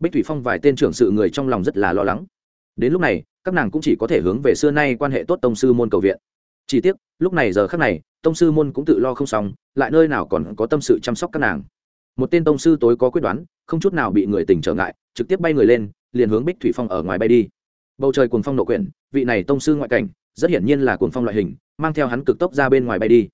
bích thủy phong vài tên trưởng sự người trong lòng rất là lo lắng. Đến lúc này, các nàng cũng chỉ có thể hướng về xưa nay quan hệ tốt tông sư môn cầu viện. Chỉ tiếc, lúc này giờ khác này, tông sư môn cũng tự lo không xong, lại nơi nào còn có tâm sự chăm sóc các nàng. Một tên tông sư tối có quyết đoán, không chút nào bị người tình trở ngại, trực tiếp bay người lên, liền hướng bích thủy phong ở ngoài bay đi. Bầu trời cuồng phong nộ quyển, vị này tông sư ngoại cảnh, rất hiển nhiên là cuồng phong loại hình, mang theo hắn cực tốc ra bên ngoài bay đi.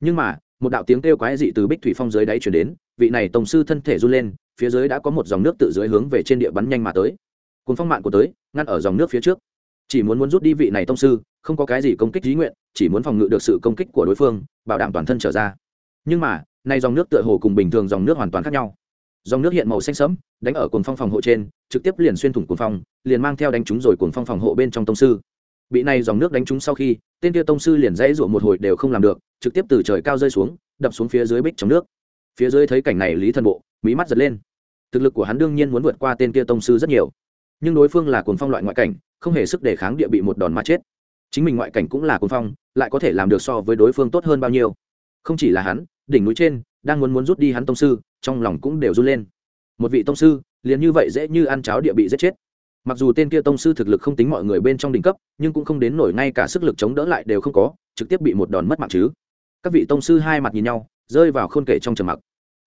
Nhưng mà, một đạo tiếng kêu quái dị từ bích thủy phong dưới đáy chuyển đến vị này tông sư thân thể run lên, phía dưới đã có một dòng nước tự dưới hướng về trên địa bắn nhanh mà tới. Cuồng phong mạn của tới, ngăn ở dòng nước phía trước. Chỉ muốn muốn rút đi vị này tông sư, không có cái gì công kích lý nguyện, chỉ muốn phòng ngự được sự công kích của đối phương, bảo đảm toàn thân trở ra. Nhưng mà nay dòng nước tựa hồ cùng bình thường dòng nước hoàn toàn khác nhau. Dòng nước hiện màu xanh sẫm, đánh ở cuồng phong phòng hộ trên, trực tiếp liền xuyên thủng cuồng phong, liền mang theo đánh trúng rồi cuồng phong phòng hộ bên trong tông sư. Bị này dòng nước đánh trúng sau khi, tên kia tông sư liền dãy rủa một hồi đều không làm được, trực tiếp từ trời cao rơi xuống, đập xuống phía dưới bích trong nước phía dưới thấy cảnh này lý thần bộ, mí mắt giật lên. Thực lực của hắn đương nhiên muốn vượt qua tên kia tông sư rất nhiều. Nhưng đối phương là cuồng phong loại ngoại cảnh, không hề sức để kháng địa bị một đòn mà chết. Chính mình ngoại cảnh cũng là cuồng phong, lại có thể làm được so với đối phương tốt hơn bao nhiêu. Không chỉ là hắn, đỉnh núi trên, đang muốn muốn rút đi hắn tông sư, trong lòng cũng đều run lên. Một vị tông sư, liền như vậy dễ như ăn cháo địa bị giết chết. Mặc dù tên kia tông sư thực lực không tính mọi người bên trong đỉnh cấp, nhưng cũng không đến nổi ngay cả sức lực chống đỡ lại đều không có, trực tiếp bị một đòn mất mạng chứ. Các vị tông sư hai mặt nhìn nhau rơi vào khôn kể trong trầm mặc.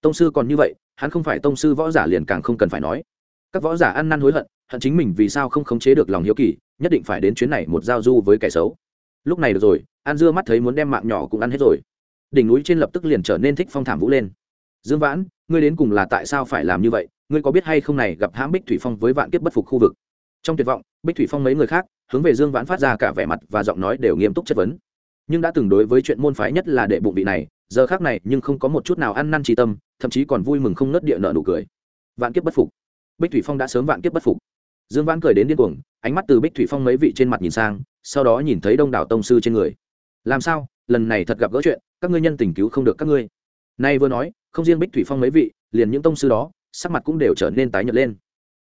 Tông sư còn như vậy, hắn không phải tông sư võ giả liền càng không cần phải nói. Các võ giả ăn năn hối hận hận chính mình vì sao không khống chế được lòng hiếu kỳ, nhất định phải đến chuyến này một giao du với kẻ xấu. Lúc này được rồi, an dưa mắt thấy muốn đem mạng nhỏ cũng ăn hết rồi. Đỉnh núi trên lập tức liền trở nên thích phong thảm vũ lên. Dương vãn, ngươi đến cùng là tại sao phải làm như vậy? Ngươi có biết hay không này gặp hãm bích thủy phong với vạn kiếp bất phục khu vực? Trong tuyệt vọng, bích thủy phong mấy người khác, hướng về dương vãn phát ra cả vẻ mặt và giọng nói đều nghiêm túc chất vấn. Nhưng đã từng đối với chuyện môn phái nhất là đệ bụng vị này giờ khác này nhưng không có một chút nào ăn năn trí tâm, thậm chí còn vui mừng không nớt địa nợ nụ cười. Vạn kiếp bất phục. Bích thủy phong đã sớm vạn kiếp bất phục. Dương vãn cười đến điên cuồng, ánh mắt từ bích thủy phong mấy vị trên mặt nhìn sang, sau đó nhìn thấy đông đảo tông sư trên người. Làm sao? Lần này thật gặp gỡ chuyện, các ngươi nhân tình cứu không được các ngươi. Nay vừa nói, không riêng bích thủy phong mấy vị, liền những tông sư đó, sắc mặt cũng đều trở nên tái nhợt lên.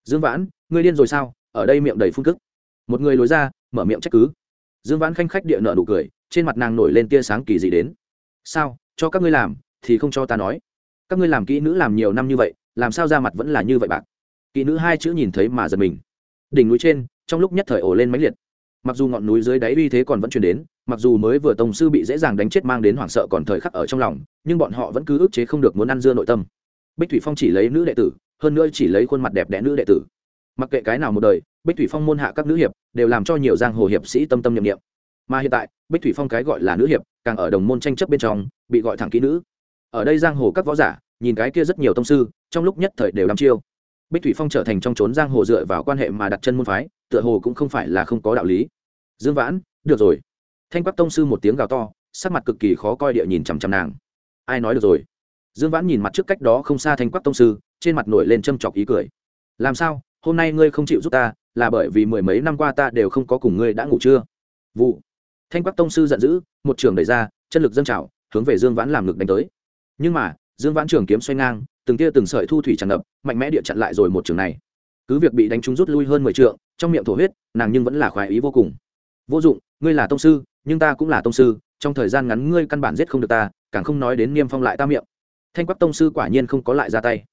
Dương vãn, ngươi điên rồi sao? Ở đây miệng đầy phun cức. Một người lối ra, mở miệng trách cứ. Dương vãn khanh khách địa nợ nụ cười, trên mặt nàng nổi lên tia sáng kỳ dị đến. Sao? Cho các ngươi làm, thì không cho ta nói. Các ngươi làm kỹ nữ làm nhiều năm như vậy, làm sao ra mặt vẫn là như vậy bạc? Kỹ nữ hai chữ nhìn thấy mà giật mình. Đỉnh núi trên, trong lúc nhất thời ổ lên mãnh liệt. Mặc dù ngọn núi dưới đáy uy thế còn vẫn truyền đến, mặc dù mới vừa tông sư bị dễ dàng đánh chết mang đến hoảng sợ còn thời khắc ở trong lòng, nhưng bọn họ vẫn cứ ức chế không được muốn ăn dưa nội tâm. Bích thủy phong chỉ lấy nữ đệ tử, hơn nữa chỉ lấy khuôn mặt đẹp đẽ nữ đệ tử. Mặc kệ cái nào một đời, bích thủy phong môn hạ các nữ hiệp, đều làm cho nhiều giang hồ hiệp sĩ tâm tâm nhậm nghiệm mà hiện tại, bích thủy phong cái gọi là nữ hiệp, càng ở đồng môn tranh chấp bên trong, bị gọi thẳng kỹ nữ. Ở đây giang hồ các võ giả, nhìn cái kia rất nhiều tông sư, trong lúc nhất thời đều đăm chiêu. Bích thủy phong trở thành trong trốn giang hồ dựa vào quan hệ mà đặt chân môn phái, tựa hồ cũng không phải là không có đạo lý. Dương vãn, được rồi. Thanh quắc tông sư một tiếng gào to, sắc mặt cực kỳ khó coi địa nhìn chằm chằm nàng. Ai nói được rồi? Dương vãn nhìn mặt trước cách đó không xa thanh quắc tông sư, trên mặt nổi lên châm chọc ý cười. Làm sao? Hôm nay ngươi không chịu giúp ta, là bởi vì mười mấy năm qua ta đều không có cùng ngươi đã ngủ chưa? Vụ thanh quắc tông sư giận dữ, một trường đẩy ra, chân lực dâng trào, hướng về dương vãn làm ngực đánh tới. Nhưng mà, dương vãn trường kiếm xoay ngang, từng tia từng sợi thu thủy tràn ngập, mạnh mẽ địa chặn lại rồi một trường này. Cứ việc bị đánh trúng rút lui hơn mười trượng, trong miệng thổ huyết, nàng nhưng vẫn là khoái ý vô cùng. Vô dụng, ngươi là tông sư, nhưng ta cũng là tông sư, trong thời gian ngắn ngươi căn bản giết không được ta, càng không nói đến niêm phong lại ta miệng. Thanh quắc tông sư quả nhiên không có lại ra tay.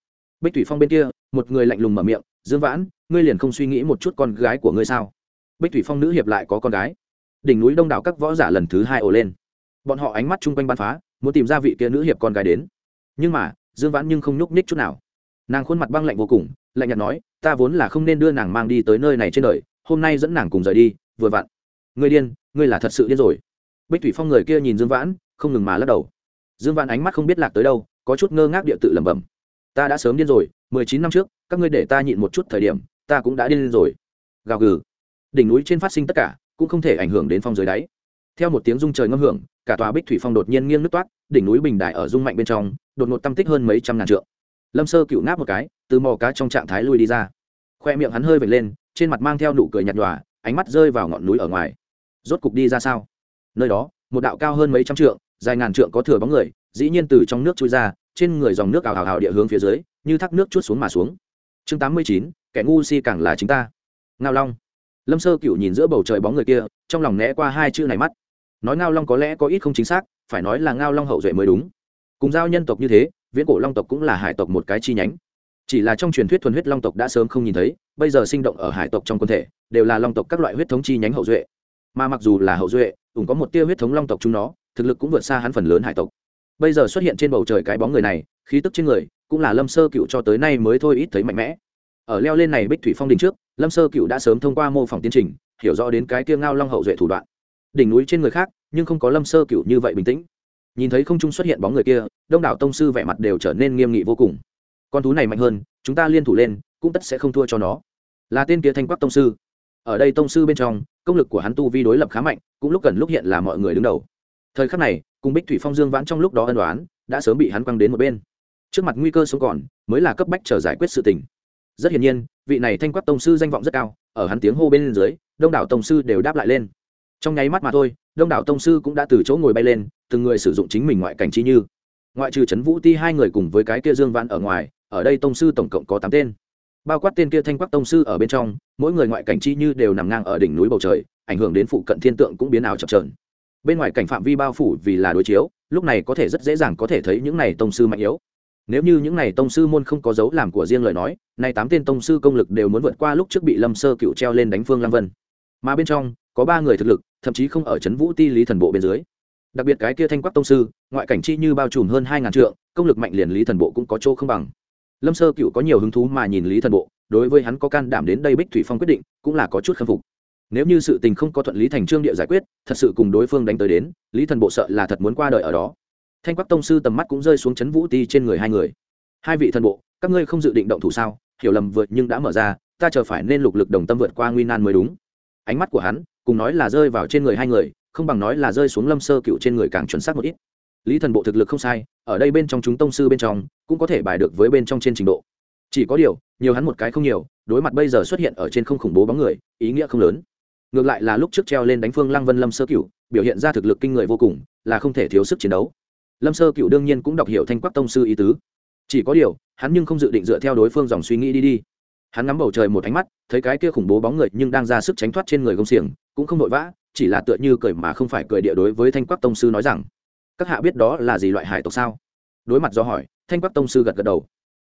Bích thủy phong bên kia, một người lạnh lùng mở miệng, dương vãn, ngươi liền không suy nghĩ một chút con gái của ngươi sao? Bích thủy phong nữ hiệp lại có con gái đỉnh núi đông đảo các võ giả lần thứ hai ổ lên. Bọn họ ánh mắt chung quanh bắn phá, muốn tìm ra vị kia nữ hiệp con gái đến. Nhưng mà, dương vãn nhưng không nhúc nhích chút nào. Nàng khuôn mặt băng lạnh vô cùng, lạnh nhạt nói, ta vốn là không nên đưa nàng mang đi tới nơi này trên đời, hôm nay dẫn nàng cùng rời đi, vừa vặn. Ngươi điên, ngươi là thật sự điên rồi. Bích thủy phong người kia nhìn dương vãn, không ngừng mà lắc đầu. Dương vãn ánh mắt không biết lạc tới đâu, có chút ngơ ngác địa tự lẩm bẩm, ta đã sớm điên rồi, mười chín năm trước, các ngươi để ta nhịn một chút thời điểm, ta cũng đã điên rồi. Gào gừ. Đỉnh núi trên phát sinh tất cả cũng không thể ảnh hưởng đến phong dưới đáy. Theo một tiếng rung trời ngâm hưởng, cả tòa bích thủy phong đột nhiên nghiêng nước toát, đỉnh núi bình đại ở rung mạnh bên trong, đột ngột tâm tích hơn mấy trăm ngàn trượng. Lâm sơ cựu ngáp một cái, từ mò cá trong trạng thái lui đi ra. Khoe miệng hắn hơi vệt lên, trên mặt mang theo nụ cười nhạt nhòa, ánh mắt rơi vào ngọn núi ở ngoài. Rốt cục đi ra sao? Nơi đó, một đạo cao hơn mấy trăm trượng, dài ngàn trượng có thừa bóng người, dĩ nhiên từ trong nước trôi ra, trên người dòng nước ào ào ào địa hướng phía dưới, như thác nước chút xuống mà xuống. Chương tám mươi chín, kẻ ngu si càng là chính ta. Ngao long lâm sơ cựu nhìn giữa bầu trời bóng người kia, trong lòng né qua hai chữ này mắt. Nói ngao long có lẽ có ít không chính xác, phải nói là ngao long hậu duệ mới đúng. Cùng giao nhân tộc như thế, viễn cổ long tộc cũng là hải tộc một cái chi nhánh. Chỉ là trong truyền thuyết thuần huyết long tộc đã sớm không nhìn thấy, bây giờ sinh động ở hải tộc trong quân thể, đều là long tộc các loại huyết thống chi nhánh hậu duệ. Mà mặc dù là hậu duệ, cũng có một tia huyết thống long tộc chúng nó, thực lực cũng vượt xa hắn phần lớn hải tộc. Bây giờ xuất hiện trên bầu trời cái bóng người này, khí tức trên người, cũng là lâm sơ cựu cho tới nay mới thôi ít thấy mạnh mẽ ở leo lên này bích thủy phong đỉnh trước, lâm sơ cựu đã sớm thông qua mô phỏng tiến trình, hiểu rõ đến cái tia ngao long hậu duệ thủ đoạn. Đỉnh núi trên người khác, nhưng không có lâm sơ cựu như vậy bình tĩnh. Nhìn thấy không trung xuất hiện bóng người kia, đông đảo tông sư vẻ mặt đều trở nên nghiêm nghị vô cùng. Con thú này mạnh hơn, chúng ta liên thủ lên, cũng tất sẽ không thua cho nó. Là tên kia thanh quắc tông sư. Ở đây tông sư bên trong, công lực của hắn tu vi đối lập khá mạnh, cũng lúc cần lúc hiện là mọi người đứng đầu. Thời khắc này, cùng bích thủy phong dương vãn trong lúc đó ân đoán đã sớm bị hắn quăng đến một bên. Trước mặt nguy cơ sống còn, mới là cấp bách chờ giải quyết sự tình rất hiển nhiên, vị này thanh quắc tông sư danh vọng rất cao, ở hắn tiếng hô bên dưới, đông đảo tông sư đều đáp lại lên. Trong nháy mắt mà thôi, đông đảo tông sư cũng đã từ chỗ ngồi bay lên, từng người sử dụng chính mình ngoại cảnh chi như. Ngoại trừ trấn vũ ti hai người cùng với cái kia dương văn ở ngoài, ở đây tông sư tổng cộng có tám tên. Bao quát tên kia thanh quắc tông sư ở bên trong, mỗi người ngoại cảnh chi như đều nằm ngang ở đỉnh núi bầu trời, ảnh hưởng đến phụ cận thiên tượng cũng biến ảo chập trờn bên ngoài cảnh phạm vi bao phủ vì là đối chiếu, lúc này có thể rất dễ dàng có thể thấy những này tông sư mạnh yếu nếu như những này tông sư môn không có dấu làm của riêng lời nói, nay tám tên tông sư công lực đều muốn vượt qua lúc trước bị lâm sơ cựu treo lên đánh phương lăng vân. Mà bên trong, có ba người thực lực, thậm chí không ở c vũ ti lý thần bộ bên dưới. Đặc biệt cái kia thanh quắc tông sư, ngoại cảnh chi như bao trùm hơn hai ngàn trượng, công lực mạnh liền lý thần bộ cũng có chỗ không bằng. Lâm sơ cựu có nhiều hứng thú mà nhìn lý thần bộ, đối với hắn có can đảm đến đây bích thủy phong quyết định, cũng là có chút khâm phục. Nếu như sự tình không có thuận lý thành trương địa giải quyết, thật sự cùng đối phương đánh tới đến, lý thần bộ sợ là thật muốn qua đời ở đó thanh quắc tông sư tầm mắt cũng rơi xuống chấn vũ ti trên người hai người. Hai vị thần bộ, các ngươi không dự định động thủ sao? Hiểu lầm vượt nhưng đã mở ra, ta chờ phải nên lục lực đồng tâm vượt qua nguy nan mới đúng. Ánh mắt của hắn, cùng nói là rơi vào trên người hai người, không bằng nói là rơi xuống lâm sơ cựu trên người càng chuẩn xác một ít. Lý thần bộ thực lực không sai, ở đây bên trong chúng tông sư bên trong, cũng có thể bài được với bên trong trên trình độ. Chỉ có điều, nhiều hắn một cái không nhiều, đối mặt bây giờ xuất hiện ở trên không khủng bố bóng người, ý nghĩa không lớn. Ngược lại là lúc trước treo lên đánh phương lăng vân lâm sơ cựu, biểu hiện ra thực lực kinh người vô cùng, là không thể thiếu sức chiến đấu lâm sơ cựu đương nhiên cũng đọc hiểu thanh quắc tông sư ý tứ. Chỉ có điều, hắn nhưng không dự định dựa theo đối phương dòng suy nghĩ đi đi. Hắn ngắm bầu trời một ánh mắt, thấy cái kia khủng bố bóng người nhưng đang ra sức tránh thoát trên người gông xiềng, cũng không vội vã, chỉ là tựa như cười mà không phải cười địa đối với thanh quắc tông sư nói rằng, các hạ biết đó là gì loại hải tộc sao? Đối mặt do hỏi, thanh quắc tông sư gật gật đầu.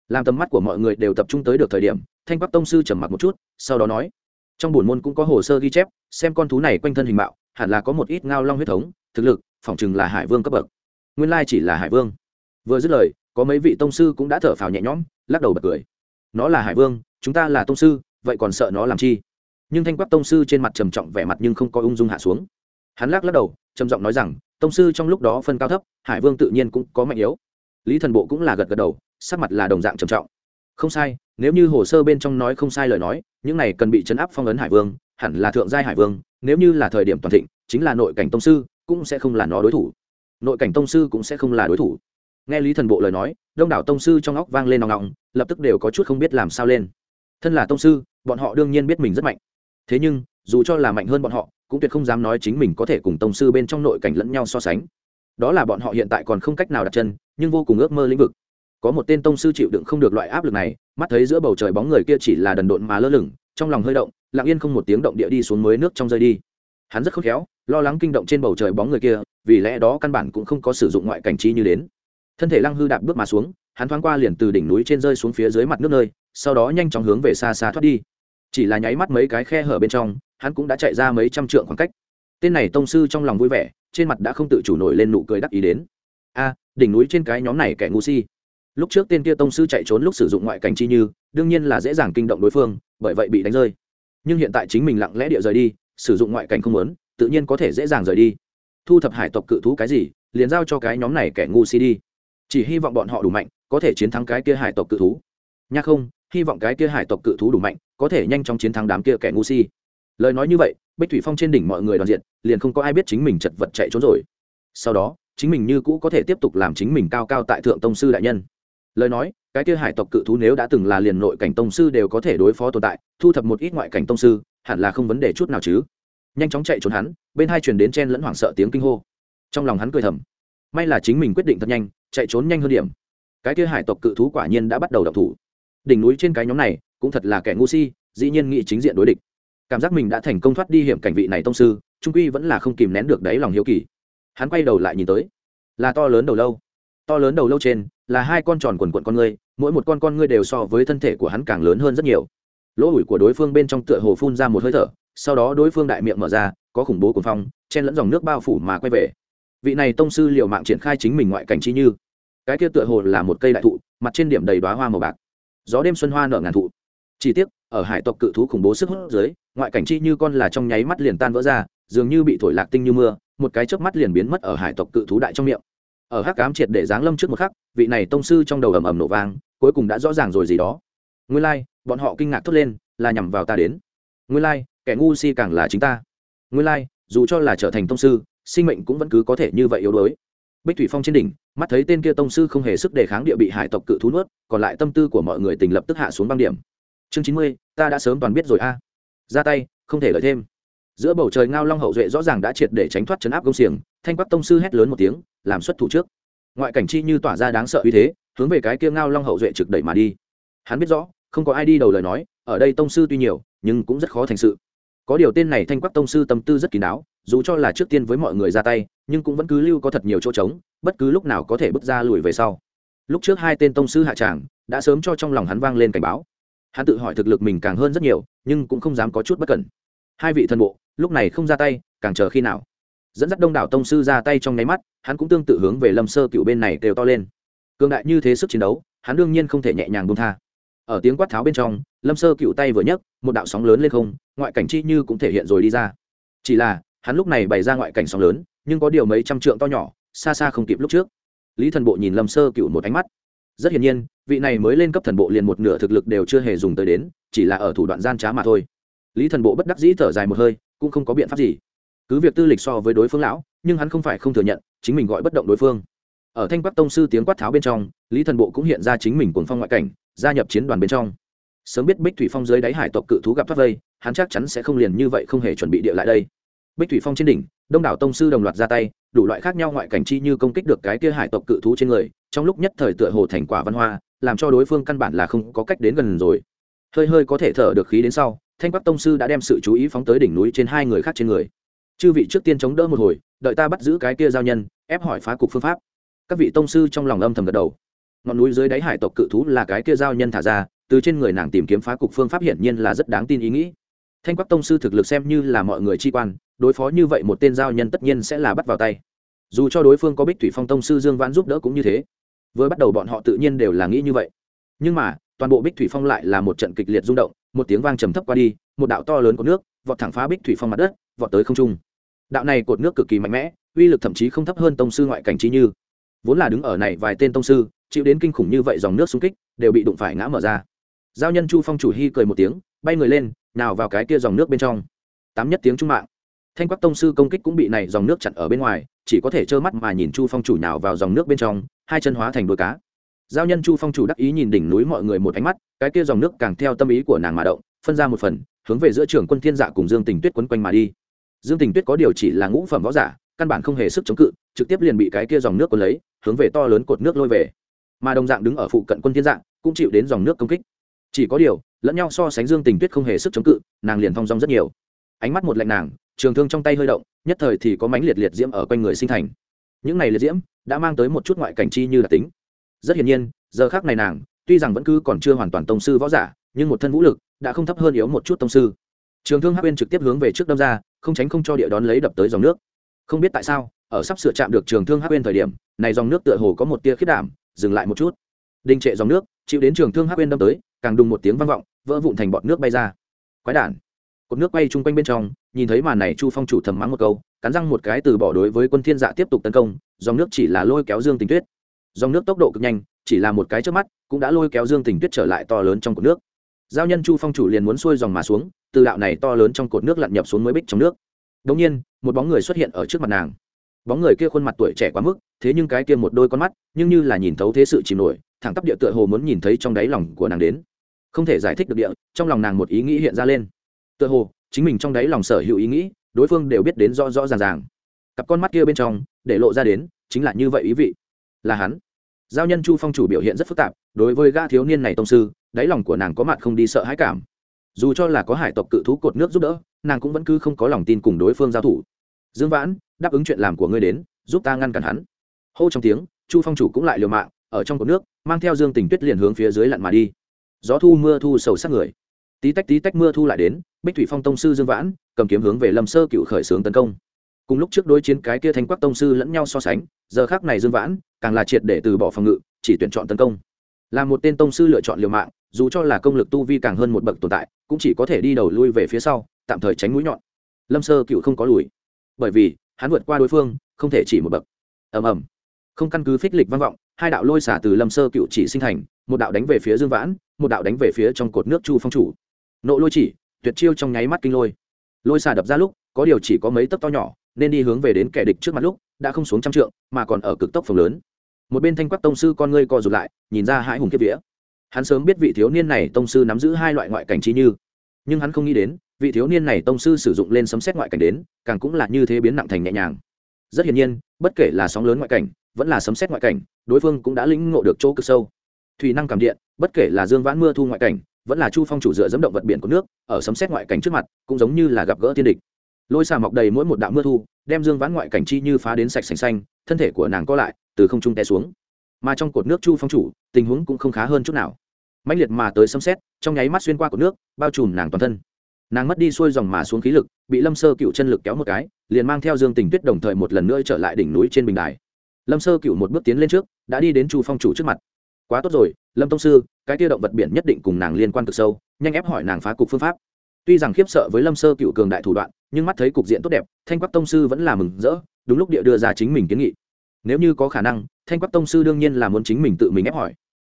Làm tầm mắt của mọi người đều tập trung tới được thời điểm, thanh quắc tông sư trầm mặc một chút, sau đó nói, trong bổn môn cũng có hồ sơ ghi chép, xem con thú này quanh thân hình mạo, hẳn là có một ít ngao long huyết thống, thực lực, phỏng chừng là hải vương cấp bậc nguyên lai chỉ là hải vương. Vừa dứt lời, có mấy vị tông sư cũng đã thở phào nhẹ nhõm, lắc đầu bật cười. Nó là hải vương, chúng ta là tông sư, vậy còn sợ nó làm chi? Nhưng thanh quắc tông sư trên mặt trầm trọng vẻ mặt nhưng không có ung dung hạ xuống. Hắn lắc lắc đầu, trầm giọng nói rằng, tông sư trong lúc đó phân cao thấp, hải vương tự nhiên cũng có mạnh yếu. Lý thần bộ cũng là gật gật đầu, sắc mặt là đồng dạng trầm trọng. Không sai, nếu như hồ sơ bên trong nói không sai lời nói, những này cần bị chấn áp phong ấn hải vương, hẳn là thượng giai hải vương, nếu như là thời điểm toàn thịnh, chính là nội cảnh tông sư, cũng sẽ không là nó đối thủ nội cảnh tông sư cũng sẽ không là đối thủ. Nghe lý thần bộ lời nói, đông đảo tông sư trong óc vang lên nòng nòng lập tức đều có chút không biết làm sao lên. Thân là tông sư, bọn họ đương nhiên biết mình rất mạnh. Thế nhưng, dù cho là mạnh hơn bọn họ, cũng tuyệt không dám nói chính mình có thể cùng tông sư bên trong nội cảnh lẫn nhau so sánh. Đó là bọn họ hiện tại còn không cách nào đặt chân, nhưng vô cùng ước mơ lĩnh vực. Có một tên tông sư chịu đựng không được loại áp lực này, mắt thấy giữa bầu trời bóng người kia chỉ là đần độn mà lơ lửng, trong lòng hơi động, lặng yên không một tiếng động địa đi xuống mới nước trong rơi đi. Hắn rất khôn khéo lo lắng kinh động trên bầu trời bóng người kia, vì lẽ đó căn bản cũng không có sử dụng ngoại cảnh trí như đến. Thân thể lăng hư đạp bước mà xuống, hắn thoáng qua liền từ đỉnh núi trên rơi xuống phía dưới mặt nước nơi, sau đó nhanh chóng hướng về xa xa thoát đi. Chỉ là nháy mắt mấy cái khe hở bên trong, hắn cũng đã chạy ra mấy trăm trượng khoảng cách. Tên này tông sư trong lòng vui vẻ, trên mặt đã không tự chủ nổi lên nụ cười đắc ý đến. A, đỉnh núi trên cái nhóm này kẻ ngu si. Lúc trước tên kia tông sư chạy trốn lúc sử dụng ngoại cảnh chi như, đương nhiên là dễ dàng kinh động đối phương, bởi vậy bị đánh rơi. Nhưng hiện tại chính mình lặng lẽ địa rời đi, sử dụng ngoại cảnh không muốn tự nhiên có thể dễ dàng rời đi. Thu thập hải tộc cự thú cái gì, liền giao cho cái nhóm này kẻ ngu si đi. Chỉ hy vọng bọn họ đủ mạnh, có thể chiến thắng cái kia hải tộc cự thú. Nha không, hy vọng cái kia hải tộc cự thú đủ mạnh, có thể nhanh chóng chiến thắng đám kia kẻ ngu si. Lời nói như vậy, bích thủy phong trên đỉnh mọi người đoàn diện, liền không có ai biết chính mình chật vật chạy trốn rồi. Sau đó, chính mình như cũ có thể tiếp tục làm chính mình cao cao tại thượng tông sư đại nhân. Lời nói, cái kia hải tộc cự thú nếu đã từng là liền nội cảnh tông sư đều có thể đối phó tồn tại, thu thập một ít ngoại cảnh tông sư, hẳn là không vấn đề chút nào chứ nhanh chóng chạy trốn hắn, bên hai truyền đến chen lẫn hoảng sợ tiếng kinh hô. Trong lòng hắn cười thầm, may là chính mình quyết định thật nhanh, chạy trốn nhanh hơn điểm. Cái kia hải tộc cự thú quả nhiên đã bắt đầu đập thủ. Đỉnh núi trên cái nhóm này, cũng thật là kẻ ngu si, dĩ nhiên nghĩ chính diện đối địch. Cảm giác mình đã thành công thoát đi hiểm cảnh vị này tông sư, trung quy vẫn là không kìm nén được đáy lòng hiếu kỳ. Hắn quay đầu lại nhìn tới, là to lớn đầu lâu. To lớn đầu lâu trên, là hai con tròn quần quận con ngươi mỗi một con con ngươi đều so với thân thể của hắn càng lớn hơn rất nhiều. Lỗ ủi của đối phương bên trong tựa hồ phun ra một hơi thở sau đó đối phương đại miệng mở ra có khủng bố cuồng phong chen lẫn dòng nước bao phủ mà quay về. Vị này tông sư liệu mạng triển khai chính mình ngoại cảnh chi như. Cái kia tựa hồ là một cây đại thụ mặt trên điểm đầy đoá hoa màu bạc. Gió đêm xuân hoa nở ngàn thụ. Chi tiết ở hải tộc cự thú khủng bố sức hút dưới ngoại cảnh chi như con là trong nháy mắt liền tan vỡ ra dường như bị thổi lạc tinh như mưa một cái chớp mắt liền biến mất ở hải tộc cự thú đại trong miệng. Ở hắc cám triệt để giáng lâm trước một khắc vị này tông sư trong đầu ầm ầm nổ vang cuối cùng đã rõ ràng rồi gì đó. Nguyên lai、like, bọn họ kinh ngạc thốt lên là nhằm vào ta đến. Nguyên lai、like, kẻ ngu si càng là chính ta. Nguyên lai、like, dù cho là trở thành tông sư sinh mệnh cũng vẫn cứ có thể như vậy yếu đuối. Bích thủy phong trên đỉnh mắt thấy tên kia tông sư không hề sức đề kháng địa bị hải tộc cự thú nuốt còn lại tâm tư của mọi người tình lập tức hạ xuống băng điểm. Chương chín mươi ta đã sớm toàn biết rồi a. Ra tay không thể lợi thêm. Giữa bầu trời ngao long hậu duệ rõ ràng đã triệt để tránh thoát chấn áp công xiềng thanh quắc tông sư hét lớn một tiếng làm xuất thủ trước. Ngoại cảnh chi như tỏa ra đáng sợ uy thế hướng về cái kia ngao long hậu duệ trực đẩy mà đi. Hắn biết rõ không có ai đi đầu lời nói ở đây tông sư tuy nhiều nhưng cũng rất khó thành sự có điều tên này thanh quắc tông sư tâm tư rất kín đáo, dù cho là trước tiên với mọi người ra tay, nhưng cũng vẫn cứ lưu có thật nhiều chỗ trống, bất cứ lúc nào có thể bước ra lùi về sau. Lúc trước hai tên tông sư hạ tràng, đã sớm cho trong lòng hắn vang lên cảnh báo. Hắn tự hỏi thực lực mình càng hơn rất nhiều, nhưng cũng không dám có chút bất cẩn. Hai vị thần bộ, lúc này không ra tay, càng chờ khi nào? Dẫn dắt đông đảo tông sư ra tay trong nháy mắt, hắn cũng tương tự hướng về lâm sơ cựu bên này đều to lên. Cường đại như thế sức chiến đấu, hắn đương nhiên không thể nhẹ nhàng buông tha. Ở tiếng quát tháo bên trong, lâm sơ cựu tay vừa nhấc một đạo sóng lớn lên không, ngoại cảnh chi như cũng thể hiện rồi đi ra. Chỉ là, hắn lúc này bày ra ngoại cảnh sóng lớn, nhưng có điều mấy trăm trượng to nhỏ, xa xa không kịp lúc trước. Lý thần bộ nhìn lâm sơ cựu một ánh mắt. Rất hiển nhiên, vị này mới lên cấp thần bộ liền một nửa thực lực đều chưa hề dùng tới đến, chỉ là ở thủ đoạn gian trá mà thôi. Lý thần bộ bất đắc dĩ thở dài một hơi, cũng không có biện pháp gì. Cứ việc tư lịch so với đối phương lão, nhưng hắn không phải không thừa nhận, chính mình gọi bất động đối phương. Ở thanh quắc tông sư tiếng quát tháo bên trong, lý thần bộ cũng hiện ra chính mình cuồng phong ngoại cảnh, gia nhập chiến đoàn bên trong sớm biết bích thủy phong dưới đáy hải tộc cự thú gặp thoát vây, hắn chắc chắn sẽ không liền như vậy không hề chuẩn bị địa lại đây. Bích thủy phong trên đỉnh, đông đảo tông sư đồng loạt ra tay, đủ loại khác nhau ngoại cảnh chi như công kích được cái kia hải tộc cự thú trên người, trong lúc nhất thời tựa hồ thành quả văn hoa, làm cho đối phương căn bản là không có cách đến gần rồi. Hơi hơi có thể thở được khí đến sau, thanh quắc tông sư đã đem sự chú ý phóng tới đỉnh núi trên hai người khác trên người. Chư vị trước tiên chống đỡ một hồi, đợi ta bắt giữ cái kia giao nhân, ép hỏi phá cục phương pháp. Các vị tông sư trong lòng âm thầm gật đầu. Ngọn núi dưới đáy hải tộc cự thú là cái kia giao nhân thả ra từ trên người nàng tìm kiếm phá cục phương pháp hiển nhiên là rất đáng tin ý nghĩ. Thanh quắc tông sư thực lực xem như là mọi người chi quan, đối phó như vậy một tên giao nhân tất nhiên sẽ là bắt vào tay. Dù cho đối phương có bích thủy phong tông sư dương vãn giúp đỡ cũng như thế. Với bắt đầu bọn họ tự nhiên đều là nghĩ như vậy. Nhưng mà, toàn bộ bích thủy phong lại là một trận kịch liệt rung động, một tiếng vang trầm thấp qua đi, một đạo to lớn của nước vọt thẳng phá bích thủy phong mặt đất, vọt tới không trung. Đạo này cột nước cực kỳ mạnh mẽ, uy lực thậm chí không thấp hơn tông sư ngoại cảnh trí như. Vốn là đứng ở này vài tên tông sư, chịu đến kinh khủng như vậy dòng nước xung kích, đều bị đụng phải ngã mở ra giao nhân chu phong chủ hy cười một tiếng, bay người lên, nào vào cái kia dòng nước bên trong. Tám nhất tiếng trung mạng. Thanh quắc tông sư công kích cũng bị này dòng nước chặn ở bên ngoài, chỉ có thể trơ mắt mà nhìn chu phong chủ nào vào dòng nước bên trong, hai chân hóa thành đôi cá. Giao nhân chu phong chủ đắc ý nhìn đỉnh núi mọi người một ánh mắt, cái kia dòng nước càng theo tâm ý của nàng mà động, phân ra một phần, hướng về giữa trường quân thiên dạ cùng dương tình tuyết quấn quanh mà đi. Dương tình tuyết có điều chỉ là ngũ phẩm võ giả, căn bản không hề sức chống cự, trực tiếp liền bị cái kia dòng nước cuốn lấy, hướng về to lớn cột nước lôi về. Mà đồng dạng đứng ở phụ cận quân thiên dạng cũng chịu đến dòng nước công kích chỉ có điều, lẫn nhau so sánh dương tình tuyết không hề sức chống cự, nàng liền thong dong rất nhiều. Ánh mắt một lạnh nàng, trường thương trong tay hơi động, nhất thời thì có mánh liệt liệt diễm ở quanh người sinh thành. Những này liệt diễm đã mang tới một chút ngoại cảnh chi như là tính. Rất hiển nhiên, giờ khác này nàng, tuy rằng vẫn cứ còn chưa hoàn toàn tông sư võ giả, nhưng một thân vũ lực đã không thấp hơn yếu một chút tông sư. Trường thương hắc bên trực tiếp hướng về trước đâm ra, không tránh không cho địa đón lấy đập tới dòng nước. Không biết tại sao, ở sắp sửa chạm được trường thương hắc bên thời điểm, này dòng nước tựa hồ có một tia khiết đảm, dừng lại một chút. Đình trệ dòng nước, chịu đến trường thương hắc bên đâm tới càng đùng một tiếng vang vọng, vỡ vụn thành bọt nước bay ra. Quái đản. Cột nước bay chung quanh bên trong, nhìn thấy màn này chu phong chủ thầm mắng một câu, cắn răng một cái từ bỏ đối với quân thiên dạ tiếp tục tấn công, dòng nước chỉ là lôi kéo dương tình tuyết. Dòng nước tốc độ cực nhanh, chỉ là một cái trước mắt, cũng đã lôi kéo dương tình tuyết trở lại to lớn trong cột nước. Giao nhân chu phong chủ liền muốn xuôi dòng mà xuống, từ đạo này to lớn trong cột nước lặn nhập xuống mới bích trong nước. Đống nhiên, một bóng người xuất hiện ở trước mặt nàng. Bóng người kia khuôn mặt tuổi trẻ quá mức, thế nhưng cái kia một đôi con mắt, nhưng như là nhìn thấu thế sự chìm nổi, thẳng tắp địa tựa hồ muốn nhìn thấy trong đáy lòng của nàng đến không thể giải thích được địa, trong lòng nàng một ý nghĩ hiện ra lên. Tựa hồ, chính mình trong đáy lòng sở hữu ý nghĩ, đối phương đều biết đến rõ rõ ràng ràng. Cặp con mắt kia bên trong, để lộ ra đến, chính là như vậy ý vị. Là hắn. Giao nhân chu phong chủ biểu hiện rất phức tạp, đối với ga thiếu niên này tông sư, đáy lòng của nàng có mặt không đi sợ hãi cảm. Dù cho là có hải tộc cự thú cột nước giúp đỡ, nàng cũng vẫn cứ không có lòng tin cùng đối phương giao thủ. Dương vãn, đáp ứng chuyện làm của ngươi đến, giúp ta ngăn cản hắn. Hô trong tiếng, chu phong chủ cũng lại liều mạng, ở trong cột nước, mang theo dương tình tuyết liền hướng phía dưới lặn mà đi gió thu mưa thu sầu sắc người. Tí tách tí tách mưa thu lại đến, bích thủy phong tông sư dương vãn, cầm kiếm hướng về lâm sơ cựu khởi xướng tấn công. Cùng lúc trước đối chiến cái kia thanh quắc tông sư lẫn nhau so sánh, giờ khác này dương vãn càng là triệt để từ bỏ phòng ngự, chỉ tuyển chọn tấn công. Là một tên tông sư lựa chọn liều mạng, dù cho là công lực tu vi càng hơn một bậc tồn tại, cũng chỉ có thể đi đầu lui về phía sau, tạm thời tránh mũi nhọn. Lâm sơ cựu không có lùi, bởi vì hắn vượt qua đối phương, không thể chỉ một bậc. Ầm ầm. Không căn cứ phích lịch vang vọng hai đạo lôi xả từ lâm sơ cựu chỉ sinh thành, một đạo đánh về phía dương vãn, một đạo đánh về phía trong cột nước chu phong chủ. Nộ lôi chỉ, tuyệt chiêu trong nháy mắt kinh lôi. Lôi xả đập ra lúc, có điều chỉ có mấy tấc to nhỏ, nên đi hướng về đến kẻ địch trước mặt lúc, đã không xuống trăm trượng, mà còn ở cực tốc phòng lớn. Một bên thanh quắc tông sư con ngươi co rụt lại, nhìn ra hãi hùng kiếp vía. Hắn sớm biết vị thiếu niên này tông sư nắm giữ hai loại ngoại cảnh trí như, nhưng hắn không nghĩ đến, vị thiếu niên này tông sư sử dụng lên sấm xét ngoại cảnh đến, càng cũng là như thế biến nặng thành nhẹ nhàng. Rất hiển nhiên, bất kể là sóng lớn ngoại cảnh vẫn là sấm xét ngoại cảnh, đối phương cũng đã lĩnh ngộ được chỗ cực sâu. Thủy năng cảm điện, bất kể là dương vãn mưa thu ngoại cảnh, vẫn là chu phong chủ dựa dẫm động vật biển của nước, ở sấm xét ngoại cảnh trước mặt, cũng giống như là gặp gỡ thiên địch. Lôi xà mọc đầy mỗi một đạo mưa thu, đem dương vãn ngoại cảnh chi như phá đến sạch sành xanh, thân thể của nàng co lại, từ không trung té xuống. Mà trong cột nước chu phong chủ, tình huống cũng không khá hơn chút nào. Mạnh liệt mà tới sấm xét trong nháy mắt xuyên qua cột nước, bao trùm nàng toàn thân. Nàng mất đi xuôi dòng mà xuống khí lực, bị lâm sơ cựu chân lực kéo một cái, liền mang theo dương tình tuyết đồng thời một lần nữa trở lại đỉnh núi trên bình đài lâm sơ cựu một bước tiến lên trước, đã đi đến chu phong chủ trước mặt. Quá tốt rồi, lâm tông sư, cái tia động vật biển nhất định cùng nàng liên quan cực sâu, nhanh ép hỏi nàng phá cục phương pháp. Tuy rằng khiếp sợ với lâm sơ cựu cường đại thủ đoạn, nhưng mắt thấy cục diện tốt đẹp, thanh quắc tông sư vẫn là mừng rỡ, đúng lúc địa đưa ra chính mình kiến nghị. Nếu như có khả năng, thanh quắc tông sư đương nhiên là muốn chính mình tự mình ép hỏi.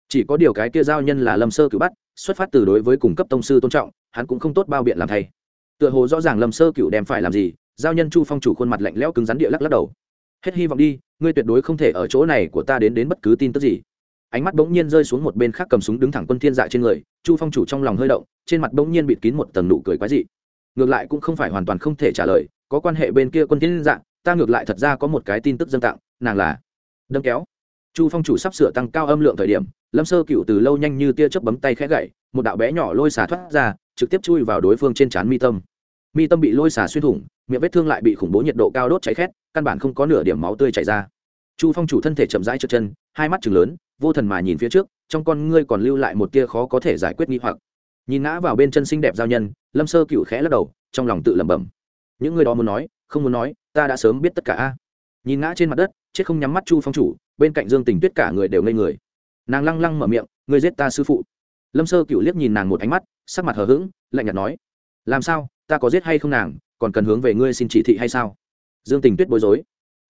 Chỉ có điều cái kia giao nhân là lâm sơ cựu bắt, xuất phát từ đối với cung cấp tông sư tôn trọng, hắn cũng không tốt bao biện làm thay. Tựa hồ rõ ràng lâm sơ cựu đem phải làm gì, giao nhân chu phong chủ khuôn mặt lạnh lẽo cứng rắn địa lắc lắc đầu hết hy vọng đi, ngươi tuyệt đối không thể ở chỗ này của ta đến đến bất cứ tin tức gì. Ánh mắt bỗng nhiên rơi xuống một bên khác cầm súng đứng thẳng quân thiên dạ trên người, chu phong chủ trong lòng hơi động, trên mặt bỗng nhiên bịt kín một tầng nụ cười quái dị. Ngược lại cũng không phải hoàn toàn không thể trả lời, có quan hệ bên kia quân thiên dạ ta ngược lại thật ra có một cái tin tức dân tặng, nàng là đâm kéo. Chu phong chủ sắp sửa tăng cao âm lượng thời điểm, lâm sơ cựu từ lâu nhanh như tia chớp bấm tay khẽ gậy, một đạo bé nhỏ lôi xả thoát ra, trực tiếp chui vào đối phương trên trán mi tâm. Mi tâm bị lôi xả xuyên thủng, miệng vết thương lại bị khủng bố nhiệt độ cao đốt cháy khét căn bản không có nửa điểm máu tươi chảy ra. Chu phong chủ thân thể chậm rãi trượt chân, hai mắt chừng lớn, vô thần mà nhìn phía trước, trong con ngươi còn lưu lại một tia khó có thể giải quyết nghi hoặc. Nhìn ngã vào bên chân xinh đẹp giao nhân, lâm sơ cựu khẽ lắc đầu, trong lòng tự lẩm bẩm. Những người đó muốn nói, không muốn nói, ta đã sớm biết tất cả a. Nhìn ngã trên mặt đất, chết không nhắm mắt chu phong chủ, bên cạnh dương tình tuyết cả người đều ngây người. Nàng lăng lăng mở miệng, ngươi giết ta sư phụ. Lâm sơ cựu liếc nhìn nàng một ánh mắt, sắc mặt hờ hững, lạnh nhạt nói, làm sao, ta có giết hay không nàng, còn cần hướng về ngươi xin chỉ thị hay sao? Dương tình tuyết bối rối.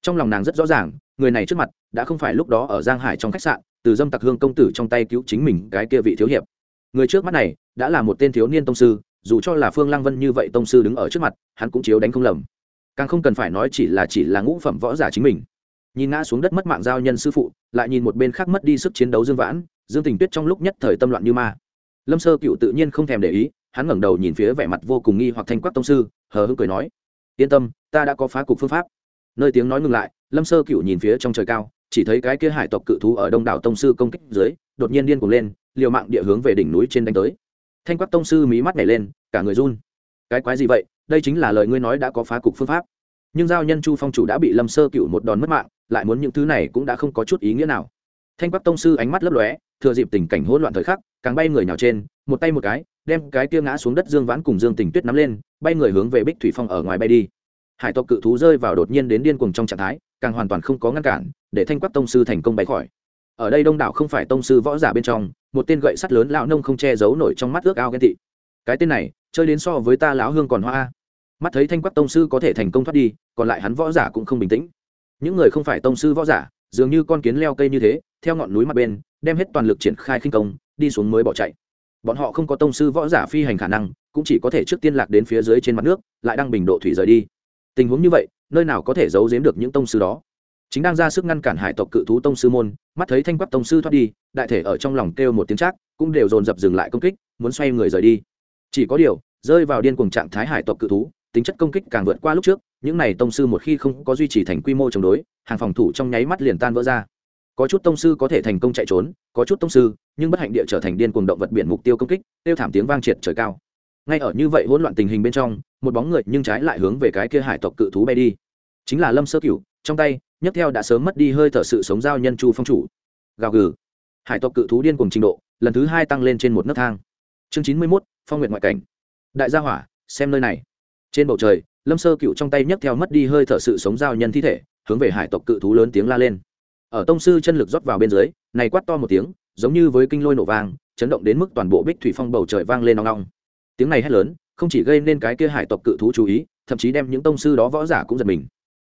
Trong lòng nàng rất rõ ràng, người này trước mặt đã không phải lúc đó ở giang hải trong khách sạn, từ dâm tặc hương công tử trong tay cứu chính mình cái kia vị thiếu hiệp. Người trước mắt này đã là một tên thiếu niên tông sư, dù cho là phương lăng vân như vậy tông sư đứng ở trước mặt, hắn cũng chiếu đánh không lầm. Càng không cần phải nói chỉ là chỉ là ngũ phẩm võ giả chính mình. Nhìn ngã xuống đất mất mạng giao nhân sư phụ, lại nhìn một bên khác mất đi sức chiến đấu dương vãn, dương tình tuyết trong lúc nhất thời tâm loạn như ma. Lâm sơ cựu tự nhiên không thèm để ý, hắn ngẩng đầu nhìn phía vẻ mặt vô cùng nghi hoặc thanh quắc tông sư, hờ hững cười nói, yên tâm ta đã có phá cục phương pháp. Nơi tiếng nói ngừng lại, lâm sơ cựu nhìn phía trong trời cao, chỉ thấy cái kia hải tộc cự thú ở đông đảo tông sư công kích dưới, đột nhiên điên cuồng lên, liều mạng địa hướng về đỉnh núi trên đánh tới. Thanh quắc tông sư mí mắt nhảy lên, cả người run. Cái quái gì vậy? Đây chính là lời ngươi nói đã có phá cục phương pháp. Nhưng giao nhân chu phong chủ đã bị lâm sơ cựu một đòn mất mạng, lại muốn những thứ này cũng đã không có chút ý nghĩa nào. Thanh quắc tông sư ánh mắt lấp lóe, thừa dịp tình cảnh hỗn loạn thời khắc, càng bay người nhào trên, một tay một cái, đem cái kia ngã xuống đất dương vãn cùng dương tình tuyết nắm lên, bay người hướng về bích thủy phong ở ngoài bay đi hải tộc cự thú rơi vào đột nhiên đến điên cuồng trong trạng thái, càng hoàn toàn không có ngăn cản, để thanh quắc tông sư thành công bay khỏi. Ở đây đông đảo không phải tông sư võ giả bên trong, một tên gậy sắt lớn lão nông không che giấu nổi trong mắt ước ao ghen tị. Cái tên này, chơi đến so với ta lão hương còn hoa mắt thấy thanh quắc tông sư có thể thành công thoát đi, còn lại hắn võ giả cũng không bình tĩnh. Những người không phải tông sư võ giả, dường như con kiến leo cây như thế, theo ngọn núi mặt bên, đem hết toàn lực triển khai khinh công, đi xuống mới bỏ chạy. Bọn họ không có tông sư võ giả phi hành khả năng, cũng chỉ có thể trước tiên lạc đến phía dưới trên mặt nước, lại đang bình độ thủy rời đi tình huống như vậy nơi nào có thể giấu giếm được những tông sư đó? Chính đang ra sức ngăn cản hải tộc cự thú tông sư môn mắt thấy thanh quắc tông sư thoát đi đại thể ở trong lòng kêu một tiếng trác, cũng đều dồn dập dừng lại công kích muốn xoay người rời đi. Chỉ có điều rơi vào điên cuồng trạng thái hải tộc cự thú tính chất công kích càng vượt qua lúc trước những này tông sư một khi không có duy trì thành quy mô chống đối hàng phòng thủ trong nháy mắt liền tan vỡ ra. Có chút tông sư có thể thành công chạy trốn có chút tông sư nhưng bất hạnh địa trở thành điên cuồng động vật biển mục tiêu công kích tiêu thảm tiếng vang triệt trời cao ngay ở như vậy hỗn loạn tình hình bên trong, một bóng người nhưng trái lại hướng về cái kia hải tộc cự thú bay đi. Chính là lâm sơ cửu, trong tay, nhấc theo đã sớm mất đi hơi thở sự sống giao nhân chu phong chủ. Gào gừ. Hải tộc cự thú điên cùng trình độ, lần thứ hai tăng lên trên một nấc thang. Chương chín mươi mốt, phong nguyện ngoại cảnh. Đại gia hỏa, xem nơi này. Trên bầu trời, lâm sơ cựu trong tay nhấc theo mất đi hơi thở sự sống giao nhân thi thể, hướng về hải tộc cự thú lớn tiếng la lên. Ở tông sư chân lực rót vào bên dưới, này quát to một tiếng, giống như với kinh lôi nổ vang, chấn động đến mức toàn bộ bích thủy phong bầu trời vang lên nong nong tiếng này hét lớn, không chỉ gây nên cái kia hải tộc cự thú chú ý, thậm chí đem những tông sư đó võ giả cũng giật mình.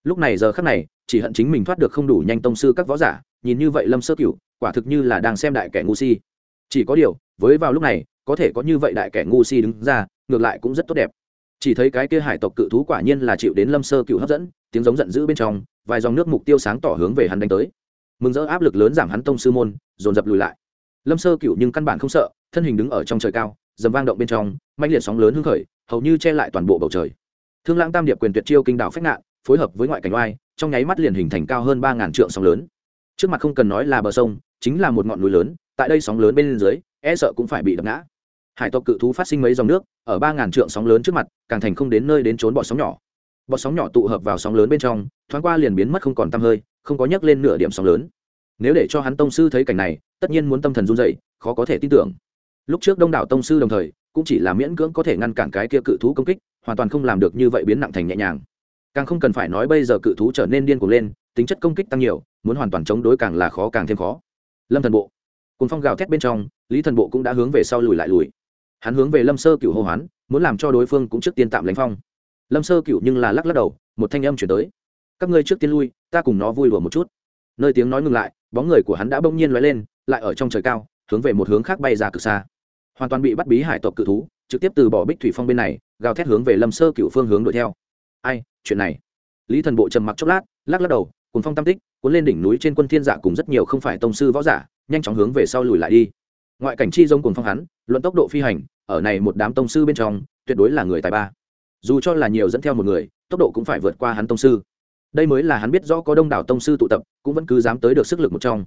Lúc này giờ khắc này, chỉ hận chính mình thoát được không đủ nhanh tông sư các võ giả, nhìn như vậy lâm sơ cựu quả thực như là đang xem đại kẻ ngu si. Chỉ có điều, với vào lúc này, có thể có như vậy đại kẻ ngu si đứng ra, ngược lại cũng rất tốt đẹp. Chỉ thấy cái kia hải tộc cự thú quả nhiên là chịu đến lâm sơ cựu hấp dẫn, tiếng giống giận dữ bên trong, vài dòng nước mục tiêu sáng tỏ hướng về hắn đánh tới. Mừng rỡ áp lực lớn giảm hắn tông sư môn, dồn dập lùi lại. Lâm sơ cựu nhưng căn bản không sợ, thân hình đứng ở trong trời cao dầm vang động bên trong mạnh liệt sóng lớn hưng khởi, hầu như che lại toàn bộ bầu trời. Thương lãng tam điệp quyền tuyệt chiêu kinh đảo phách ngạn, phối hợp với ngoại cảnh oai, trong nháy mắt liền hình thành cao hơn ba ngàn trượng sóng lớn. Trước mặt không cần nói là bờ sông, chính là một ngọn núi lớn, tại đây sóng lớn bên dưới e sợ cũng phải bị đập ngã. Hải tộc cự thú phát sinh mấy dòng nước, ở ba ngàn trượng sóng lớn trước mặt, càng thành không đến nơi đến trốn bọt sóng nhỏ. Bọt sóng nhỏ tụ hợp vào sóng lớn bên trong, thoáng qua liền biến mất không còn tăm hơi, không có nhấc lên nửa điểm sóng lớn. Nếu để cho hắn tông sư thấy cảnh này, tất nhiên muốn tâm thần run dậy khó có thể tin tưởng lúc trước đông đảo tông sư đồng thời, cũng chỉ là miễn cưỡng có thể ngăn cản cái kia cự thú công kích, hoàn toàn không làm được như vậy biến nặng thành nhẹ nhàng. Càng không cần phải nói bây giờ cự thú trở nên điên cuồng lên, tính chất công kích tăng nhiều, muốn hoàn toàn chống đối càng là khó càng thêm khó. Lâm thần bộ. Cùng phong gào thét bên trong, lý thần bộ cũng đã hướng về sau lùi lại lùi. Hắn hướng về lâm sơ cựu hô hoán, muốn làm cho đối phương cũng trước tiên tạm lánh phong. Lâm sơ cựu nhưng là lắc lắc đầu, một thanh âm chuyển tới. Các ngươi trước tiên lui, ta cùng nó vui đùa một chút. Nơi tiếng nói ngừng lại, bóng người của hắn đã bỗng nhiên lóe lên, lại ở trong trời cao, hướng về một hướng khác bay ra cực xa hoàn toàn bị bắt bí hải tộc cự thú, trực tiếp từ bỏ bích thủy phong bên này, gào thét hướng về lâm sơ cựu phương hướng đuổi theo. Ai, chuyện này? Lý thần bộ trầm mặc chốc lát, lắc lắc đầu cùng phong tam tích, cuốn lên đỉnh núi trên quân thiên giả cùng rất nhiều không phải tông sư võ giả, nhanh chóng hướng về sau lùi lại đi. Ngoại cảnh chi giống cùng phong hắn, luận tốc độ phi hành, ở này một đám tông sư bên trong, tuyệt đối là người tài ba. Dù cho là nhiều dẫn theo một người, tốc độ cũng phải vượt qua hắn tông sư. Đây mới là hắn biết rõ có đông đảo tông sư tụ tập, cũng vẫn cứ dám tới được sức lực một trong.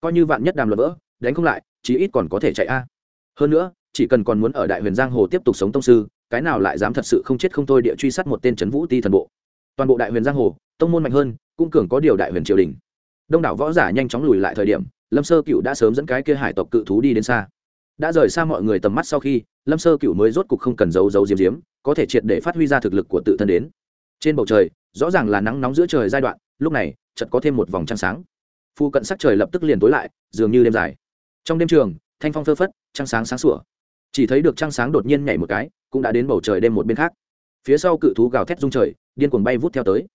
Coi như vạn nhất đàm luận vỡ, đánh không lại, chí ít còn có thể chạy a hơn nữa, chỉ cần còn muốn ở đại huyền giang hồ tiếp tục sống tông sư, cái nào lại dám thật sự không chết không thôi địa truy sát một tên trấn vũ ti thần bộ. Toàn bộ đại huyền giang hồ, tông môn mạnh hơn, cũng cường có điều đại huyền triều đình. Đông đảo võ giả nhanh chóng lùi lại thời điểm, lâm sơ cựu đã sớm dẫn cái kia hải tộc cự thú đi đến xa. Đã rời xa mọi người tầm mắt sau khi, lâm sơ cựu mới rốt cục không cần giấu giấu diếm diếm có thể triệt để phát huy ra thực lực của tự thân đến. Trên bầu trời, rõ ràng là nắng nóng giữa trời giai đoạn, lúc này, chợt có thêm một vòng trăng sáng. Phu cận sắc trời lập tức liền tối lại, dường như đêm dài. Trong đêm trường thanh phong phơ phất, trăng sáng sáng sủa. Chỉ thấy được trăng sáng đột nhiên nhảy một cái, cũng đã đến bầu trời đêm một bên khác. Phía sau cự thú gào thét rung trời, điên cuồng bay vút theo tới.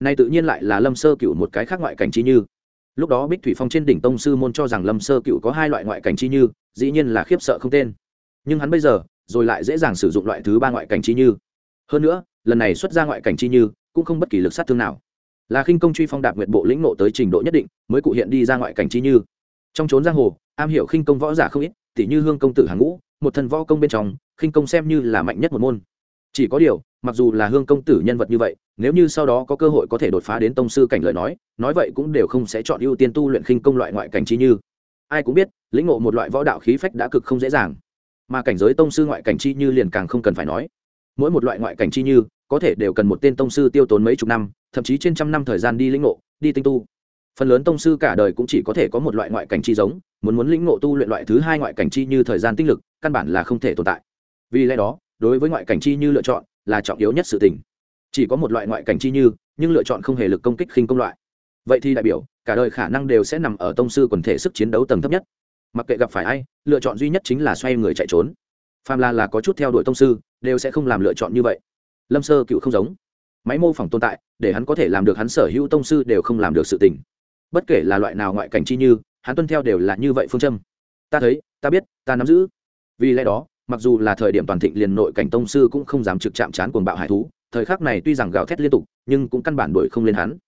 Nay tự nhiên lại là lâm sơ cựu một cái khác ngoại cảnh chi như. Lúc đó bích thủy phong trên đỉnh tông sư môn cho rằng lâm sơ cựu có hai loại ngoại cảnh chi như, dĩ nhiên là khiếp sợ không tên. Nhưng hắn bây giờ, rồi lại dễ dàng sử dụng loại thứ ba ngoại cảnh chi như. Hơn nữa, lần này xuất ra ngoại cảnh chi như, cũng không bất kỳ lực sát thương nào. Là khinh công truy phong đạp nguyện bộ lĩnh nộ tới trình độ nhất định, mới cụ hiện đi ra ngoại cảnh chi như. Trong trốn giang hồ am hiểu khinh công võ giả không ít, tỉ như hương công tử hàng ngũ, một thần võ công bên trong, khinh công xem như là mạnh nhất một môn. Chỉ có điều, mặc dù là hương công tử nhân vật như vậy, nếu như sau đó có cơ hội có thể đột phá đến tông sư cảnh lời nói nói vậy cũng đều không sẽ chọn ưu tiên tu luyện khinh công loại ngoại cảnh chi như. Ai cũng biết, lĩnh ngộ một loại võ đạo khí phách đã cực không dễ dàng. Mà cảnh giới tông sư ngoại cảnh chi như liền càng không cần phải nói. Mỗi một loại ngoại cảnh chi như, có thể đều cần một tên tông sư tiêu tốn mấy chục năm, thậm chí trên trăm năm thời gian đi lĩnh ngộ, đi tinh tu phần lớn tông sư cả đời cũng chỉ có thể có một loại ngoại cảnh chi giống, muốn muốn lĩnh ngộ tu luyện loại thứ hai ngoại cảnh chi như thời gian tinh lực, căn bản là không thể tồn tại. Vì lẽ đó, đối với ngoại cảnh chi như lựa chọn là trọng yếu nhất sự tình. Chỉ có một loại ngoại cảnh chi như, nhưng lựa chọn không hề lực công kích khinh công loại. Vậy thì đại biểu, cả đời khả năng đều sẽ nằm ở tông sư quần thể sức chiến đấu tầng thấp nhất. Mặc kệ gặp phải ai, lựa chọn duy nhất chính là xoay người chạy trốn. Phàm là là có chút theo đuổi tông sư, đều sẽ không làm lựa chọn như vậy. Lâm sơ cựu không giống. Máy mô phỏng tồn tại, để hắn có thể làm được hắn sở hữu tông sư đều không làm được sự tình bất kể là loại nào ngoại cảnh chi như, hắn tuân theo đều là như vậy phương châm. Ta thấy, ta biết, ta nắm giữ. Vì lẽ đó, mặc dù là thời điểm toàn thịnh liền nội cảnh tông sư cũng không dám trực chạm chán cuồng bạo hải thú, thời khắc này tuy rằng gào thét liên tục, nhưng cũng căn bản đuổi không lên hắn.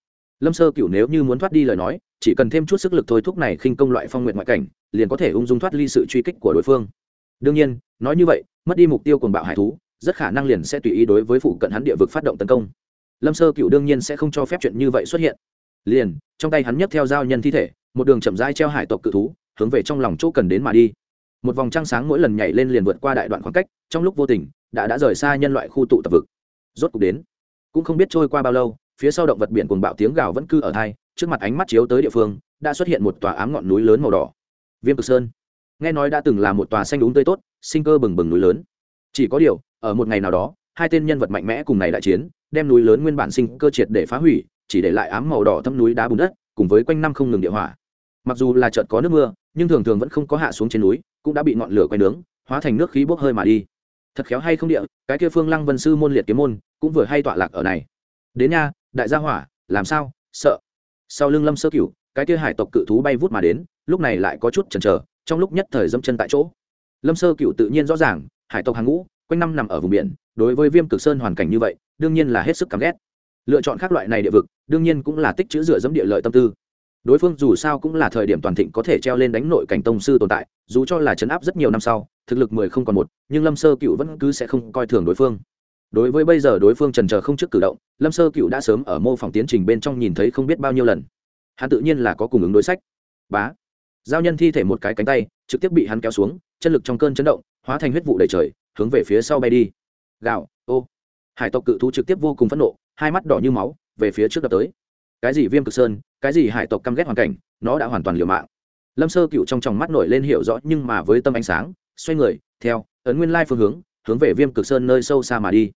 Lâm sơ cửu nếu như muốn thoát đi lời nói, chỉ cần thêm chút sức lực thôi thúc này khinh công loại phong nguyện ngoại cảnh, liền có thể ung dung thoát ly sự truy kích của đối phương. Đương nhiên, nói như vậy, mất đi mục tiêu cuồng bạo hải thú, rất khả năng liền sẽ tùy ý đối với phụ cận hắn địa vực phát động tấn công. Lâm sơ cửu đương nhiên sẽ không cho phép chuyện như vậy xuất hiện liền, trong tay hắn nhấc theo dao nhân thi thể, một đường chậm rãi treo hải tộc cự thú, hướng về trong lòng chỗ cần đến mà đi. Một vòng trăng sáng mỗi lần nhảy lên liền vượt qua đại đoạn khoảng cách, trong lúc vô tình, đã đã rời xa nhân loại khu tụ tập vực. Rốt cục đến. Cũng không biết trôi qua bao lâu, phía sau động vật biển cuồng bạo tiếng gào vẫn cư ở thai, trước mặt ánh mắt chiếu tới địa phương, đã xuất hiện một tòa ám ngọn núi lớn màu đỏ. Viêm cực sơn. Nghe nói đã từng là một tòa xanh đúng tươi tốt, sinh cơ bừng bừng núi lớn. Chỉ có điều, ở một ngày nào đó, hai tên nhân vật mạnh mẽ cùng này đại chiến, đem núi lớn nguyên bản sinh cơ triệt để phá hủy chỉ để lại ám màu đỏ thâm núi đá bùn đất, cùng với quanh năm không ngừng địa hỏa. Mặc dù là trận có nước mưa, nhưng thường thường vẫn không có hạ xuống trên núi, cũng đã bị ngọn lửa quay nướng, hóa thành nước khí bốc hơi mà đi. Thật khéo hay không địa, cái kia phương lăng vân sư môn liệt kiếm môn, cũng vừa hay tọa lạc ở này. Đến nha, đại gia hỏa, làm sao, sợ. Sau lưng lâm sơ cửu, cái kia hải tộc cự thú bay vút mà đến, lúc này lại có chút chần chờ, trong lúc nhất thời dâm chân tại chỗ. Lâm sơ cửu tự nhiên rõ ràng, hải tộc hàng ngũ, quanh năm nằm ở vùng biển, đối với viêm cực sơn hoàn cảnh như vậy, đương nhiên là hết sức cảm ghét lựa chọn các loại này địa vực, đương nhiên cũng là tích chữ dựa dẫm địa lợi tâm tư. Đối phương dù sao cũng là thời điểm toàn thịnh có thể treo lên đánh nội cảnh tông sư tồn tại, dù cho là chấn áp rất nhiều năm sau, thực lực mười không còn một, nhưng lâm sơ cựu vẫn cứ sẽ không coi thường đối phương. Đối với bây giờ đối phương trần trờ không trước cử động, lâm sơ cựu đã sớm ở mô phỏng tiến trình bên trong nhìn thấy không biết bao nhiêu lần. Hắn tự nhiên là có cùng ứng đối sách. Bá. Giao nhân thi thể một cái cánh tay, trực tiếp bị hắn kéo xuống, chân lực trong cơn chấn động, hóa thành huyết vụ đầy trời, hướng về phía sau bay đi. Gạo, ô. Hải tộc cự thú trực tiếp vô cùng phẫn nộ hai mắt đỏ như máu, về phía trước đập tới. Cái gì viêm cực sơn, cái gì hải tộc căm ghét hoàn cảnh, nó đã hoàn toàn liều mạng. Lâm sơ cựu trong tròng mắt nổi lên hiểu rõ nhưng mà với tâm ánh sáng, xoay người, theo, ấn nguyên lai phương hướng hướng về viêm cực sơn nơi sâu xa mà đi.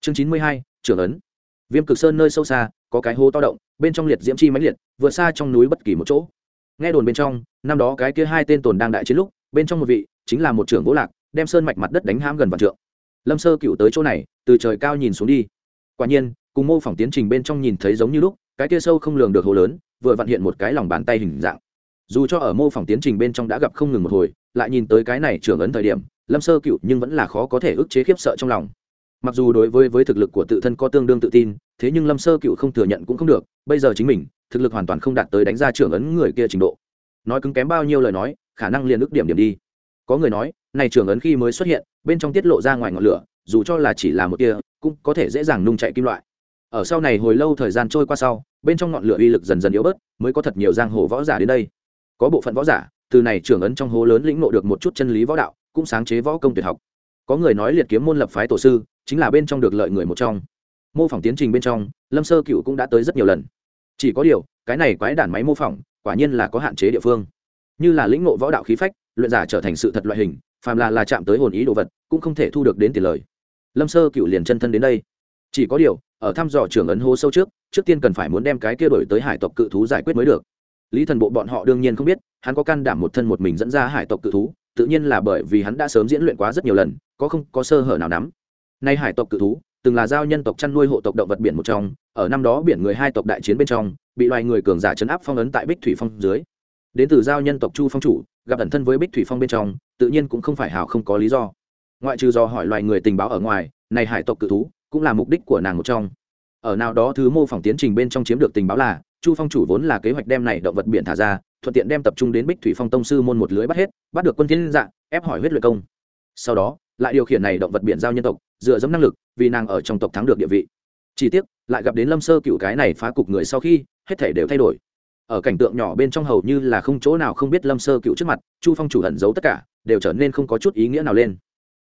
Chương chín mươi hai, trưởng ấn. Viêm cực sơn nơi sâu xa, có cái hố to động, bên trong liệt diễm chi mãnh liệt, vượt xa trong núi bất kỳ một chỗ. Nghe đồn bên trong, năm đó cái kia hai tên tồn đang đại chiến lúc, bên trong một vị, chính là một trưởng gỗ lạc, đem sơn mạch mặt đất đánh ham gần vạn trượng. Lâm sơ cựu tới chỗ này, từ trời cao nhìn xuống đi. Quả nhiên cùng mô phỏng tiến trình bên trong nhìn thấy giống như lúc cái kia sâu không lường được hồ lớn vừa vặn hiện một cái lòng bàn tay hình dạng. Dù cho ở mô phỏng tiến trình bên trong đã gặp không ngừng một hồi lại nhìn tới cái này trưởng ấn thời điểm lâm sơ cựu nhưng vẫn là khó có thể ức chế khiếp sợ trong lòng. Mặc dù đối với với thực lực của tự thân có tương đương tự tin thế nhưng lâm sơ cựu không thừa nhận cũng không được bây giờ chính mình thực lực hoàn toàn không đạt tới đánh ra trưởng ấn người kia trình độ. Nói cứng kém bao nhiêu lời nói khả năng liền ức điểm điểm đi. Có người nói này trưởng ấn khi mới xuất hiện bên trong tiết lộ ra ngoài ngọn lửa dù cho là chỉ là một kia, cũng có thể dễ dàng nung chạy kim loại ở sau này hồi lâu thời gian trôi qua sau, bên trong ngọn lửa uy lực dần dần yếu bớt, mới có thật nhiều giang hồ võ giả đến đây. Có bộ phận võ giả, từ này trưởng ấn trong hố lớn lĩnh ngộ được một chút chân lý võ đạo, cũng sáng chế võ công tuyệt học. Có người nói liệt kiếm môn lập phái tổ sư, chính là bên trong được lợi người một trong. Mô phỏng tiến trình bên trong, lâm sơ cựu cũng đã tới rất nhiều lần. Chỉ có điều, cái này quái đản máy mô phỏng, quả nhiên là có hạn chế địa phương. Như là lĩnh ngộ võ đạo khí phách, luyện giả trở thành sự thật loại hình, phàm là là chạm tới hồn ý đồ vật, cũng không thể thu được đến tiền lời. Lâm sơ cựu liền chân thân đến đây. Chỉ có điều ở thăm dò trưởng ấn hố sâu trước trước tiên cần phải muốn đem cái kia đổi tới hải tộc cự thú giải quyết mới được. Lý thần bộ bọn họ đương nhiên không biết, hắn có can đảm một thân một mình dẫn ra hải tộc cự thú, tự nhiên là bởi vì hắn đã sớm diễn luyện quá rất nhiều lần, có không, có sơ hở nào nắm. Nay hải tộc cự thú, từng là giao nhân tộc chăn nuôi hộ tộc động vật biển một trong, ở năm đó biển người hai tộc đại chiến bên trong, bị loài người cường giả chấn áp phong ấn tại bích thủy phong dưới. Đến từ giao nhân tộc chu phong chủ, gặp ẩn thân với bích thủy phong bên trong, tự nhiên cũng không phải hào không có lý do. Ngoại trừ do hỏi loài người tình báo ở ngoài, này hải tộc cự thú cũng là mục đích của nàng một trong. Ở nào đó thứ mô phỏng tiến trình bên trong chiếm được tình báo là, chu phong chủ vốn là kế hoạch đem này động vật biển thả ra, thuận tiện đem tập trung đến bích thủy phong tông sư môn một lưới bắt hết, bắt được quân thiên dạng ép hỏi huyết luyện công. Sau đó, lại điều khiển này động vật biển giao nhân tộc, dựa dẫm năng lực, vì nàng ở trong tộc thắng được địa vị. Chỉ tiếc, lại gặp đến lâm sơ cựu cái này phá cục người sau khi, hết thể đều thay đổi. Ở cảnh tượng nhỏ bên trong hầu như là không chỗ nào không biết lâm sơ cựu trước mặt, chu phong chủ hận giấu tất cả, đều trở nên không có chút ý nghĩa nào lên.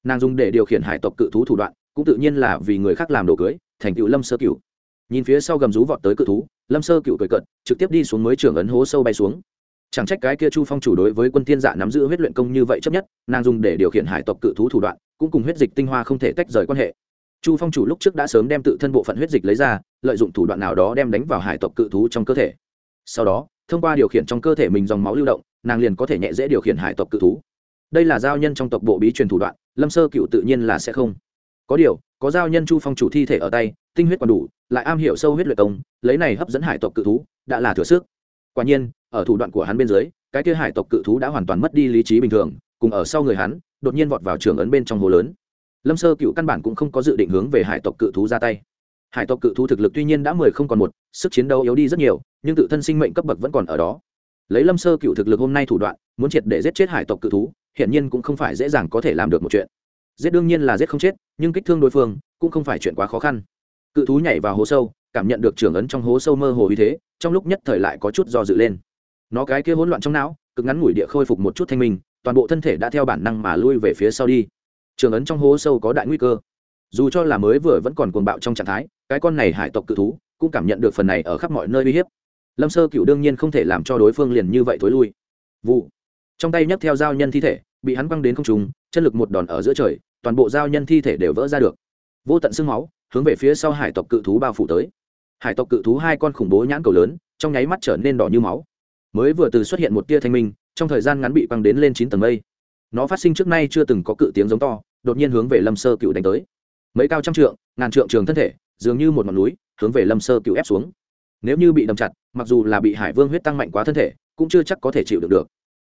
Nàng dùng để điều khiển hải tộc cự thú thủ đoạn cũng tự nhiên là vì người khác làm đồ cưới, thành cựu lâm sơ cựu nhìn phía sau gầm rú vọt tới cự thú, lâm sơ cựu cười cận trực tiếp đi xuống mới trưởng ấn hố sâu bay xuống. Chẳng trách cái kia chu phong chủ đối với quân thiên dạ nắm giữ huyết luyện công như vậy chấp nhất, nàng dùng để điều khiển hải tộc cự thú thủ đoạn, cũng cùng huyết dịch tinh hoa không thể tách rời quan hệ. Chu phong chủ lúc trước đã sớm đem tự thân bộ phận huyết dịch lấy ra, lợi dụng thủ đoạn nào đó đem đánh vào hải tộc cự thú trong cơ thể. Sau đó, thông qua điều khiển trong cơ thể mình dòng máu lưu động, nàng liền có thể nhẹ dễ điều khiển hải tộc cự thú. Đây là giao nhân trong tộc bộ bí truyền thủ đoạn, lâm sơ cựu tự nhiên là sẽ không có điều, có giao nhân chu phong chủ thi thể ở tay, tinh huyết còn đủ, lại am hiểu sâu huyết luyện công, lấy này hấp dẫn hải tộc cự thú, đã là thừa sức. Quả nhiên, ở thủ đoạn của hắn bên dưới, cái kia hải tộc cự thú đã hoàn toàn mất đi lý trí bình thường, cùng ở sau người hắn, đột nhiên vọt vào trường ấn bên trong hồ lớn. Lâm sơ cựu căn bản cũng không có dự định hướng về hải tộc cự thú ra tay. Hải tộc cự thú thực lực tuy nhiên đã mười không còn một, sức chiến đấu yếu đi rất nhiều, nhưng tự thân sinh mệnh cấp bậc vẫn còn ở đó. Lấy lâm sơ cựu thực lực hôm nay thủ đoạn, muốn triệt để giết chết hải tộc cự thú hiện nhiên cũng không phải dễ dàng có thể làm được một chuyện giết đương nhiên là giết không chết, nhưng kích thương đối phương cũng không phải chuyện quá khó khăn. Cự thú nhảy vào hố sâu, cảm nhận được trưởng ấn trong hố sâu mơ hồ như thế, trong lúc nhất thời lại có chút do dự lên. Nó cái kia hỗn loạn trong não, cực ngắn ngủi địa khôi phục một chút thanh minh, toàn bộ thân thể đã theo bản năng mà lui về phía sau đi. Trường ấn trong hố sâu có đại nguy cơ. Dù cho là mới vừa vẫn còn cuồng bạo trong trạng thái, cái con này hải tộc cự thú cũng cảm nhận được phần này ở khắp mọi nơi uy hiếp. Lâm sơ cựu đương nhiên không thể làm cho đối phương liền như vậy thối lui. Vụ. Trong tay nhấc theo dao nhân thi thể, bị hắn quăng đến không trùng chân lực một đòn ở giữa trời toàn bộ dao nhân thi thể đều vỡ ra được. Vô tận xương máu, hướng về phía sau hải tộc cự thú bao phủ tới. Hải tộc cự thú hai con khủng bố nhãn cầu lớn, trong nháy mắt trở nên đỏ như máu. Mới vừa từ xuất hiện một tia thanh minh, trong thời gian ngắn bị băng đến lên chín tầng mây. Nó phát sinh trước nay chưa từng có cự tiếng giống to, đột nhiên hướng về lâm sơ cựu đánh tới. Mấy cao trăm trượng, ngàn trượng trường thân thể, dường như một ngọn núi, hướng về lâm sơ cựu ép xuống. Nếu như bị đâm chặt, mặc dù là bị hải vương huyết tăng mạnh quá thân thể, cũng chưa chắc có thể chịu được được.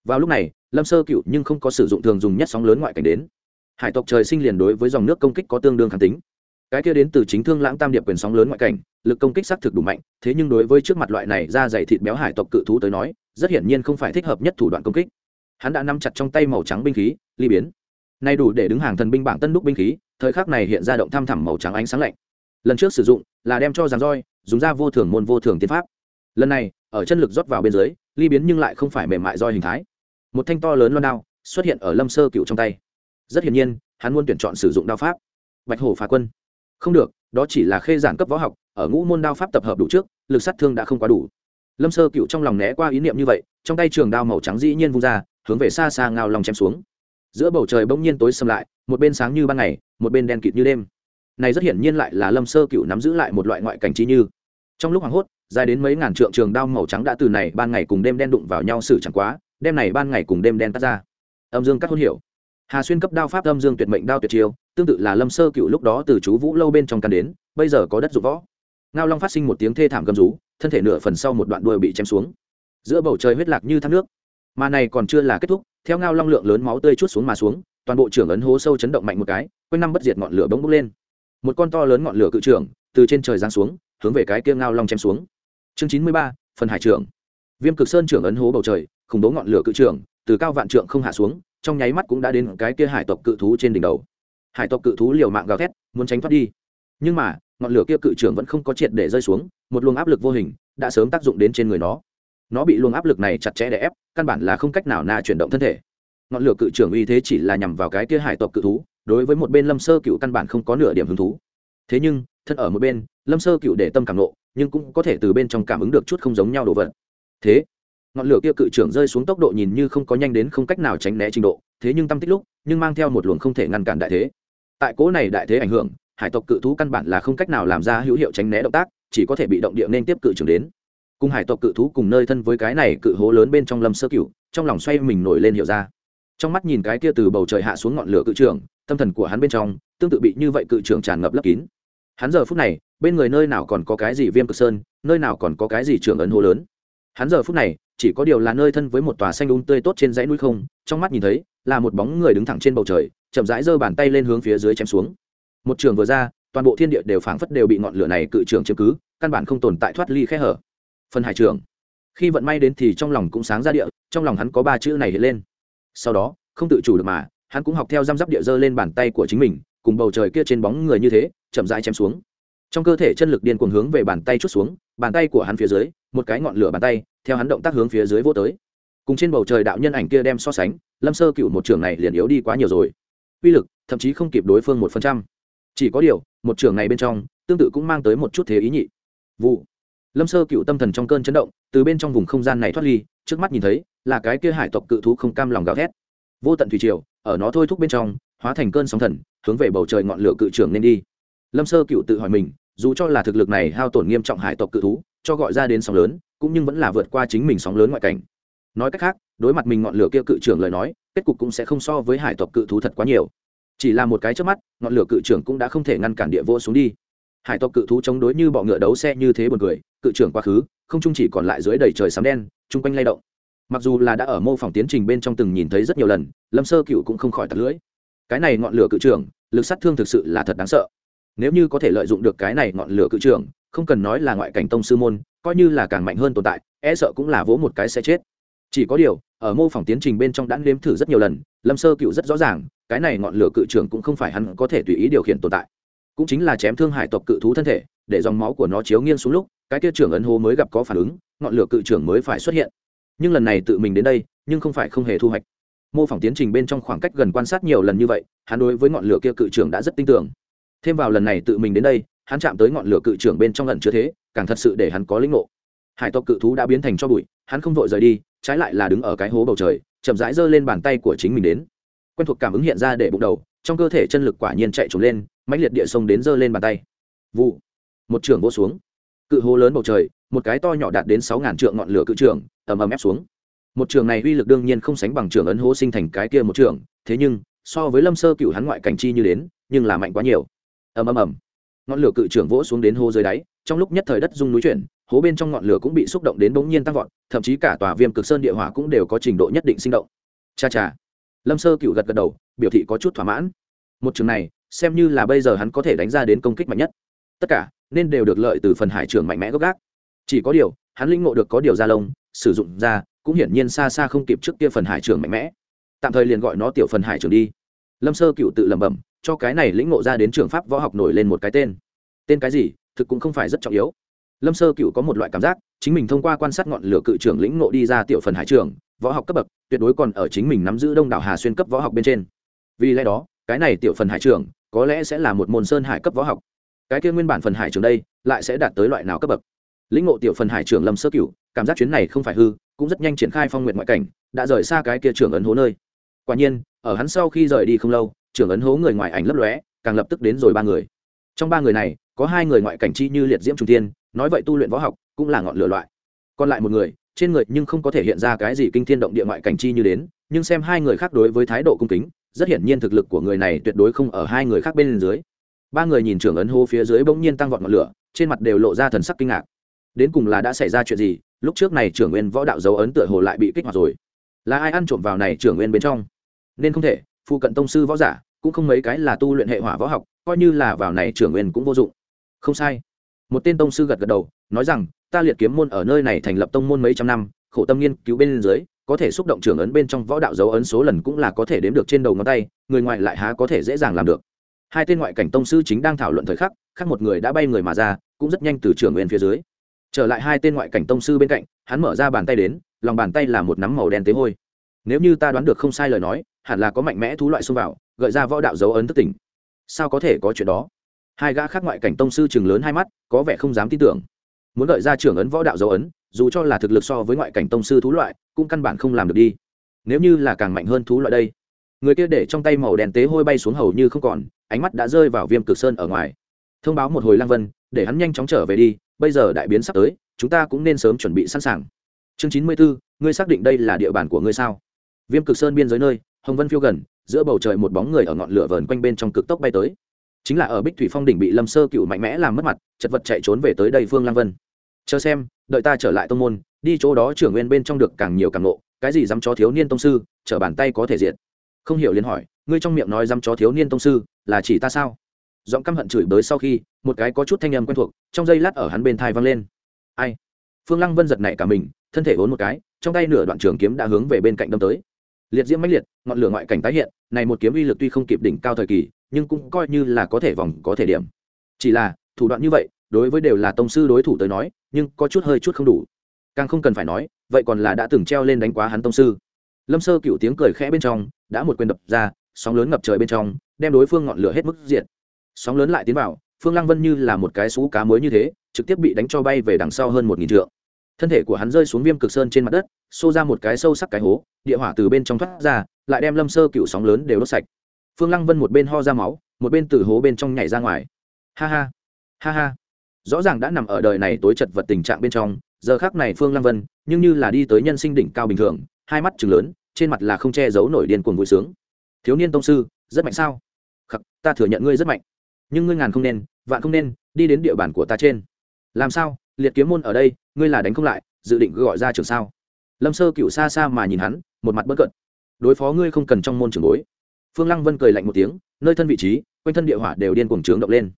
Vào lúc này, lâm sơ cựu nhưng không có sử dụng thường dùng nhất sóng lớn ngoại cảnh đến hải tộc trời sinh liền đối với dòng nước công kích có tương đương kháng tính. Cái kia đến từ chính thương lãng tam điệp quyền sóng lớn ngoại cảnh, lực công kích xác thực đủ mạnh, thế nhưng đối với trước mặt loại này da dày thịt béo hải tộc cự thú tới nói, rất hiển nhiên không phải thích hợp nhất thủ đoạn công kích. Hắn đã nắm chặt trong tay màu trắng binh khí, ly biến. Nay đủ để đứng hàng thần binh bảng tân đúc binh khí, thời khắc này hiện ra động tham thẳm màu trắng ánh sáng lạnh. Lần trước sử dụng, là đem cho giàn roi, dùng ra vô thường môn vô thường tiên pháp. Lần này, ở chân lực rót vào bên dưới, ly biến nhưng lại không phải mềm mại roi hình thái. Một thanh to lớn loan đao xuất hiện ở lâm sơ cựu trong tay rất hiển nhiên, hắn muốn tuyển chọn sử dụng đao pháp. Bạch hổ phá quân. Không được, đó chỉ là khê giản cấp võ học, ở ngũ môn đao pháp tập hợp đủ trước, lực sát thương đã không quá đủ. Lâm sơ cựu trong lòng né qua ý niệm như vậy, trong tay trường đao màu trắng dĩ nhiên vung ra, hướng về xa xa ngao lòng chém xuống. Giữa bầu trời bỗng nhiên tối xâm lại, một bên sáng như ban ngày, một bên đen kịt như đêm. Này rất hiển nhiên lại là lâm sơ cựu nắm giữ lại một loại ngoại cảnh trí như. Trong lúc hoảng hốt, dài đến mấy ngàn trượng trường đao màu trắng đã từ này ban ngày cùng đêm đen đụng vào nhau xử chẳng quá, đêm này ban ngày cùng đêm đen tắt ra. Âm dương cắt hôn hiểu hà xuyên cấp đao pháp âm dương tuyệt mệnh đao tuyệt chiêu, tương tự là lâm sơ cựu lúc đó từ chú vũ lâu bên trong căn đến, bây giờ có đất dụng võ. Ngao long phát sinh một tiếng thê thảm gầm rú, thân thể nửa phần sau một đoạn đuôi bị chém xuống. Giữa bầu trời huyết lạc như thác nước. Mà này còn chưa là kết thúc, theo ngao long lượng lớn máu tươi chút xuống mà xuống, toàn bộ trưởng ấn hố sâu chấn động mạnh một cái, quanh năm bất diệt ngọn lửa bỗng bốc lên. Một con to lớn ngọn lửa cự trưởng, từ trên trời giáng xuống, hướng về cái kia ngao long chém xuống. Chương chín mươi ba, phần hải trưởng. Viêm cực sơn trưởng ấn hố bầu trời, khủng bố ngọn lửa cự trưởng, từ cao vạn trượng không hạ xuống trong nháy mắt cũng đã đến cái kia hải tộc cự thú trên đỉnh đầu. Hải tộc cự thú liều mạng gào thét, muốn tránh thoát đi. Nhưng mà, ngọn lửa kia cự trưởng vẫn không có triệt để rơi xuống, một luồng áp lực vô hình đã sớm tác dụng đến trên người nó. Nó bị luồng áp lực này chặt chẽ đè ép, căn bản là không cách nào na chuyển động thân thể. Ngọn lửa cự trưởng uy thế chỉ là nhằm vào cái kia hải tộc cự thú, đối với một bên lâm sơ cựu căn bản không có nửa điểm hứng thú. Thế nhưng, thân ở một bên, lâm sơ cựu để tâm cảm nộ nhưng cũng có thể từ bên trong cảm ứng được chút không giống nhau đồ vật. Thế ngọn lửa kia cự trưởng rơi xuống tốc độ nhìn như không có nhanh đến không cách nào tránh né trình độ, thế nhưng tâm tích lúc, nhưng mang theo một luồng không thể ngăn cản đại thế. Tại cố này đại thế ảnh hưởng, hải tộc cự thú căn bản là không cách nào làm ra hữu hiệu tránh né động tác, chỉ có thể bị động địa nên tiếp cự trưởng đến. Cùng hải tộc cự thú cùng nơi thân với cái này cự hố lớn bên trong lâm sơ cửu, trong lòng xoay mình nổi lên hiểu ra. Trong mắt nhìn cái kia từ bầu trời hạ xuống ngọn lửa cự trưởng, tâm thần của hắn bên trong, tương tự bị như vậy cự trưởng tràn ngập lấp kín. Hắn giờ phút này, bên người nơi nào còn có cái gì viêm cực sơn, nơi nào còn có cái gì trưởng ấn hố lớn? Hắn giờ phút này chỉ có điều là nơi thân với một tòa xanh đúng tươi tốt trên dãy núi không, trong mắt nhìn thấy, là một bóng người đứng thẳng trên bầu trời, chậm rãi giơ bàn tay lên hướng phía dưới chém xuống. Một trường vừa ra, toàn bộ thiên địa đều phảng phất đều bị ngọn lửa này cự trường chiếm cứ, căn bản không tồn tại thoát ly khe hở. Phần hải trường. Khi vận may đến thì trong lòng cũng sáng ra địa, trong lòng hắn có ba chữ này hiện lên. Sau đó, không tự chủ được mà, hắn cũng học theo răm rắp địa dơ lên bàn tay của chính mình, cùng bầu trời kia trên bóng người như thế, chậm rãi chém xuống. Trong cơ thể chân lực điên cuồng hướng về bàn tay chút xuống, bàn tay của hắn phía dưới, một cái ngọn lửa bàn tay theo hắn động tác hướng phía dưới vô tới. Cùng trên bầu trời đạo nhân ảnh kia đem so sánh, lâm sơ cựu một trường này liền yếu đi quá nhiều rồi. Uy lực, thậm chí không kịp đối phương một phần trăm. Chỉ có điều, một trường này bên trong, tương tự cũng mang tới một chút thế ý nhị. Vụ. Lâm sơ cựu tâm thần trong cơn chấn động, từ bên trong vùng không gian này thoát ly, trước mắt nhìn thấy, là cái kia hải tộc cự thú không cam lòng gào thét. Vô tận thủy triều, ở nó thôi thúc bên trong, hóa thành cơn sóng thần, hướng về bầu trời ngọn lửa cự trưởng nên đi. Lâm sơ cựu tự hỏi mình, dù cho là thực lực này hao tổn nghiêm trọng hải tộc cự thú cho gọi ra đến sóng lớn, cũng nhưng vẫn là vượt qua chính mình sóng lớn ngoại cảnh. Nói cách khác, đối mặt mình ngọn lửa kia cự trưởng lời nói, kết cục cũng sẽ không so với hải tộc cự thú thật quá nhiều. Chỉ là một cái trước mắt, ngọn lửa cự trưởng cũng đã không thể ngăn cản địa vô xuống đi. Hải tộc cự thú chống đối như bọ ngựa đấu xe như thế buồn cười, cự trưởng quá khứ, không chung chỉ còn lại dưới đầy trời sấm đen, chung quanh lay động. Mặc dù là đã ở mô phỏng tiến trình bên trong từng nhìn thấy rất nhiều lần, lâm sơ cựu cũng không khỏi tạt lưỡi. Cái này ngọn lửa cự trưởng, lực sát thương thực sự là thật đáng sợ. Nếu như có thể lợi dụng được cái này ngọn lửa cự trưởng không cần nói là ngoại cảnh tông sư môn, coi như là càng mạnh hơn tồn tại e sợ cũng là vỗ một cái sẽ chết. Chỉ có điều, ở mô phỏng tiến trình bên trong đã nếm thử rất nhiều lần, lâm sơ cựu rất rõ ràng, cái này ngọn lửa cự trưởng cũng không phải hắn có thể tùy ý điều khiển tồn tại. Cũng chính là chém thương hải tộc cự thú thân thể, để dòng máu của nó chiếu nghiêng xuống lúc, cái kia trưởng ấn hô mới gặp có phản ứng, ngọn lửa cự trưởng mới phải xuất hiện. Nhưng lần này tự mình đến đây, nhưng không phải không hề thu hoạch. Mô phỏng tiến trình bên trong khoảng cách gần quan sát nhiều lần như vậy, hắn đối với ngọn lửa kia cự trưởng đã rất tin tưởng. Thêm vào lần này tự mình đến đây hắn chạm tới ngọn lửa cự trưởng bên trong lần chưa thế, càng thật sự để hắn có lĩnh ngộ. Hải tộc cự thú đã biến thành cho bụi, hắn không vội rời đi, trái lại là đứng ở cái hố bầu trời, chậm rãi giơ lên bàn tay của chính mình đến. Quen thuộc cảm ứng hiện ra để bụng đầu, trong cơ thể chân lực quả nhiên chạy trốn lên, mãnh liệt địa sông đến giơ lên bàn tay. Vụ. Một trường vô xuống. Cự hố lớn bầu trời, một cái to nhỏ đạt đến sáu ngàn trượng ngọn lửa cự trường ầm ầm ép xuống. Một trường này uy lực đương nhiên không sánh bằng trường ấn hố sinh thành cái kia một trường, thế nhưng, so với lâm sơ cựu hắn ngoại cảnh chi như đến, nhưng là mạnh quá nhiều. Ầm ầm ầm ngọn lửa cự trường vỗ xuống đến hố dưới đáy, trong lúc nhất thời đất rung núi chuyển, hố bên trong ngọn lửa cũng bị xúc động đến bỗng nhiên tăng vọt, thậm chí cả tòa viêm cực sơn địa hỏa cũng đều có trình độ nhất định sinh động. Cha cha. Lâm sơ cựu gật gật đầu, biểu thị có chút thỏa mãn. Một trường này, xem như là bây giờ hắn có thể đánh ra đến công kích mạnh nhất. Tất cả, nên đều được lợi từ phần hải trường mạnh mẽ gốc gác. Chỉ có điều, hắn linh ngộ được có điều ra lông, sử dụng ra, cũng hiển nhiên xa xa không kịp trước kia phần hải trường mạnh mẽ. Tạm thời liền gọi nó tiểu phần hải trường đi. Lâm sơ cựu tự lẩm bẩm cho cái này lĩnh ngộ ra đến trường pháp võ học nổi lên một cái tên. Tên cái gì, thực cũng không phải rất trọng yếu. Lâm sơ cựu có một loại cảm giác, chính mình thông qua quan sát ngọn lửa cự trưởng lĩnh ngộ đi ra tiểu phần hải trường, võ học cấp bậc, tuyệt đối còn ở chính mình nắm giữ đông đảo hà xuyên cấp võ học bên trên. Vì lẽ đó, cái này tiểu phần hải trường, có lẽ sẽ là một môn sơn hải cấp võ học. Cái kia nguyên bản phần hải trường đây, lại sẽ đạt tới loại nào cấp bậc? Lĩnh ngộ tiểu phần hải trường lâm sơ cửu, cảm giác chuyến này không phải hư, cũng rất nhanh triển khai phong nguyện ngoại cảnh, đã rời xa cái kia trường ấn hố nơi. Quả nhiên, ở hắn sau khi rời đi không lâu trưởng ấn hố người ngoài ảnh lấp lóe, càng lập tức đến rồi ba người. Trong ba người này, có hai người ngoại cảnh chi như liệt diễm trung tiên, nói vậy tu luyện võ học cũng là ngọn lửa loại. Còn lại một người, trên người nhưng không có thể hiện ra cái gì kinh thiên động địa ngoại cảnh chi như đến, nhưng xem hai người khác đối với thái độ cung kính, rất hiển nhiên thực lực của người này tuyệt đối không ở hai người khác bên dưới. Ba người nhìn trưởng ấn hô phía dưới bỗng nhiên tăng vọt ngọn lửa, trên mặt đều lộ ra thần sắc kinh ngạc. Đến cùng là đã xảy ra chuyện gì, lúc trước này trưởng nguyên võ đạo dấu ấn tựa hồ lại bị kích hoạt rồi. Là ai ăn trộm vào này trưởng nguyên bên trong? Nên không thể phụ cận tông sư võ giả, cũng không mấy cái là tu luyện hệ hỏa võ học, coi như là vào này trưởng nguyên cũng vô dụng. Không sai. Một tên tông sư gật gật đầu, nói rằng, ta liệt kiếm môn ở nơi này thành lập tông môn mấy trăm năm, khổ tâm nghiên cứu bên dưới, có thể xúc động trưởng ấn bên trong võ đạo dấu ấn số lần cũng là có thể đếm được trên đầu ngón tay, người ngoại lại há có thể dễ dàng làm được. Hai tên ngoại cảnh tông sư chính đang thảo luận thời khắc, khác một người đã bay người mà ra, cũng rất nhanh từ trưởng nguyên phía dưới. Trở lại hai tên ngoại cảnh tông sư bên cạnh, hắn mở ra bàn tay đến, lòng bàn tay là một nắm màu đen tế hôi. Nếu như ta đoán được không sai lời nói hẳn là có mạnh mẽ thú loại xông vào, gợi ra võ đạo dấu ấn thức tỉnh. Sao có thể có chuyện đó? Hai gã khác ngoại cảnh tông sư chừng lớn hai mắt, có vẻ không dám tin tưởng. Muốn gợi ra trưởng ấn võ đạo dấu ấn, dù cho là thực lực so với ngoại cảnh tông sư thú loại, cũng căn bản không làm được đi. Nếu như là càng mạnh hơn thú loại đây, người kia để trong tay màu đèn tế hôi bay xuống hầu như không còn, ánh mắt đã rơi vào viêm cực sơn ở ngoài. Thông báo một hồi lang vân, để hắn nhanh chóng trở về đi, bây giờ đại biến sắp tới, chúng ta cũng nên sớm chuẩn bị sẵn sàng. Chương chín mươi bốn ngươi xác định đây là địa bàn của ngươi sao? Viêm cực sơn biên giới nơi hồng vân phiêu gần, giữa bầu trời một bóng người ở ngọn lửa vờn quanh bên trong cực tốc bay tới. Chính là ở bích thủy phong đỉnh bị lâm sơ cựu mạnh mẽ làm mất mặt, chật vật chạy trốn về tới đây phương lang vân. Chờ xem, đợi ta trở lại tông môn, đi chỗ đó trưởng nguyên bên trong được càng nhiều càng nộ cái gì dám chó thiếu niên tông sư, trở bàn tay có thể diệt. Không hiểu liền hỏi, ngươi trong miệng nói dám chó thiếu niên tông sư, là chỉ ta sao? Giọng căm hận chửi bới sau khi, một cái có chút thanh âm quen thuộc, trong giây lát ở hắn bên thai vang lên. Ai? Phương lăng vân giật nảy cả mình, thân thể vốn một cái, trong tay nửa đoạn trường kiếm đã hướng về bên cạnh đâm tới liệt diễm mãnh liệt, ngọn lửa ngoại cảnh tái hiện, này một kiếm uy lực tuy không kịp đỉnh cao thời kỳ, nhưng cũng coi như là có thể vòng, có thể điểm. Chỉ là, thủ đoạn như vậy, đối với đều là tông sư đối thủ tới nói, nhưng có chút hơi chút không đủ. Càng không cần phải nói, vậy còn là đã từng treo lên đánh quá hắn tông sư. Lâm sơ cựu tiếng cười khẽ bên trong, đã một quyền đập ra, sóng lớn ngập trời bên trong, đem đối phương ngọn lửa hết mức diện sóng lớn lại tiến vào, phương lăng vân như là một cái xú cá mới như thế, trực tiếp bị đánh cho bay về đằng sau hơn một nghìn trượng thân thể của hắn rơi xuống viêm cực sơn trên mặt đất, xô ra một cái sâu sắc cái hố, địa hỏa từ bên trong thoát ra, lại đem lâm sơ cựu sóng lớn đều đốt sạch. Phương lăng vân một bên ho ra máu, một bên từ hố bên trong nhảy ra ngoài. Ha ha ha ha. Rõ ràng đã nằm ở đời này tối chật vật tình trạng bên trong, giờ khác này phương lăng vân, nhưng như là đi tới nhân sinh đỉnh cao bình thường, hai mắt chừng lớn, trên mặt là không che giấu nổi điên cuồng vui sướng. Thiếu niên tông sư, rất mạnh sao? Khắc, ta thừa nhận ngươi rất mạnh. Nhưng ngươi ngàn không nên, vạn không nên, đi đến địa bàn của ta trên. Làm sao? Liệt kiếm môn ở đây, ngươi là đánh không lại, dự định gọi ra trường sao. Lâm sơ cựu xa xa mà nhìn hắn, một mặt bất cận. Đối phó ngươi không cần trong môn trường bối. Phương lăng vân cười lạnh một tiếng, nơi thân vị trí, quanh thân địa hỏa đều điên cuồng trướng động lên.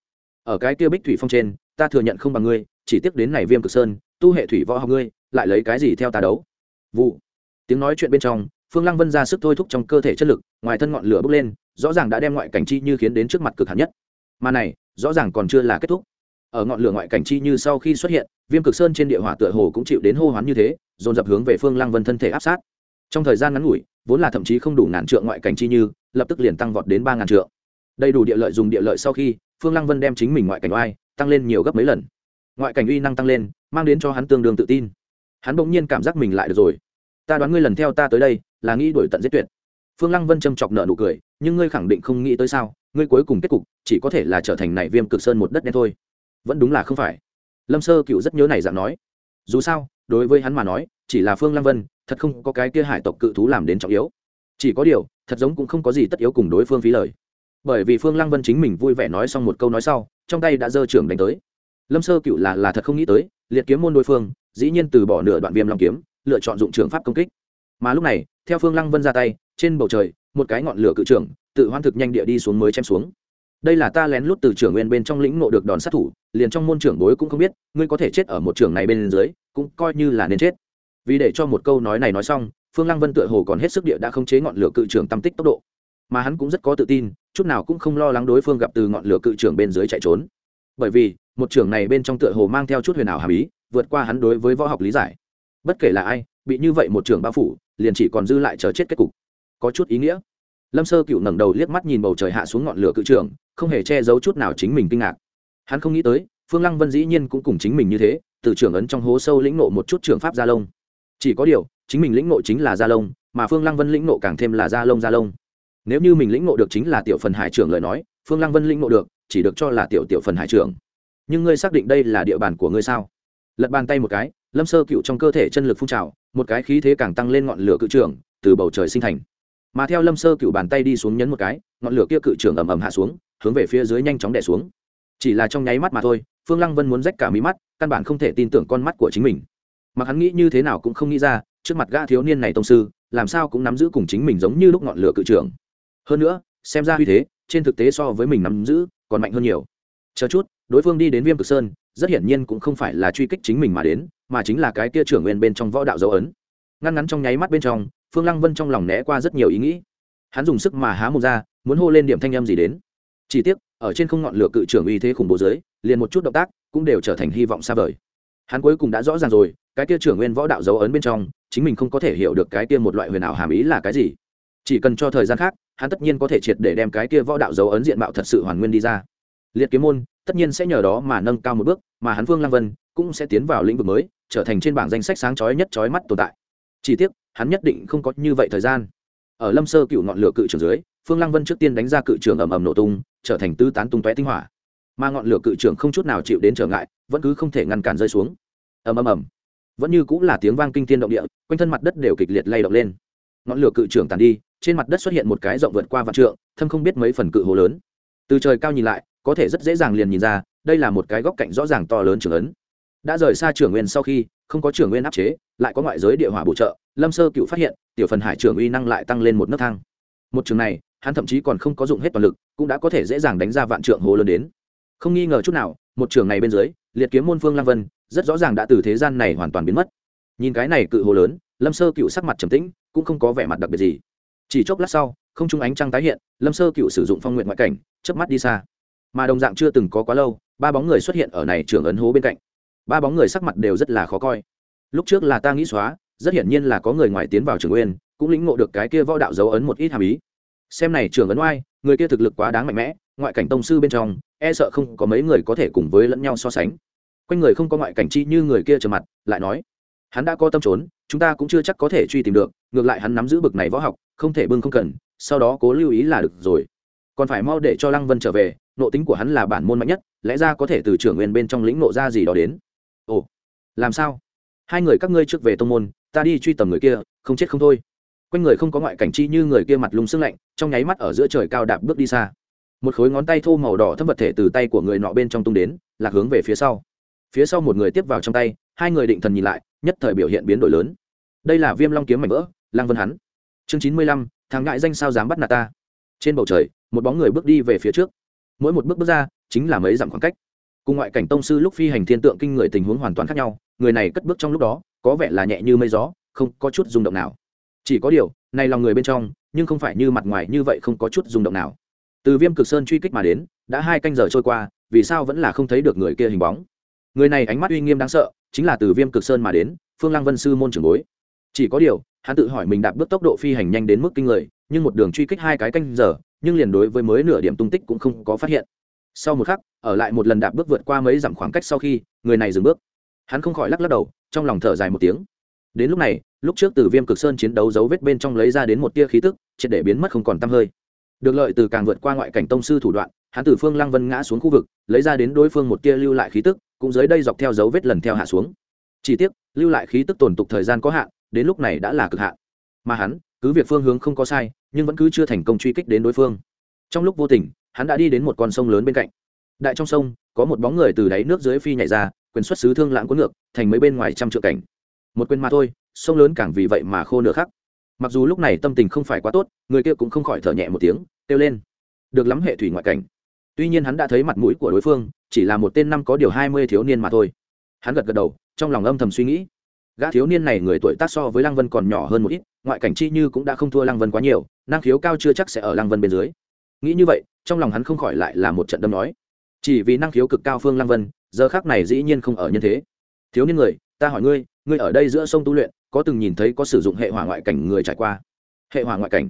Ở cái kia bích thủy phong trên, ta thừa nhận không bằng ngươi, chỉ tiếc đến này viêm cực sơn, tu hệ thủy võ học ngươi, lại lấy cái gì theo ta đấu? Vụ. Tiếng nói chuyện bên trong, phương lăng vân ra sức thôi thúc trong cơ thể chất lực, ngoài thân ngọn lửa bốc lên, rõ ràng đã đem ngoại cảnh chi như khiến đến trước mặt cực hạn nhất. Mà này, rõ ràng còn chưa là kết thúc ở ngọn lửa ngoại cảnh chi như sau khi xuất hiện, viêm cực sơn trên địa hỏa tựa hồ cũng chịu đến hô hoán như thế, dồn dập hướng về phương lăng vân thân thể áp sát. Trong thời gian ngắn ngủi, vốn là thậm chí không đủ ngàn trượng ngoại cảnh chi như, lập tức liền tăng vọt đến ba ngàn trượng. Đầy đủ địa lợi dùng địa lợi sau khi, phương lăng vân đem chính mình ngoại cảnh oai tăng lên nhiều gấp mấy lần. Ngoại cảnh uy năng tăng lên, mang đến cho hắn tương đương tự tin. Hắn bỗng nhiên cảm giác mình lại được rồi. Ta đoán ngươi lần theo ta tới đây, là nghĩ đuổi tận giết tuyệt. Phương lăng vân châm chọc nợ nụ cười, nhưng ngươi khẳng định không nghĩ tới sao, ngươi cuối cùng kết cục, chỉ có thể là trở thành này viêm cực sơn một đất đen thôi vẫn đúng là không phải. Lâm sơ cựu rất nhớ này dạng nói. Dù sao, đối với hắn mà nói, chỉ là phương lăng vân, thật không có cái kia hải tộc cự thú làm đến trọng yếu. Chỉ có điều, thật giống cũng không có gì tất yếu cùng đối phương phí lời. Bởi vì phương lăng vân chính mình vui vẻ nói xong một câu nói sau, trong tay đã giơ trưởng đánh tới. Lâm sơ cựu là là thật không nghĩ tới, liệt kiếm môn đối phương, dĩ nhiên từ bỏ nửa đoạn viêm long kiếm, lựa chọn dụng trường pháp công kích. Mà lúc này, theo phương lăng vân ra tay, trên bầu trời, một cái ngọn lửa cự trưởng, tự hoan thực nhanh địa đi xuống mới chém xuống. Đây là ta lén lút từ trưởng nguyên bên trong lĩnh ngộ được đòn sát thủ liền trong môn trưởng bối cũng không biết, ngươi có thể chết ở một trường này bên dưới, cũng coi như là nên chết. Vì để cho một câu nói này nói xong, phương lăng vân tựa hồ còn hết sức địa đã không chế ngọn lửa cự trưởng tâm tích tốc độ. Mà hắn cũng rất có tự tin, chút nào cũng không lo lắng đối phương gặp từ ngọn lửa cự trưởng bên dưới chạy trốn. Bởi vì, một trưởng này bên trong tựa hồ mang theo chút huyền ảo hàm ý, vượt qua hắn đối với võ học lý giải. Bất kể là ai, bị như vậy một trưởng bao phủ, liền chỉ còn dư lại chờ chết kết cục. Có chút ý nghĩa. Lâm sơ cựu ngẩng đầu liếc mắt nhìn bầu trời hạ xuống ngọn lửa cự trưởng, không hề che giấu chút nào chính mình kinh ngạc hắn không nghĩ tới, phương lăng vân dĩ nhiên cũng cùng chính mình như thế, từ trưởng ấn trong hố sâu lĩnh nộ một chút trường pháp gia lông. Chỉ có điều, chính mình lĩnh nộ chính là gia lông, mà phương lăng vân lĩnh nộ càng thêm là gia lông gia lông. Nếu như mình lĩnh nộ được chính là tiểu phần hải trưởng lời nói, phương lăng vân lĩnh nộ được, chỉ được cho là tiểu tiểu phần hải trưởng. Nhưng ngươi xác định đây là địa bàn của ngươi sao? Lật bàn tay một cái, lâm sơ cựu trong cơ thể chân lực phun trào, một cái khí thế càng tăng lên ngọn lửa cự trưởng, từ bầu trời sinh thành. Mà theo lâm sơ cựu bàn tay đi xuống nhấn một cái, ngọn lửa kia cự trưởng ầm ầm hạ xuống, hướng về phía dưới nhanh chóng đẻ xuống chỉ là trong nháy mắt mà thôi, phương lăng vân muốn rách cả mí mắt, căn bản không thể tin tưởng con mắt của chính mình. Mà hắn nghĩ như thế nào cũng không nghĩ ra, trước mặt gã thiếu niên này tông sư, làm sao cũng nắm giữ cùng chính mình giống như lúc ngọn lửa cự trưởng. Hơn nữa, xem ra uy thế, trên thực tế so với mình nắm giữ, còn mạnh hơn nhiều. Chờ chút, đối phương đi đến viêm cực sơn, rất hiển nhiên cũng không phải là truy kích chính mình mà đến, mà chính là cái kia trưởng nguyên bên trong võ đạo dấu ấn. Ngăn ngắn trong nháy mắt bên trong, phương lăng vân trong lòng né qua rất nhiều ý nghĩ. Hắn dùng sức mà há một ra, muốn hô lên điểm thanh âm gì đến. Chỉ tiếc ở trên không ngọn lửa cự trưởng uy thế khủng bố dưới, liền một chút động tác cũng đều trở thành hy vọng xa vời. Hắn cuối cùng đã rõ ràng rồi, cái kia trưởng nguyên võ đạo dấu ấn bên trong, chính mình không có thể hiểu được cái kia một loại huyền ảo hàm ý là cái gì. Chỉ cần cho thời gian khác, hắn tất nhiên có thể triệt để đem cái kia võ đạo dấu ấn diện mạo thật sự hoàn nguyên đi ra. Liệt kiếm môn, tất nhiên sẽ nhờ đó mà nâng cao một bước, mà hắn vương lăng vân cũng sẽ tiến vào lĩnh vực mới, trở thành trên bảng danh sách sáng chói nhất chói mắt tồn tại. Chỉ tiếc, hắn nhất định không có như vậy thời gian. Ở lâm sơ cựu ngọn lửa cự trưởng dưới, phương lăng vân trước tiên đánh ra cự trưởng ầm ầm nổ tung trở thành tứ tán tung tóe tinh hỏa. Mà ngọn lửa cự trường không chút nào chịu đến trở ngại, vẫn cứ không thể ngăn cản rơi xuống. Ầm ầm ầm. Vẫn như cũng là tiếng vang kinh thiên động địa, quanh thân mặt đất đều kịch liệt lay động lên. Ngọn lửa cự trường tàn đi, trên mặt đất xuất hiện một cái rộng vượt qua vạn trượng, thâm không biết mấy phần cự hồ lớn. Từ trời cao nhìn lại, có thể rất dễ dàng liền nhìn ra, đây là một cái góc cạnh rõ ràng to lớn trường ấn. Đã rời xa trưởng nguyên sau khi, không có trưởng nguyên áp chế, lại có ngoại giới địa hỏa bổ trợ, lâm sơ cựu phát hiện, tiểu phần hải trưởng uy năng lại tăng lên một nấc thang. Một trường này hắn thậm chí còn không có dụng hết toàn lực, cũng đã có thể dễ dàng đánh ra vạn trượng hồ lớn đến. Không nghi ngờ chút nào, một trường này bên dưới, liệt kiếm môn phương lang vân, rất rõ ràng đã từ thế gian này hoàn toàn biến mất. Nhìn cái này cự hồ lớn, lâm sơ cựu sắc mặt trầm tĩnh, cũng không có vẻ mặt đặc biệt gì. Chỉ chốc lát sau, không trung ánh trăng tái hiện, lâm sơ cựu sử dụng phong nguyện ngoại cảnh, chớp mắt đi xa. Mà đồng dạng chưa từng có quá lâu, ba bóng người xuất hiện ở này trường ấn hố bên cạnh. Ba bóng người sắc mặt đều rất là khó coi. Lúc trước là ta nghĩ xóa, rất hiển nhiên là có người ngoài tiến vào trường nguyên, cũng lĩnh ngộ được cái kia võ đạo dấu ấn một ít hàm ý xem này trưởng ấn oai, người kia thực lực quá đáng mạnh mẽ, ngoại cảnh tông sư bên trong e sợ không có mấy người có thể cùng với lẫn nhau so sánh. Quanh người không có ngoại cảnh chi như người kia trở mặt, lại nói, hắn đã có tâm trốn, chúng ta cũng chưa chắc có thể truy tìm được, ngược lại hắn nắm giữ bực này võ học, không thể bưng không cần, sau đó cố lưu ý là được rồi. Còn phải mau để cho lăng vân trở về nộ tính của hắn là bản môn mạnh nhất, lẽ ra có thể từ trưởng nguyên bên trong lĩnh nộ ra gì đó đến. Ồ, làm sao? Hai người các ngươi trước về tông môn, ta đi truy tầm người kia, không chết không thôi quanh người không có ngoại cảnh chi như người kia mặt lung sưng lạnh, trong nháy mắt ở giữa trời cao đạp bước đi xa. Một khối ngón tay thô màu đỏ thâm vật thể từ tay của người nọ bên trong tung đến, lạc hướng về phía sau. Phía sau một người tiếp vào trong tay, hai người định thần nhìn lại, nhất thời biểu hiện biến đổi lớn. Đây là viêm long kiếm mảnh vỡ, lang vân hắn. Chương chín mươi lăm, thằng ngại danh sao dám bắt nạt ta? Trên bầu trời, một bóng người bước đi về phía trước. Mỗi một bước bước ra, chính là mấy dặm khoảng cách. Cùng ngoại cảnh tông sư lúc phi hành thiên tượng kinh người tình huống hoàn toàn khác nhau, người này cất bước trong lúc đó, có vẻ là nhẹ như mây gió, không có chút rung động nào chỉ có điều, này lòng người bên trong, nhưng không phải như mặt ngoài như vậy không có chút rung động nào. Từ viêm cực sơn truy kích mà đến, đã hai canh giờ trôi qua, vì sao vẫn là không thấy được người kia hình bóng? Người này ánh mắt uy nghiêm đáng sợ, chính là từ viêm cực sơn mà đến, phương lăng vân sư môn trưởng bối. Chỉ có điều, hắn tự hỏi mình đạp bước tốc độ phi hành nhanh đến mức kinh người, nhưng một đường truy kích hai cái canh giờ, nhưng liền đối với mới nửa điểm tung tích cũng không có phát hiện. Sau một khắc, ở lại một lần đạp bước vượt qua mấy dặm khoảng cách sau khi, người này dừng bước. Hắn không khỏi lắc lắc đầu, trong lòng thở dài một tiếng đến lúc này, lúc trước từ viêm cực sơn chiến đấu dấu vết bên trong lấy ra đến một tia khí tức, triệt để biến mất không còn t hơi. Được lợi từ càng vượt qua ngoại cảnh tông sư thủ đoạn, hắn từ phương lăng vân ngã xuống khu vực, lấy ra đến đối phương một tia lưu lại khí tức, cũng dưới đây dọc theo dấu vết lần theo hạ xuống. Chỉ tiếc, lưu lại khí tức tồn tục thời gian có hạn, đến lúc này đã là cực hạn. Mà hắn, cứ việc phương hướng không có sai, nhưng vẫn cứ chưa thành công truy kích đến đối phương. Trong lúc vô tình, hắn đã đi đến một con sông lớn bên cạnh. Đại trong sông, có một bóng người từ đáy nước dưới phi nhảy ra, quyền xuất xứ thương lãng cuốn ngược, thành mấy bên ngoài trăm trượng cảnh một quên mà thôi, sông lớn càng vì vậy mà khô nửa khắc. Mặc dù lúc này tâm tình không phải quá tốt, người kia cũng không khỏi thở nhẹ một tiếng, kêu lên. Được lắm hệ thủy ngoại cảnh. Tuy nhiên hắn đã thấy mặt mũi của đối phương, chỉ là một tên năm có điều hai mươi thiếu niên mà thôi. Hắn gật gật đầu, trong lòng âm thầm suy nghĩ. Gã thiếu niên này người tuổi tác so với lăng vân còn nhỏ hơn một ít, ngoại cảnh chi như cũng đã không thua lăng vân quá nhiều, năng khiếu cao chưa chắc sẽ ở lăng vân bên dưới. Nghĩ như vậy, trong lòng hắn không khỏi lại là một trận đâm nói. Chỉ vì năng khiếu cực cao phương lăng vân, giờ khác này dĩ nhiên không ở nhân thế. Thiếu niên người ta hỏi ngươi ngươi ở đây giữa sông tu luyện, có từng nhìn thấy có sử dụng hệ hỏa ngoại cảnh người trải qua? Hệ hỏa ngoại cảnh.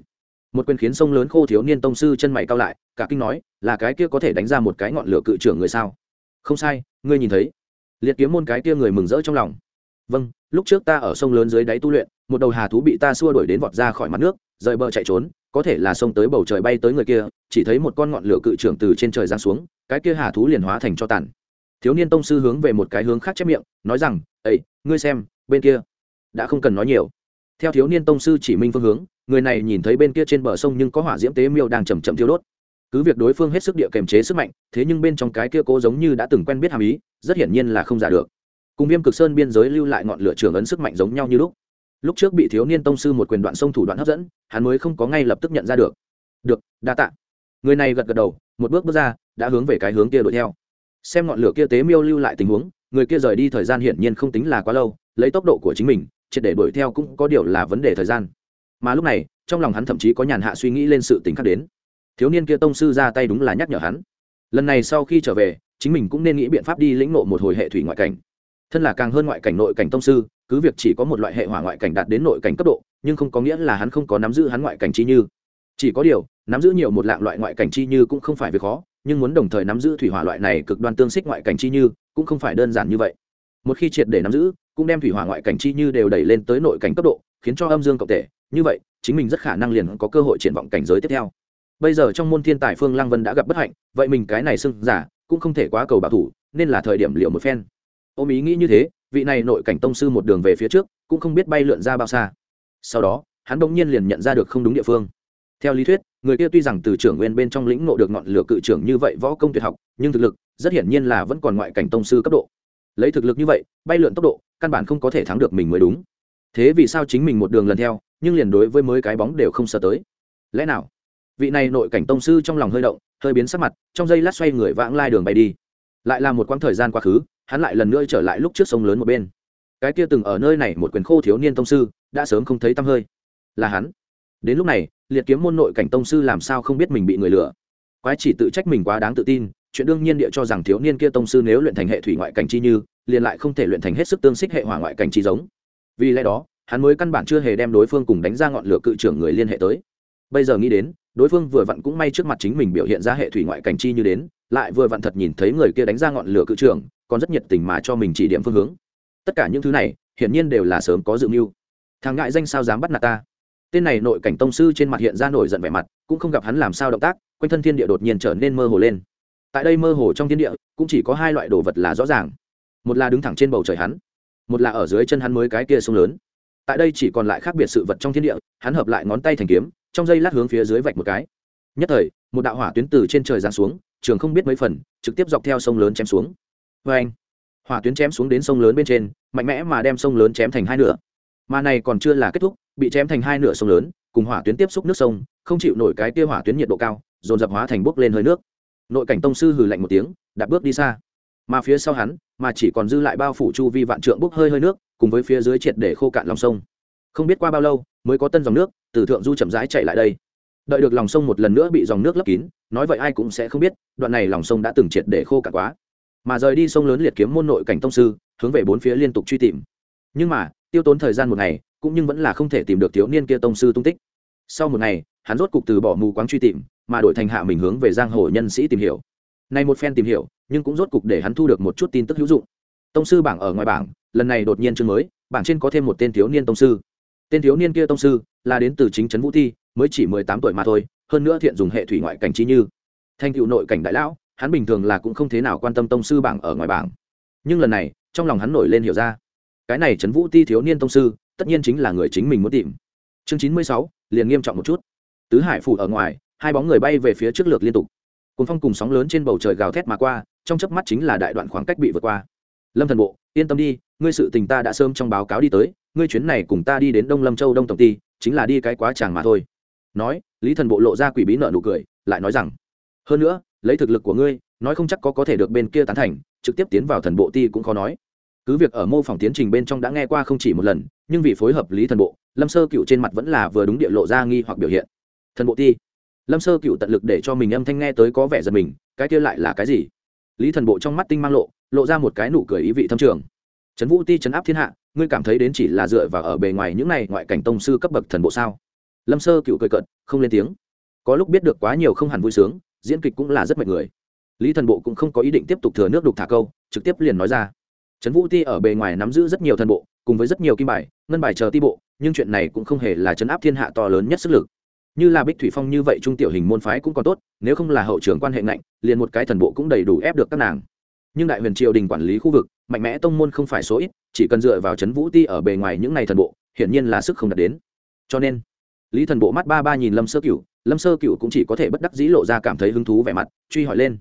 Một quyền khiến sông lớn khô thiếu niên tông sư chân mày cao lại, cả kinh nói, là cái kia có thể đánh ra một cái ngọn lửa cự trưởng người sao? Không sai, ngươi nhìn thấy. Liệt kiếm môn cái kia người mừng rỡ trong lòng. Vâng lúc trước ta ở sông lớn dưới đáy tu luyện, một đầu hà thú bị ta xua đuổi đến vọt ra khỏi mặt nước, rời bờ chạy trốn, có thể là sông tới bầu trời bay tới người kia, chỉ thấy một con ngọn lửa cự trưởng từ trên trời giáng xuống, cái kia hà thú liền hóa thành cho tàn thiếu niên tông sư hướng về một cái hướng khác chép miệng, nói rằng ấy ngươi xem, bên kia đã không cần nói nhiều. Theo thiếu niên tông sư chỉ minh phương hướng, người này nhìn thấy bên kia trên bờ sông nhưng có hỏa diễm tế miêu đang chầm chậm thiêu đốt. Cứ việc đối phương hết sức địa kềm chế sức mạnh, thế nhưng bên trong cái kia cố giống như đã từng quen biết hàm ý, rất hiển nhiên là không giả được. Cùng viêm cực sơn biên giới lưu lại ngọn lửa trường ấn sức mạnh giống nhau như lúc. Lúc trước bị thiếu niên tông sư một quyền đoạn sông thủ đoạn hấp dẫn, hắn mới không có ngay lập tức nhận ra được. Được, đa tạ. Người này gật gật đầu, một bước bước ra, đã hướng về cái hướng kia đuổi theo xem ngọn lửa kia tế miêu lưu lại tình huống, người kia rời đi thời gian hiển nhiên không tính là quá lâu, lấy tốc độ của chính mình, triệt để đuổi theo cũng có điều là vấn đề thời gian. Mà lúc này, trong lòng hắn thậm chí có nhàn hạ suy nghĩ lên sự tính khác đến. Thiếu niên kia tông sư ra tay đúng là nhắc nhở hắn. Lần này sau khi trở về, chính mình cũng nên nghĩ biện pháp đi lĩnh nộ một hồi hệ thủy ngoại cảnh. Thân là càng hơn ngoại cảnh nội cảnh tông sư, cứ việc chỉ có một loại hệ hỏa ngoại cảnh đạt đến nội cảnh cấp độ, nhưng không có nghĩa là hắn không có nắm giữ hắn ngoại cảnh chi như. Chỉ có điều, nắm giữ nhiều một lạng loại ngoại cảnh chi như cũng không phải việc khó nhưng muốn đồng thời nắm giữ thủy hỏa loại này cực đoan tương xích ngoại cảnh chi như, cũng không phải đơn giản như vậy. Một khi triệt để nắm giữ, cũng đem thủy hỏa ngoại cảnh chi như đều đẩy lên tới nội cảnh cấp độ, khiến cho âm dương cộng thể. Như vậy, chính mình rất khả năng liền có cơ hội triển vọng cảnh giới tiếp theo. Bây giờ trong môn thiên tài phương lăng vân đã gặp bất hạnh, vậy mình cái này xưng giả, cũng không thể quá cầu bảo thủ, nên là thời điểm liệu một phen. Ôm ý nghĩ như thế, vị này nội cảnh tông sư một đường về phía trước, cũng không biết bay lượn ra bao xa. Sau đó, hắn bỗng nhiên liền nhận ra được không đúng địa phương theo lý thuyết, người kia tuy rằng từ trưởng nguyên bên trong lĩnh nộ được ngọn lửa cự trưởng như vậy võ công tuyệt học, nhưng thực lực, rất hiển nhiên là vẫn còn ngoại cảnh tông sư cấp độ. Lấy thực lực như vậy, bay lượn tốc độ, căn bản không có thể thắng được mình mới đúng. Thế vì sao chính mình một đường lần theo, nhưng liền đối với mới cái bóng đều không sợ tới? Lẽ nào? Vị này nội cảnh tông sư trong lòng hơi động, hơi biến sắc mặt, trong giây lát xoay người vãng lai đường bay đi. Lại là một quãng thời gian quá khứ, hắn lại lần nữa trở lại lúc trước sông lớn một bên. Cái kia từng ở nơi này một quyền khô thiếu niên tông sư, đã sớm không thấy tăm hơi. Là hắn đến lúc này, liệt kiếm môn nội cảnh tông sư làm sao không biết mình bị người lừa? Quái chỉ tự trách mình quá đáng tự tin, chuyện đương nhiên địa cho rằng thiếu niên kia tông sư nếu luyện thành hệ thủy ngoại cảnh chi như, liền lại không thể luyện thành hết sức tương xích hệ hỏa ngoại cảnh chi giống. Vì lẽ đó, hắn mới căn bản chưa hề đem đối phương cùng đánh ra ngọn lửa cự trưởng người liên hệ tới. Bây giờ nghĩ đến, đối phương vừa vặn cũng may trước mặt chính mình biểu hiện ra hệ thủy ngoại cảnh chi như đến, lại vừa vặn thật nhìn thấy người kia đánh ra ngọn lửa cự trưởng, còn rất nhiệt tình mà cho mình chỉ điểm phương hướng. Tất cả những thứ này, hiển nhiên đều là sớm có dự mưu. Thằng ngại danh sao dám bắt nạt ta? Tên này nội cảnh tông sư trên mặt hiện ra nổi giận vẻ mặt, cũng không gặp hắn làm sao động tác, quanh thân thiên địa đột nhiên trở nên mơ hồ lên. Tại đây mơ hồ trong thiên địa, cũng chỉ có hai loại đồ vật là rõ ràng. Một là đứng thẳng trên bầu trời hắn, một là ở dưới chân hắn mới cái kia sông lớn. Tại đây chỉ còn lại khác biệt sự vật trong thiên địa, hắn hợp lại ngón tay thành kiếm, trong dây lát hướng phía dưới vạch một cái. Nhất thời, một đạo hỏa tuyến từ trên trời giáng xuống, trường không biết mấy phần, trực tiếp dọc theo sông lớn chém xuống. Vê anh hỏa tuyến chém xuống đến sông lớn bên trên, mạnh mẽ mà đem sông lớn chém thành hai nửa mà này còn chưa là kết thúc, bị chém thành hai nửa sông lớn, cùng hỏa tuyến tiếp xúc nước sông, không chịu nổi cái kia hỏa tuyến nhiệt độ cao, dồn dập hóa thành bốc lên hơi nước. Nội cảnh tông sư hừ lạnh một tiếng đạp bước đi xa. Mà phía sau hắn, mà chỉ còn dư lại bao phủ chu vi vạn trượng bốc hơi hơi nước, cùng với phía dưới triệt để khô cạn lòng sông. Không biết qua bao lâu, mới có tân dòng nước, từ thượng du chậm rãi chạy lại đây. Đợi được lòng sông một lần nữa bị dòng nước lấp kín, nói vậy ai cũng sẽ không biết, đoạn này lòng sông đã từng triệt để khô cạn quá. Mà rời đi sông lớn liệt kiếm môn nội cảnh tông sư, hướng về bốn phía liên tục truy tìm. Nhưng mà tiêu tốn thời gian một ngày, cũng nhưng vẫn là không thể tìm được thiếu niên kia tông sư tung tích. Sau một ngày, hắn rốt cục từ bỏ mù quáng truy tìm, mà đổi thành hạ mình hướng về giang hồ nhân sĩ tìm hiểu. Này một phen tìm hiểu, nhưng cũng rốt cục để hắn thu được một chút tin tức hữu dụng. Tông sư bảng ở ngoài bảng, lần này đột nhiên chương mới, bảng trên có thêm một tên thiếu niên tông sư. Tên thiếu niên kia tông sư là đến từ chính trấn vũ thi, mới chỉ mười tám tuổi mà thôi, hơn nữa thiện dùng hệ thủy ngoại cảnh trí như. Thành cựu nội cảnh đại lão, hắn bình thường là cũng không thế nào quan tâm tông sư bảng ở ngoài bảng. Nhưng lần này, trong lòng hắn nổi lên hiểu ra cái này trấn vũ ti thiếu niên tông sư, tất nhiên chính là người chính mình muốn tìm. Chương chín mươi sáu, liền nghiêm trọng một chút. Tứ hải phủ ở ngoài, hai bóng người bay về phía trước lược liên tục. Cuốn phong cùng sóng lớn trên bầu trời gào thét mà qua, trong chớp mắt chính là đại đoạn khoảng cách bị vượt qua. Lâm thần bộ, yên tâm đi, ngươi sự tình ta đã sớm trong báo cáo đi tới, ngươi chuyến này cùng ta đi đến đông lâm châu đông tổng ty chính là đi cái quá chàng mà thôi. Nói, lý thần bộ lộ ra quỷ bí nợ nụ cười, lại nói rằng, hơn nữa, lấy thực lực của ngươi, nói không chắc có có thể được bên kia tán thành, trực tiếp tiến vào thần bộ ti cũng khó nói cứ việc ở mô phỏng tiến trình bên trong đã nghe qua không chỉ một lần, nhưng vì phối hợp lý thần bộ, lâm sơ cựu trên mặt vẫn là vừa đúng địa lộ ra nghi hoặc biểu hiện. Thần bộ ti. Lâm sơ cựu tận lực để cho mình âm thanh nghe tới có vẻ giật mình, cái kia lại là cái gì? Lý thần bộ trong mắt tinh mang lộ lộ ra một cái nụ cười ý vị thâm trường. Trấn vũ ti, trấn áp thiên hạ, ngươi cảm thấy đến chỉ là dựa vào ở bề ngoài những này ngoại cảnh tông sư cấp bậc thần bộ sao? Lâm sơ cựu cười cận không lên tiếng. Có lúc biết được quá nhiều không hẳn vui sướng, diễn kịch cũng là rất mệt người. Lý thần bộ cũng không có ý định tiếp tục thừa nước đục thả câu, trực tiếp liền nói ra trấn vũ ti ở bề ngoài nắm giữ rất nhiều thần bộ, cùng với rất nhiều kim bài, ngân bài chờ ti bộ, nhưng chuyện này cũng không hề là chấn áp thiên hạ to lớn nhất sức lực. Như là bích thủy phong như vậy trung tiểu hình môn phái cũng còn tốt, nếu không là hậu trưởng quan hệ ngạnh, liền một cái thần bộ cũng đầy đủ ép được các nàng. Nhưng đại huyền triều đình quản lý khu vực, mạnh mẽ tông môn không phải số ít, chỉ cần dựa vào c vũ ti ở bề ngoài những n à y thần bộ, hiển nhiên là sức không đạt đến. Cho nên, lý thần bộ mắt ba ba nhìn lâm sơ cửu, lâm sơ cửu cũng chỉ có thể bất đắc dĩ lộ ra cảm thấy hứng thú vẻ mặt, truy hỏi lên.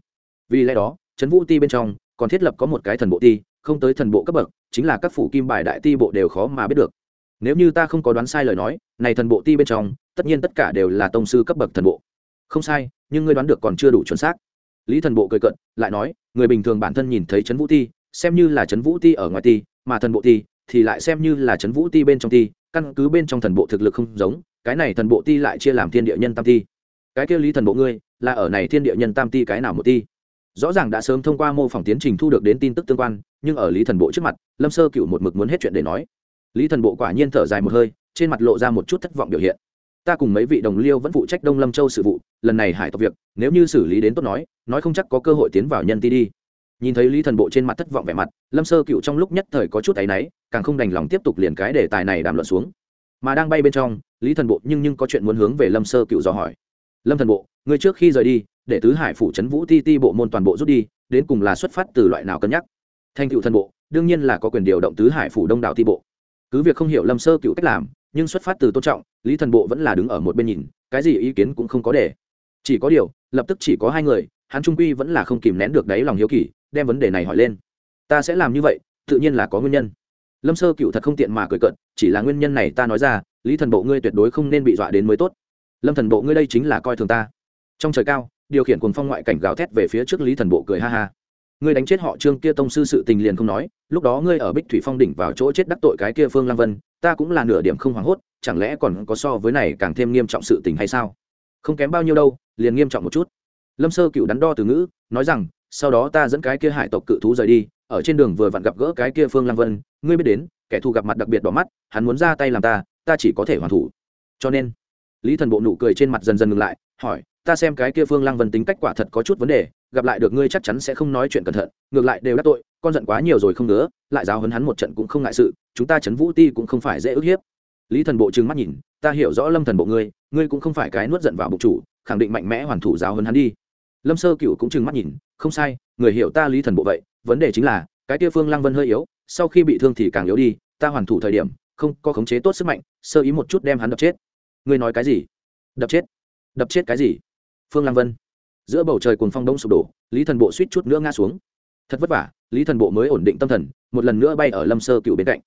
Vì lẽ đó c vũ ti bên trong còn thiết lập có một cái thần bộ ti không tới thần bộ cấp bậc, chính là các phủ kim bài đại ti bộ đều khó mà biết được. Nếu như ta không có đoán sai lời nói, này thần bộ ti bên trong, tất nhiên tất cả đều là tông sư cấp bậc thần bộ. Không sai, nhưng ngươi đoán được còn chưa đủ chuẩn xác. Lý thần bộ cười cận lại nói, người bình thường bản thân nhìn thấy trấn vũ ti, xem như là trấn vũ ti ở ngoài ti, mà thần bộ ti thì lại xem như là trấn vũ ti bên trong ti, căn cứ bên trong thần bộ thực lực không giống, cái này thần bộ ti lại chia làm thiên địa nhân tam ti. Cái kia lý thần bộ ngươi, là ở này thiên địa nhân tam ti cái nào một ti? Rõ ràng đã sớm thông qua mô phỏng tiến trình thu được đến tin tức tương quan nhưng ở lý thần bộ trước mặt, lâm sơ cựu một mực muốn hết chuyện để nói. Lý thần bộ quả nhiên thở dài một hơi, trên mặt lộ ra một chút thất vọng biểu hiện. Ta cùng mấy vị đồng liêu vẫn phụ trách đông lâm châu sự vụ, lần này hải tộc việc, nếu như xử lý đến tốt nói nói không chắc có cơ hội tiến vào nhân ti đi. Nhìn thấy lý thần bộ trên mặt thất vọng vẻ mặt, lâm sơ cựu trong lúc nhất thời có chút áy náy, càng không đành lòng tiếp tục liền cái đề tài này đàm luận xuống. Mà đang bay bên trong, lý thần bộ nhưng nhưng có chuyện muốn hướng về lâm sơ cựu dò hỏi. Lâm thần bộ người trước khi rời đi, để tứ hải phủ trấn vũ ti ti bộ môn toàn bộ rút đi, đến cùng là xuất phát từ loại nào cân nhắc? Thành cựu thần bộ, đương nhiên là có quyền điều động tứ hải phủ đông đảo ti bộ. Cứ việc không hiểu lâm sơ cựu cách làm, nhưng xuất phát từ tôn trọng, lý thần bộ vẫn là đứng ở một bên nhìn, cái gì ý kiến cũng không có để. Chỉ có điều, lập tức chỉ có hai người, hắn trung quy vẫn là không kìm nén được đáy lòng hiếu kỳ, đem vấn đề này hỏi lên. Ta sẽ làm như vậy, tự nhiên là có nguyên nhân. Lâm sơ cựu thật không tiện mà cười cận chỉ là nguyên nhân này ta nói ra, lý thần bộ ngươi tuyệt đối không nên bị dọa đến mới tốt. Lâm thần bộ ngươi đây chính là coi thường ta. Trong trời cao, điều khiển cuồng phong ngoại cảnh gào thét về phía trước lý thần bộ cười ha ha ngươi đánh chết họ trương kia tông sư sự tình liền không nói, lúc đó ngươi ở bích thủy phong đỉnh vào chỗ chết đắc tội cái kia phương lang vân, ta cũng là nửa điểm không hoảng hốt, chẳng lẽ còn có so với này càng thêm nghiêm trọng sự tình hay sao? Không kém bao nhiêu đâu, liền nghiêm trọng một chút. Lâm sơ cựu đắn đo từ ngữ, nói rằng, sau đó ta dẫn cái kia hải tộc cự thú rời đi, ở trên đường vừa vặn gặp gỡ cái kia phương lang vân, ngươi biết đến, kẻ thù gặp mặt đặc biệt đỏ mắt, hắn muốn ra tay làm ta ta chỉ có thể hoàn thủ. Cho nên, lý thần bộ nụ cười trên mặt dần dần ngừng lại, hỏi, ta xem cái kia phương lăng vân tính cách quả thật có chút vấn đề gặp lại được ngươi chắc chắn sẽ không nói chuyện cẩn thận, ngược lại đều đắc tội, con giận quá nhiều rồi không nữa lại giáo hấn hắn một trận cũng không ngại sự, chúng ta chấn vũ ti cũng không phải dễ ức hiếp. Lý thần bộ trừng mắt nhìn, ta hiểu rõ lâm thần bộ ngươi ngươi cũng không phải cái nuốt giận vào bụng chủ, khẳng định mạnh mẽ hoàn thủ giáo hấn hắn đi. Lâm sơ cựu cũng trừng mắt nhìn, không sai, người hiểu ta lý thần bộ vậy, vấn đề chính là, cái kia phương lăng vân hơi yếu, sau khi bị thương thì càng yếu đi, ta hoàn thủ thời điểm, không có khống chế tốt sức mạnh, sơ ý một chút đem hắn đập chết. Ngươi nói cái gì? Đập chết? Đập chết cái gì? Phương lăng vân giữa bầu trời cuồng phong đông sụp đổ, lý thần bộ suýt chút nữa ngã xuống. Thật vất vả, lý thần bộ mới ổn định tâm thần, một lần nữa bay ở lâm sơ cựu bên cạnh.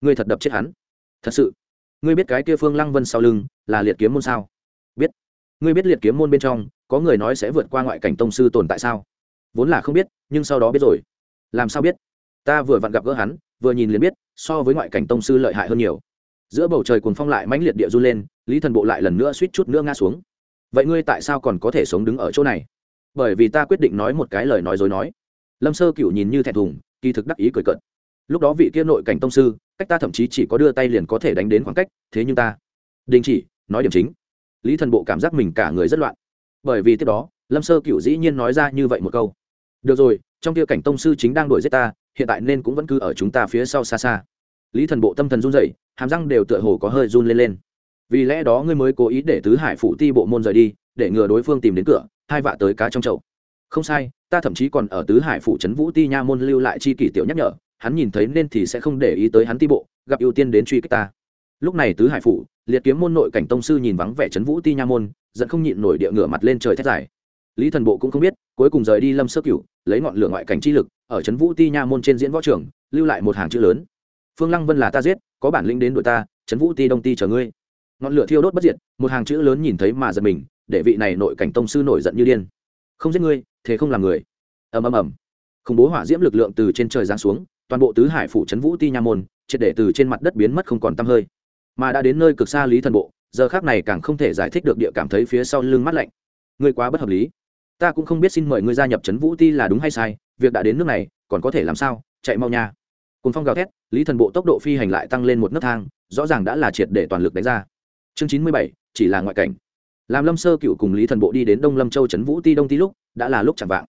Ngươi thật đập chết hắn. Thật sự. Ngươi biết cái kia phương lăng vân sau lưng là liệt kiếm môn sao? Biết. Ngươi biết liệt kiếm môn bên trong có người nói sẽ vượt qua ngoại cảnh tông sư tồn tại sao? Vốn là không biết, nhưng sau đó biết rồi. Làm sao biết? Ta vừa vặn gặp gỡ hắn, vừa nhìn liền biết, so với ngoại cảnh tông sư lợi hại hơn nhiều. Giữa bầu trời cuồng phong lại mãnh liệt địa run lên, lý thần bộ lại lần nữa suýt chút nữa ngã xuống vậy ngươi tại sao còn có thể sống đứng ở chỗ này? Bởi vì ta quyết định nói một cái lời nói dối nói. Lâm sơ cựu nhìn như thẹn thùng, kỳ thực đắc ý cười cợt. Lúc đó vị kia nội cảnh tông sư, cách ta thậm chí chỉ có đưa tay liền có thể đánh đến khoảng cách, thế nhưng ta đình chỉ, nói điểm chính. Lý thần bộ cảm giác mình cả người rất loạn. Bởi vì tiếp đó, lâm sơ cựu dĩ nhiên nói ra như vậy một câu. Được rồi, trong kia cảnh tông sư chính đang đuổi giết ta, hiện tại nên cũng vẫn cứ ở chúng ta phía sau xa xa. Lý thần bộ tâm thần run rẩy, hàm răng đều tựa hồ có hơi run lên lên vì lẽ đó ngươi mới cố ý để tứ hải phụ ti bộ môn rời đi, để ngừa đối phương tìm đến cửa, hai vạ tới cá trong chậu. Không sai, ta thậm chí còn ở tứ hải phụ trấn vũ ti nha môn lưu lại chi kỷ tiểu nhắc nhở, hắn nhìn thấy nên thì sẽ không để ý tới hắn ti bộ, gặp ưu tiên đến truy kích ta. Lúc này tứ hải phụ liệt kiếm môn nội cảnh tông sư nhìn vắng vẻ trấn vũ ti nha môn dẫn không nhịn nổi địa ngửa mặt lên trời thét dài. Lý thần bộ cũng không biết, cuối cùng rời đi lâm sơ cửu, lấy ngọn lửa ngoại cảnh chi lực, ở trấn vũ ti nha môn trên diễn võ trường, lưu lại một hàng chữ lớn. Phương lăng vân là ta giết, có bản lĩnh đến đội ta, trấn vũ ti đông ti chờ ngươi ngọn lửa thiêu đốt bất diệt, một hàng chữ lớn nhìn thấy mà giật mình, để vị này nội cảnh tông sư nổi giận như điên. Không giết ngươi, thế không làm người. Ầm ầm ầm. Khủng bố hỏa diễm lực lượng từ trên trời giáng xuống, toàn bộ tứ hải phủ trấn vũ ti nha môn, triệt để từ trên mặt đất biến mất không còn tăm hơi. Mà đã đến nơi cực xa lý thần bộ, giờ khác này càng không thể giải thích được địa cảm thấy phía sau lưng mắt lạnh. Ngươi quá bất hợp lý. Ta cũng không biết xin mời ngươi gia nhập trấn vũ ti là đúng hay sai, việc đã đến nước này, còn có thể làm sao? Chạy mau nha. Cùng phong gào thét, lý thần bộ tốc độ phi hành lại tăng lên một nấc thang, rõ ràng đã là triệt để toàn lực đánh ra chương chín mươi bảy, chỉ là ngoại cảnh. Làm lâm sơ cựu cùng lý thần bộ đi đến đông lâm châu trấn vũ ti đông ti lúc, đã là lúc chẳng vạng.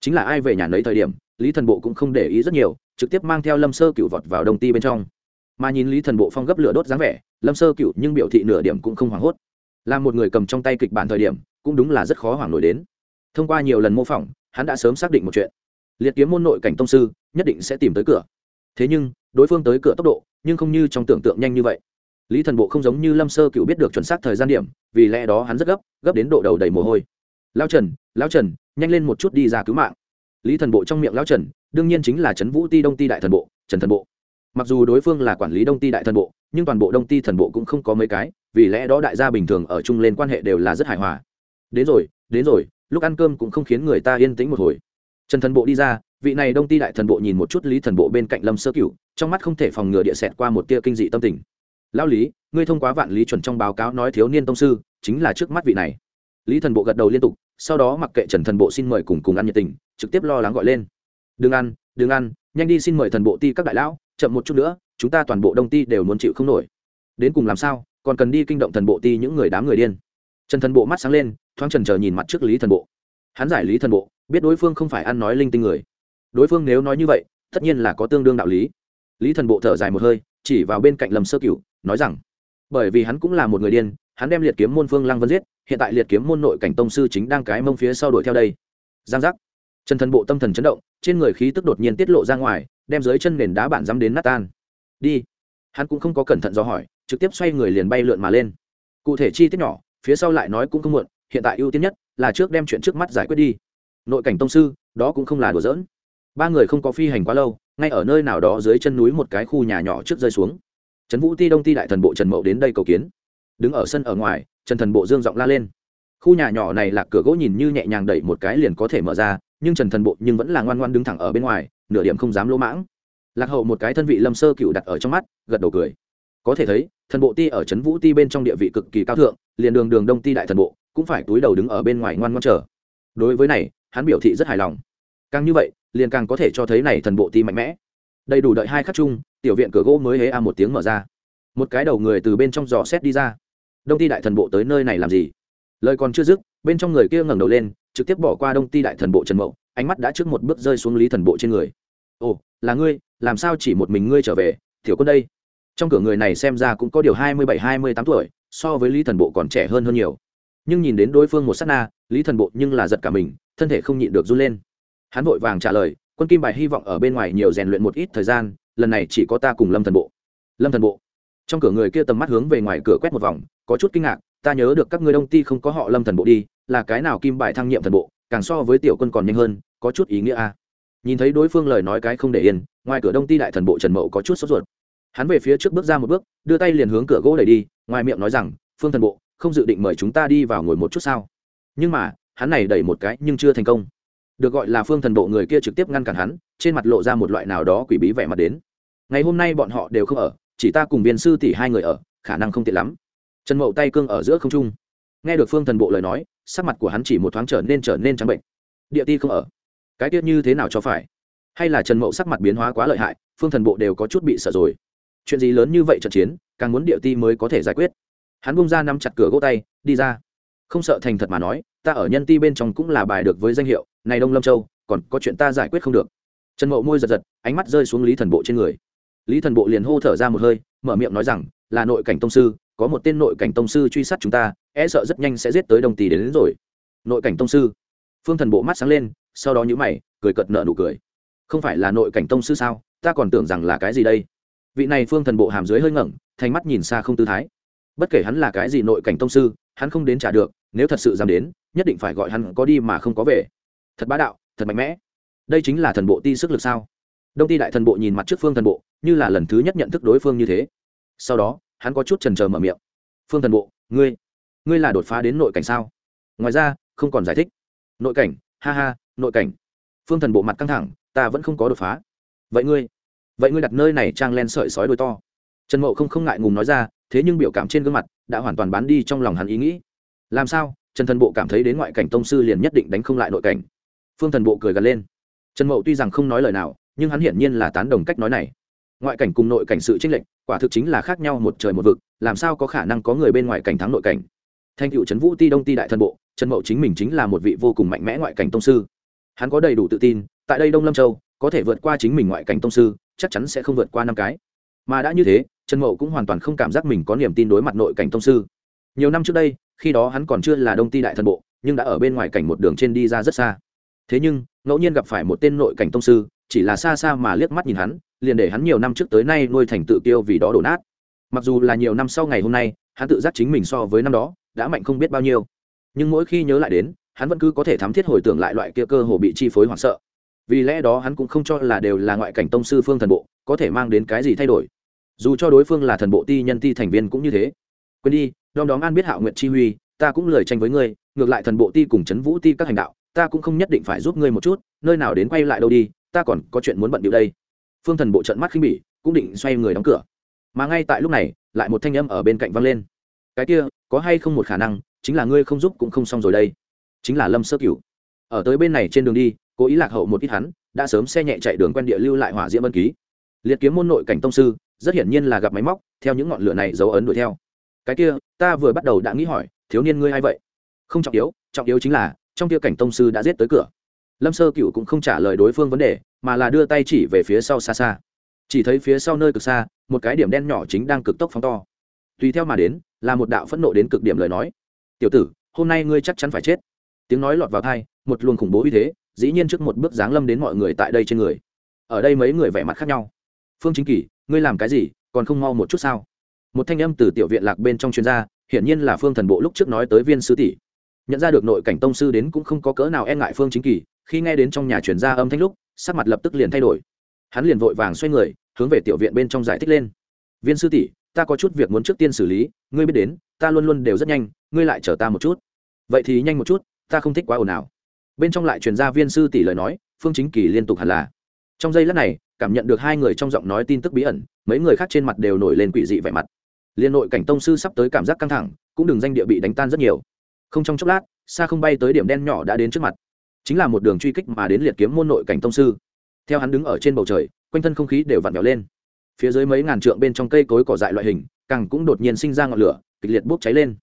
Chính là ai về nhà nấy thời điểm, lý thần bộ cũng không để ý rất nhiều, trực tiếp mang theo lâm sơ cựu vọt vào đông ti bên trong. Mà nhìn lý thần bộ phong gấp lửa đốt dáng vẻ, lâm sơ cựu nhưng biểu thị nửa điểm cũng không hoảng hốt. Là một người cầm trong tay kịch bản thời điểm, cũng đúng là rất khó hoảng nổi đến. Thông qua nhiều lần mô phỏng, hắn đã sớm xác định một chuyện. Liệt kiếm môn nội cảnh tông sư, nhất định sẽ tìm tới cửa. Thế nhưng, đối phương tới cửa tốc độ, nhưng không như trong tưởng tượng nhanh như vậy lý thần bộ không giống như lâm sơ cựu biết được chuẩn xác thời gian điểm, vì lẽ đó hắn rất gấp gấp đến độ đầu đầy mồ hôi. Lao trần lao trần, nhanh lên một chút đi ra cứu mạng. Lý thần bộ trong miệng lao trần, đương nhiên chính là trấn vũ ti đông ti đại thần bộ, trần thần bộ. Mặc dù đối phương là quản lý đông ti đại thần bộ, nhưng toàn bộ đông ti thần bộ cũng không có mấy cái, vì lẽ đó đại gia bình thường ở chung lên quan hệ đều là rất hài hòa. Đến rồi đến rồi, lúc ăn cơm cũng không khiến người ta yên tĩnh một hồi. Trần thần bộ đi ra, vị này đông ti đại thần bộ nhìn một chút lý thần bộ bên cạnh lâm sơ cửu, trong mắt không thể phòng ngừa địa xẹt qua một tia kinh dị tâm tình lao lý, ngươi thông qua vạn lý chuẩn trong báo cáo nói thiếu niên tông sư, chính là trước mắt vị này. Lý thần bộ gật đầu liên tục, sau đó mặc kệ trần thần bộ xin mời cùng cùng ăn nhiệt tình, trực tiếp lo lắng gọi lên. Đừng ăn đừng ăn, nhanh đi xin mời thần bộ ti các đại lão, chậm một chút nữa, chúng ta toàn bộ đông ti đều muốn chịu không nổi. Đến cùng làm sao, còn cần đi kinh động thần bộ ti những người đám người điên. Trần thần bộ mắt sáng lên, thoáng trần chờ nhìn mặt trước lý thần bộ. Hắn giải lý thần bộ, biết đối phương không phải ăn nói linh tinh người. Đối phương nếu nói như vậy, tất nhiên là có tương đương đạo lý. Lý thần bộ thở dài một hơi, chỉ vào bên cạnh lầm sơ cửu nói rằng, bởi vì hắn cũng là một người điên, hắn đem liệt kiếm môn phương lăng vân giết, hiện tại liệt kiếm môn nội cảnh tông sư chính đang cái mông phía sau đuổi theo đây. Giang giác. Chân thần bộ tâm thần chấn động, trên người khí tức đột nhiên tiết lộ ra ngoài, đem dưới chân nền đá bản dám đến nát tan. Đi. Hắn cũng không có cẩn thận do hỏi, trực tiếp xoay người liền bay lượn mà lên. Cụ thể chi tiết nhỏ, phía sau lại nói cũng không muộn, hiện tại ưu tiên nhất là trước đem chuyện trước mắt giải quyết đi. Nội cảnh tông sư, đó cũng không là đùa giỡn. Ba người không có phi hành quá lâu, ngay ở nơi nào đó dưới chân núi một cái khu nhà nhỏ trước rơi xuống trần vũ ti đông ti đại thần bộ trần mậu đến đây cầu kiến. Đứng ở sân ở ngoài, trần thần bộ dương giọng la lên. Khu nhà nhỏ này là cửa gỗ nhìn như nhẹ nhàng đẩy một cái liền có thể mở ra, nhưng trần thần bộ nhưng vẫn là ngoan ngoan đứng thẳng ở bên ngoài, nửa điểm không dám lỗ mãng. Lạc hậu một cái thân vị lâm sơ cựu đặt ở trong mắt, gật đầu cười. Có thể thấy, thần bộ ti ở trấn vũ ti bên trong địa vị cực kỳ cao thượng, liền đường đường đông ti đại thần bộ cũng phải túi đầu đứng ở bên ngoài ngoan ngoan chờ. Đối với này, hắn biểu thị rất hài lòng. Càng như vậy, liền càng có thể cho thấy này thần bộ ti mạnh mẽ đầy đủ đợi hai khắc chung, tiểu viện cửa gỗ mới hế a một tiếng mở ra. Một cái đầu người từ bên trong giò xét đi ra. Đông ty đại thần bộ tới nơi này làm gì? Lời còn chưa dứt, bên trong người kia ngẩng đầu lên, trực tiếp bỏ qua đông ty đại thần bộ trần mậu, ánh mắt đã trước một bước rơi xuống lý thần bộ trên người. Ồ, là ngươi, làm sao chỉ một mình ngươi trở về thiểu quân đây? Trong cửa người này xem ra cũng có điều hai mươi bảy, hai mươi tám tuổi, so với lý thần bộ còn trẻ hơn hơn nhiều. Nhưng nhìn đến đối phương một s á t na, lý thần bộ nhưng là giật cả mình, thân thể không nhịn được run lên. Hắn vội vàng trả lời quân kim bài hy vọng ở bên ngoài nhiều rèn luyện một ít thời gian, lần này chỉ có ta cùng lâm thần bộ. Lâm thần bộ. Trong cửa người kia tầm mắt hướng về ngoài cửa quét một vòng, có chút kinh ngạc, ta nhớ được các ngươi đông ti không có họ lâm thần bộ đi, là cái nào kim bài thăng nhiệm thần bộ, càng so với tiểu quân còn nhanh hơn, có chút ý nghĩa a nhìn thấy đối phương lời nói cái không để yên, ngoài cửa đông ti đại thần bộ trần mậu có chút sốt ruột. Hắn về phía trước bước ra một bước, đưa tay liền hướng cửa gỗ đẩy đi, ngoài miệng nói rằng, phương thần bộ, không dự định mời chúng ta đi vào ngồi một chút sao? Nhưng mà, hắn này đẩy một cái nhưng chưa thành công được gọi là phương thần bộ người kia trực tiếp ngăn cản hắn, trên mặt lộ ra một loại nào đó quỷ bí vẻ mặt đến. Ngày hôm nay bọn họ đều không ở, chỉ ta cùng viên sư tỷ hai người ở, khả năng không tiện lắm. Trần mậu tay cương ở giữa không trung. Nghe được phương thần bộ lời nói, sắc mặt của hắn chỉ một thoáng trở nên trở nên trắng bệnh. Địa ti không ở. Cái tiết như thế nào cho phải? Hay là trần mậu sắc mặt biến hóa quá lợi hại, phương thần bộ đều có chút bị sợ rồi. Chuyện gì lớn như vậy trận chiến, càng muốn địa ti mới có thể giải quyết. Hắn bung ra nắm chặt cửa gỗ tay, đi ra không sợ thành thật mà nói ta ở nhân ti bên trong cũng là bài được với danh hiệu này đông lâm châu còn có chuyện ta giải quyết không được. Trần mậu môi giật giật ánh mắt rơi xuống lý thần bộ trên người. Lý thần bộ liền hô thở ra một hơi mở miệng nói rằng là nội cảnh tông sư có một tên nội cảnh tông sư truy sát chúng ta e sợ rất nhanh sẽ giết tới đồng tỷ đến, đến rồi. Nội cảnh tông sư. Phương thần bộ mắt sáng lên sau đó nhữ mày cười cợt nợ nụ cười. Không phải là nội cảnh tông sư sao? Ta còn tưởng rằng là cái gì đây? Vị này phương thần bộ hàm dưới hơi ngẩng thành mắt nhìn xa không tư thái. Bất kể hắn là cái gì nội cảnh tông sư hắn không đến trả được, nếu thật sự dám đến, nhất định phải gọi hắn có đi mà không có về. Thật bá đạo, thật mạnh mẽ. Đây chính là thần bộ ti sức lực sao? Đông ty đại thần bộ nhìn mặt trước phương thần bộ, như là lần thứ nhất nhận thức đối phương như thế. Sau đó, hắn có chút trần trờ mở miệng. Phương thần bộ, ngươi ngươi là đột phá đến nội cảnh sao? Ngoài ra, không còn giải thích. Nội cảnh, ha ha, nội cảnh. Phương thần bộ mặt căng thẳng, ta vẫn không có đột phá. Vậy ngươi vậy ngươi đặt nơi này trang len sợi sói đôi to trần mậu không không ngại ngùng nói ra, thế nhưng biểu cảm trên gương mặt đã hoàn toàn bán đi trong lòng hắn ý nghĩ. Làm sao? Trần thần bộ cảm thấy đến ngoại cảnh tông sư liền nhất định đánh không lại nội cảnh. Phương thần bộ cười gần lên. Trần mậu tuy rằng không nói lời nào, nhưng hắn hiển nhiên là tán đồng cách nói này. Ngoại cảnh cùng nội cảnh sự tranh lệch, quả thực chính là khác nhau một trời một vực, làm sao có khả năng có người bên ngoài cảnh thắng nội cảnh? Thanh cựu trấn vũ ti đông ti đại thần bộ, trần mậu chính mình chính là một vị vô cùng mạnh mẽ ngoại cảnh tông sư. Hắn có đầy đủ tự tin, tại đây đông lâm châu, có thể vượt qua chính mình ngoại cảnh tông sư, chắc chắn sẽ không vượt qua năm cái mà đã như thế, trần mậu cũng hoàn toàn không cảm giác mình có niềm tin đối mặt nội cảnh tông sư. Nhiều năm trước đây, khi đó hắn còn chưa là đông ti đại thần bộ, nhưng đã ở bên ngoài cảnh một đường trên đi ra rất xa. Thế nhưng, ngẫu nhiên gặp phải một tên nội cảnh tông sư, chỉ là xa xa mà liếc mắt nhìn hắn, liền để hắn nhiều năm trước tới nay nuôi thành tự kiêu vì đó đổ nát. Mặc dù là nhiều năm sau ngày hôm nay, hắn tự giác chính mình so với năm đó, đã mạnh không biết bao nhiêu. Nhưng mỗi khi nhớ lại đến, hắn vẫn cứ có thể thám thiết hồi tưởng lại loại kia cơ hồ bị chi phối hoảng sợ. Vì lẽ đó hắn cũng không cho là đều là ngoại cảnh tông sư phương thần bộ, có thể mang đến cái gì thay đổi dù cho đối phương là thần bộ ti nhân ti thành viên cũng như thế. Quên đi, đom đóm an biết hạo nguyện chi huy, ta cũng lời tranh với ngươi, ngược lại thần bộ ti cùng chấn vũ ti các hành đạo, ta cũng không nhất định phải giúp ngươi một chút, nơi nào đến quay lại đâu đi, ta còn có chuyện muốn bận điệu đây. Phương thần bộ trận mắt khinh bỉ, cũng định xoay người đóng cửa. Mà ngay tại lúc này, lại một thanh âm ở bên cạnh văng lên. Cái kia, có hay không một khả năng, chính là ngươi không giúp cũng không xong rồi đây. Chính là lâm sơ cửu. Ở tới bên này trên đường đi, cố ý lạc hậu một ít hắn, đã sớm xe nhẹ chạy đường quen địa lưu lại hỏa diễm ân ký. Liệt kiếm môn nội cảnh tông sư rất hiển nhiên là gặp máy móc, theo những ngọn lửa này dấu ấn đuổi theo. Cái kia, ta vừa bắt đầu đã nghĩ hỏi, thiếu niên ngươi hay vậy? Không trọng yếu trọng yếu chính là, trong kia cảnh tông sư đã giết tới cửa. Lâm sơ cựu cũng không trả lời đối phương vấn đề, mà là đưa tay chỉ về phía sau xa xa. Chỉ thấy phía sau nơi cực xa, một cái điểm đen nhỏ chính đang cực tốc phóng to. Tùy theo mà đến, là một đạo phẫn nộ đến cực điểm lời nói. Tiểu tử, hôm nay ngươi chắc chắn phải chết. Tiếng nói lọt vào thai một luồng khủng bố uy thế, dĩ nhiên trước một bước giáng lâm đến mọi người tại đây trên người. Ở đây mấy người vẻ mặt khác nhau. Phương chính kỷ ngươi làm cái gì, còn không mau một chút sao? Một thanh âm từ tiểu viện lạc bên trong chuyên gia hiển nhiên là phương thần bộ lúc trước nói tới viên sư tỷ. Nhận ra được nội cảnh tông sư đến cũng không có cỡ nào e ngại phương chính kỳ, khi nghe đến trong nhà chuyển ra âm thanh lúc, sắc mặt lập tức liền thay đổi. Hắn liền vội vàng xoay người, hướng về tiểu viện bên trong giải thích lên. Viên sư tỷ, ta có chút việc muốn trước tiên xử lý, ngươi biết đến, ta luôn luôn đều rất nhanh, ngươi lại chờ ta một chút. Vậy thì nhanh một chút, ta không thích quá ồn ào. Bên trong lại truyền ra viên sư tỷ lời nói, phương chính kỳ liên tục hẳn là. Trong giây lát này cảm nhận được hai người trong giọng nói tin tức bí ẩn, mấy người khác trên mặt đều nổi lên quỷ dị vẻ mặt. Liên nội cảnh tông sư sắp tới cảm giác căng thẳng, cũng đừng danh địa bị đánh tan rất nhiều. Không trong chốc lát, xa không bay tới điểm đen nhỏ đã đến trước mặt. Chính là một đường truy kích mà đến liệt kiếm môn nội cảnh tông sư. Theo hắn đứng ở trên bầu trời, quanh thân không khí đều vặn vẹo lên. Phía dưới mấy ngàn trượng bên trong cây cối cỏ dại loại hình, càng cũng đột nhiên sinh ra ngọn lửa, kịch liệt bốc cháy lên.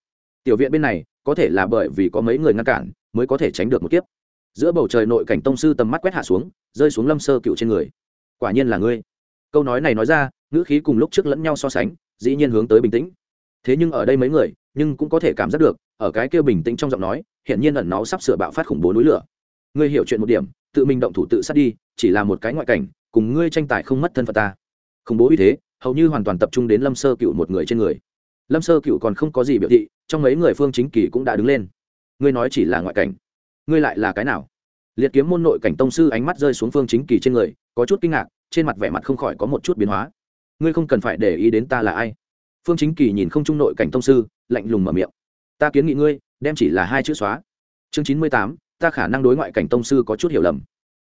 Tiểu viện bên này, có thể là bởi vì có mấy người ngăn cản, mới có thể tránh được một kiếp. Giữa bầu trời nội cảnh tông sư tầm mắt quét hạ xuống, rơi xuống lâm sơ cựu trên người quả nhiên là ngươi. Câu nói này nói ra, ngữ khí cùng lúc trước lẫn nhau so sánh, dĩ nhiên hướng tới bình tĩnh. Thế nhưng ở đây mấy người, nhưng cũng có thể cảm giác được, ở cái kia bình tĩnh trong giọng nói hiện nhiên ẩn nó sắp sửa bạo phát khủng bố núi lửa. Ngươi hiểu chuyện một điểm, tự mình động thủ tự sát đi, chỉ là một cái ngoại cảnh, cùng ngươi tranh tài không mất thân phận ta. Khủng bố uy thế, hầu như hoàn toàn tập trung đến lâm sơ cựu một người trên người. Lâm sơ cựu còn không có gì biểu thị, trong mấy người phương chính kỳ cũng đã đứng lên. Ngươi nói chỉ là ngoại cảnh, ngươi lại là cái nào? Liệt kiếm môn nội cảnh tông sư ánh mắt rơi xuống phương chính kỳ trên người, có chút kinh ngạc, trên mặt vẻ mặt không khỏi có một chút biến hóa. Ngươi không cần phải để ý đến ta là ai. Phương chính kỳ nhìn không trung nội cảnh tông sư, lạnh lùng mở miệng. Ta kiến nghị ngươi, đem chỉ là hai chữ xóa. Chương chín mươi tám, ta khả năng đối ngoại cảnh tông sư có chút hiểu lầm.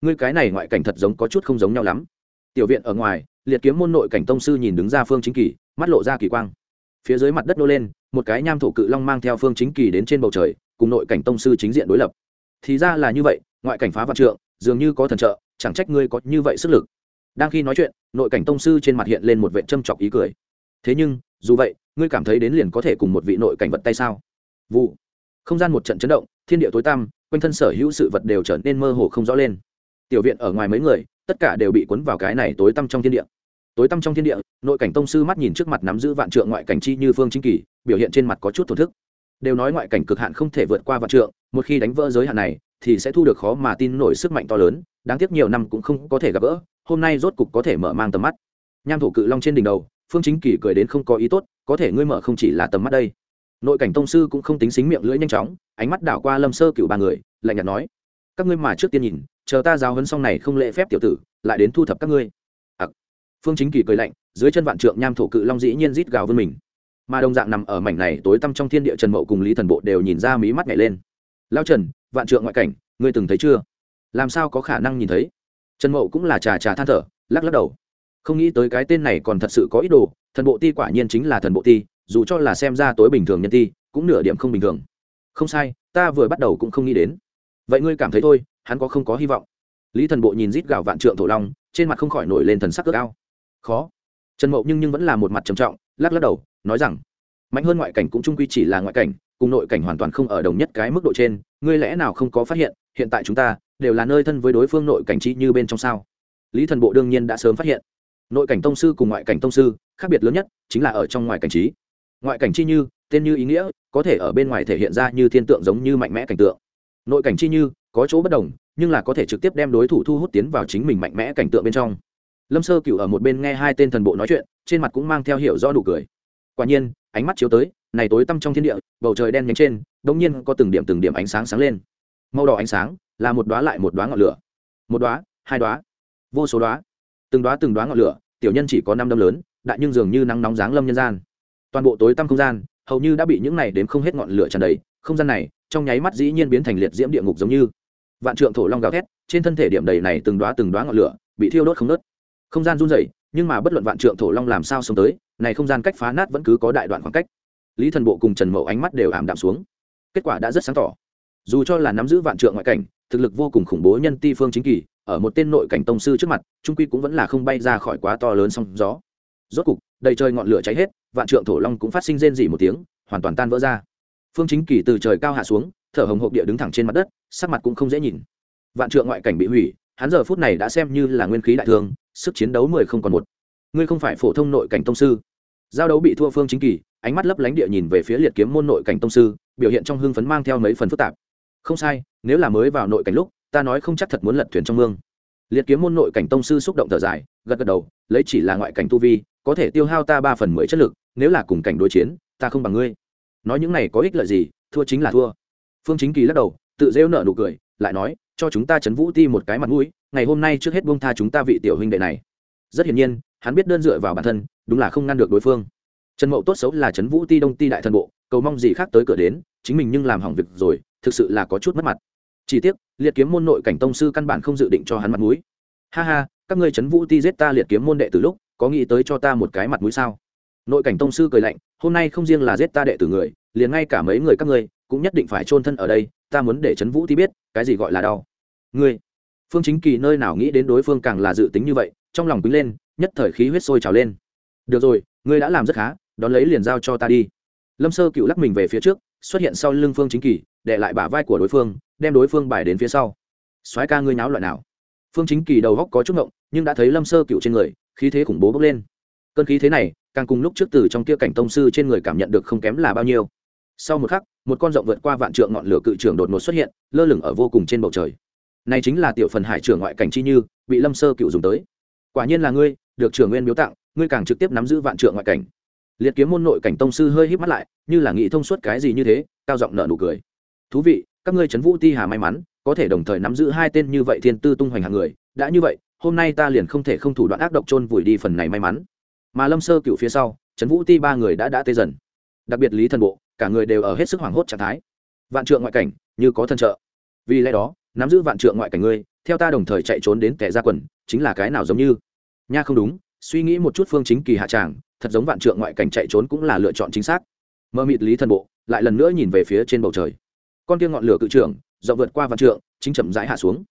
Ngươi cái này ngoại cảnh thật giống có chút không giống nhau lắm. Tiểu viện ở ngoài, liệt kiếm môn nội cảnh tông sư nhìn đứng ra phương chính kỳ, mắt lộ ra kỳ quang. Phía dưới mặt đất nô lên, một cái nham thổ cự long mang theo phương chính kỳ đến trên bầu trời, cùng nội cảnh tông sư chính diện đối lập. Thì ra là như vậy ngoại cảnh phá vạn trượng, dường như có thần trợ, chẳng trách ngươi có như vậy sức lực. Đang khi nói chuyện, nội cảnh tông sư trên mặt hiện lên một vệ châm chọc ý cười. Thế nhưng, dù vậy, ngươi cảm thấy đến liền có thể cùng một vị nội cảnh vật tay sao? Vụ. Không gian một trận chấn động, thiên địa tối tăm, quanh thân sở hữu sự vật đều trở nên mơ hồ không rõ lên. Tiểu viện ở ngoài mấy người, tất cả đều bị cuốn vào cái này tối tăm trong thiên địa. Tối tăm trong thiên địa, nội cảnh tông sư mắt nhìn trước mặt nắm giữ vạn trượng ngoại cảnh chi như phương chính kỳ, biểu hiện trên mặt có chút thổn thức. Đều nói ngoại cảnh cực hạn không thể vượt qua vạn trượng, một khi đánh vỡ giới hạn này thì sẽ thu được khó mà tin nổi sức mạnh to lớn đáng tiếc nhiều năm cũng không có thể gặp gỡ hôm nay rốt cục có thể mở mang tầm mắt. Nham thổ cự long trên đỉnh đầu phương chính kỳ cười đến không có ý tốt có thể ngươi mở không chỉ là tầm mắt đây. Nội cảnh tông sư cũng không tính xính miệng lưỡi nhanh chóng ánh mắt đảo qua lâm sơ cựu ba người lạnh nhạt nói các ngươi mà trước tiên nhìn chờ ta giáo hấn xong này không lễ phép tiểu tử lại đến thu thập các ngươi. À, phương chính kỳ cười lạnh dưới chân vạn trượng nham thổ cự long dĩ nhiên rít gào vươn mình. Mà đồng dạng nằm ở mảnh này tối tăm trong thiên địa trần mậu cùng lý thần bộ đều nhìn ra mí mắt nhảy lên. Lao trần vạn trượng ngoại cảnh, ngươi từng thấy chưa? Làm sao có khả năng nhìn thấy? Trần mậu cũng là trà trà than thở, lắc lắc đầu. Không nghĩ tới cái tên này còn thật sự có ý đồ, thần bộ ti quả nhiên chính là thần bộ ti, dù cho là xem ra tối bình thường nhân ti, cũng nửa điểm không bình thường. Không sai, ta vừa bắt đầu cũng không nghĩ đến. Vậy ngươi cảm thấy thôi, hắn có không có hy vọng? Lý thần bộ nhìn rít gạo vạn trượng thổ long, trên mặt không khỏi nổi lên thần sắc ước ao. Khó. Trần mậu nhưng nhưng vẫn là một mặt trầm trọng, lắc lắc đầu, nói rằng, mạnh hơn ngoại cảnh cũng trung quy chỉ là ngoại cảnh, cùng nội cảnh hoàn toàn không ở đồng nhất cái mức độ trên ngươi lẽ nào không có phát hiện hiện tại chúng ta đều là nơi thân với đối phương nội cảnh trí như bên trong sao? Lý thần bộ đương nhiên đã sớm phát hiện. Nội cảnh tông sư cùng ngoại cảnh tông sư khác biệt lớn nhất chính là ở trong ngoài cảnh trí. Ngoại cảnh chi như, tên như ý nghĩa, có thể ở bên ngoài thể hiện ra như thiên tượng giống như mạnh mẽ cảnh tượng. Nội cảnh chi như, có chỗ bất đồng, nhưng là có thể trực tiếp đem đối thủ thu hút tiến vào chính mình mạnh mẽ cảnh tượng bên trong. Lâm sơ cựu ở một bên nghe hai tên thần bộ nói chuyện, trên mặt cũng mang theo hiểu rõ đủ cười. Quả nhiên, ánh mắt chiếu tới, này tối tăm trong thiên địa, bầu trời đen nhánh trên đ ỗ n g nhiên có từng điểm từng điểm ánh sáng sáng lên. Màu đỏ ánh sáng là một đoá lại một đoá ngọn lửa. Một đoá, hai đoá, vô số đoá. Từng đoá từng đoá ngọn lửa, tiểu nhân chỉ có năm đâm lớn, đại nhưng dường như nắng nóng dáng lâm nhân gian. Toàn bộ tối tăm không gian, hầu như đã bị những này đến không hết ngọn lửa tràn đầy, không gian này, trong nháy mắt dĩ nhiên biến thành liệt diễm địa ngục giống như. Vạn trượng thổ long gào thét, trên thân thể điểm đầy này từng đoá từng đoá ngọn lửa, bị thiêu đốt không nớt không gian run rẩy, nhưng mà bất luận vạn trượng thổ long làm sao sống tới, này không gian cách phá nát vẫn cứ có đại đoạn khoảng cách. Lý thần bộ cùng trần mậu ánh mắt đều ảm đạm xuống kết quả đã rất sáng tỏ. Dù cho là nắm giữ vạn trượng ngoại cảnh, thực lực vô cùng khủng bố nhân ti phương chính kỳ, ở một tên nội cảnh tông sư trước mặt, trung quy cũng vẫn là không bay ra khỏi quá to lớn song gió. Rốt cục, đầy trời ngọn lửa cháy hết, vạn trượng thổ long cũng phát sinh rên rỉ một tiếng, hoàn toàn tan vỡ ra. Phương chính kỳ từ trời cao hạ xuống, thở hồng hộp địa đứng thẳng trên mặt đất, sắc mặt cũng không dễ nhìn. Vạn trượng ngoại cảnh bị hủy, hắn giờ phút này đã xem như là nguyên khí đại thương, sức chiến đấu mười không còn một. Ngươi không phải phổ thông nội cảnh tông sư. Giao đấu bị thua phương chính kỳ ánh mắt lấp lánh địa nhìn về phía liệt kiếm môn nội cảnh tông sư, biểu hiện trong hưng phấn mang theo mấy phần phức tạp. Không sai, nếu là mới vào nội cảnh lúc, ta nói không chắc thật muốn lật thuyền trong mương. Liệt kiếm môn nội cảnh tông sư xúc động thở dài, gật gật đầu, lấy chỉ là ngoại cảnh tu vi, có thể tiêu hao ta ba phần mười chất lực, nếu là cùng cảnh đối chiến, ta không bằng ngươi. Nói những này có ích lợi gì, thua chính là thua. Phương chính kỳ lắc đầu, tự rêu nợ nụ cười, lại nói, cho chúng ta chấn vũ ti một cái mặt mũi, ngày hôm nay trước hết buông tha chúng ta vị tiểu huynh đệ này. Rất hiển nhiên, hắn biết đơn dựa vào bản thân, đúng là không ngăn được đối phương trần mậu tốt xấu là Trấn vũ ti đông ti đại thần bộ, cầu mong gì khác tới cửa đến, chính mình nhưng làm hỏng việc rồi, thực sự là có chút mất mặt. Chỉ tiếc, liệt kiếm môn nội cảnh tông sư căn bản không dự định cho hắn mặt mũi. Ha ha, các ngươi Trấn vũ ti giết ta liệt kiếm môn đệ từ lúc, có nghĩ tới cho ta một cái mặt mũi sao? Nội cảnh tông sư cười lạnh, hôm nay không riêng là giết ta đệ tử người, liền ngay cả mấy người các ngươi, cũng nhất định phải chôn thân ở đây, ta muốn để Trấn vũ ti biết, cái gì gọi là đau. Ngươi, phương chính kỳ nơi nào nghĩ đến đối phương càng là dự tính như vậy, trong lòng quýnh lên, nhất thời khí huyết sôi trào lên. Được rồi, ngươi đã làm rất khá đón lấy liền giao cho ta đi. Lâm sơ cựu lắc mình về phía trước, xuất hiện sau lưng phương chính kỳ, để lại bả vai của đối phương, đem đối phương bài đến phía sau. Soái ca ngươi nháo loại nào? Phương chính kỳ đầu góc có chút ngộng, nhưng đã thấy lâm sơ cựu trên người, khí thế khủng bố bốc lên. Cơn khí thế này, càng cùng lúc trước từ trong kia cảnh tông sư trên người cảm nhận được không kém là bao nhiêu. Sau một khắc, một con rộng vượt qua vạn trượng ngọn lửa cự trưởng đột ngột xuất hiện, lơ lửng ở vô cùng trên bầu trời. Này chính là tiểu phần hải trưởng ngoại cảnh chi như, bị lâm sơ cựu dùng tới. Quả nhiên là ngươi, được trưởng nguyên biếu tặng, ngươi càng trực tiếp nắm giữ vạn trượng ngoại cảnh liệt kiếm môn nội cảnh tông sư hơi híp mắt lại, như là nghĩ thông suốt cái gì như thế, cao giọng nợ nụ cười. Thú vị, các ngươi trấn vũ ti hà may mắn, có thể đồng thời nắm giữ hai tên như vậy thiên tư tung hoành hàng người, đã như vậy, hôm nay ta liền không thể không thủ đoạn ác độc chôn vùi đi phần này may mắn. Mà lâm sơ cựu phía sau, trấn vũ ti ba người đã đã tê dần. Đặc biệt lý thần bộ, cả người đều ở hết sức hoảng hốt trạng thái. Vạn trượng ngoại cảnh, như có thân trợ. Vì lẽ đó, nắm giữ vạn trượng ngoại cảnh ngươi, theo ta đồng thời chạy trốn đến kẻ ra quần, chính là cái nào giống như? Nha không đúng, suy nghĩ một chút phương chính kỳ hạ tràng thật giống vạn trượng ngoại cảnh chạy trốn cũng là lựa chọn chính xác. Mơ mịt lý thần bộ lại lần nữa nhìn về phía trên bầu trời. Con kia ngọn lửa cự trưởng, rộng vượt qua vạn trượng, chính chậm rãi hạ xuống.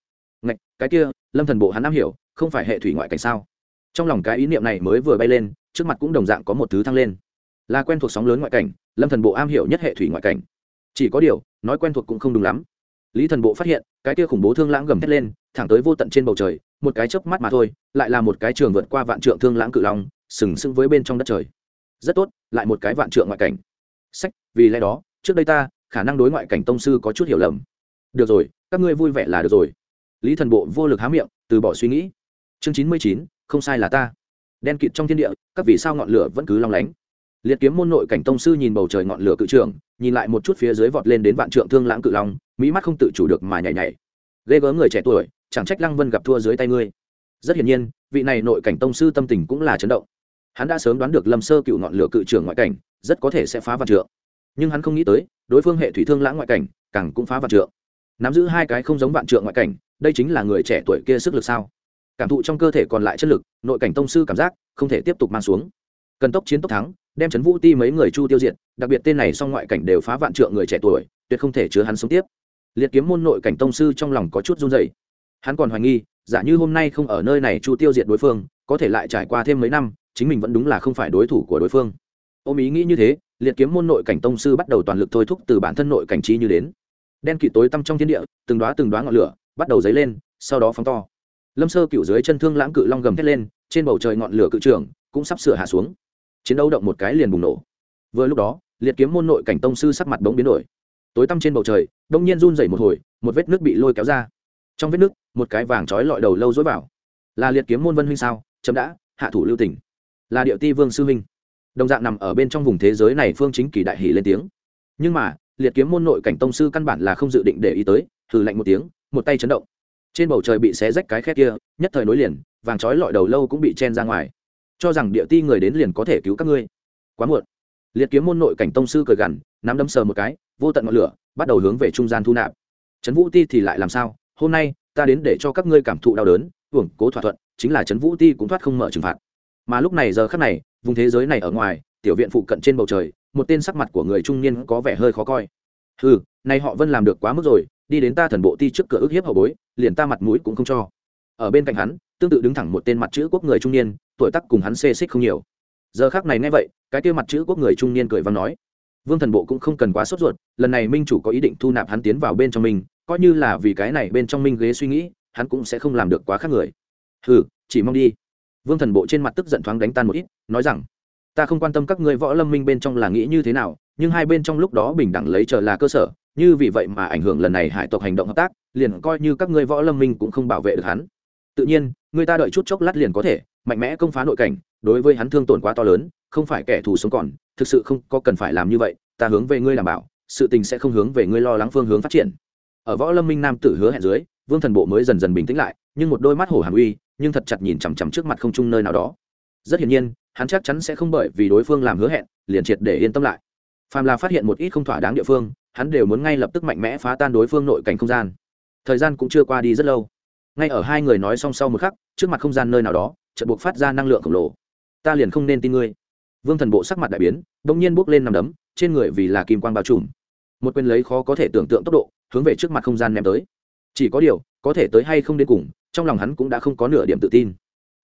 Ngạch, cái kia, lâm thần bộ hắn am hiểu, không phải hệ thủy ngoại cảnh sao? Trong lòng cái ý niệm này mới vừa bay lên, trước mặt cũng đồng dạng có một thứ thăng lên. Là quen thuộc sóng lớn ngoại cảnh, lâm thần bộ am hiểu nhất hệ thủy ngoại cảnh. Chỉ có điều, nói quen thuộc cũng không đúng lắm. Lý thần bộ phát hiện, cái kia khủng bố thương lãng gầm thét lên, thẳng tới vô tận trên bầu trời, một cái chớp mắt mà thôi, lại là một cái trường vượt qua vạn trượng thương lãng cự long sừng sững với bên trong đất trời. Rất tốt, lại một cái vạn trượng ngoại cảnh. Sách, vì lẽ đó, trước đây ta, khả năng đối ngoại cảnh tông sư có chút hiểu lầm. Được rồi, các ngươi vui vẻ là được rồi. Lý thần bộ vô lực há miệng, từ bỏ suy nghĩ. Chương chín mươi chín, không sai là ta. Đen kịt trong thiên địa, các vì sao ngọn lửa vẫn cứ long lánh? Liệt kiếm môn nội cảnh tông sư nhìn bầu trời ngọn lửa cự trường nhìn lại một chút phía dưới vọt lên đến vạn trượng thương lãng cự long, mỹ mắt không tự chủ được mà nhảy nhảy. Ghê gớm người trẻ tuổi, chẳng trách lăng vân gặp thua dưới tay ngươi. Rất hiển nhiên, vị này nội cảnh tông sư tâm tình cũng là chấn động hắn đã sớm đoán được lâm sơ cựu ngọn lửa cự trưởng ngoại cảnh, rất có thể sẽ phá vạn trượng. Nhưng hắn không nghĩ tới, đối phương hệ thủy thương lãng ngoại cảnh, càng cũng phá vạn trượng. Nắm giữ hai cái không giống vạn trượng ngoại cảnh, đây chính là người trẻ tuổi kia sức lực sao? Cảm thụ trong cơ thể còn lại chất lực, nội cảnh tông sư cảm giác không thể tiếp tục mang xuống. Cần tốc chiến tốc thắng, đem chấn vũ ti mấy người chu tiêu diệt, đặc biệt tên này song ngoại cảnh đều phá vạn trượng người trẻ tuổi, tuyệt không thể chứa hắn sống tiếp. Liệt kiếm môn nội cảnh tông sư trong lòng có chút run dày hắn còn hoài nghi, giả như hôm nay không ở nơi này chu tiêu diệt đối phương, có thể lại trải qua thêm mấy năm chính mình vẫn đúng là không phải đối thủ của đối phương. Ôm ý nghĩ như thế, liệt kiếm môn nội cảnh tông sư bắt đầu toàn lực thôi thúc từ bản thân nội cảnh trí như đến. Đen kịt tối tăm trong thiên địa, từng đoá từng đoá ngọn lửa bắt đầu dấy lên, sau đó phóng to. Lâm sơ cựu dưới chân thương lãng cự long gầm thét lên, trên bầu trời ngọn lửa cự trường cũng sắp sửa hạ xuống. Chiến đấu động một cái liền bùng nổ. Vừa lúc đó, liệt kiếm môn nội cảnh tông sư sắc mặt bỗng biến đổi. Tối tăm trên bầu trời, đông nhiên run dày một hồi, một vết nước bị lôi kéo ra. Trong vết nước, một cái vàng trói lọi đầu lâu dối vào. Là liệt kiếm môn vân huynh sao? Chấm đã, hạ thủ lưu tỉnh là điệu ti vương sư huynh. Đồng dạng nằm ở bên trong vùng thế giới này phương chính kỳ đại hỷ lên tiếng. Nhưng mà, liệt kiếm môn nội cảnh tông sư căn bản là không dự định để ý tới thử lạnh một tiếng, một tay chấn động. Trên bầu trời bị xé rách cái khét kia, nhất thời nối liền, vàng trói lọi đầu lâu cũng bị chen ra ngoài. Cho rằng địa ti người đến liền có thể cứu các ngươi. Quá muộn. Liệt kiếm môn nội cảnh tông sư cười gằn, nắm đấm sờ một cái, vô tận ngọn lửa, bắt đầu hướng về trung gian thu nạp. Trấn vũ ti thì lại làm sao? Hôm nay, ta đến để cho các ngươi cảm thụ đau đớn, hưởng cố thỏa thuận, chính là trấn vũ ti cũng thoát không mở trừng phạt mà lúc này giờ khắc này, vùng thế giới này ở ngoài, tiểu viện phụ cận trên bầu trời, một tên sắc mặt của người trung niên có vẻ hơi khó coi. Ừ nay họ vân làm được quá mức rồi, đi đến ta thần bộ ti trước cửa ức hiếp hậu bối, liền ta mặt mũi cũng không cho. Ở bên cạnh hắn, tương tự đứng thẳng một tên mặt chữ quốc người trung niên, tuổi tác cùng hắn xê xích không nhiều. Giờ khác này nghe vậy, cái kia mặt chữ quốc người trung niên cười và nói, vương thần bộ cũng không cần quá sốt ruột, lần này minh chủ có ý định thu nạp hắn tiến vào bên trong mình, coi như là vì cái này bên trong minh ghế suy nghĩ, hắn cũng sẽ không làm được quá khác người. Ừ chỉ mong đi vương thần bộ trên mặt tức giận thoáng đánh tan một ít, nói rằng, ta không quan tâm các ngươi võ lâm minh bên trong là nghĩ như thế nào, nhưng hai bên trong lúc đó bình đẳng lấy chờ là cơ sở, như vì vậy mà ảnh hưởng lần này hải tộc hành động hợp tác, liền coi như các ngươi võ lâm minh cũng không bảo vệ được hắn. Tự nhiên, người ta đợi chút chốc lát liền có thể, mạnh mẽ công phá nội cảnh, đối với hắn thương tổn quá to lớn, không phải kẻ thù sống còn, thực sự không có cần phải làm như vậy, ta hướng về ngươi đảm bảo, sự tình sẽ không hướng về ngươi lo lắng phương hướng phát triển. Ở võ lâm minh nam tử hứa hẹn dưới, vương thần bộ mới dần dần bình tĩnh lại nhưng một đôi mắt hổ hàm uy, nhưng thật chặt nhìn chằm chằm trước mặt không chung nơi nào đó. Rất hiển nhiên, hắn chắc chắn sẽ không bởi vì đối phương làm hứa hẹn, liền triệt để yên tâm lại. Phàm là phát hiện một ít không thỏa đáng địa phương, hắn đều muốn ngay lập tức mạnh mẽ phá tan đối phương nội cảnh không gian. Thời gian cũng chưa qua đi rất lâu. Ngay ở hai người nói song sau một khắc, trước mặt không gian nơi nào đó, chợt buộc phát ra năng lượng khổng lồ. Ta liền không nên tin ngươi. Vương thần bộ sắc mặt đại biến đ ỗ n g nhiên bước lên nằm đấm, trên người vì là kim quang bao trùm. Một quyền lấy khó có thể tưởng tượng tốc độ, hướng về trước mặt không gian ném tới. Chỉ có điều, có thể tới hay không đến cùng trong lòng hắn cũng đã không có nửa điểm tự tin.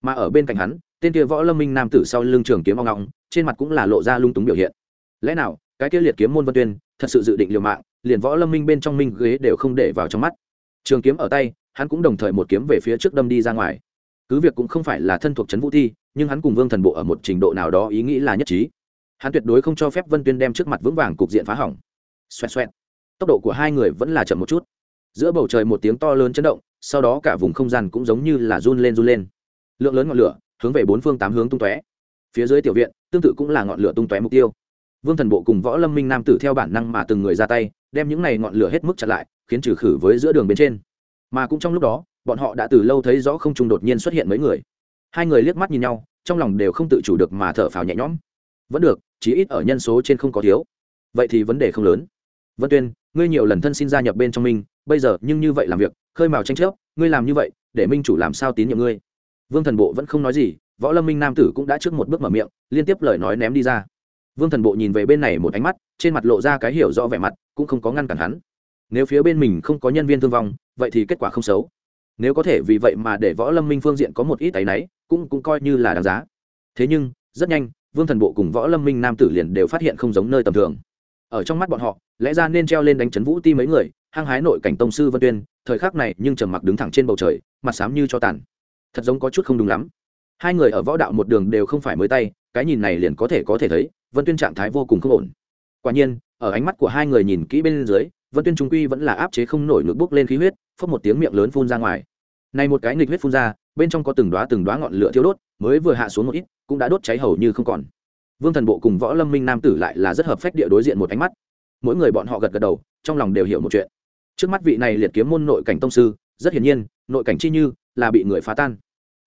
Mà ở bên cạnh hắn, tên kia võ lâm minh nam tử sau lưng trường kiếm o ngọng, trên mặt cũng là lộ ra lung túng biểu hiện. Lẽ nào, cái kia liệt kiếm môn vân tuyên, thật sự dự định liều mạng, liền võ lâm minh bên trong minh ghế đều không để vào trong mắt. Trường kiếm ở tay, hắn cũng đồng thời một kiếm về phía trước đâm đi ra ngoài. Cứ việc cũng không phải là thân thuộc trấn vũ thi, nhưng hắn cùng vương thần bộ ở một trình độ nào đó ý nghĩ là nhất trí. Hắn tuyệt đối không cho phép vân tuyên đem trước mặt vững vàng cục diện phá hỏng. Xoẹt xoẹt. Tốc độ của hai người vẫn là chậm một chút. Giữa bầu trời một tiếng to lớn chấn động sau đó cả vùng không gian cũng giống như là run lên run lên. Lượng lớn ngọn lửa hướng về bốn phương tám hướng tung tóe. Phía dưới tiểu viện, tương tự cũng là ngọn lửa tung tóe mục tiêu. Vương thần bộ cùng võ lâm minh nam tử theo bản năng mà từng người ra tay, đem những này ngọn lửa hết mức chặn lại, khiến trừ khử với giữa đường bên trên. Mà cũng trong lúc đó, bọn họ đã từ lâu thấy rõ không trung đột nhiên xuất hiện mấy người. Hai người liếc mắt nhìn nhau, trong lòng đều không tự chủ được mà thở phào nhẹ nhõm. Vẫn được, chí ít ở nhân số trên không có thiếu. Vậy thì vấn đề không lớn. Vân tuyên, ngươi nhiều lần thân xin gia nhập bên trong mình bây giờ nhưng như vậy làm việc, khơi mào tranh chấp, ngươi làm như vậy, để minh chủ làm sao tín nhiệm ngươi? Vương thần bộ vẫn không nói gì, võ lâm minh nam tử cũng đã trước một bước mở miệng, liên tiếp lời nói ném đi ra. Vương thần bộ nhìn về bên này một ánh mắt, trên mặt lộ ra cái hiểu rõ vẻ mặt, cũng không có ngăn cản hắn. Nếu phía bên mình không có nhân viên thương vong, vậy thì kết quả không xấu. Nếu có thể vì vậy mà để võ lâm minh phương diện có một ít tay náy, cũng cũng coi như là đáng giá. Thế nhưng, rất nhanh, vương thần bộ cùng võ lâm minh nam tử liền đều phát hiện không giống nơi tầm thường. Ở trong mắt bọn họ, lẽ ra nên treo lên đánh chấn vũ ti mấy người hăng hái nội cảnh tông sư vân tuyên, thời khắc này nhưng trầm mặc đứng thẳng trên bầu trời, mặt xám như cho tàn. Thật giống có chút không đúng lắm. Hai người ở võ đạo một đường đều không phải mới tay, cái nhìn này liền có thể có thể thấy, vân tuyên trạng thái vô cùng không ổn. Quả nhiên, ở ánh mắt của hai người nhìn kỹ bên dưới, vân tuyên trung quy vẫn là áp chế không nổi ngực bốc lên khí huyết, phốc một tiếng miệng lớn phun ra ngoài. Này một cái nghịch huyết phun ra, bên trong có từng đóa từng đóa ngọn lửa thiêu đốt, mới vừa hạ xuống một ít, cũng đã đốt cháy hầu như không còn. Vương thần bộ cùng võ lâm minh nam tử lại là rất hợp phách địa đối diện một ánh mắt. Mỗi người bọn họ gật gật đầu, trong lòng đều hiểu một chuyện trước mắt vị này liệt kiếm môn nội cảnh tông sư, rất hiển nhiên, nội cảnh chi như là bị người phá tan.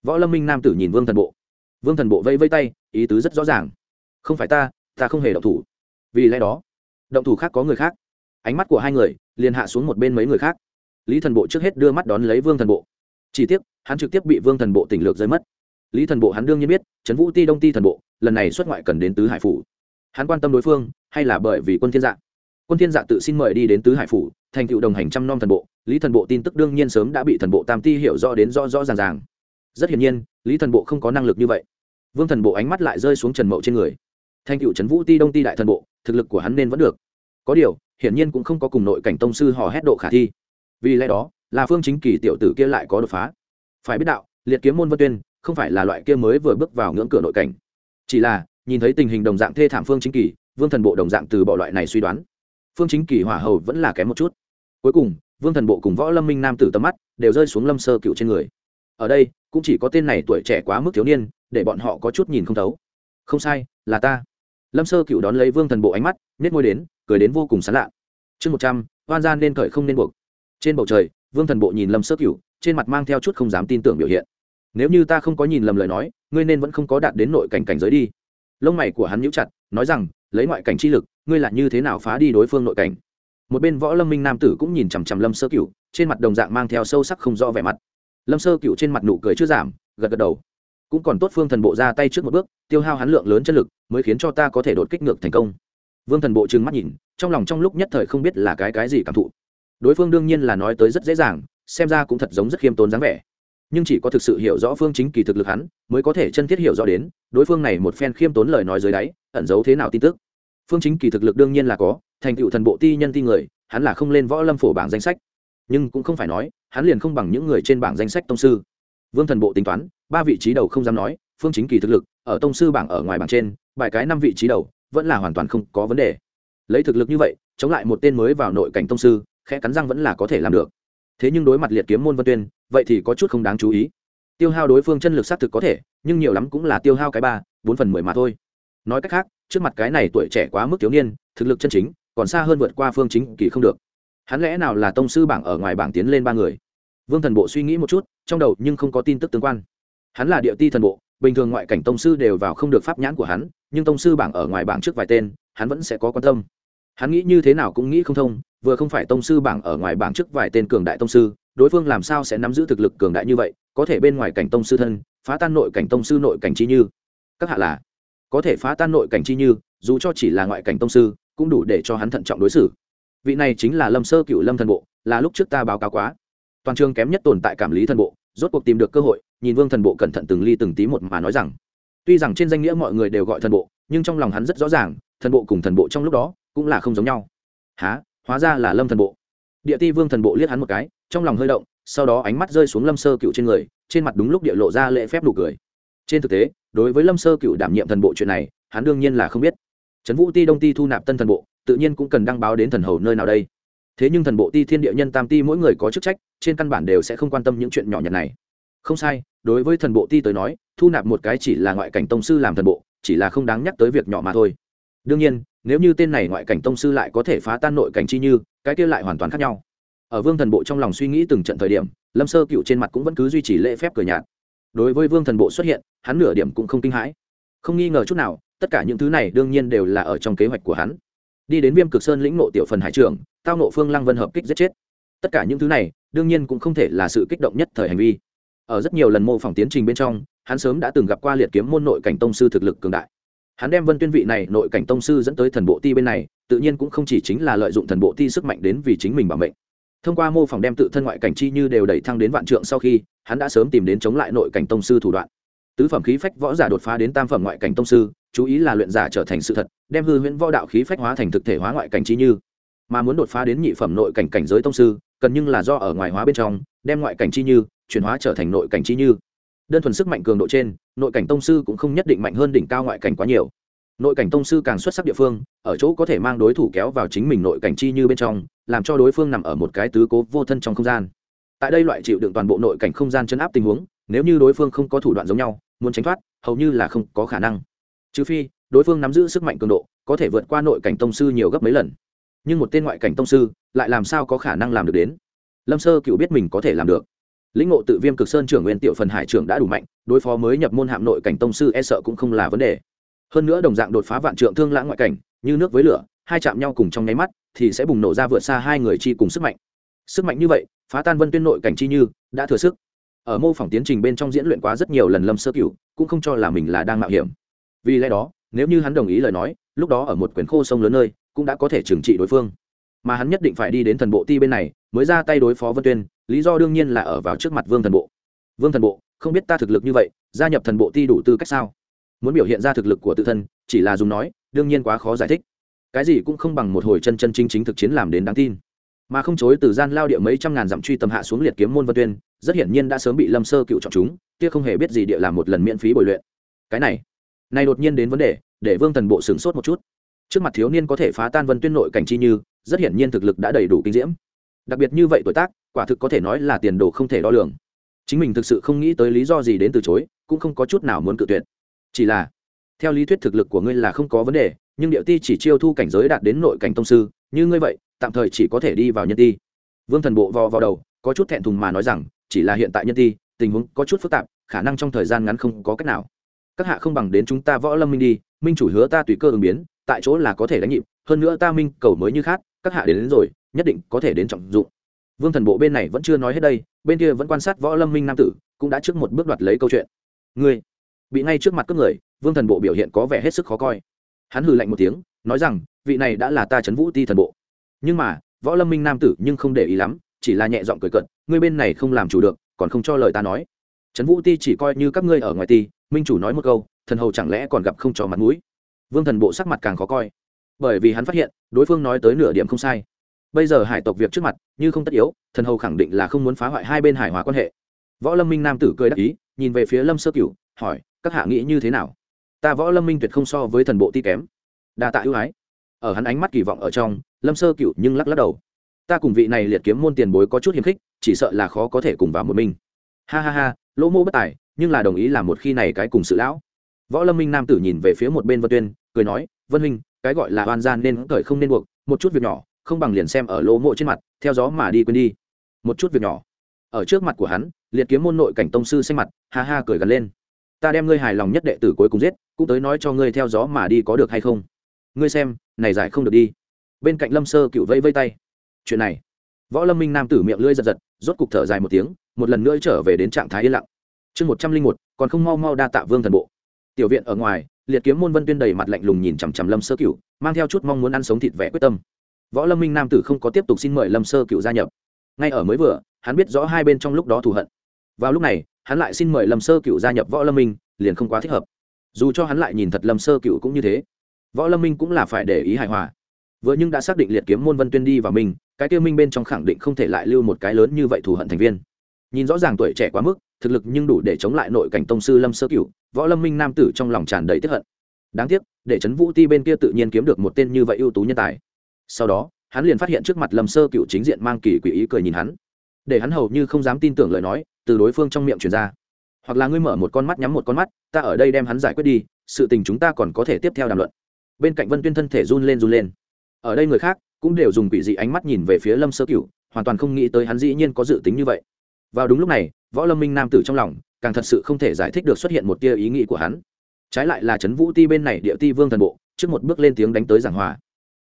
Võ lâm minh nam tử nhìn vương thần bộ. Vương thần bộ vây vây tay, ý tứ rất rõ ràng. Không phải ta ta không hề động thủ. Vì lẽ đó, động thủ khác có người khác. Ánh mắt của hai người liền hạ xuống một bên mấy người khác. Lý thần bộ trước hết đưa mắt đón lấy vương thần bộ. Chỉ tiếc, hắn trực tiếp bị vương thần bộ tỉnh lược rơi mất. Lý thần bộ hắn đương nhiên biết, trấn vũ ti đông ti thần bộ, lần này xuất ngoại cần đến tứ hải phủ. Hắn quan tâm đối phương, hay là bởi vì quân thiên dạng? Quân thiên dạ tự xin mời đi đến tứ hải phủ, thành tựu đồng hành trăm non thần bộ. Lý thần bộ tin tức đương nhiên sớm đã bị thần bộ tam ti hiểu rõ đến rõ rõ ràng ràng. Rất hiển nhiên, lý thần bộ không có năng lực như vậy. Vương thần bộ ánh mắt lại rơi xuống trần mậu trên người. Thành cựu trấn vũ ti đông ti đại thần bộ, thực lực của hắn nên vẫn được. Có điều, hiển nhiên cũng không có cùng nội cảnh tông sư hò hét độ khả thi. Vì lẽ đó, là phương chính kỳ tiểu tử kia lại có đột phá. Phải biết đạo, liệt kiếm môn vân tuyên, không phải là loại kia mới vừa bước vào ngưỡng cửa nội cảnh. Chỉ là, nhìn thấy tình hình đồng dạng thê thảm phương chính kỳ, vương thần bộ đồng dạng từ bỏ loại này suy đoán phương chính kỳ hỏa hầu vẫn là kém một chút. Cuối cùng, vương thần bộ cùng võ lâm minh nam tử tầm mắt đều rơi xuống lâm sơ cựu trên người. Ở đây, cũng chỉ có tên này tuổi trẻ quá mức thiếu niên, để bọn họ có chút nhìn không thấu. Không sai, là ta. Lâm sơ cựu đón lấy vương thần bộ ánh mắt nết môi đến, cười đến vô cùng sán lạ chương một trăm, oan gian nên cởi không nên buộc. Trên bầu trời, vương thần bộ nhìn lâm sơ cựu, trên mặt mang theo chút không dám tin tưởng biểu hiện. Nếu như ta không có nhìn lầm lời nói, ngươi nên vẫn không có đạt đến nội cảnh cảnh giới đi. Lông mày của hắn nhíu chặt, nói rằng lấy ngoại cảnh chi lực, ngươi là như thế nào phá đi đối phương nội cảnh? Một bên võ lâm minh nam tử cũng nhìn chằm chằm lâm sơ cựu trên mặt đồng dạng mang theo sâu sắc không rõ vẻ mặt. Lâm sơ cựu trên mặt nụ cười chưa giảm, gật gật đầu. Cũng còn tốt phương thần bộ ra tay trước một bước, tiêu hao hắn lượng lớn chất lực, mới khiến cho ta có thể đột kích ngược thành công. Vương thần bộ trừng mắt nhìn, trong lòng trong lúc nhất thời không biết là cái cái gì cảm thụ. Đối phương đương nhiên là nói tới rất dễ dàng, xem ra cũng thật giống rất khiêm tốn dáng vẻ. Nhưng chỉ có thực sự hiểu rõ phương chính kỳ thực lực hắn, mới có thể chân thiết hiểu rõ đến, đối phương này một phen khiêm tốn lời nói dưới đáy, ẩn giấu thế nào tin tức phương chính kỳ thực lực đương nhiên là có, thành tựu thần bộ ti nhân ti người, hắn là không lên võ lâm phổ bảng danh sách. Nhưng cũng không phải nói, hắn liền không bằng những người trên bảng danh sách tông sư. Vương thần bộ tính toán, ba vị trí đầu không dám nói, phương chính kỳ thực lực, ở tông sư bảng ở ngoài bảng trên, bài cái năm vị trí đầu, vẫn là hoàn toàn không có vấn đề. Lấy thực lực như vậy, chống lại một tên mới vào nội cảnh tông sư, khẽ cắn răng vẫn là có thể làm được. Thế nhưng đối mặt liệt kiếm môn vân tuyên, vậy thì có chút không đáng chú ý. Tiêu hao đối phương chân lực xác thực có thể, nhưng nhiều lắm cũng là tiêu hao cái ba, bốn phần mười mà thôi. Nói cách khác trước mặt cái này tuổi trẻ quá mức thiếu niên, thực lực chân chính, còn xa hơn vượt qua phương chính kỳ không được. Hắn lẽ nào là tông sư bảng ở ngoài bảng tiến lên ba người? Vương thần bộ suy nghĩ một chút, trong đầu nhưng không có tin tức tương quan. Hắn là địa ti thần bộ, bình thường ngoại cảnh tông sư đều vào không được pháp nhãn của hắn, nhưng tông sư bảng ở ngoài bảng trước vài tên, hắn vẫn sẽ có quan tâm. Hắn nghĩ như thế nào cũng nghĩ không thông, vừa không phải tông sư bảng ở ngoài bảng trước vài tên cường đại tông sư, đối phương làm sao sẽ nắm giữ thực lực cường đại như vậy, có thể bên ngoài cảnh tông sư thân, phá tan nội cảnh tông sư nội cảnh chi như. Các hạ là có thể phá tan nội cảnh chi như, dù cho chỉ là ngoại cảnh tông sư, cũng đủ để cho hắn thận trọng đối xử. Vị này chính là lâm sơ cựu lâm thần bộ, là lúc trước ta báo cáo quá. Toàn trường kém nhất tồn tại cảm lý thần bộ, rốt cuộc tìm được cơ hội, nhìn vương thần bộ cẩn thận từng ly từng tí một mà nói rằng, tuy rằng trên danh nghĩa mọi người đều gọi thần bộ, nhưng trong lòng hắn rất rõ ràng, thần bộ cùng thần bộ trong lúc đó cũng là không giống nhau. Há hóa ra là lâm thần bộ. Địa ti vương thần bộ liếc hắn một cái, trong lòng hơi động, sau đó ánh mắt rơi xuống lâm sơ cựu trên người, trên mặt đúng lúc địa lộ ra lễ phép nụ cười. Trên thực tế đối với lâm sơ cựu đảm nhiệm thần bộ chuyện này, hắn đương nhiên là không biết. Trấn vũ ti đông ti thu nạp tân thần bộ, tự nhiên cũng cần đăng báo đến thần hầu nơi nào đây. Thế nhưng thần bộ ti thiên địa nhân tam ti mỗi người có chức trách, trên căn bản đều sẽ không quan tâm những chuyện nhỏ nhặt này. Không sai, đối với thần bộ ti tới nói, thu nạp một cái chỉ là ngoại cảnh tông sư làm thần bộ, chỉ là không đáng nhắc tới việc nhỏ mà thôi. Đương nhiên, nếu như tên này ngoại cảnh tông sư lại có thể phá tan nội cảnh chi như, cái kia lại hoàn toàn khác nhau. Ở vương thần bộ trong lòng suy nghĩ từng trận thời điểm, lâm sơ cựu trên mặt cũng vẫn cứ duy trì lễ phép cười nhạt đối với vương thần bộ xuất hiện, hắn nửa điểm cũng không kinh hãi. Không nghi ngờ chút nào, tất cả những thứ này đương nhiên đều là ở trong kế hoạch của hắn. Đi đến viêm cực sơn lĩnh nộ tiểu phần hải trường, tao nộ phương lăng vân hợp kích giết chết. Tất cả những thứ này, đương nhiên cũng không thể là sự kích động nhất thời hành vi. Ở rất nhiều lần mô phỏng tiến trình bên trong, hắn sớm đã từng gặp qua liệt kiếm môn nội cảnh tông sư thực lực cường đại. Hắn đem vân tuyên vị này nội cảnh tông sư dẫn tới thần bộ ti bên này, tự nhiên cũng không chỉ chính là lợi dụng thần bộ ti sức mạnh đến vì chính mình bảo mệnh thông qua mô phỏng đem tự thân ngoại cảnh chi như đều đẩy thăng đến vạn trượng sau khi, hắn đã sớm tìm đến chống lại nội cảnh tông sư thủ đoạn. Tứ phẩm khí phách võ giả đột phá đến tam phẩm ngoại cảnh tông sư, chú ý là luyện giả trở thành sự thật, đem hư huyễn võ đạo khí phách hóa thành thực thể hóa ngoại cảnh chi như. Mà muốn đột phá đến nhị phẩm nội cảnh cảnh giới tông sư, cần nhưng là do ở ngoài hóa bên trong, đem ngoại cảnh chi như chuyển hóa trở thành nội cảnh chi như. Đơn thuần sức mạnh cường độ trên, nội cảnh tông sư cũng không nhất định mạnh hơn đỉnh cao ngoại cảnh quá nhiều nội cảnh tông sư càng xuất sắc địa phương, ở chỗ có thể mang đối thủ kéo vào chính mình nội cảnh chi như bên trong, làm cho đối phương nằm ở một cái tứ cố vô thân trong không gian. Tại đây loại chịu đựng toàn bộ nội cảnh không gian chấn áp tình huống, nếu như đối phương không có thủ đoạn giống nhau, muốn tránh thoát, hầu như là không có khả năng. Trừ phi, đối phương nắm giữ sức mạnh cường độ, có thể vượt qua nội cảnh tông sư nhiều gấp mấy lần. Nhưng một tên ngoại cảnh tông sư, lại làm sao có khả năng làm được đến? Lâm sơ cựu biết mình có thể làm được. Lĩnh ngộ tự viêm cực sơn trưởng nguyên tiểu phần hải trưởng đã đủ mạnh, đối phó mới nhập môn hạm nội cảnh tông sư e sợ cũng không là vấn đề hơn nữa đồng dạng đột phá vạn trượng thương lãng ngoại cảnh, như nước với lửa, hai chạm nhau cùng trong nháy mắt, thì sẽ bùng nổ ra vượt xa hai người chi cùng sức mạnh. Sức mạnh như vậy, phá tan vân tuyên nội cảnh chi như, đã thừa sức. Ở mô phỏng tiến trình bên trong diễn luyện quá rất nhiều lần lâm sơ cửu, cũng không cho là mình là đang mạo hiểm. Vì lẽ đó, nếu như hắn đồng ý lời nói, lúc đó ở một quyển khô sông lớn nơi, cũng đã có thể trừng trị đối phương. Mà hắn nhất định phải đi đến thần bộ ti bên này, mới ra tay đối phó vân tuyên, lý do đương nhiên là ở vào trước mặt vương thần bộ. Vương thần bộ, không biết ta thực lực như vậy, gia nhập thần bộ ti đủ tư cách sao? Muốn biểu hiện ra thực lực của tự thân, chỉ là dùng nói, đương nhiên quá khó giải thích. Cái gì cũng không bằng một hồi chân chân chính chính thực chiến làm đến đáng tin. Mà không chối từ gian lao địa mấy trăm ngàn dặm truy tầm hạ xuống liệt kiếm môn vân tuyên, rất hiển nhiên đã sớm bị lâm sơ cựu chọn chúng, kia không hề biết gì địa làm một lần miễn phí bồi luyện. Cái này này đột nhiên đến vấn đề, để vương thần bộ sửng sốt một chút. Trước mặt thiếu niên có thể phá tan vân tuyên nội cảnh chi như, rất hiển nhiên thực lực đã đầy đủ kinh diễm. Đặc biệt như vậy tuổi tác, quả thực có thể nói là tiền đồ không thể đo lường. Chính mình thực sự không nghĩ tới lý do gì đến từ chối, cũng không có chút nào muốn cự tuyệt chỉ là theo lý thuyết thực lực của ngươi là không có vấn đề nhưng điệu ti chỉ chiêu thu cảnh giới đạt đến nội cảnh tông sư như ngươi vậy tạm thời chỉ có thể đi vào nhân ti. Vương thần bộ vò vào đầu có chút thẹn thùng mà nói rằng chỉ là hiện tại nhân ti tình huống có chút phức tạp khả năng trong thời gian ngắn không có cách nào. Các hạ không bằng đến chúng ta võ lâm minh đi minh chủ hứa ta tùy cơ ứng biến tại chỗ là có thể đánh nhịp hơn nữa ta minh cầu mới như khác các hạ đến, đến rồi nhất định có thể đến trọng dụng. Vương thần bộ bên này vẫn chưa nói hết đây bên kia vẫn quan sát võ lâm minh nam tử cũng đã trước một bước đoạt lấy câu chuyện. Ngươi bị ngay trước mặt các người, vương thần bộ biểu hiện có vẻ hết sức khó coi. Hắn hừ lạnh một tiếng, nói rằng, vị này đã là ta trấn vũ ti thần bộ. Nhưng mà, võ lâm minh nam tử nhưng không để ý lắm, chỉ là nhẹ giọng cười cận ngươi bên này không làm chủ được, còn không cho lời ta nói. Trấn vũ ti chỉ coi như các ngươi ở ngoài ti, minh chủ nói một câu, thần hầu chẳng lẽ còn gặp không cho mặt mũi? Vương thần bộ sắc mặt càng khó coi. Bởi vì hắn phát hiện, đối phương nói tới nửa điểm không sai. Bây giờ hải tộc việc trước mặt, như không tất yếu, thần hầu khẳng định là không muốn phá hoại hai bên hải hòa quan hệ. Võ lâm minh nam tử cười đắc ý, nhìn về phía lâm sơ cửu hỏi, các hạ nghĩ như thế nào? Ta võ lâm minh tuyệt không so với thần bộ ti kém. Đa tạ ưu ái. Ở hắn ánh mắt kỳ vọng ở trong, lâm sơ cựu nhưng lắc lắc đầu. Ta cùng vị này liệt kiếm môn tiền bối có chút hiềm khích, chỉ sợ là khó có thể cùng vào một mình. Ha ha ha, lỗ mô bất tài, nhưng là đồng ý làm một khi này cái cùng sự lão. Võ lâm minh nam tử nhìn về phía một bên vân tuyên, cười nói, vân huynh, cái gọi là oan gian nên cởi không nên buộc, một chút việc nhỏ, không bằng liền xem ở lỗ mộ trên mặt, theo gió mà đi quên đi. Một chút việc nhỏ. Ở trước mặt của hắn, liệt kiếm môn nội cảnh tông sư xanh mặt, ha ha cười gần lên ta đem ngươi hài lòng nhất đệ tử cuối cùng giết, cũng tới nói cho ngươi theo gió mà đi có được hay không. Ngươi xem, này giải không được đi. Bên cạnh lâm sơ cựu vẫy vây tay. Chuyện này. Võ lâm minh nam tử miệng lưỡi giật giật, rốt cục thở dài một tiếng, một lần nữa trở về đến trạng thái yên lặng. Chương một trăm linh một, còn không mau mau đa tạ vương thần bộ. Tiểu viện ở ngoài, liệt kiếm môn vân tuyên đầy mặt lạnh lùng nhìn chằm chằm lâm sơ cựu, mang theo chút mong muốn ăn sống thịt vẽ quyết tâm. Võ lâm minh nam tử không có tiếp tục xin mời lâm sơ cựu gia nhập. Ngay ở mới vừa, hắn biết rõ hai bên trong lúc đó thù hận. Vào lúc này hắn lại xin mời lâm sơ cựu gia nhập võ lâm minh, liền không quá thích hợp. Dù cho hắn lại nhìn thật lâm sơ cựu cũng như thế. Võ lâm minh cũng là phải để ý hài hòa. Vừa nhưng đã xác định liệt kiếm môn vân tuyên đi vào mình, cái tiêu minh bên trong khẳng định không thể lại lưu một cái lớn như vậy thù hận thành viên. Nhìn rõ ràng tuổi trẻ quá mức, thực lực nhưng đủ để chống lại nội cảnh tông sư lâm sơ cửu, võ lâm minh nam tử trong lòng tràn đầy tức hận. Đáng tiếc, để trấn vũ ti bên kia tự nhiên kiếm được một tên như vậy ưu tú nhân tài. Sau đó, hắn liền phát hiện trước mặt lâm sơ cửu chính diện mang kỳ quỷ ý cười nhìn hắn để hắn hầu như không dám tin tưởng lời nói từ đối phương trong miệng truyền ra. Hoặc là ngươi mở một con mắt nhắm một con mắt, ta ở đây đem hắn giải quyết đi, sự tình chúng ta còn có thể tiếp theo đàm luận. Bên cạnh vân tuyên thân thể run lên run lên. Ở đây người khác cũng đều dùng quỷ dị ánh mắt nhìn về phía lâm sơ cửu, hoàn toàn không nghĩ tới hắn dĩ nhiên có dự tính như vậy. Vào đúng lúc này, võ lâm minh nam tử trong lòng càng thật sự không thể giải thích được xuất hiện một tia ý nghĩ của hắn. Trái lại là trấn vũ ti bên này địa ti vương thần bộ, trước một bước lên tiếng đánh tới giảng hòa.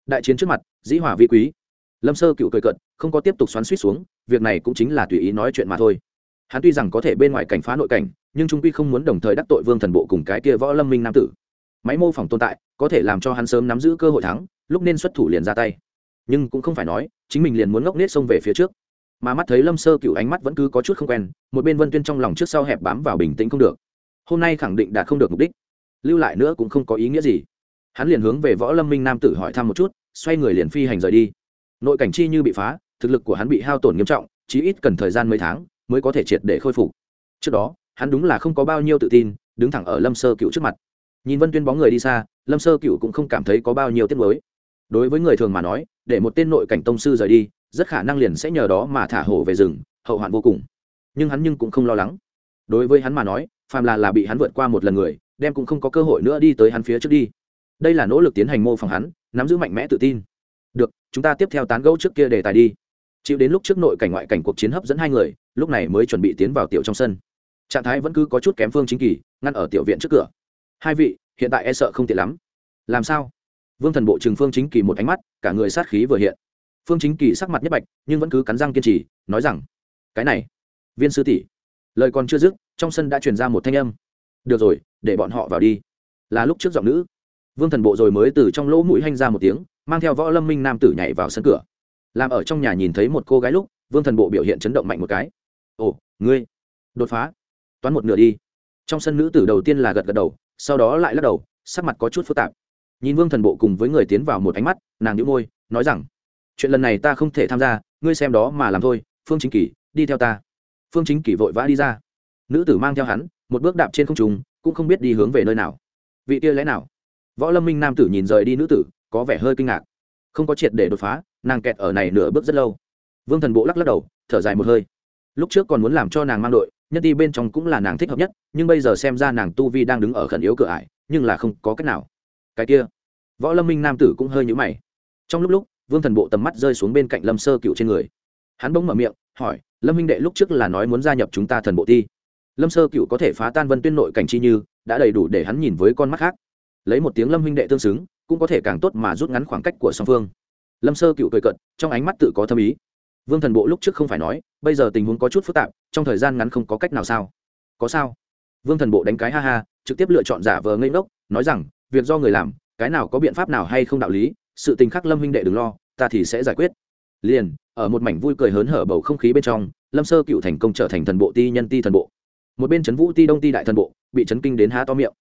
Đại chiến trước mặt, dĩ hòa vi quý lâm sơ cựu cười cận không có tiếp tục xoắn suýt xuống, việc này cũng chính là tùy ý nói chuyện mà thôi. Hắn tuy rằng có thể bên ngoài cảnh phá nội cảnh, nhưng trung quy không muốn đồng thời đắc tội vương thần bộ cùng cái kia võ lâm minh nam tử. Máy mô phỏng tồn tại, có thể làm cho hắn sớm nắm giữ cơ hội thắng, lúc nên xuất thủ liền ra tay. Nhưng cũng không phải nói, chính mình liền muốn ngốc nết xông về phía trước. Mà mắt thấy lâm sơ cựu ánh mắt vẫn cứ có chút không quen, một bên vân tuyên trong lòng trước sau hẹp bám vào bình tĩnh không được. Hôm nay khẳng định đạt không được mục đích. Lưu lại nữa cũng không có ý nghĩa gì. Hắn liền hướng về võ lâm minh nam tử hỏi thăm một chút, xoay người liền phi hành rời đi nội cảnh chi như bị phá, thực lực của hắn bị hao tổn nghiêm trọng, chí ít cần thời gian mấy tháng mới có thể triệt để khôi phục. Trước đó, hắn đúng là không có bao nhiêu tự tin, đứng thẳng ở lâm sơ cựu trước mặt. Nhìn vân tuyên bóng người đi xa, lâm sơ cựu cũng không cảm thấy có bao nhiêu tiết mới đối với người thường mà nói, để một tên nội cảnh tông sư rời đi, rất khả năng liền sẽ nhờ đó mà thả hổ về rừng, hậu hoạn vô cùng. Nhưng hắn nhưng cũng không lo lắng. Đối với hắn mà nói, phàm là là bị hắn vượt qua một lần người, đem cũng không có cơ hội nữa đi tới hắn phía trước đi. Đây là nỗ lực tiến hành mô phỏng hắn, nắm giữ mạnh mẽ tự tin được, chúng ta tiếp theo tán gẫu trước kia đề tài đi. Chịu đến lúc trước nội cảnh ngoại cảnh cuộc chiến hấp dẫn hai người, lúc này mới chuẩn bị tiến vào tiểu trong sân. Trạng thái vẫn cứ có chút kém phương chính kỳ, ngăn ở tiểu viện trước cửa. Hai vị, hiện tại e sợ không tiện lắm. Làm sao? Vương thần bộ trừng phương chính kỳ một ánh mắt, cả người sát khí vừa hiện. Phương chính kỳ sắc mặt nhất bạch, nhưng vẫn cứ cắn răng kiên trì, nói rằng, cái này, viên sư tỷ. Lời còn chưa dứt, trong sân đã truyền ra một thanh âm. Được rồi, để bọn họ vào đi. Là lúc trước giọng nữ. Vương thần bộ rồi mới từ trong lỗ mũi hanh ra một tiếng mang theo võ lâm minh nam tử nhảy vào sân cửa. Làm ở trong nhà nhìn thấy một cô gái lúc, vương thần bộ biểu hiện chấn động mạnh một cái. Ồ, ngươi, đột phá. Toán một nửa đi. Trong sân nữ tử đầu tiên là gật gật đầu, sau đó lại lắc đầu, sắc mặt có chút phức tạp. Nhìn vương thần bộ cùng với người tiến vào một ánh mắt, nàng nhũ môi, nói rằng, chuyện lần này ta không thể tham gia, ngươi xem đó mà làm thôi, phương chính kỷ đi theo ta. Phương chính kỷ vội vã đi ra. Nữ tử mang theo hắn, một bước đạp trên không trùng cũng không biết đi hướng về nơi nào. Vị kia lẽ nào? Võ lâm minh nam tử nhìn rời đi nữ tử có vẻ hơi kinh ngạc. Không có triệt để đột phá, nàng kẹt ở này nửa bước rất lâu. Vương thần bộ lắc lắc đầu, thở dài một hơi. Lúc trước còn muốn làm cho nàng mang đội, nhất đi bên trong cũng là nàng thích hợp nhất, nhưng bây giờ xem ra nàng tu vi đang đứng ở khẩn yếu cửa ải, nhưng là không có cách nào. Cái kia, võ lâm minh nam tử cũng hơi nhũ mày. Trong lúc lúc, vương thần bộ tầm mắt rơi xuống bên cạnh lâm sơ cựu trên người. Hắn bỗng mở miệng, hỏi, lâm minh đệ, lúc trước là nói muốn gia nhập chúng ta thần bộ thi. lâm sơ cựu có thể phá tan vân tuyên nội cảnh chi như, đã đầy đủ để hắn nhìn với con mắt khác. Lấy một tiếng lâm Minh đệ tương xứng cũng có thể càng tốt mà rút ngắn khoảng cách của song phương. Lâm sơ cựu cười cận trong ánh mắt tự có thâm ý. Vương thần bộ lúc trước không phải nói, bây giờ tình huống có chút phức tạp, trong thời gian ngắn không có cách nào sao? Có sao? Vương thần bộ đánh cái ha ha, trực tiếp lựa chọn giả vờ ngây ngốc, nói rằng, việc do người làm, cái nào có biện pháp nào hay không đạo lý, sự tình khắc lâm huynh đệ đừng lo, ta thì sẽ giải quyết. Liền, ở một mảnh vui cười hớn hở bầu không khí bên trong, lâm sơ cựu thành công trở thành thần bộ ti nhân ti thần bộ. Một bên trấn vũ ti đông ti đại thần bộ, bị chấn kinh đến há to miệng.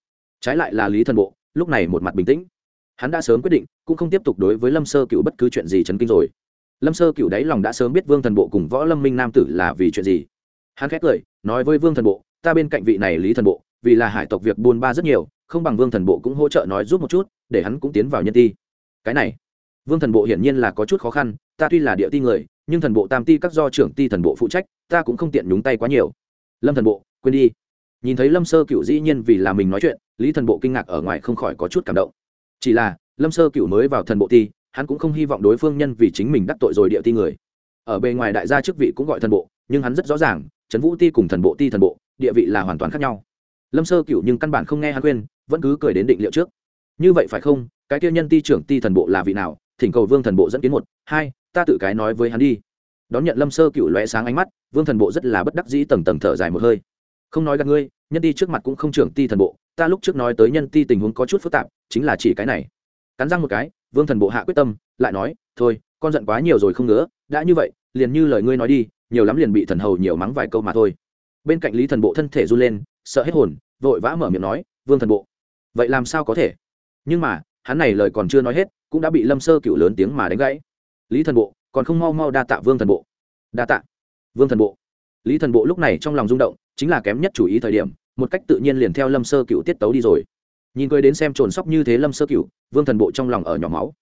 Trái lại là lý thần bộ, lúc này một mặt bình tĩnh hắn đã sớm quyết định, cũng không tiếp tục đối với lâm sơ cựu bất cứ chuyện gì chấn kinh rồi. Lâm sơ cựu đáy lòng đã sớm biết vương thần bộ cùng võ lâm minh nam tử là vì chuyện gì. Hắn khét cười, nói với vương thần bộ, ta bên cạnh vị này lý thần bộ, vì là hải tộc việc buôn ba rất nhiều, không bằng vương thần bộ cũng hỗ trợ nói giúp một chút, để hắn cũng tiến vào nhân ti. Cái này, vương thần bộ hiển nhiên là có chút khó khăn, ta tuy là địa ti người, nhưng thần bộ tam ti các do trưởng ti thần bộ phụ trách, ta cũng không tiện nhúng tay quá nhiều. Lâm thần bộ, quên đi. Nhìn thấy lâm sơ cựu dĩ nhiên vì là mình nói chuyện, lý thần bộ kinh ngạc ở ngoài không khỏi có chút cảm động chỉ là, lâm sơ cựu mới vào thần bộ ti hắn cũng không hy vọng đối phương nhân vì chính mình đắc tội rồi địa ti người. Ở bề ngoài đại gia chức vị cũng gọi thần bộ, nhưng hắn rất rõ ràng, trấn vũ ti cùng thần bộ ti thần bộ, địa vị là hoàn toàn khác nhau. Lâm sơ cựu nhưng căn bản không nghe hắn khuyên, vẫn cứ cười đến định liệu trước. Như vậy phải không? Cái tiêu nhân ti trưởng ti thần bộ là vị nào? Thỉnh cầu vương thần bộ dẫn kiến một, hai, ta tự cái nói với hắn đi. Đón nhận lâm sơ cựu lóe sáng ánh mắt, vương thần bộ rất là bất đắc dĩ tầng tầng thở dài một hơi. Không nói gặp ngươi nhân ti trước mặt cũng không trưởng ti thần bộ, ta lúc trước nói tới nhân ti tình huống có chút phức tạp, chính là chỉ cái này. Cắn răng một cái, vương thần bộ hạ quyết tâm, lại nói, thôi, con giận quá nhiều rồi không nữa đã như vậy, liền như lời ngươi nói đi, nhiều lắm liền bị thần hầu nhiều mắng vài câu mà thôi. Bên cạnh lý thần bộ thân thể run lên, sợ hết hồn, vội vã mở miệng nói, vương thần bộ, vậy làm sao có thể? Nhưng mà, hắn này lời còn chưa nói hết, cũng đã bị lâm sơ cựu lớn tiếng mà đánh gãy. Lý thần bộ, còn không mau mau đa tạ vương thần bộ. Đa tạ, vương thần bộ. Lý thần bộ lúc này trong lòng rung động, chính là kém nhất chủ ý thời điểm một cách tự nhiên liền theo lâm sơ cựu tiết tấu đi rồi. Nhìn cười đến xem trồn sóc như thế lâm sơ cựu vương thần bộ trong lòng ở nhỏ máu.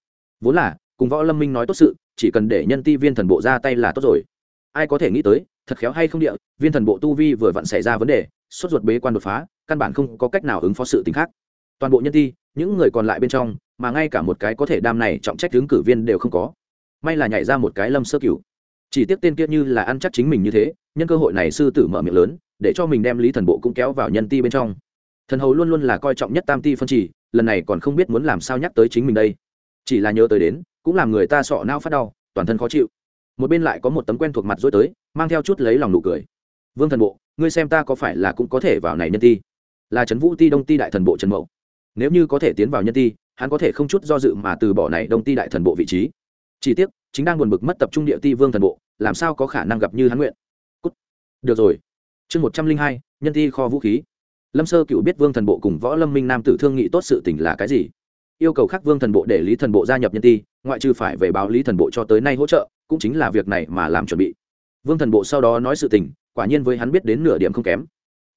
Vốn là, cùng võ lâm minh nói tốt sự, chỉ cần để nhân ti viên thần bộ ra tay là tốt rồi. Ai có thể nghĩ tới, thật khéo hay không địa, viên thần bộ tu vi vừa vặn xảy ra vấn đề, sốt ruột bế quan đột phá, căn bản không có cách nào ứng phó sự t khác. Toàn bộ nhân ti, những người còn lại bên trong, mà ngay cả một cái có thể đam này trọng trách ứng cử viên đều không có. May là nhảy ra một cái lâm sơ cửu. Chỉ tiếc tên kia như là ăn chắc chính mình như thế, nhân cơ hội này sư tử mở miệng lớn để cho mình đem lý thần bộ cũng kéo vào nhân ti bên trong. Thần hầu luôn luôn là coi trọng nhất tam ti phân chỉ lần này còn không biết muốn làm sao nhắc tới chính mình đây. Chỉ là nhớ tới đến, cũng làm người ta sọ nao phát đau, toàn thân khó chịu. Một bên lại có một tấm quen thuộc mặt dối tới, mang theo chút lấy lòng nụ cười. Vương thần bộ, ngươi xem ta có phải là cũng có thể vào này nhân ti? Là trấn vũ ti đông ti đại thần bộ trần mậu. Nếu như có thể tiến vào nhân ti, hắn có thể không chút do dự mà từ bỏ này đông ti đại thần bộ vị trí. Chỉ tiếc, chính đang buồn bực mất tập trung địa ti vương thần bộ, làm sao có khả năng gặp như hắn nguyện? Cút. được rồi chương một trăm linh hai, nhân thi kho vũ khí. Lâm sơ cựu biết vương thần bộ cùng võ lâm minh nam tử thương nghị tốt sự tình là cái gì. Yêu cầu khắc vương thần bộ để lý thần bộ gia nhập nhân ti ngoại trừ phải về báo lý thần bộ cho tới nay hỗ trợ, cũng chính là việc này mà làm chuẩn bị. Vương thần bộ sau đó nói sự tình, quả nhiên với hắn biết đến nửa điểm không kém.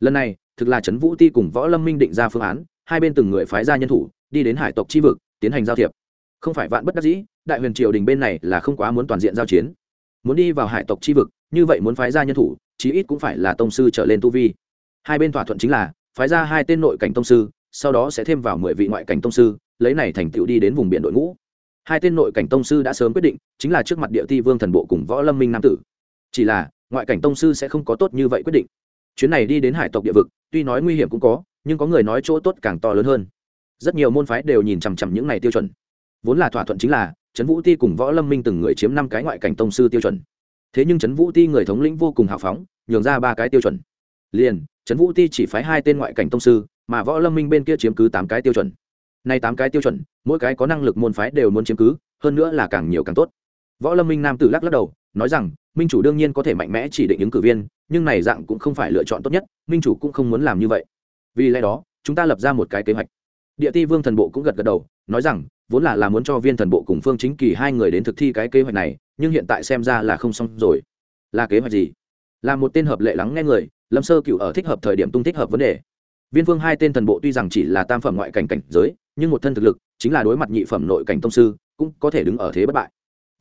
Lần này, thực là trấn vũ ti cùng võ lâm minh định ra phương án, hai bên từng người phái ra nhân thủ, đi đến hải tộc chi vực, tiến hành giao thiệp. Không phải vạn bất đắc dĩ, đại huyền triều đình bên này là không quá muốn toàn diện giao chiến. Muốn đi vào hải tộc chi vực, như vậy muốn phái ra nhân thủ chí ít cũng phải là tông sư trở lên tu vi. Hai bên thỏa thuận chính là, phái ra hai tên nội cảnh tông sư, sau đó sẽ thêm vào mười vị ngoại cảnh tông sư, lấy này thành tựu đi đến vùng biển đội ngũ. Hai tên nội cảnh tông sư đã sớm quyết định, chính là trước mặt địa ti vương thần bộ cùng võ lâm minh nam tử. Chỉ là, ngoại cảnh tông sư sẽ không có tốt như vậy quyết định. Chuyến này đi đến hải tộc địa vực, tuy nói nguy hiểm cũng có, nhưng có người nói chỗ tốt càng to lớn hơn. Rất nhiều môn phái đều nhìn chằm chằm những này tiêu chuẩn. Vốn là thỏa thuận chính là, trấn vũ ti cùng võ lâm minh từng người chiếm năm cái ngoại cảnh tông sư tiêu chuẩn thế nhưng trấn vũ ti người thống lĩnh vô cùng hào phóng, nhường ra ba cái tiêu chuẩn. Liền, trấn vũ ti chỉ phái hai tên ngoại cảnh tông sư, mà võ lâm minh bên kia chiếm cứ tám cái tiêu chuẩn. Nay tám cái tiêu chuẩn, mỗi cái có năng lực môn phái đều muốn chiếm cứ, hơn nữa là càng nhiều càng tốt. Võ lâm minh nam tử lắc lắc đầu, nói rằng, minh chủ đương nhiên có thể mạnh mẽ chỉ định ứng cử viên, nhưng này dạng cũng không phải lựa chọn tốt nhất, minh chủ cũng không muốn làm như vậy. Vì lẽ đó, chúng ta lập ra một cái kế hoạch. Địa ti vương thần bộ cũng gật gật đầu, nói rằng, vốn là là muốn cho viên thần bộ cùng phương chính kỳ hai người đến thực thi cái kế hoạch này nhưng hiện tại xem ra là không xong rồi. Là kế hoạch gì? Là một tên hợp lệ lắng nghe người, lâm sơ cựu ở thích hợp thời điểm tung thích hợp vấn đề. Viên phương hai tên thần bộ tuy rằng chỉ là tam phẩm ngoại cảnh cảnh giới, nhưng một thân thực lực, chính là đối mặt nhị phẩm nội cảnh tông sư, cũng có thể đứng ở thế bất bại.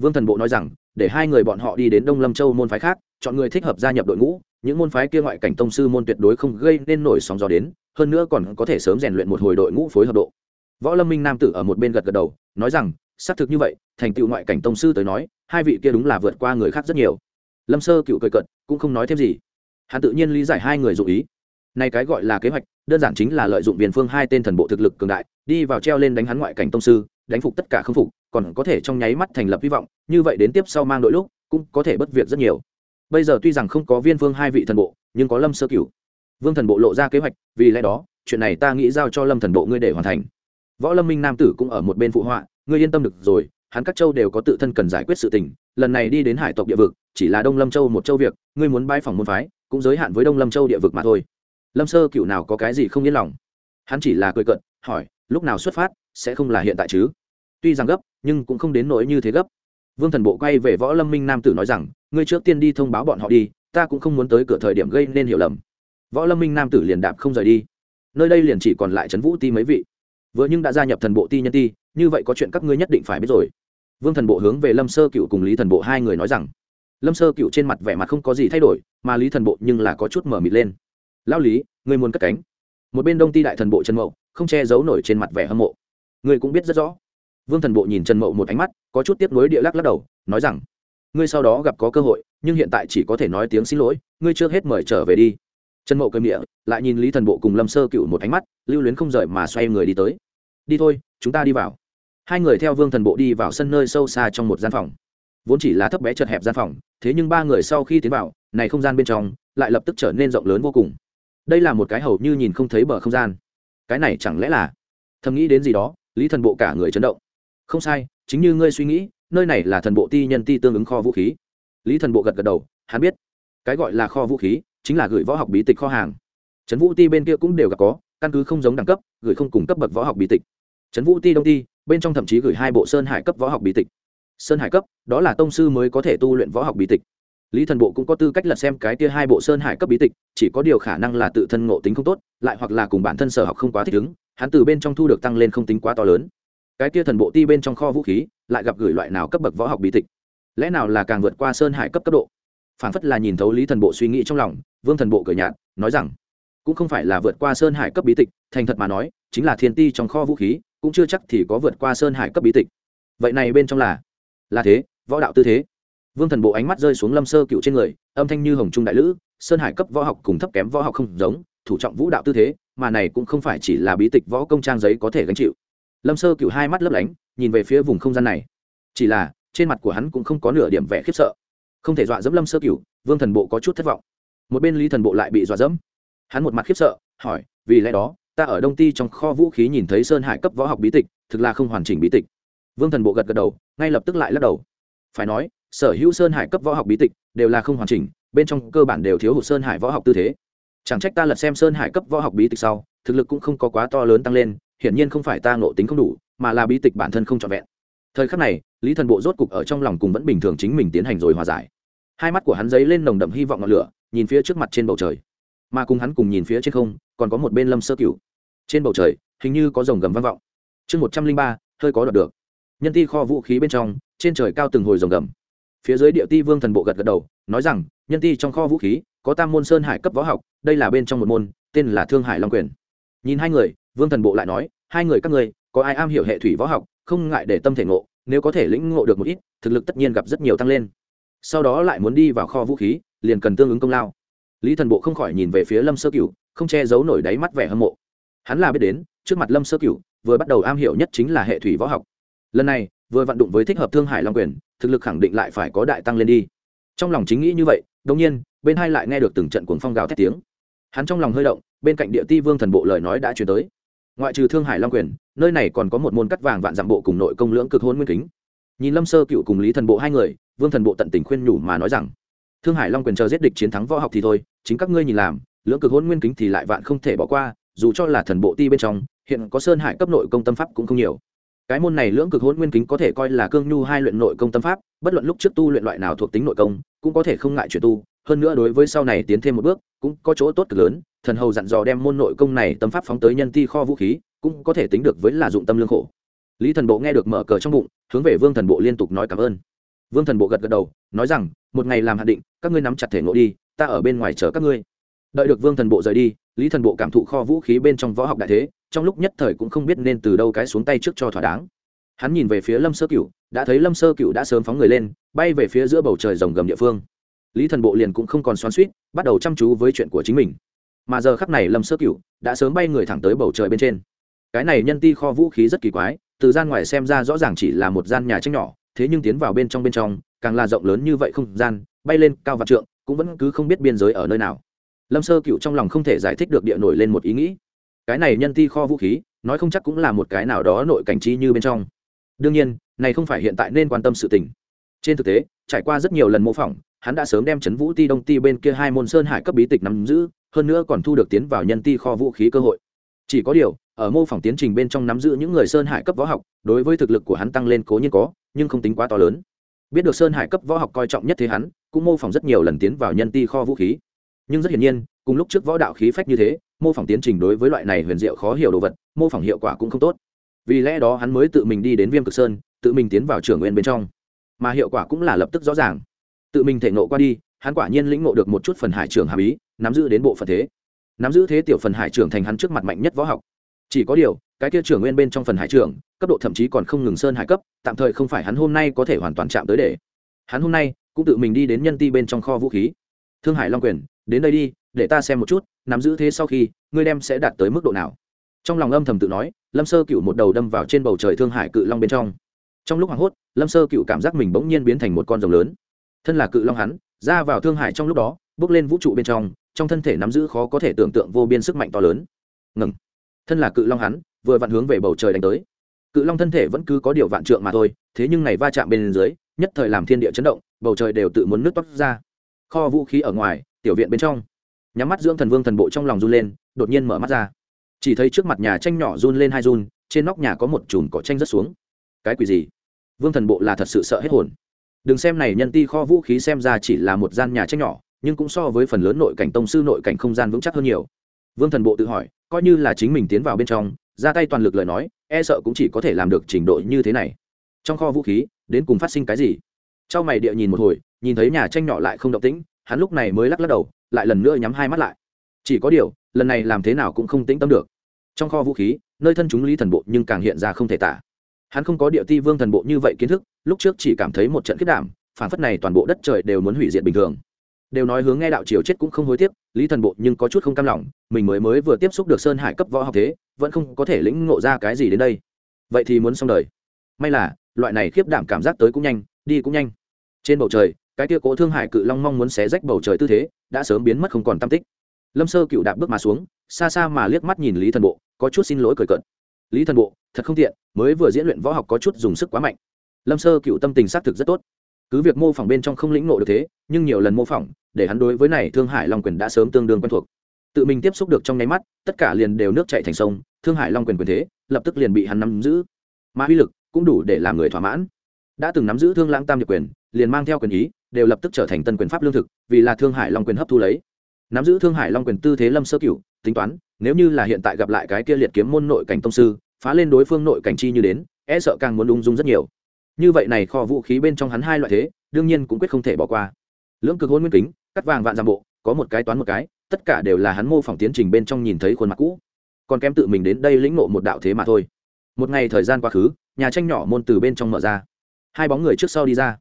Vương thần bộ nói rằng, để hai người bọn họ đi đến đông lâm châu môn phái khác, chọn người thích hợp gia nhập đội ngũ, những môn phái kia ngoại cảnh tông sư môn tuyệt đối không gây nên nổi sóng gió đến, hơn nữa còn có thể sớm rèn luyện một hồi đội ngũ phối hợp độ. Võ lâm minh nam tử ở một bên gật gật đầu, nói rằng, xác thực như vậy, thành tựu ngoại cảnh tông sư tới nói hai vị kia đúng là vượt qua người khác rất nhiều. Lâm sơ cựu cười cận cũng không nói thêm gì. Hắn tự nhiên lý giải hai người dụ ý. Này cái gọi là kế hoạch, đơn giản chính là lợi dụng viền phương hai tên thần bộ thực lực cường đại, đi vào treo lên đánh hắn ngoại cảnh tông sư, đánh phục tất cả không phục, còn có thể trong nháy mắt thành lập hy vọng, như vậy đến tiếp sau mang đội lúc, cũng có thể bất việc rất nhiều. Bây giờ tuy rằng không có viên phương hai vị thần bộ, nhưng có lâm sơ cửu vương thần bộ lộ ra kế hoạch, vì lẽ đó, chuyện này ta nghĩ giao cho lâm thần bộ ngươi để hoàn thành. Võ lâm minh nam tử cũng ở một bên phụ họa, ngươi yên tâm được rồi hắn các châu đều có tự thân cần giải quyết sự tình, lần này đi đến hải tộc địa vực, chỉ là đông lâm châu một châu việc, ngươi muốn bãi phòng môn phái, cũng giới hạn với đông lâm châu địa vực mà thôi. Lâm sơ cựu nào có cái gì không yên lòng? Hắn chỉ là cười cận hỏi, lúc nào xuất phát, sẽ không là hiện tại chứ? Tuy rằng gấp, nhưng cũng không đến nỗi như thế gấp. Vương thần bộ quay về võ lâm minh nam tử nói rằng, ngươi trước tiên đi thông báo bọn họ đi, ta cũng không muốn tới cửa thời điểm gây nên hiểu lầm. Võ lâm minh nam tử liền đạp không rời đi. Nơi đây liền chỉ còn lại trấn vũ ti mấy vị. Vừa nhưng đã gia nhập thần bộ ti nhân ti, như vậy có chuyện các ngươi nhất định phải biết rồi vương thần bộ hướng về lâm sơ cựu cùng lý thần bộ hai người nói rằng, lâm sơ cựu trên mặt vẻ mặt không có gì thay đổi, mà lý thần bộ nhưng là có chút mở mịt lên. Lao lý người muốn cất cánh? Một bên đông Ty đại thần bộ trần mậu, không che giấu nổi trên mặt vẻ hâm mộ. Người cũng biết rất rõ. Vương thần bộ nhìn trần mậu một ánh mắt, có chút tiếp nối địa lắc lắc đầu, nói rằng, ngươi sau đó gặp có cơ hội, nhưng hiện tại chỉ có thể nói tiếng xin lỗi, ngươi trước hết mời trở về đi. Trần mậu cơm địa lại nhìn lý thần bộ cùng lâm sơ cựu một ánh mắt, lưu luyến không rời mà xoay người đi tới. Đi thôi, chúng ta đi vào hai người theo vương thần bộ đi vào sân nơi sâu xa trong một gian phòng. Vốn chỉ là thấp bé chật hẹp gian phòng, thế nhưng ba người sau khi tiến vào, này không gian bên trong lại lập tức trở nên rộng lớn vô cùng. Đây là một cái hầu như nhìn không thấy bờ không gian. Cái này chẳng lẽ là? Thầm nghĩ đến gì đó, lý thần bộ cả người chấn động. Không sai, chính như ngươi suy nghĩ, nơi này là thần bộ ti nhân ti tương ứng kho vũ khí. Lý thần bộ gật gật đầu, hắn biết. Cái gọi là kho vũ khí chính là gửi võ học bí tịch kho hàng. Trấn vũ ti bên kia cũng đều gặp có, căn cứ không giống đẳng cấp, gửi không cùng cấp bậc võ học bí tịch trấn vũ ti đông ti, bên trong thậm chí gửi hai bộ sơn hải cấp võ học bí tịch. Sơn hải cấp, đó là tông sư mới có thể tu luyện võ học bí tịch. Lý thần bộ cũng có tư cách lật xem cái kia hai bộ sơn hải cấp bí tịch, chỉ có điều khả năng là tự thân ngộ tính không tốt, lại hoặc là cùng bản thân sở học không quá thích ứng, hắn từ bên trong thu được tăng lên không tính quá to lớn. Cái kia thần bộ ti bên trong kho vũ khí, lại gặp gửi loại nào cấp bậc võ học bí tịch? Lẽ nào là càng vượt qua sơn hải cấp cấp độ? Phản phất là nhìn thấu lý thần bộ suy nghĩ trong lòng, vương thần bộ cười nhạt, nói rằng, cũng không phải là vượt qua sơn hải cấp bí tịch, thành thật mà nói, chính là thiên ti trong kho vũ khí cũng chưa chắc thì có vượt qua sơn hải cấp bí tịch. Vậy này bên trong là là thế, võ đạo tư thế. Vương thần bộ ánh mắt rơi xuống lâm sơ cựu trên người, âm thanh như hồng trung đại lữ, sơn hải cấp võ học cùng thấp kém võ học không giống, thủ trọng vũ đạo tư thế, mà này cũng không phải chỉ là bí tịch võ công trang giấy có thể gánh chịu. Lâm sơ cựu hai mắt lấp lánh, nhìn về phía vùng không gian này. Chỉ là, trên mặt của hắn cũng không có nửa điểm vẻ khiếp sợ. Không thể dọa dẫm lâm sơ cựu, vương thần bộ có chút thất vọng. Một bên lý thần bộ lại bị dọa dẫm. Hắn một mặt khiếp sợ, hỏi, vì lẽ đó ta ở đông ti trong kho vũ khí nhìn thấy sơn hải cấp võ học bí tịch, thực là không hoàn chỉnh bí tịch. Vương thần bộ gật gật đầu, ngay lập tức lại lắc đầu. Phải nói, sở hữu sơn hải cấp võ học bí tịch đều là không hoàn chỉnh, bên trong cơ bản đều thiếu hụt sơn hải võ học tư thế. Chẳng trách ta lật xem sơn hải cấp võ học bí tịch sau, thực lực cũng không có quá to lớn tăng lên, hiển nhiên không phải ta ngộ tính không đủ, mà là bí tịch bản thân không trọn vẹn. Thời khắc này, lý thần bộ rốt cục ở trong lòng cùng vẫn bình thường chính mình tiến hành rồi hòa giải. Hai mắt của hắn dấy lên nồng đậm hy vọng ngọn lửa, nhìn phía trước mặt trên bầu trời mà cùng hắn cùng nhìn phía trên không, còn có một bên lâm sơ cửu. Trên bầu trời, hình như có rồng gầm vang vọng. Chương một trăm linh ba, hơi có đoạt được. Nhân ti kho vũ khí bên trong, trên trời cao từng hồi rồng gầm. Phía dưới địa ti vương thần bộ gật gật đầu, nói rằng, nhân ti trong kho vũ khí, có tam môn sơn hải cấp võ học, đây là bên trong một môn, tên là thương hải long quyền. Nhìn hai người, vương thần bộ lại nói, hai người các ngươi, có ai am hiểu hệ thủy võ học, không ngại để tâm thể ngộ, nếu có thể lĩnh ngộ được một ít, thực lực tất nhiên gặp rất nhiều tăng lên. Sau đó lại muốn đi vào kho vũ khí, liền cần tương ứng công lao lý thần bộ không khỏi nhìn về phía lâm sơ cửu, không che giấu nổi đáy mắt vẻ hâm mộ. Hắn là biết đến, trước mặt lâm sơ cửu, vừa bắt đầu am hiểu nhất chính là hệ thủy võ học. Lần này, vừa vận động với thích hợp thương hải long quyền, thực lực khẳng định lại phải có đại tăng lên đi. Trong lòng chính nghĩ như vậy đông nhiên, bên hai lại nghe được từng trận cuồng phong gào thét tiếng. Hắn trong lòng hơi động, bên cạnh địa ti vương thần bộ lời nói đã chuyển tới. Ngoại trừ thương hải long quyền, nơi này còn có một môn cắt vàng vạn dặm bộ cùng nội công lưỡng cực hôn nguyên kính. Nhìn lâm sơ cựu cùng lý thần bộ hai người, vương thần bộ tận tình khuyên nhủ mà nói rằng thương hải long quyền chờ giết địch chiến thắng võ học thì thôi, chính các ngươi nhìn làm, lưỡng cực hôn nguyên kính thì lại vạn không thể bỏ qua, dù cho là thần bộ ti bên trong, hiện có sơn hải cấp nội công tâm pháp cũng không nhiều. Cái môn này lưỡng cực hôn nguyên kính có thể coi là cương nhu hai luyện nội công tâm pháp, bất luận lúc trước tu luyện loại nào thuộc tính nội công, cũng có thể không ngại chuyển tu. Hơn nữa đối với sau này tiến thêm một bước, cũng có chỗ tốt cực lớn, thần hầu dặn dò đem môn nội công này tâm pháp phóng tới nhân ti kho vũ khí, cũng có thể tính được với là dụng tâm lương khổ. Lý thần bộ nghe được mở cờ trong bụng, hướng về vương thần bộ liên tục nói cảm ơn. Vương thần bộ gật gật đầu, nói rằng một ngày làm hạn định, các ngươi nắm chặt thể ngộ đi, ta ở bên ngoài chờ các ngươi. Đợi được vương thần bộ rời đi, lý thần bộ cảm thụ kho vũ khí bên trong võ học đại thế, trong lúc nhất thời cũng không biết nên từ đâu cái xuống tay trước cho thỏa đáng. Hắn nhìn về phía lâm sơ cửu, đã thấy lâm sơ cửu đã sớm phóng người lên, bay về phía giữa bầu trời rồng gầm địa phương. Lý thần bộ liền cũng không còn xoắn suýt bắt đầu chăm chú với chuyện của chính mình. Mà giờ khắc này lâm sơ cửu đã sớm bay người thẳng tới bầu trời bên trên. Cái này nhân ti kho vũ khí rất kỳ quái, từ gian ngoài xem ra rõ ràng chỉ là một gian nhà tranh nhỏ, thế nhưng tiến vào bên trong bên trong càng là rộng lớn như vậy không gian, bay lên cao vạn trượng, cũng vẫn cứ không biết biên giới ở nơi nào. Lâm sơ cựu trong lòng không thể giải thích được địa nổi lên một ý nghĩ. Cái này nhân ti kho vũ khí, nói không chắc cũng là một cái nào đó nội cảnh trí như bên trong. Đương nhiên, này không phải hiện tại nên quan tâm sự tình. Trên thực tế, trải qua rất nhiều lần mô phỏng, hắn đã sớm đem chấn vũ ti đông ti bên kia hai môn sơn hải cấp bí tịch nắm giữ, hơn nữa còn thu được tiến vào nhân ti kho vũ khí cơ hội. Chỉ có điều, ở mô phỏng tiến trình bên trong nắm giữ những người sơn hải cấp võ học, đối với thực lực của hắn tăng lên cố nhiên có, nhưng không tính quá to lớn biết được sơn hải cấp võ học coi trọng nhất thế hắn, cũng mô phỏng rất nhiều lần tiến vào nhân ti kho vũ khí. Nhưng rất hiển nhiên, cùng lúc trước võ đạo khí phách như thế, mô phỏng tiến trình đối với loại này huyền diệu khó hiểu đồ vật, mô phỏng hiệu quả cũng không tốt. Vì lẽ đó hắn mới tự mình đi đến viêm cực sơn, tự mình tiến vào trường nguyên bên trong. Mà hiệu quả cũng là lập tức rõ ràng. Tự mình thể nộ qua đi, hắn quả nhiên lĩnh ngộ được một chút phần hải trường hàm ý, nắm giữ đến bộ phận thế. Nắm giữ thế tiểu phần hải trưởng thành hắn trước mặt mạnh nhất võ học chỉ có điều, cái kia trưởng nguyên bên trong phần hải trưởng, cấp độ thậm chí còn không ngừng sơn hải cấp, tạm thời không phải hắn hôm nay có thể hoàn toàn chạm tới để. Hắn hôm nay cũng tự mình đi đến nhân ti bên trong kho vũ khí. Thương hải long quyền, đến đây đi, để ta xem một chút, nắm giữ thế sau khi, ngươi đem sẽ đạt tới mức độ nào. Trong lòng âm thầm tự nói, lâm sơ cựu một đầu đâm vào trên bầu trời thương hải cự long bên trong. Trong lúc hoảng hốt, lâm sơ cựu cảm giác mình bỗng nhiên biến thành một con rồng lớn. Thân là cự long hắn, ra vào thương hải trong lúc đó, bước lên vũ trụ bên trong trong thân thể nắm giữ khó có thể tưởng tượng vô biên sức mạnh to lớn. Ngừng thân là cự long hắn, vừa vặn hướng về bầu trời đánh tới. Cự long thân thể vẫn cứ có điều vạn trượng mà thôi, thế nhưng này va chạm bên dưới, nhất thời làm thiên địa chấn động, bầu trời đều tự muốn nước toát ra. Kho vũ khí ở ngoài, tiểu viện bên trong. Nhắm mắt dưỡng thần vương thần bộ trong lòng run lên, đột nhiên mở mắt ra. Chỉ thấy trước mặt nhà tranh nhỏ run lên hai run, trên nóc nhà có một chùm cỏ tranh rất xuống. Cái quỷ gì? Vương thần bộ là thật sự sợ hết hồn. Đừng xem này nhân ti kho vũ khí xem ra chỉ là một gian nhà tranh nhỏ, nhưng cũng so với phần lớn nội cảnh tông sư nội cảnh không gian vững chắc hơn nhiều. Vương thần bộ tự hỏi coi như là chính mình tiến vào bên trong, ra tay toàn lực lời nói e sợ cũng chỉ có thể làm được trình độ như thế này. Trong kho vũ khí, đến cùng phát sinh cái gì? Trong mày địa nhìn một hồi, nhìn thấy nhà tranh nhỏ lại không động tĩnh, hắn lúc này mới lắc lắc đầu, lại lần nữa nhắm hai mắt lại. Chỉ có điều, lần này làm thế nào cũng không tĩnh tâm được. Trong kho vũ khí, nơi thân chúng lý thần bộ nhưng càng hiện ra không thể tả. Hắn không có địa ti vương thần bộ như vậy kiến thức, lúc trước chỉ cảm thấy một trận kết đảm, phản phất này toàn bộ đất trời đều muốn hủy diệt bình thường đều nói hướng nghe đạo triều chết cũng không hối tiếc, lý thần bộ nhưng có chút không cam lòng, mình mới mới vừa tiếp xúc được sơn hải cấp võ học thế, vẫn không có thể lĩnh ngộ ra cái gì đến đây. Vậy thì muốn xong đời. May là, loại này khiếp đảm cảm giác tới cũng nhanh, đi cũng nhanh. Trên bầu trời, cái tia cố thương hải cự long mong muốn xé rách bầu trời tư thế, đã sớm biến mất không còn tam tích. Lâm sơ cựu đạp bước mà xuống, xa xa mà liếc mắt nhìn lý thần bộ, có chút xin lỗi cười cợt. Lý thần bộ, thật không tiện, mới vừa diễn luyện võ học có chút dùng sức quá mạnh. Lâm sơ cựu tâm tình xác thực rất tốt cứ việc mô phỏng bên trong không lĩnh ngộ được thế, nhưng nhiều lần mô phỏng, để hắn đối với này thương hải long quyền đã sớm tương đương quen thuộc. Tự mình tiếp xúc được trong nháy mắt, tất cả liền đều nước chạy thành sông, thương hải long quyền quyền thế, lập tức liền bị hắn nắm giữ. Mà uy lực cũng đủ để làm người thỏa mãn. Đã từng nắm giữ thương lãng tam Nhược quyền, liền mang theo quyền ý, đều lập tức trở thành tân quyền pháp lương thực, vì là thương hải long quyền hấp thu lấy. Nắm giữ thương hải long quyền tư thế lâm sơ cửu, tính toán, nếu như là hiện tại gặp lại cái kia liệt kiếm môn nội cảnh tông sư, phá lên đối phương nội cảnh chi như đến e sợ càng muốn ung dung rất nhiều như vậy này kho vũ khí bên trong hắn hai loại thế, đương nhiên cũng quyết không thể bỏ qua. Lưỡng cực hôn nguyên kính, cắt vàng vạn giam bộ, có một cái toán một cái, tất cả đều là hắn mô phỏng tiến trình bên trong nhìn thấy khuôn mặt cũ. Còn kém tự mình đến đây lĩnh ngộ một đạo thế mà thôi. Một ngày thời gian quá khứ, nhà tranh nhỏ môn từ bên trong mở ra. Hai bóng người trước sau đi ra.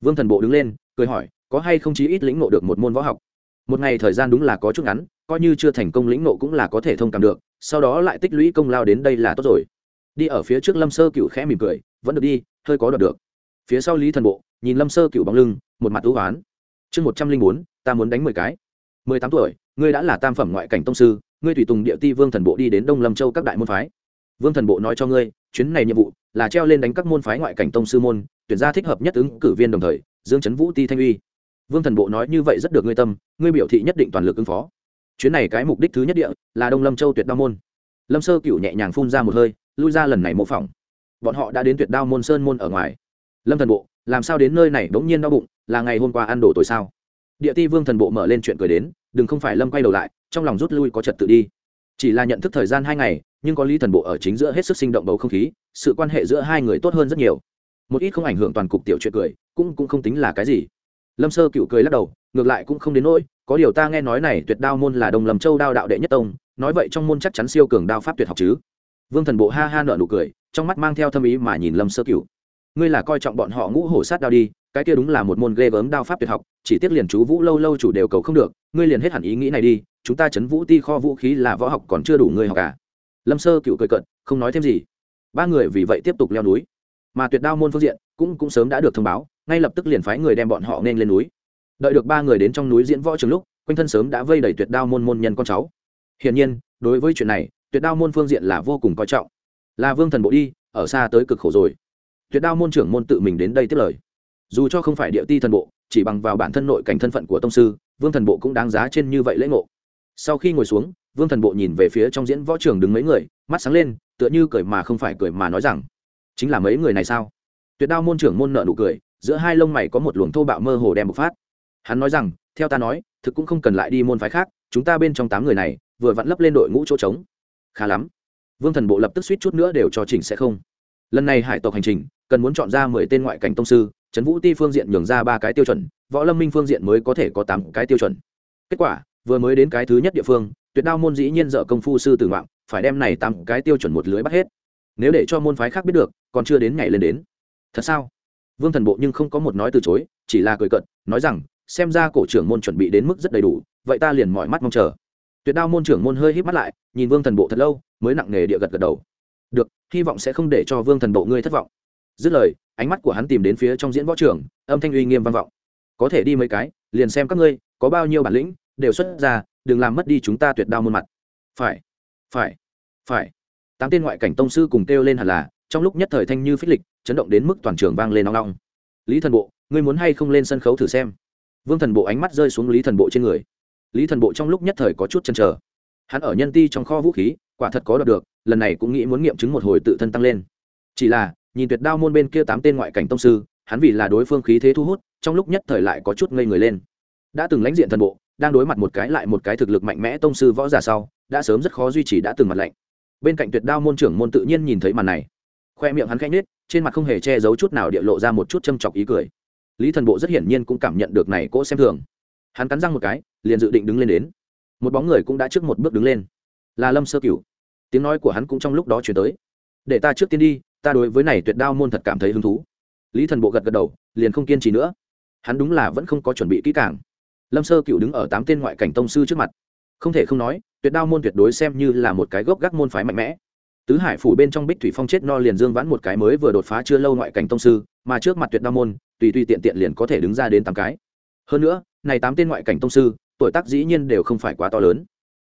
Vương thần bộ đứng lên, cười hỏi, có hay không chí ít lĩnh ngộ được một môn võ học? Một ngày thời gian đúng là có chút ngắn, coi như chưa thành công lĩnh ngộ cũng là có thể thông cảm được, sau đó lại tích lũy công lao đến đây là tốt rồi. Đi ở phía trước lâm sơ cựu khẽ mỉm cười, vẫn được đi hơi có đoạt được. Phía sau lý thần bộ, nhìn lâm sơ cựu bóng lưng, một mặt thú hoán chương một trăm linh bốn, ta muốn đánh mười cái. Mười tám tuổi, ngươi đã là tam phẩm ngoại cảnh tông sư, ngươi tùy tùng địa ti vương thần bộ đi đến đông lâm châu các đại môn phái. Vương thần bộ nói cho ngươi, chuyến này nhiệm vụ là treo lên đánh các môn phái ngoại cảnh tông sư môn, tuyển ra thích hợp nhất ứng cử viên đồng thời, dương chấn vũ ti thanh uy. Vương thần bộ nói như vậy rất được ngươi tâm, ngươi biểu thị nhất định toàn lực ứng phó. Chuyến này cái mục đích thứ nhất địa là đông lâm châu tuyệt đao môn. Lâm sơ cựu nhẹ nhàng phun ra một hơi, lui ra lần này mô phỏng bọn họ đã đến tuyệt đao môn sơn môn ở ngoài. Lâm thần bộ, làm sao đến nơi này bỗng nhiên đau bụng, là ngày hôm qua ăn đổ tối sao? Địa ti vương thần bộ mở lên chuyện cười đến, đừng không phải lâm quay đầu lại, trong lòng rút lui có trật tự đi. Chỉ là nhận thức thời gian hai ngày, nhưng có lý thần bộ ở chính giữa hết sức sinh động bầu không khí, sự quan hệ giữa hai người tốt hơn rất nhiều. Một ít không ảnh hưởng toàn cục tiểu chuyện cười, cũng cũng không tính là cái gì. Lâm sơ cựu cười lắc đầu, ngược lại cũng không đến nỗi, có điều ta nghe nói này tuyệt đao môn là đồng lầm châu đao đạo đệ nhất tông, nói vậy trong môn chắc chắn siêu cường đao pháp tuyệt học chứ. Vương thần bộ ha ha nợ nụ cười trong mắt mang theo thâm ý mà nhìn lâm sơ cựu ngươi là coi trọng bọn họ ngũ hổ sát đao đi, cái kia đúng là một môn ghê gớm đao pháp tuyệt học, chỉ tiếc liền chú vũ lâu lâu chủ đều cầu không được, ngươi liền hết hẳn ý nghĩ này đi, chúng ta chấn vũ ti kho vũ khí là võ học còn chưa đủ ngươi học cả lâm sơ cựu cười cận không nói thêm gì. Ba người vì vậy tiếp tục leo núi. Mà tuyệt đao môn phương diện cũng cũng sớm đã được thông báo, ngay lập tức liền phái người đem bọn họ nên lên núi. Đợi được ba người đến trong núi diễn võ trường lúc, quanh thân sớm đã vây đầy tuyệt đao môn môn nhân con cháu. Hiển nhiên, đối với chuyện này, tuyệt đao môn phương diện là vô cùng coi trọng là vương thần bộ đi, ở xa tới cực khổ rồi. Tuyệt đao môn trưởng môn tự mình đến đây tiếp lời. Dù cho không phải địa ti thần bộ, chỉ bằng vào bản thân nội cảnh thân phận của tông sư, vương thần bộ cũng đáng giá trên như vậy lễ ngộ. Sau khi ngồi xuống, vương thần bộ nhìn về phía trong diễn võ trường đứng mấy người, mắt sáng lên, tựa như cười mà không phải cười mà nói rằng, chính là mấy người này sao? Tuyệt đao môn trưởng môn nợ nụ cười, giữa hai lông mày có một luồng thô bạo mơ hồ đem bộc phát. Hắn nói rằng, theo ta nói, thực cũng không cần lại đi môn phái khác, chúng ta bên trong tám người này, vừa vặn lấp lên đội ngũ chỗ trống. Khá lắm vương thần bộ lập tức suýt chút nữa đều cho chỉnh sẽ không. Lần này hải tộc hành trình, cần muốn chọn ra mười tên ngoại cảnh tông sư, trấn vũ ti phương diện nhường ra ba cái tiêu chuẩn, võ lâm minh phương diện mới có thể có tám cái tiêu chuẩn. Kết quả, vừa mới đến cái thứ nhất địa phương, tuyệt đao môn dĩ nhiên dợ công phu sư tử ngoạn, phải đem này tám cái tiêu chuẩn một lưới bắt hết. Nếu để cho môn phái khác biết được, còn chưa đến ngày lên đến. Thật sao? Vương thần bộ nhưng không có một nói từ chối, chỉ là cười cận nói rằng, xem ra cổ trưởng môn chuẩn bị đến mức rất đầy đủ, vậy ta liền mọi mắt mong chờ tuyệt đao môn trưởng môn hơi hít mắt lại, nhìn vương thần bộ thật lâu, mới nặng nề địa gật gật đầu. Được, hy vọng sẽ không để cho vương thần bộ ngươi thất vọng. Dứt lời, ánh mắt của hắn tìm đến phía trong diễn võ trưởng âm thanh uy nghiêm vang vọng. Có thể đi mấy cái, liền xem các ngươi, có bao nhiêu bản lĩnh, đều xuất ra, đừng làm mất đi chúng ta tuyệt đao môn mặt. Phải phải phải. Tám tên ngoại cảnh tông sư cùng kêu lên hẳn là, trong lúc nhất thời thanh như phích lịch, chấn động đến mức toàn trường vang lên nong nong. Lý thần bộ, ngươi muốn hay không lên sân khấu thử xem? Vương thần bộ ánh mắt rơi xuống lý thần bộ trên người lý thần bộ trong lúc nhất thời có chút chần trở hắn ở nhân ti trong kho vũ khí, quả thật có đọc được, lần này cũng nghĩ muốn nghiệm chứng một hồi tự thân tăng lên. Chỉ là, nhìn tuyệt đao môn bên kia tám tên ngoại cảnh tông sư, hắn vì là đối phương khí thế thu hút, trong lúc nhất thời lại có chút ngây người lên. Đã từng lãnh diện thần bộ, đang đối mặt một cái lại một cái thực lực mạnh mẽ tông sư võ giả sau, đã sớm rất khó duy trì đã từng mặt lạnh. Bên cạnh tuyệt đao môn trưởng môn tự nhiên nhìn thấy màn này. Khoe miệng hắn khẽ nết trên mặt không hề che giấu chút nào địa lộ ra một chút châm chọc ý cười. Lý thần bộ rất hiển nhiên cũng cảm nhận được này cỗ xem thường hắn cắn răng một cái, liền dự định đứng lên đến. Một bóng người cũng đã trước một bước đứng lên. Là lâm sơ cửu. Tiếng nói của hắn cũng trong lúc đó chuyển tới. Để ta trước tiên đi, ta đối với này tuyệt đao môn thật cảm thấy hứng thú. Lý thần bộ gật gật đầu, liền không kiên trì nữa. Hắn đúng là vẫn không có chuẩn bị kỹ càng. Lâm sơ cựu đứng ở tám tên ngoại cảnh tông sư trước mặt. Không thể không nói, tuyệt đao môn tuyệt đối xem như là một cái gốc gác môn phái mạnh mẽ. Tứ hải phủ bên trong bích thủy phong chết no liền dương vãn một cái mới vừa đột phá chưa lâu ngoại cảnh tông sư, mà trước mặt tuyệt đao môn, tùy tùy tiện tiện liền có thể đứng ra đến tám cái hơn nữa, này tám tên ngoại cảnh tông sư, tuổi tác dĩ nhiên đều không phải quá to lớn.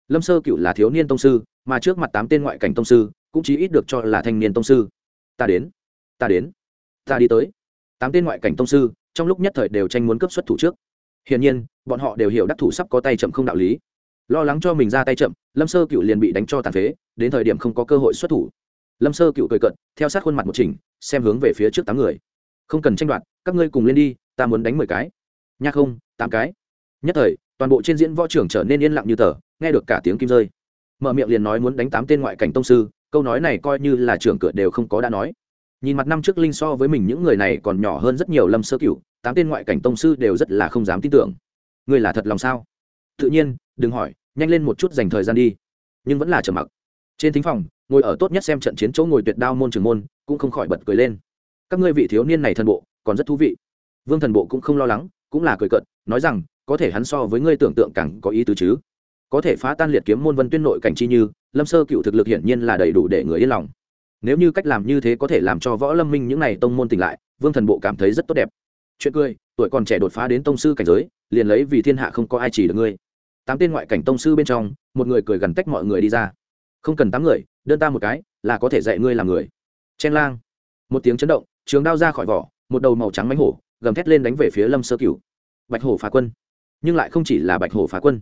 Lâm sơ cựu là thiếu niên tông sư, mà trước mặt tám tên ngoại cảnh tông sư, cũng chỉ ít được cho là thanh niên tông sư. Ta đến ta đến, ta đi tới. Tám tên ngoại cảnh tông sư, trong lúc nhất thời đều tranh muốn cấp xuất thủ trước. Hiển nhiên, bọn họ đều hiểu đắc thủ sắp có tay chậm không đạo lý. Lo lắng cho mình ra tay chậm, lâm sơ cựu liền bị đánh cho tàn phế, đến thời điểm không có cơ hội xuất thủ. Lâm sơ cựu cười cận theo sát khuôn mặt một chỉnh, xem hướng về phía trước tám người. Không cần tranh đoạt, các ngươi cùng lên đi, ta muốn đánh mười cái nha không, tám cái. Nhất thời, toàn bộ trên diễn võ trưởng trở nên yên lặng như tờ, nghe được cả tiếng kim rơi. Mở miệng liền nói muốn đánh tám tên ngoại cảnh tông sư, câu nói này coi như là trưởng cửa đều không có đã nói. Nhìn mặt năm trước linh so với mình những người này còn nhỏ hơn rất nhiều lâm sơ cửu, tám tên ngoại cảnh tông sư đều rất là không dám tin tưởng. Ngươi là thật lòng sao? Tự nhiên, đừng hỏi, nhanh lên một chút dành thời gian đi. Nhưng vẫn là trầm mặc. Trên thính phòng, ngồi ở tốt nhất xem trận chiến chỗ ngồi tuyệt đao môn trường môn, cũng không khỏi bật cười lên. Các ngươi vị thiếu niên này thần bộ, còn rất thú vị. Vương thần bộ cũng không lo lắng cũng là cười cận nói rằng, có thể hắn so với ngươi tưởng tượng càng có ý tứ chứ. Có thể phá tan liệt kiếm môn vân tuyên nội cảnh chi như, lâm sơ cựu thực lực hiển nhiên là đầy đủ để người yên lòng. Nếu như cách làm như thế có thể làm cho võ lâm minh những n à y tông môn tỉnh lại, vương thần bộ cảm thấy rất tốt đẹp. Chuyện cười, tuổi còn trẻ đột phá đến tông sư cảnh giới, liền lấy vì thiên hạ không có ai chỉ được ngươi. Tám tên ngoại cảnh tông sư bên trong, một người cười gần tách mọi người đi ra. Không cần tám người, đơn ta một cái, là có thể dạy ngươi làm người. Chen lang. Một tiếng chấn động, trường đao ra khỏi vỏ, một đầu màu trắng mánh hổ gầm thét lên đánh về phía lâm sơ cửu. Bạch hổ phá quân. Nhưng lại không chỉ là bạch hổ phá quân.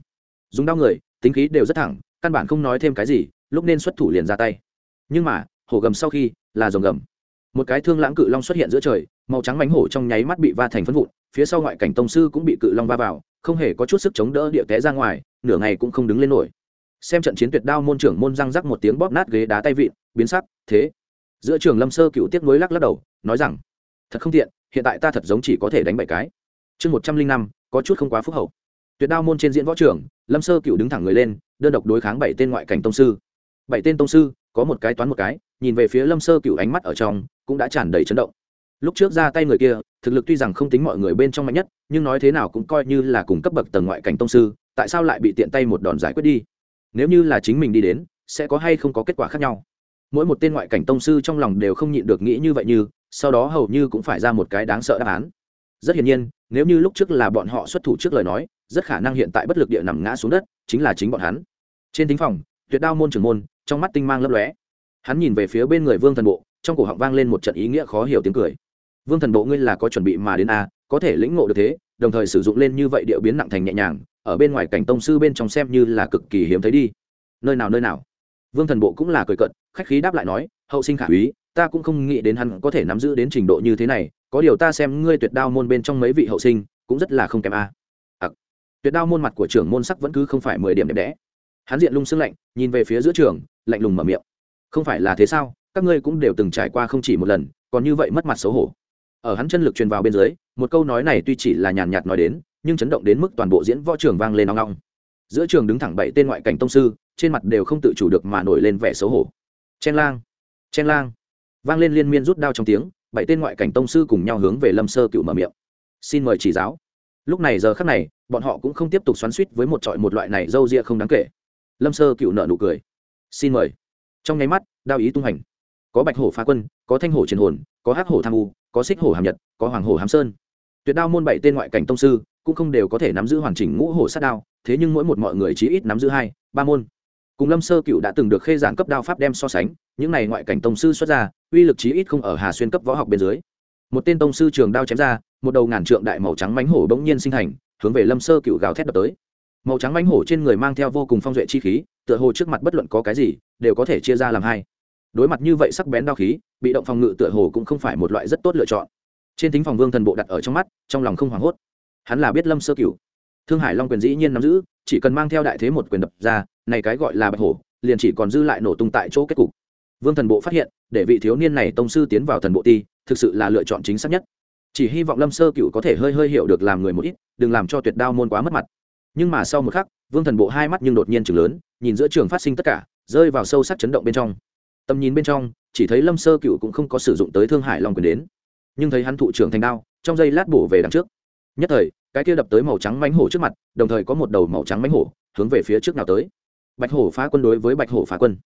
Dùng đau người, tính khí đều rất thẳng, căn bản không nói thêm cái gì, lúc nên xuất thủ liền ra tay. Nhưng mà, hổ gầm sau khi, là rồng gầm. Một cái thương lãng cự long xuất hiện giữa trời, màu trắng mánh hổ trong nháy mắt bị va thành phân vụn, phía sau ngoại cảnh tông sư cũng bị cự long va vào, không hề có chút sức chống đỡ địa té ra ngoài, nửa ngày cũng không đứng lên nổi. Xem trận chiến tuyệt đao môn trưởng môn răng rắc một tiếng bóp nát ghế đá tay vịn, biến sắc, thế. Giữa trường lâm sơ cựu tiếc nối lắc lắc đầu, nói rằng, thật không tiện hiện tại ta thật giống chỉ có thể đánh bảy cái. Chương một trăm linh năm, có chút không quá phúc hậu. Tuyệt đao môn trên diễn võ trưởng lâm sơ cựu đứng thẳng người lên, đơn độc đối kháng bảy tên ngoại cảnh tông sư. Bảy tên tông sư, có một cái toán một cái, nhìn về phía lâm sơ cựu ánh mắt ở trong, cũng đã tràn đầy chấn động. Lúc trước ra tay người kia, thực lực tuy rằng không tính mọi người bên trong mạnh nhất, nhưng nói thế nào cũng coi như là cùng cấp bậc tầng ngoại cảnh tông sư, tại sao lại bị tiện tay một đòn giải quyết đi? Nếu như là chính mình đi đến, sẽ có hay không có kết quả khác nhau? Mỗi một tên ngoại cảnh tông sư trong lòng đều không nhịn được nghĩ như vậy như sau đó hầu như cũng phải ra một cái đáng sợ đáp án. Rất hiển nhiên, nếu như lúc trước là bọn họ xuất thủ trước lời nói, rất khả năng hiện tại bất lực địa nằm ngã xuống đất, chính là chính bọn hắn. Trên thính phòng, tuyệt đao môn trưởng môn, trong mắt tinh mang lấp lóe. Hắn nhìn về phía bên người vương thần bộ, trong cổ họng vang lên một trận ý nghĩa khó hiểu tiếng cười. Vương thần bộ ngươi là có chuẩn bị mà đến a có thể lĩnh ngộ được thế, đồng thời sử dụng lên như vậy điệu biến nặng thành nhẹ nhàng, ở bên ngoài cảnh tông sư bên trong xem như là cực kỳ hiếm thấy đi. Nơi nào nơi nào? Vương thần bộ cũng là cười cận khách khí đáp lại nói, hậu sinh khả úy ta cũng không nghĩ đến hắn có thể nắm giữ đến trình độ như thế này, có điều ta xem ngươi tuyệt đao môn bên trong mấy vị hậu sinh, cũng rất là không kém a. À. tuyệt đao môn mặt của trưởng môn sắc vẫn cứ không phải mười điểm đẹp đẽ. Hắn diện lung sưng lạnh, nhìn về phía giữa trường, lạnh lùng mở miệng. Không phải là thế sao? Các ngươi cũng đều từng trải qua không chỉ một lần, còn như vậy mất mặt xấu hổ. Ở hắn chân lực truyền vào bên dưới, một câu nói này tuy chỉ là nhàn nhạt nói đến, nhưng chấn động đến mức toàn bộ diễn võ trường vang lên nóng nóng giữa trường đứng thẳng bảy tên ngoại cảnh tông sư, trên mặt đều không tự chủ được mà nổi lên vẻ xấu hổ. Chen lang chen lang vang lên liên miên rút đao trong tiếng, bảy tên ngoại cảnh tông sư cùng nhau hướng về lâm sơ cựu mở miệng. Xin mời chỉ giáo. Lúc này giờ khắc này, bọn họ cũng không tiếp tục xoắn suýt với một trọi một loại này d â u ria không đáng kể. Lâm sơ cựu nợ nụ cười. Xin mời. Trong nháy mắt, đao ý tung hành. Có bạch hổ phá quân, có thanh hổ chiến hồn, có hắc hổ tham u, có xích hổ hàm nhật, có hoàng hổ hàm sơn. Tuyệt đao môn bảy tên ngoại cảnh tông sư cũng không đều có thể nắm giữ hoàn chỉnh ngũ hổ sát đao, thế nhưng mỗi một mọi người chí ít nắm giữ hai, ba môn cùng lâm sơ cựu đã từng được khê giản cấp đao pháp đem so sánh, những này ngoại cảnh tông sư xuất ra, uy lực chí ít không ở hà xuyên cấp võ học bên dưới. Một tên tông sư trường đao chém ra, một đầu ngàn trượng đại màu trắng mánh hổ bỗng nhiên sinh thành hướng về lâm sơ cựu gào thét đập tới. Màu trắng mánh hổ trên người mang theo vô cùng phong duệ chi khí, tựa hồ trước mặt bất luận có cái gì, đều có thể chia ra làm hai. Đối mặt như vậy sắc bén đao khí, bị động phòng ngự tựa hồ cũng không phải một loại rất tốt lựa chọn. Trên thính phòng vương thần bộ đặt ở trong mắt, trong lòng không hoảng hốt. Hắn là biết lâm sơ cửu thương hải long quyền dĩ nhiên nắm giữ, chỉ cần mang theo đại thế một quyền đập ra, này cái gọi là bạch hổ, liền chỉ còn dư lại nổ tung tại chỗ kết cục. Vương thần bộ phát hiện, để vị thiếu niên này tông sư tiến vào thần bộ ti, thực sự là lựa chọn chính xác nhất. Chỉ hy vọng lâm sơ cựu có thể hơi hơi hiểu được làm người một ít, đừng làm cho tuyệt đao môn quá mất mặt. Nhưng mà sau một khắc, vương thần bộ hai mắt nhưng đột nhiên chừng lớn, nhìn giữa trường phát sinh tất cả, rơi vào sâu sắc chấn động bên trong. Tầm nhìn bên trong, chỉ thấy lâm sơ cựu cũng không có sử dụng tới thương hải long quyền đến. Nhưng thấy hắn thụ trưởng thành đao, trong giây lát bổ về đằng trước nhất thời, cái kia đập tới màu trắng mánh hổ trước mặt, đồng thời có một đầu màu trắng mánh hổ hướng về phía trước nào tới. Bạch hổ phá quân đối với bạch hổ phá quân.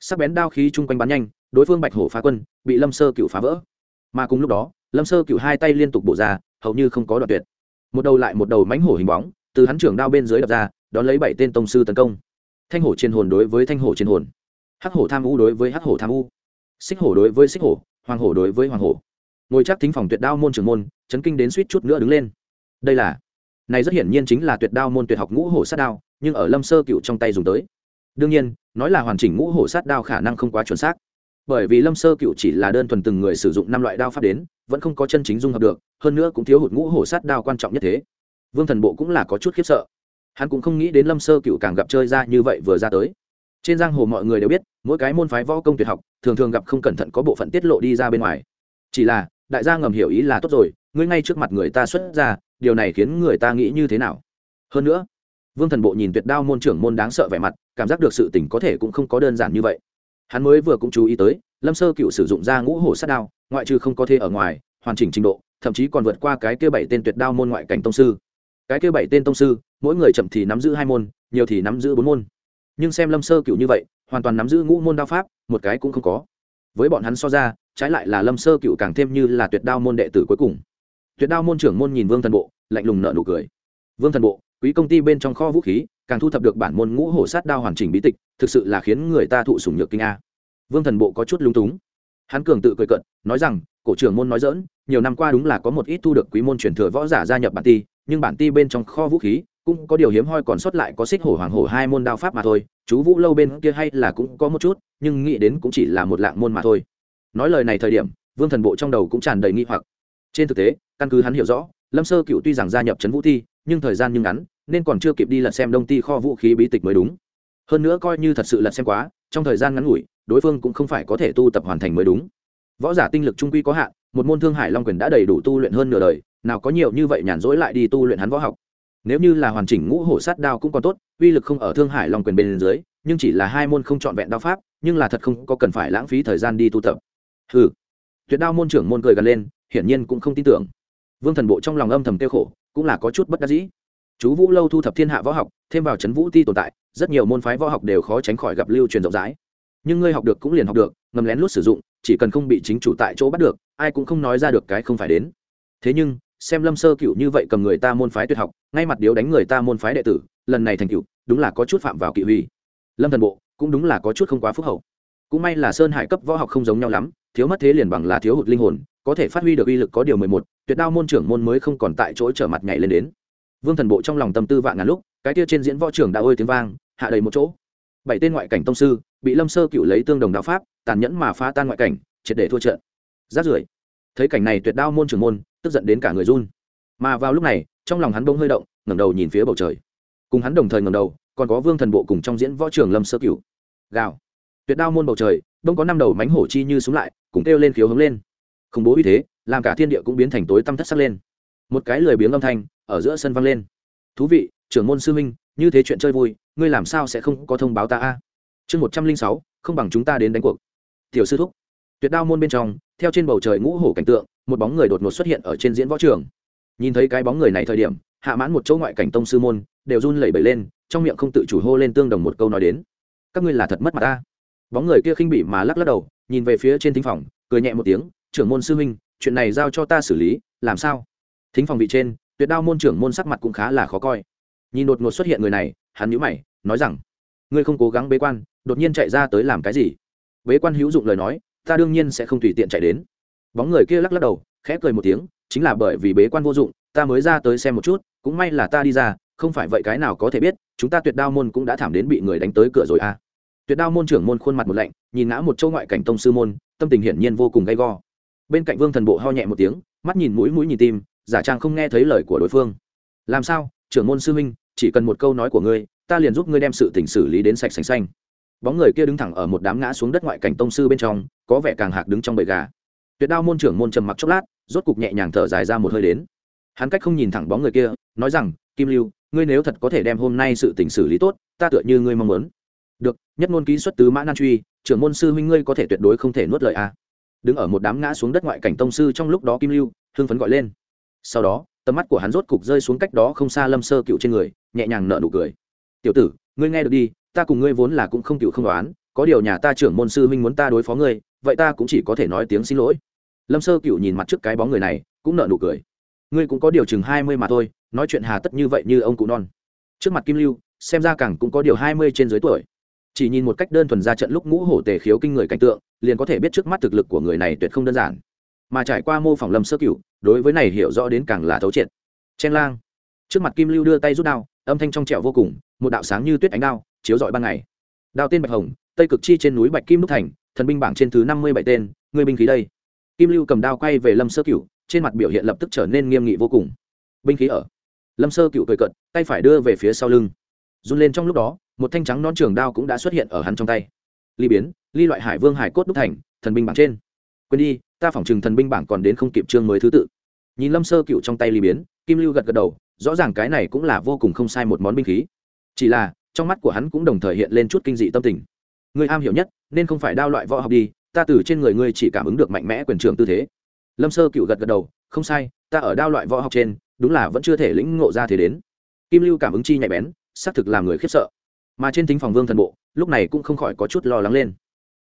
Sắc bén đao khí chung quanh bắn nhanh, đối phương bạch hổ phá quân bị lâm sơ cựu phá vỡ. Mà cùng lúc đó, lâm sơ cựu hai tay liên tục bổ ra, hầu như không có đoạn tuyệt. Một đầu lại một đầu mánh hổ hình bóng, từ hắn trưởng đao bên dưới đập ra, đón lấy bảy tên tông sư tấn công. Thanh hổ trên hồn đối với thanh hổ trên hồn. Hắc hổ tham u đối với hắc hổ tham u. Xích hổ đối với xích hổ, hoàng hổ đối với hoàng hổ. Ngồi chắc thính phòng tuyệt đao môn trưởng môn, chấn kinh đến suýt chút nữa đứng lên đây là, này rất hiển nhiên chính là tuyệt đao môn tuyệt học ngũ hổ sát đao, nhưng ở lâm sơ cựu trong tay dùng tới. Đương nhiên, nói là hoàn chỉnh ngũ hổ sát đao khả năng không quá chuẩn xác. Bởi vì lâm sơ cựu chỉ là đơn thuần từng người sử dụng năm loại đao pháp đến, vẫn không có chân chính dung hợp được, hơn nữa cũng thiếu hụt ngũ hổ sát đao quan trọng nhất thế. Vương thần bộ cũng là có chút khiếp sợ. Hắn cũng không nghĩ đến lâm sơ cựu càng gặp chơi ra như vậy vừa ra tới. Trên giang hồ mọi người đều biết, mỗi cái môn phái võ công tuyệt học, thường thường gặp không cẩn thận có bộ phận tiết lộ đi ra bên ngoài. Chỉ là, đại gia ngầm hiểu ý là tốt rồi, ngươi ngay trước mặt người ta xuất ra điều này khiến người ta nghĩ như thế nào? Hơn nữa, vương thần bộ nhìn tuyệt đao môn trưởng môn đáng sợ vẻ mặt, cảm giác được sự tình có thể cũng không có đơn giản như vậy. Hắn mới vừa cũng chú ý tới, lâm sơ cựu sử dụng ra ngũ hổ sát đao, ngoại trừ không có thế ở ngoài, hoàn chỉnh trình độ, thậm chí còn vượt qua cái kia bảy tên tuyệt đao môn ngoại cảnh tông sư. Cái kia bảy tên tông sư, mỗi người chậm thì nắm giữ hai môn, nhiều thì nắm giữ bốn môn. Nhưng xem lâm sơ cựu như vậy, hoàn toàn nắm giữ ngũ môn đao pháp, một cái cũng không có. Với bọn hắn so ra, trái lại là lâm sơ cựu càng thêm như là tuyệt đao môn đệ tử cuối cùng tuyệt đao môn trưởng môn nhìn vương thần bộ, lạnh lùng nợ nụ cười. Vương thần bộ, quý công ty bên trong kho vũ khí, càng thu thập được bản môn ngũ hổ sát đao hoàn chỉnh bí tịch, thực sự là khiến người ta thụ sủng nhược kinh a. Vương thần bộ có chút lung túng. Hắn cường tự cười cận nói rằng, cổ trưởng môn nói dỡn nhiều năm qua đúng là có một ít thu được quý môn truyền thừa võ giả gia nhập bản ti, nhưng bản ti bên trong kho vũ khí, cũng có điều hiếm hoi còn sót lại có xích hổ hoàng hổ hai môn đao pháp mà thôi, chú vũ lâu bên kia hay là cũng có một chút, nhưng nghĩ đến cũng chỉ là một lạng môn mà thôi. Nói lời này thời điểm, vương thần bộ trong đầu cũng tràn đầy nghi hoặc. Trên thực tế căn cứ hắn hiểu rõ, lâm sơ cựu tuy rằng gia nhập trấn vũ thi nhưng thời gian nhưng ngắn, nên còn chưa kịp đi lật xem đông ti kho vũ khí bí tịch mới đúng. Hơn nữa coi như thật sự lật xem quá, trong thời gian ngắn ngủi, đối phương cũng không phải có thể tu tập hoàn thành mới đúng. Võ giả tinh lực trung quy có hạn, một môn thương hải long quyền đã đầy đủ tu luyện hơn nửa đời, nào có nhiều như vậy nhàn rỗi lại đi tu luyện hắn võ học. Nếu như là hoàn chỉnh ngũ hổ sát đao cũng còn tốt, uy lực không ở thương hải long quyền bên dưới, nhưng chỉ là hai môn không trọn vẹn đao pháp, nhưng là thật không có cần phải lãng phí thời gian đi tu tập. Ừ tuyệt đao môn trưởng môn cười gần lên, hiển nhiên cũng không tin tưởng vương thần bộ trong lòng âm thầm tiêu khổ, cũng là có chút bất đắc dĩ. Chú vũ lâu thu thập thiên hạ võ học, thêm vào c vũ ti tồn tại, rất nhiều môn phái võ học đều khó tránh khỏi gặp lưu truyền rộng rãi. Nhưng ngươi học được cũng liền học được, ngầm lén lút sử dụng, chỉ cần không bị chính chủ tại chỗ bắt được, ai cũng không nói ra được cái không phải đến. Thế nhưng, xem lâm sơ cựu như vậy cầm người ta môn phái tuyệt học, ngay mặt điếu đánh người ta môn phái đệ tử, lần này thành cựu đúng là có chút phạm vào kỵ huy. Lâm thần bộ, cũng đúng là có chút không quá phúc hậu. Cũng may là sơn hải cấp võ học không giống nhau lắm, thiếu mất thế liền bằng là thiếu hụt linh hồn có thể phát huy được uy lực có điều mười một, tuyệt đao môn trưởng môn mới không còn tại chỗ trở mặt nhảy lên đến. Vương thần bộ trong lòng tâm tư vạn ngàn lúc, cái kia trên diễn võ trưởng đã ôi tiếng vang, hạ đầy một chỗ. Bảy tên ngoại cảnh tông sư, bị lâm sơ cựu lấy tương đồng đạo pháp, tàn nhẫn mà phá tan ngoại cảnh, triệt để thua trận. Rát rưởi. Thấy cảnh này tuyệt đao môn trưởng môn, tức giận đến cả người run. Mà vào lúc này, trong lòng hắn bỗng hơi động, ngẩng đầu nhìn phía bầu trời. Cùng hắn đồng thời ngẩng đầu, còn có vương thần bộ cùng trong diễn võ trường lâm sơ cửu gào. Tuyệt đao môn bầu trời đông có năm đầu mánh hổ chi như súng lại, cùng kêu lên khiếu hướng lên khủng bố uy thế, làm cả thiên địa cũng biến thành tối tăm thất sắc lên. Một cái lười biếng âm thanh ở giữa sân vang lên. Thú vị, trưởng môn sư minh như thế chuyện chơi vui, ngươi làm sao sẽ không có thông báo ta a? Chương một trăm linh sáu, không bằng chúng ta đến đánh cuộc. Tiểu sư thúc. Tuyệt đao môn bên trong, theo trên bầu trời ngũ hổ cảnh tượng, một bóng người đột ngột xuất hiện ở trên diễn võ trường. Nhìn thấy cái bóng người này thời điểm, hạ mãn một chỗ ngoại cảnh tông sư môn, đều run lẩy bẩy lên, trong miệng không tự chủ hô lên tương đồng một câu nói đến. Các ngươi là thật mất mặt ta. Bóng người kia khinh bỉ mà lắc lắc đầu, nhìn về phía trên thính phòng, cười nhẹ một tiếng trưởng môn sư huynh, chuyện này giao cho ta xử lý, làm sao? Thính phòng vị trên, tuyệt đao môn trưởng môn sắc mặt cũng khá là khó coi. Nhìn đột ngột xuất hiện người này, hắn nhíu mày, nói rằng, ngươi không cố gắng bế quan, đột nhiên chạy ra tới làm cái gì? Bế quan hữu dụng lời nói, ta đương nhiên sẽ không tùy tiện chạy đến. Bóng người kia lắc lắc đầu, khẽ cười một tiếng, chính là bởi vì bế quan vô dụng, ta mới ra tới xem một chút, cũng may là ta đi ra, không phải vậy cái nào có thể biết, chúng ta tuyệt đao môn cũng đã thảm đến bị người đánh tới cửa rồi à. Tuyệt đao môn trưởng môn khuôn mặt một lạnh, nhìn ngã một châu ngoại cảnh tông sư môn, tâm tình hiển nhiên vô cùng gay go bên cạnh vương thần bộ ho nhẹ một tiếng mắt nhìn mũi mũi nhìn tim giả trang không nghe thấy lời của đối phương làm sao trưởng môn sư huynh chỉ cần một câu nói của ngươi ta liền giúp ngươi đem sự tình xử lý đến sạch sành xanh bóng người kia đứng thẳng ở một đám ngã xuống đất ngoại cảnh tông sư bên trong có vẻ càng hạc đứng trong bầy gà tuyệt đao môn trưởng môn trầm mặc chốc lát rốt cục nhẹ nhàng thở dài ra một hơi đến hắn cách không nhìn thẳng bóng người kia nói rằng kim lưu ngươi nếu thật có thể đem hôm nay sự tình xử lý tốt ta tựa như ngươi mong muốn được nhất ngôn ký xuất tứ mã nan truy trưởng môn sư huynh ngươi có thể tuyệt đối không thể nuốt lời a đứng ở một đám ngã xuống đất ngoại cảnh tông sư trong lúc đó kim lưu, hưng phấn gọi lên. Sau đó, tầm mắt của hắn rốt cục rơi xuống cách đó không xa lâm sơ cựu trên người, nhẹ nhàng nở nụ cười. Tiểu tử, ngươi nghe được đi, ta cùng ngươi vốn là cũng không cựu không đoán, có điều nhà ta trưởng môn sư huynh muốn ta đối phó ngươi, vậy ta cũng chỉ có thể nói tiếng xin lỗi. Lâm sơ cựu nhìn mặt trước cái bóng người này, cũng nở nụ cười. Ngươi cũng có điều chừng hai mươi mà thôi, nói chuyện hà tất như vậy như ông cụ non. Trước mặt kim lưu, xem ra càng cũng có điều hai mươi trên dưới tuổi chỉ nhìn một cách đơn thuần ra trận lúc ngũ hổ tề khiếu kinh người cảnh tượng, liền có thể biết trước mắt thực lực của người này tuyệt không đơn giản. Mà trải qua mô phỏng lâm sơ cửu, đối với này hiểu rõ đến càng là thấu triệt. Chen lang. Trước mặt kim lưu đưa tay rút đao, âm thanh trong trẻo vô cùng, một đạo sáng như tuyết ánh đao, chiếu rọi ban ngày. Đao tên bạch hồng, tây cực chi trên núi bạch kim đúc thành, thần binh bảng trên thứ năm mươi bảy tên, người binh khí đây. Kim lưu cầm đao quay về lâm sơ cựu trên mặt biểu hiện lập tức trở nên nghiêm nghị vô cùng. Binh khí ở. Lâm sơ cựu cười cận tay phải đưa về phía sau lưng run lên trong lúc đó, một thanh trắng non trường đao cũng đã xuất hiện ở hắn trong tay. Ly biến, ly loại hải vương hải cốt đúc thành, thần binh bảng trên. Quên đi, ta phỏng chừng thần binh bảng còn đến không kịp chương mới thứ tự. Nhìn lâm sơ cựu trong tay ly biến, kim lưu gật gật đầu, rõ ràng cái này cũng là vô cùng không sai một món binh khí. Chỉ là, trong mắt của hắn cũng đồng thời hiện lên chút kinh dị tâm tình. Người am hiểu nhất, nên không phải đao loại võ học đi, ta từ trên người ngươi chỉ cảm ứng được mạnh mẽ quyền trường tư thế. Lâm sơ cựu gật gật đầu, không sai, ta ở đao loại võ học trên, đúng là vẫn chưa thể lĩnh ngộ ra thế đến. Kim lưu cảm ứng chi nhạy bén xác thực làm người khiếp sợ. Mà trên thính phòng vương thần bộ, lúc này cũng không khỏi có chút lo lắng lên.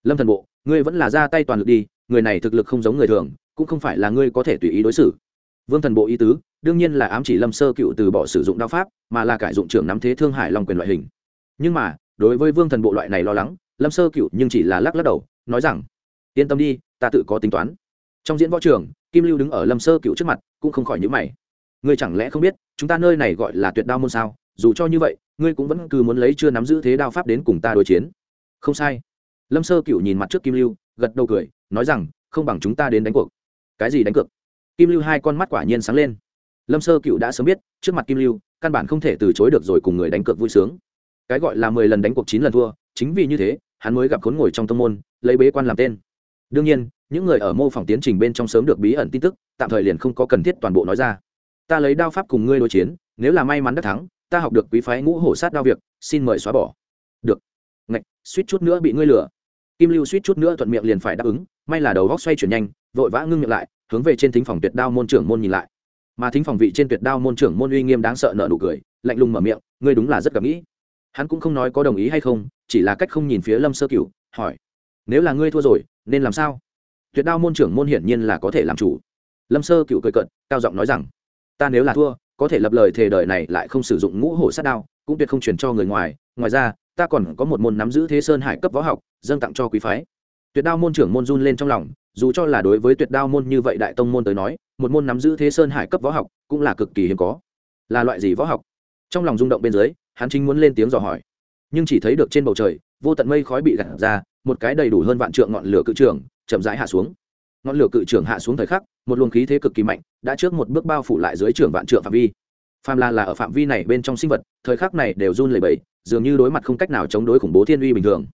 Lâm thần bộ, ngươi vẫn là ra tay toàn lực đi, người này thực lực không giống người thường, cũng không phải là ngươi có thể tùy ý đối xử. Vương thần bộ ý tứ, đương nhiên là ám chỉ lâm sơ cựu từ bỏ sử dụng đao pháp, mà là cải dụng trưởng nắm thế thương hải long quyền loại hình. Nhưng mà, đối với vương thần bộ loại này lo lắng, lâm sơ cựu nhưng chỉ là lắc lắc đầu, nói rằng, yên tâm đi, ta tự có tính toán. Trong diễn võ trường, kim lưu đứng ở lâm sơ cựu trước mặt, cũng không khỏi nhữ mày. Ngươi chẳng lẽ không biết, chúng ta nơi này gọi là tuyệt đao môn sao? Dù cho như vậy, ngươi cũng vẫn cứ muốn lấy chưa nắm giữ thế đao pháp đến cùng ta đối chiến. Không sai. Lâm sơ cựu nhìn mặt trước kim lưu, gật đầu cười, nói rằng, không bằng chúng ta đến đánh cuộc. Cái gì đánh cược? Kim lưu hai con mắt quả nhiên sáng lên. Lâm sơ cựu đã sớm biết, trước mặt kim lưu, căn bản không thể từ chối được rồi cùng người đánh cược vui sướng. Cái gọi là mười lần đánh cuộc chín lần thua, chính vì như thế, hắn mới gặp khốn ngồi trong tâm môn, lấy bế quan làm tên. Đương nhiên, những người ở mô phỏng tiến trình bên trong sớm được bí ẩn tin tức, tạm thời liền không có cần thiết toàn bộ nói ra. Ta lấy đao pháp cùng ngươi đối chiến, nếu là may mắn đắc thắng ta học được quý phái ngũ hổ sát đao việc, xin mời xóa bỏ. Được. Ngạch, suýt chút nữa bị ngươi lừa. Kim lưu suýt chút nữa thuận miệng liền phải đáp ứng, may là đầu góc xoay chuyển nhanh, vội vã ngưng miệng lại, hướng về trên thính phòng tuyệt đao môn trưởng môn nhìn lại. Mà thính phòng vị trên tuyệt đao môn trưởng môn uy nghiêm đáng sợ nợ nụ cười, lạnh lùng mở miệng, ngươi đúng là rất gặp nghĩ. Hắn cũng không nói có đồng ý hay không, chỉ là cách không nhìn phía lâm sơ cửu, hỏi. Nếu là ngươi thua rồi, nên làm sao? Tuyệt đao môn trưởng môn hiển nhiên là có thể làm chủ. Lâm sơ cửu cười cận cao giọng nói rằng, ta nếu là thua có thể lập lời thề đời này lại không sử dụng ngũ hổ sát đao, cũng tuyệt không truyền cho người ngoài. Ngoài ra, ta còn có một môn nắm giữ thế sơn hải cấp võ học, dâng tặng cho quý phái. Tuyệt đao môn trưởng môn run lên trong lòng, dù cho là đối với tuyệt đao môn như vậy đại tông môn tới nói, một môn nắm giữ thế sơn hải cấp võ học cũng là cực kỳ hiếm có. Là loại gì võ học? Trong lòng rung động bên dưới, hắn chính muốn lên tiếng dò hỏi. Nhưng chỉ thấy được trên bầu trời, vô tận mây khói bị gạt ra, một cái đầy đủ hơn vạn trượng ngọn lửa cự trường, chậm rãi hạ xuống ngọn lửa cự trưởng hạ xuống thời khắc, một luồng khí thế cực kỳ mạnh đã trước một bước bao phủ lại dưới trưởng vạn trượng phạm vi. Phàm là là ở phạm vi này bên trong sinh vật, thời khắc này đều run lẩy bẩy, dường như đối mặt không cách nào chống đối khủng bố thiên uy bình thường.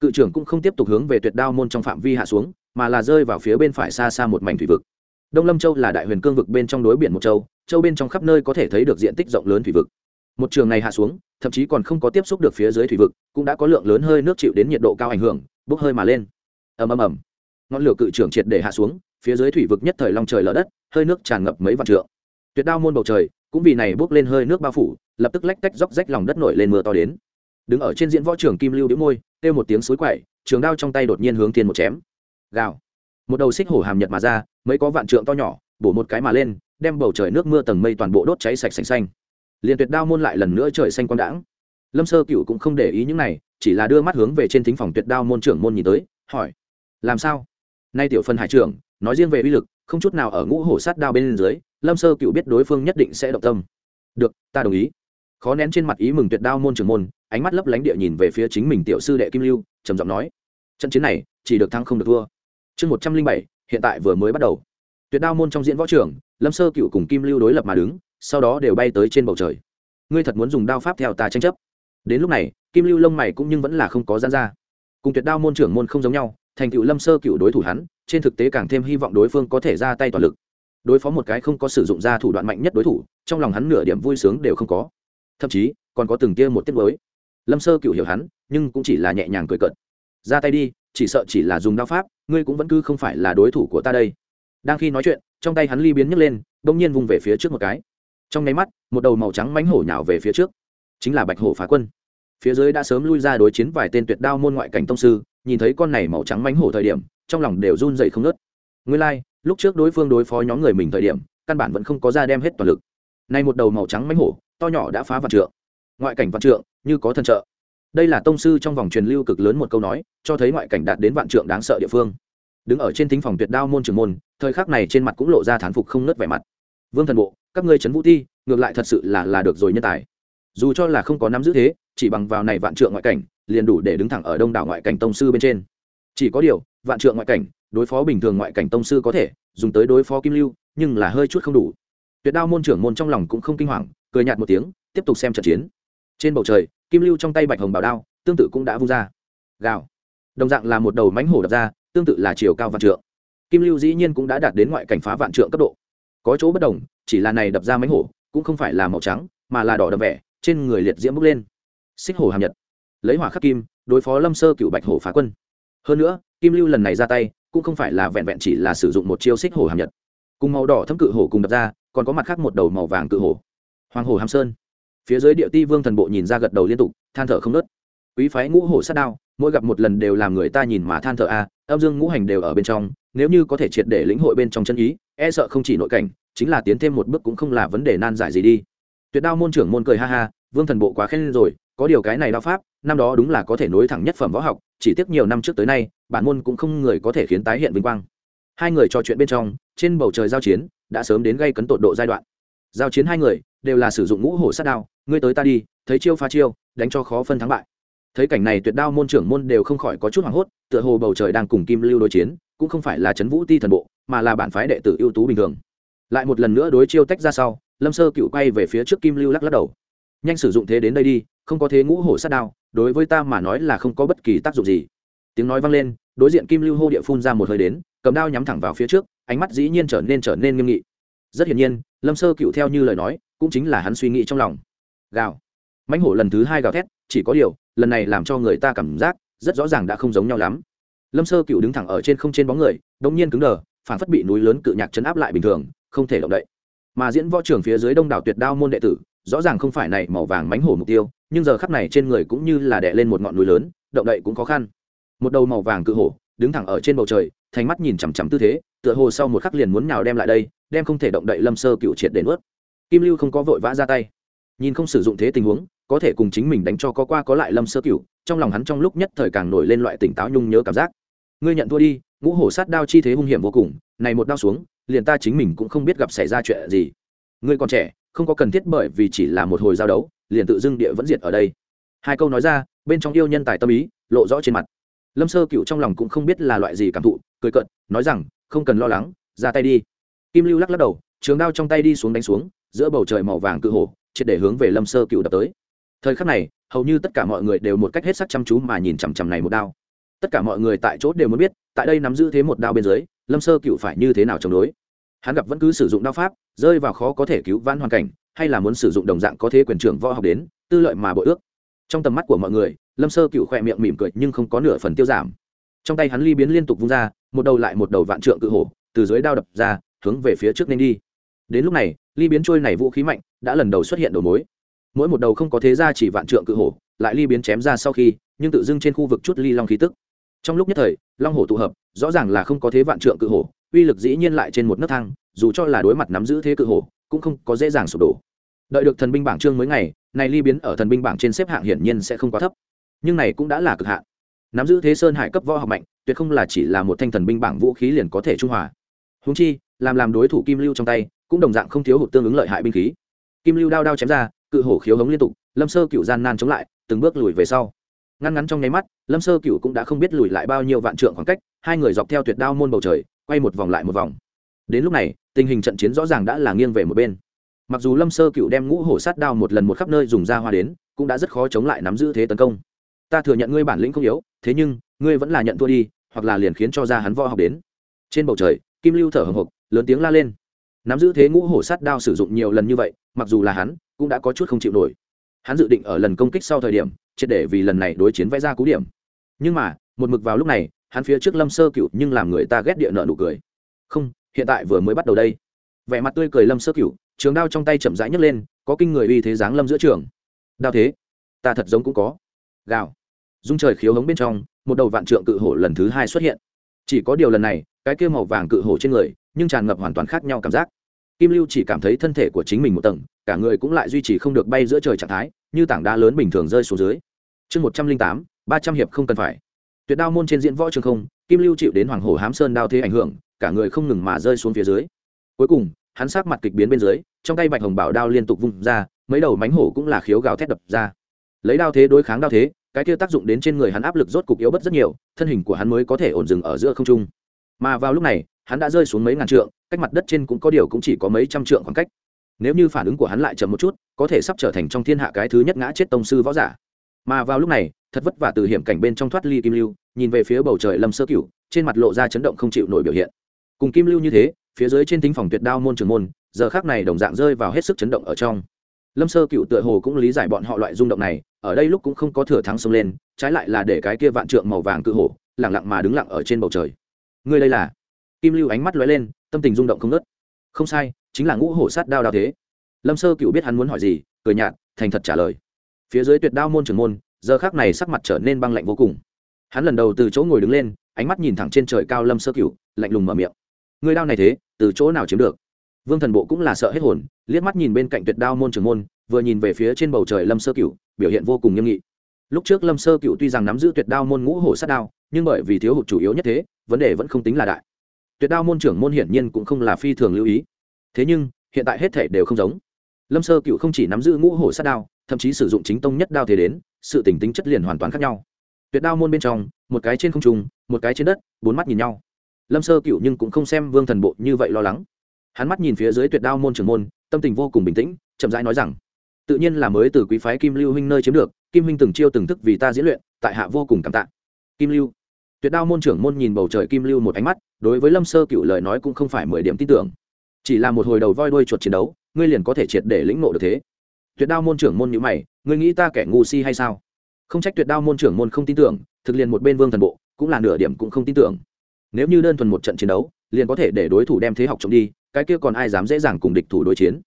Cự trưởng cũng không tiếp tục hướng về tuyệt đao môn trong phạm vi hạ xuống, mà là rơi vào phía bên phải xa xa một mảnh thủy vực. Đông lâm châu là đại huyền cương vực bên trong đối biển một châu châu bên trong khắp nơi có thể thấy được diện tích rộng lớn thủy vực. Một trường này hạ xuống, thậm chí còn không có tiếp xúc được phía dưới thủy vực, cũng đã có lượng lớn hơi nước chịu đến nhiệt độ cao ảnh hưởng, bốc hơi mà lên. Ầm ầm ầm ngọn lửa cự trưởng triệt để hạ xuống, phía dưới thủy vực nhất thời long trời lở đất, hơi nước tràn ngập mấy vạn trượng. Tuyệt đao môn bầu trời, cũng vì này bước lên hơi nước bao phủ, lập tức lách tách róc rách lòng đất nổi lên mưa to đến. Đứng ở trên diễn võ trường kim lưu đĩu môi, kêu một tiếng suối quậy, trường đao trong tay đột nhiên hướng thiên một chém. Gào. Một đầu xích hổ hàm nhật mà ra, mấy có vạn trượng to nhỏ, bổ một cái mà lên, đem bầu trời nước mưa tầng mây toàn bộ đốt cháy sạch xanh xanh. Liền tuyệt đao môn lại lần nữa trời xanh quang đãng. Lâm sơ cựu cũng không để ý những này, chỉ là đưa mắt hướng về trên thính phòng tuyệt đao môn trưởng môn nhìn tới, hỏi, làm sao? Nay tiểu phân hải trưởng, nói riêng về uy lực, không chút nào ở ngũ hổ sát đao bên dưới, lâm sơ cựu biết đối phương nhất định sẽ động tâm. Được, ta đồng ý. Khó nén trên mặt ý mừng tuyệt đao môn trưởng môn, ánh mắt lấp lánh địa nhìn về phía chính mình tiểu sư đệ kim lưu, trầm giọng nói, trận chiến này, chỉ được thắng không được thua. Chương một trăm linh bảy, hiện tại vừa mới bắt đầu. Tuyệt đao môn trong diễn võ trưởng, lâm sơ cựu cùng kim lưu đối lập mà đứng, sau đó đều bay tới trên bầu trời. Ngươi thật muốn dùng đao pháp theo ta tranh chấp? Đến lúc này, kim lưu lông mày cũng nhưng vẫn là không có gian ra. Cùng tuyệt đao môn trưởng môn không giống nhau thành cựu lâm sơ cựu đối thủ hắn, trên thực tế càng thêm hy vọng đối phương có thể ra tay toàn lực. Đối phó một cái không có sử dụng ra thủ đoạn mạnh nhất đối thủ, trong lòng hắn nửa điểm vui sướng đều không có. Thậm chí, còn có từng kia một tiết mới. Lâm sơ cựu hiểu hắn, nhưng cũng chỉ là nhẹ nhàng cười cợt. Ra tay đi, chỉ sợ chỉ là dùng đao pháp, ngươi cũng vẫn cứ không phải là đối thủ của ta đây. Đang khi nói chuyện, trong tay hắn ly biến nhấc lên, bỗng nhiên vùng về phía trước một cái. Trong nháy mắt, một đầu màu trắng mánh hổ nhào về phía trước. Chính là bạch hổ phá quân. Phía dưới đã sớm lui ra đối chiến vài tên tuyệt đao môn ngoại cảnh tông sư nhìn thấy con này màu trắng mánh hổ thời điểm trong lòng đều run dậy không nớt nguyên lai、like, lúc trước đối phương đối phó nhóm người mình thời điểm căn bản vẫn không có ra đem hết toàn lực. Nay một đầu màu trắng mánh hổ to nhỏ đã phá vạn trượng. Ngoại cảnh vạn trượng như có thần trợ. Đây là tông sư trong vòng truyền lưu cực lớn một câu nói cho thấy ngoại cảnh đạt đến vạn trượng đáng sợ địa phương. Đứng ở trên thính phòng tuyệt đao môn trưởng môn thời khắc này trên mặt cũng lộ ra thán phục không nớt vẻ mặt. Vương thần bộ các ngươi trấn vũ thi ngược lại thật sự là là được rồi nhân tài. Dù cho là không có nắm giữ thế chỉ bằng vào này vạn trượng ngoại cảnh liền đủ để đứng thẳng ở đông đảo ngoại cảnh tông sư bên trên. Chỉ có điều, vạn trượng ngoại cảnh, đối phó bình thường ngoại cảnh tông sư có thể, dùng tới đối phó kim lưu, nhưng là hơi chút không đủ. Tuyệt đao môn trưởng môn trong lòng cũng không kinh hoàng, cười nhạt một tiếng, tiếp tục xem trận chiến. Trên bầu trời, kim lưu trong tay bạch hồng bảo đao, tương tự cũng đã vung ra. Gào. Đồng dạng là một đầu mánh hổ đập ra, tương tự là chiều cao vạn trượng. Kim lưu dĩ nhiên cũng đã đạt đến ngoại cảnh phá vạn trượng cấp độ. Có chỗ bất đồng, chỉ là này đập ra mánh hổ, cũng không phải là màu trắng, mà là đỏ đậm vẻ, trên người liệt diễm bốc lên. Xích hổ hàm nhật lấy hỏa khắc kim, đối phó lâm sơ cựu bạch hổ phá quân. Hơn nữa, kim lưu lần này ra tay, cũng không phải là vẹn vẹn chỉ là sử dụng một chiêu xích hổ hàm nhật. Cùng màu đỏ thấm cự hổ cùng đập ra, còn có mặt khác một đầu màu vàng cự hổ. Hoàng hổ hàm sơn. Phía dưới địa ti vương thần bộ nhìn ra gật đầu liên tục, than thở không nớt quý phái ngũ hổ sát đao, mỗi gặp một lần đều làm người ta nhìn mà than thở a, âm dương ngũ hành đều ở bên trong, nếu như có thể triệt để lĩnh hội bên trong chân ý e sợ không chỉ nội cảnh, chính là tiến thêm một bước cũng không là vấn đề nan giải gì đi. Tuyệt đao môn trưởng môn cười ha ha, vương thần bộ quá khen rồi có điều cái này đao pháp, năm đó đúng là có thể nối thẳng nhất phẩm võ học, chỉ tiếc nhiều năm trước tới nay, bản môn cũng không người có thể khiến tái hiện vinh quang. Hai người trò chuyện bên trong, trên bầu trời giao chiến, đã sớm đến gây cấn tột độ giai đoạn. Giao chiến hai người, đều là sử dụng ngũ hổ sát đao, ngươi tới ta đi, thấy chiêu pha chiêu, đánh cho khó phân thắng bại. Thấy cảnh này tuyệt đao môn trưởng môn đều không khỏi có chút hoảng hốt, tựa hồ bầu trời đang cùng kim lưu đối chiến, cũng không phải là trấn vũ ti thần bộ, mà là bản phái đệ tử ưu tú bình thường. Lại một lần nữa đối chiêu tách ra sau, lâm sơ cựu quay về phía trước kim lưu lắc lắc đầu nhanh sử dụng thế đến đây đi, không có thế ngũ hổ sát đao, đối với ta mà nói là không có bất kỳ tác dụng gì. Tiếng nói vang lên, đối diện kim lưu hô địa phun ra một hơi đến, cầm đao nhắm thẳng vào phía trước, ánh mắt dĩ nhiên trở nên trở nên nghiêm nghị. Rất hiển nhiên, lâm sơ cựu theo như lời nói, cũng chính là hắn suy nghĩ trong lòng. Gào. Mãnh hổ lần thứ hai gào thét, chỉ có điều, lần này làm cho người ta cảm giác rất rõ ràng đã không giống nhau lắm. Lâm sơ cựu đứng thẳng ở trên không trên bóng người đ ỗ n g nhiên cứng đờ, phản phất bị núi lớn cự nhạc chấn áp lại bình thường, không thể động đậy. Mà diễn võ trưởng phía dưới đông đảo tuyệt đao môn đệ tử rõ ràng không phải này màu vàng mánh hổ mục tiêu, nhưng giờ khắp này trên người cũng như là đè lên một ngọn núi lớn, động đậy cũng khó khăn. Một đầu màu vàng cự hổ, đứng thẳng ở trên bầu trời, thành mắt nhìn chằm chằm tư thế, tựa hồ sau một khắc liền muốn nào đem lại đây, đem không thể động đậy lâm sơ cựu triệt để nuốt. Kim lưu không có vội vã ra tay. Nhìn không sử dụng thế tình huống, có thể cùng chính mình đánh cho có qua có lại lâm sơ cựu, trong lòng hắn trong lúc nhất thời càng nổi lên loại tỉnh táo nhung nhớ cảm giác. Ngươi nhận thua đi, ngũ hổ sát đao chi thế hung hiểm vô cùng, này một đao xuống, liền ta chính mình cũng không biết gặp xảy ra chuyện gì. Ngươi còn trẻ không có cần thiết bởi vì chỉ là một hồi giao đấu, liền tự dưng địa vẫn diệt ở đây. Hai câu nói ra, bên trong yêu nhân tài tâm ý lộ rõ trên mặt. Lâm sơ cựu trong lòng cũng không biết là loại gì cảm thụ, cười cận nói rằng, không cần lo lắng, ra tay đi. Kim lưu lắc lắc đầu, trường đao trong tay đi xuống đánh xuống, giữa bầu trời màu vàng cự hổ, triệt để hướng về lâm sơ cựu đập tới. Thời khắc này, hầu như tất cả mọi người đều một cách hết sắc chăm chú mà nhìn chằm chằm này một đao. Tất cả mọi người tại chỗ đều muốn biết, tại đây nắm giữ thế một đao bên dưới, lâm sơ cựu phải như thế nào chống đối hắn gặp vẫn cứ sử dụng đao pháp, rơi vào khó có thể cứu vãn hoàn cảnh, hay là muốn sử dụng đồng dạng có thế quyền trưởng võ học đến, tư lợi mà bội ước. Trong tầm mắt của mọi người, lâm sơ cựu khỏe miệng mỉm cười nhưng không có nửa phần tiêu giảm. Trong tay hắn ly biến liên tục vung ra, một đầu lại một đầu vạn trượng cự hổ, từ dưới đao đập ra, hướng về phía trước nên đi. Đến lúc này, ly biến trôi này vũ khí mạnh, đã lần đầu xuất hiện đầu mối. Mỗi một đầu không có thế ra chỉ vạn trượng cự hổ, lại ly biến chém ra sau khi, nhưng tự dưng trên khu vực chút ly long khí tức. Trong lúc nhất thời, long hổ tụ hợp, rõ ràng là không có thế vạn trượng cự hổ uy lực dĩ nhiên lại trên một nấc thang, dù cho là đối mặt nắm giữ thế cự hổ, cũng không có dễ dàng sụp đổ. Đợi được thần binh bảng trương mới ngày, này ly biến ở thần binh bảng trên xếp hạng hiển nhiên sẽ không quá thấp. Nhưng này cũng đã là cực hạn. Nắm giữ thế sơn hải cấp võ học mạnh, tuyệt không là chỉ là một thanh thần binh bảng vũ khí liền có thể trung hòa. Húng chi, làm làm đối thủ kim lưu trong tay, cũng đồng dạng không thiếu hụt tương ứng lợi hại binh khí. Kim lưu đao đao chém ra, cự hổ khiếu hống liên tục, lâm sơ cựu gian nan chống lại, từng bước lùi về sau. Ngăn ngắn trong nháy mắt, lâm sơ cựu cũng đã không biết lùi lại bao nhiêu vạn trượng khoảng cách, hai người dọc theo tuyệt đao môn bầu trời quay một vòng lại một vòng. Đến lúc này, tình hình trận chiến rõ ràng đã là nghiêng về một bên. Mặc dù lâm sơ cựu đem ngũ hổ sát đao một lần một khắp nơi dùng ra hoa đến, cũng đã rất khó chống lại nắm giữ thế tấn công. Ta thừa nhận ngươi bản lĩnh không yếu, thế nhưng, ngươi vẫn là nhận thua đi, hoặc là liền khiến cho ra hắn võ học đến. Trên bầu trời, kim lưu thở hồng hộc, lớn tiếng la lên. Nắm giữ thế ngũ hổ sát đao sử dụng nhiều lần như vậy, mặc dù là hắn, cũng đã có chút không chịu nổi. Hắn dự định ở lần công kích sau thời điểm, triệt để vì lần này đối chiến vẽ ra cú điểm. Nhưng mà, một mực vào lúc này hắn phía trước lâm sơ cựu nhưng làm người ta ghét địa nợ nụ cười. Không, hiện tại vừa mới bắt đầu đây. Vẻ mặt tươi cười lâm sơ cựu trường đao trong tay chậm rãi nhấc lên, có kinh người uy thế giáng lâm giữa trường. Đao thế, ta thật giống cũng có. Gào. Dung trời khiếu hống bên trong, một đầu vạn trượng cự hổ lần thứ hai xuất hiện. Chỉ có điều lần này, cái kia màu vàng cự hổ trên người, nhưng tràn ngập hoàn toàn khác nhau cảm giác. Kim lưu chỉ cảm thấy thân thể của chính mình một tầng, cả người cũng lại duy trì không được bay giữa trời trạng thái, như tảng đá lớn bình thường rơi xuống dưới. Chương một trăm linh tám, ba trăm hiệp không cần phải tuyệt đao môn trên diễn võ trường không, kim lưu chịu đến hoàng hồ hám sơn đao thế ảnh hưởng, cả người không ngừng mà rơi xuống phía dưới. Cuối cùng, hắn sát mặt kịch biến bên dưới, trong tay bạch hồng bảo đao liên tục vung ra, mấy đầu mánh hổ cũng là khiếu gào thét đập ra. Lấy đao thế đối kháng đao thế, cái kia tác dụng đến trên người hắn áp lực rốt cục yếu bất rất nhiều, thân hình của hắn mới có thể ổn dừng ở giữa không trung. Mà vào lúc này, hắn đã rơi xuống mấy ngàn trượng, cách mặt đất trên cũng có điều cũng chỉ có mấy trăm trượng khoảng cách. Nếu như phản ứng của hắn lại chậm một chút, có thể sắp trở thành trong thiên hạ cái thứ nhất ngã chết tông sư võ giả mà vào lúc này, thật vất vả từ hiểm cảnh bên trong thoát ly kim lưu, nhìn về phía bầu trời lâm sơ cửu, trên mặt lộ ra chấn động không chịu nổi biểu hiện. Cùng kim lưu như thế, phía dưới trên thính phòng tuyệt đao môn trường môn, giờ khác này đồng dạng rơi vào hết sức chấn động ở trong. Lâm sơ cựu tựa hồ cũng lý giải bọn họ loại rung động này, ở đây lúc cũng không có thừa thắng xông lên, trái lại là để cái kia vạn trượng màu vàng cự hổ lẳng lặng mà đứng lặng ở trên bầu trời. Ngươi đây là? Kim lưu ánh mắt lóe lên, tâm tình rung động không ngớt. Không sai, chính là ngũ hổ sát đao đao thế. Lâm sơ cựu biết hắn muốn hỏi gì, cười nhạt, thành thật trả lời phía dưới tuyệt đao môn trưởng môn, giờ khác này sắc mặt trở nên băng lạnh vô cùng. Hắn lần đầu từ chỗ ngồi đứng lên, ánh mắt nhìn thẳng trên trời cao lâm sơ cựu lạnh lùng mở miệng. Người đao này thế, từ chỗ nào chiếm được? Vương thần bộ cũng là sợ hết hồn, liếc mắt nhìn bên cạnh tuyệt đao môn trưởng môn, vừa nhìn về phía trên bầu trời lâm sơ cựu biểu hiện vô cùng nghiêm nghị. Lúc trước lâm sơ cựu tuy rằng nắm giữ tuyệt đao môn ngũ hổ sát đao, nhưng bởi vì thiếu hụt chủ yếu nhất thế, vấn đề vẫn không tính là đại. Tuyệt đao môn trưởng môn hiển nhiên cũng không là phi thường lưu ý. Thế nhưng, hiện tại hết thể đều không giống lâm sơ cựu không chỉ nắm giữ ngũ hổ sát đao, thậm chí sử dụng chính tông nhất đao thế đến, sự tỉnh tính chất liền hoàn toàn khác nhau. Tuyệt đao môn bên trong, một cái trên không trung, một cái trên đất, bốn mắt nhìn nhau. Lâm sơ cựu nhưng cũng không xem vương thần bộ như vậy lo lắng. Hắn mắt nhìn phía dưới tuyệt đao môn trưởng môn, tâm tình vô cùng bình tĩnh, chậm rãi nói rằng, tự nhiên là mới từ quý phái kim lưu huynh nơi chiếm được, kim huynh từng chiêu từng thức vì ta diễn luyện, tại hạ vô cùng cảm tạ. Kim lưu. Tuyệt đao môn trưởng môn nhìn bầu trời kim lưu một ánh mắt, đối với lâm sơ cựu lời nói cũng không phải mười điểm tin tưởng. Chỉ là một hồi đầu voi đuôi chuột chiến đấu ngươi liền có thể triệt để lĩnh ngộ được thế. Tuyệt đao môn trưởng môn như mày, ngươi nghĩ ta kẻ ngu si hay sao? Không trách tuyệt đao môn trưởng môn không tin tưởng, thực liền một bên vương thần bộ, cũng là nửa điểm cũng không tin tưởng. Nếu như đơn thuần một trận chiến đấu, liền có thể để đối thủ đem thế học trộm đi, cái kia còn ai dám dễ dàng cùng địch thủ đối chiến?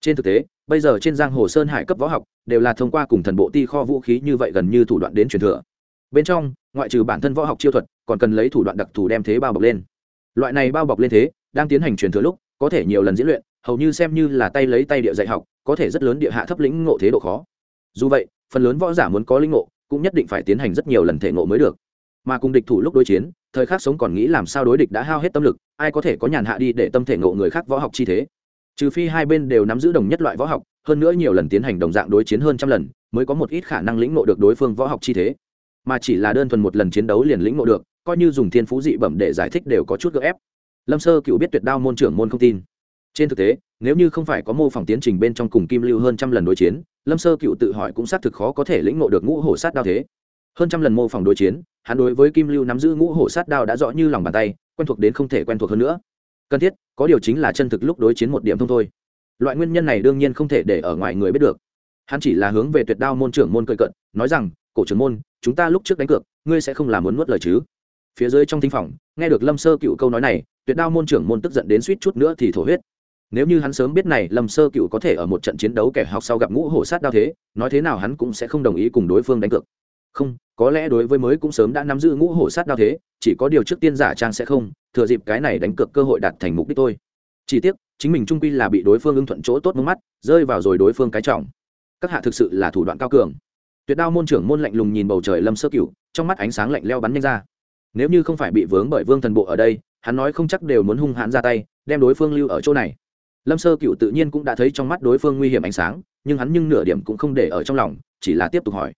Trên thực tế, bây giờ trên giang hồ sơn hải cấp võ học, đều là thông qua cùng thần bộ ti kho vũ khí như vậy gần như thủ đoạn đến truyền thừa. Bên trong, ngoại trừ bản thân võ học chiêu thuật, còn cần lấy thủ đoạn đặc thù đem thế bao bọc lên. Loại này bao bọc lên thế, đang tiến hành truyền thừa lúc, có thể nhiều lần diễn luyện hầu như xem như là tay lấy tay địa dạy học, có thể rất lớn địa hạ thấp lĩnh ngộ thế độ khó. Dù vậy, phần lớn võ giả muốn có lĩnh ngộ, cũng nhất định phải tiến hành rất nhiều lần thể ngộ mới được. Mà cùng địch thủ lúc đối chiến, thời khắc sống còn nghĩ làm sao đối địch đã hao hết tâm lực, ai có thể có nhàn hạ đi để tâm thể ngộ người khác võ học chi thế? Trừ phi hai bên đều nắm giữ đồng nhất loại võ học, hơn nữa nhiều lần tiến hành đồng dạng đối chiến hơn trăm lần, mới có một ít khả năng lĩnh ngộ được đối phương võ học chi thế. Mà chỉ là đơn thuần một lần chiến đấu liền lĩnh ngộ được, coi như dùng thiên phú dị bẩm để giải thích đều có chút gợ ép. Lâm sơ cựu biết tuyệt đao môn trưởng môn không tin trên thực tế, nếu như không phải có mô phỏng tiến trình bên trong cùng kim lưu hơn trăm lần đối chiến, lâm sơ cựu tự hỏi cũng xác thực khó có thể lĩnh ngộ được ngũ hổ sát đao thế. Hơn trăm lần mô phỏng đối chiến, hắn đối với kim lưu nắm giữ ngũ hổ sát đao đã rõ như lòng bàn tay, quen thuộc đến không thể quen thuộc hơn nữa. Cần thiết, có điều chính là chân thực lúc đối chiến một điểm thông thôi. Loại nguyên nhân này đương nhiên không thể để ở ngoài người biết được. Hắn chỉ là hướng về tuyệt đao môn trưởng môn cơi cận nói rằng, cổ trưởng môn, chúng ta lúc trước đánh cược, ngươi sẽ không làm muốn nuốt lời chứ? Phía dưới trong thính phòng, nghe được lâm sơ cựu câu nói này, tuyệt đao môn trưởng môn tức giận đến suýt chút nữa thì thổ huyết nếu như hắn sớm biết này, lâm sơ cựu có thể ở một trận chiến đấu kẻ học sau gặp ngũ hổ sát đao thế, nói thế nào hắn cũng sẽ không đồng ý cùng đối phương đánh cược. Không, có lẽ đối với mới cũng sớm đã nắm giữ ngũ hổ sát đao thế, chỉ có điều trước tiên giả trang sẽ không, thừa dịp cái này đánh cược cơ hội đạt thành mục đích thôi. Chỉ tiếc, chính mình trung quy là bị đối phương ưng thuận chỗ tốt mông mắt, rơi vào rồi đối phương cái trọng. Các hạ thực sự là thủ đoạn cao cường. Tuyệt đao môn trưởng môn lạnh lùng nhìn bầu trời lâm sơ cửu trong mắt ánh sáng lạnh leo bắn nhanh ra. Nếu như không phải bị vướng bởi vương thần bộ ở đây, hắn nói không chắc đều muốn hung hãn ra tay, đem đối phương lưu ở chỗ này lâm sơ cựu tự nhiên cũng đã thấy trong mắt đối phương nguy hiểm ánh sáng, nhưng hắn nhưng nửa điểm cũng không để ở trong lòng, chỉ là tiếp tục hỏi.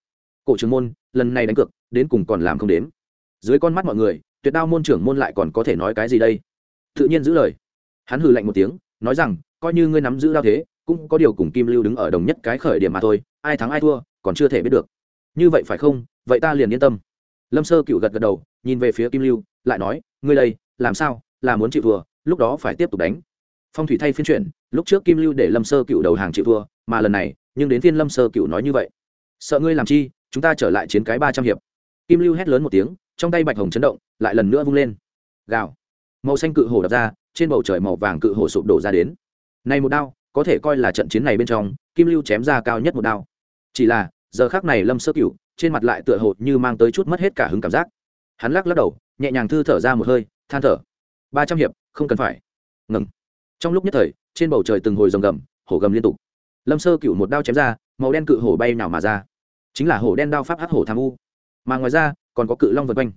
Cổ trưởng môn, lần này đánh cược, đến cùng còn làm không đến dưới con mắt mọi người, tuyệt đao môn trưởng môn lại còn có thể nói cái gì đây? Tự nhiên giữ lời. Hắn hừ lạnh một tiếng, nói rằng, coi như ngươi nắm giữ đao thế, cũng có điều cùng kim lưu đứng ở đồng nhất cái khởi điểm mà thôi, ai thắng ai thua, còn chưa thể biết được. Như vậy phải không? Vậy ta liền yên tâm. Lâm sơ cựu gật gật đầu, nhìn về phía kim lưu, lại nói, ngươi đây, làm sao? Là muốn chịu thua, lúc đó phải tiếp tục đánh phong thủy thay phiên chuyển, lúc trước kim lưu để lâm sơ cựu đầu hàng chịu thua, mà lần này, nhưng đến phiên lâm sơ cựu nói như vậy. Sợ ngươi làm chi, chúng ta trở lại chiến cái ba trăm hiệp. Kim lưu hét lớn một tiếng, trong tay bạch hồng chấn động, lại lần nữa vung lên. Gào. Màu xanh cự hổ đập ra, trên bầu trời màu vàng cự hổ sụp đổ ra đến. Này một đao, có thể coi là trận chiến này bên trong, kim lưu chém ra cao nhất một đao. Chỉ là, giờ khác này lâm sơ cựu, trên mặt lại tựa hồ như mang tới chút mất hết cả hứng cảm giác. Hắn lắc lắc đầu, nhẹ nhàng thư thở ra một hơi, than thở. Ba trăm hiệp, không cần phải. Ngừng trong lúc nhất thời, trên bầu trời từng hồi rồng gầm, hổ gầm liên tục. Lâm sơ cựu một đao chém ra, màu đen cự hổ bay nào mà ra. Chính là hổ đen đao pháp hắc hổ tham u. Mà ngoài ra, còn có cự long vân quanh.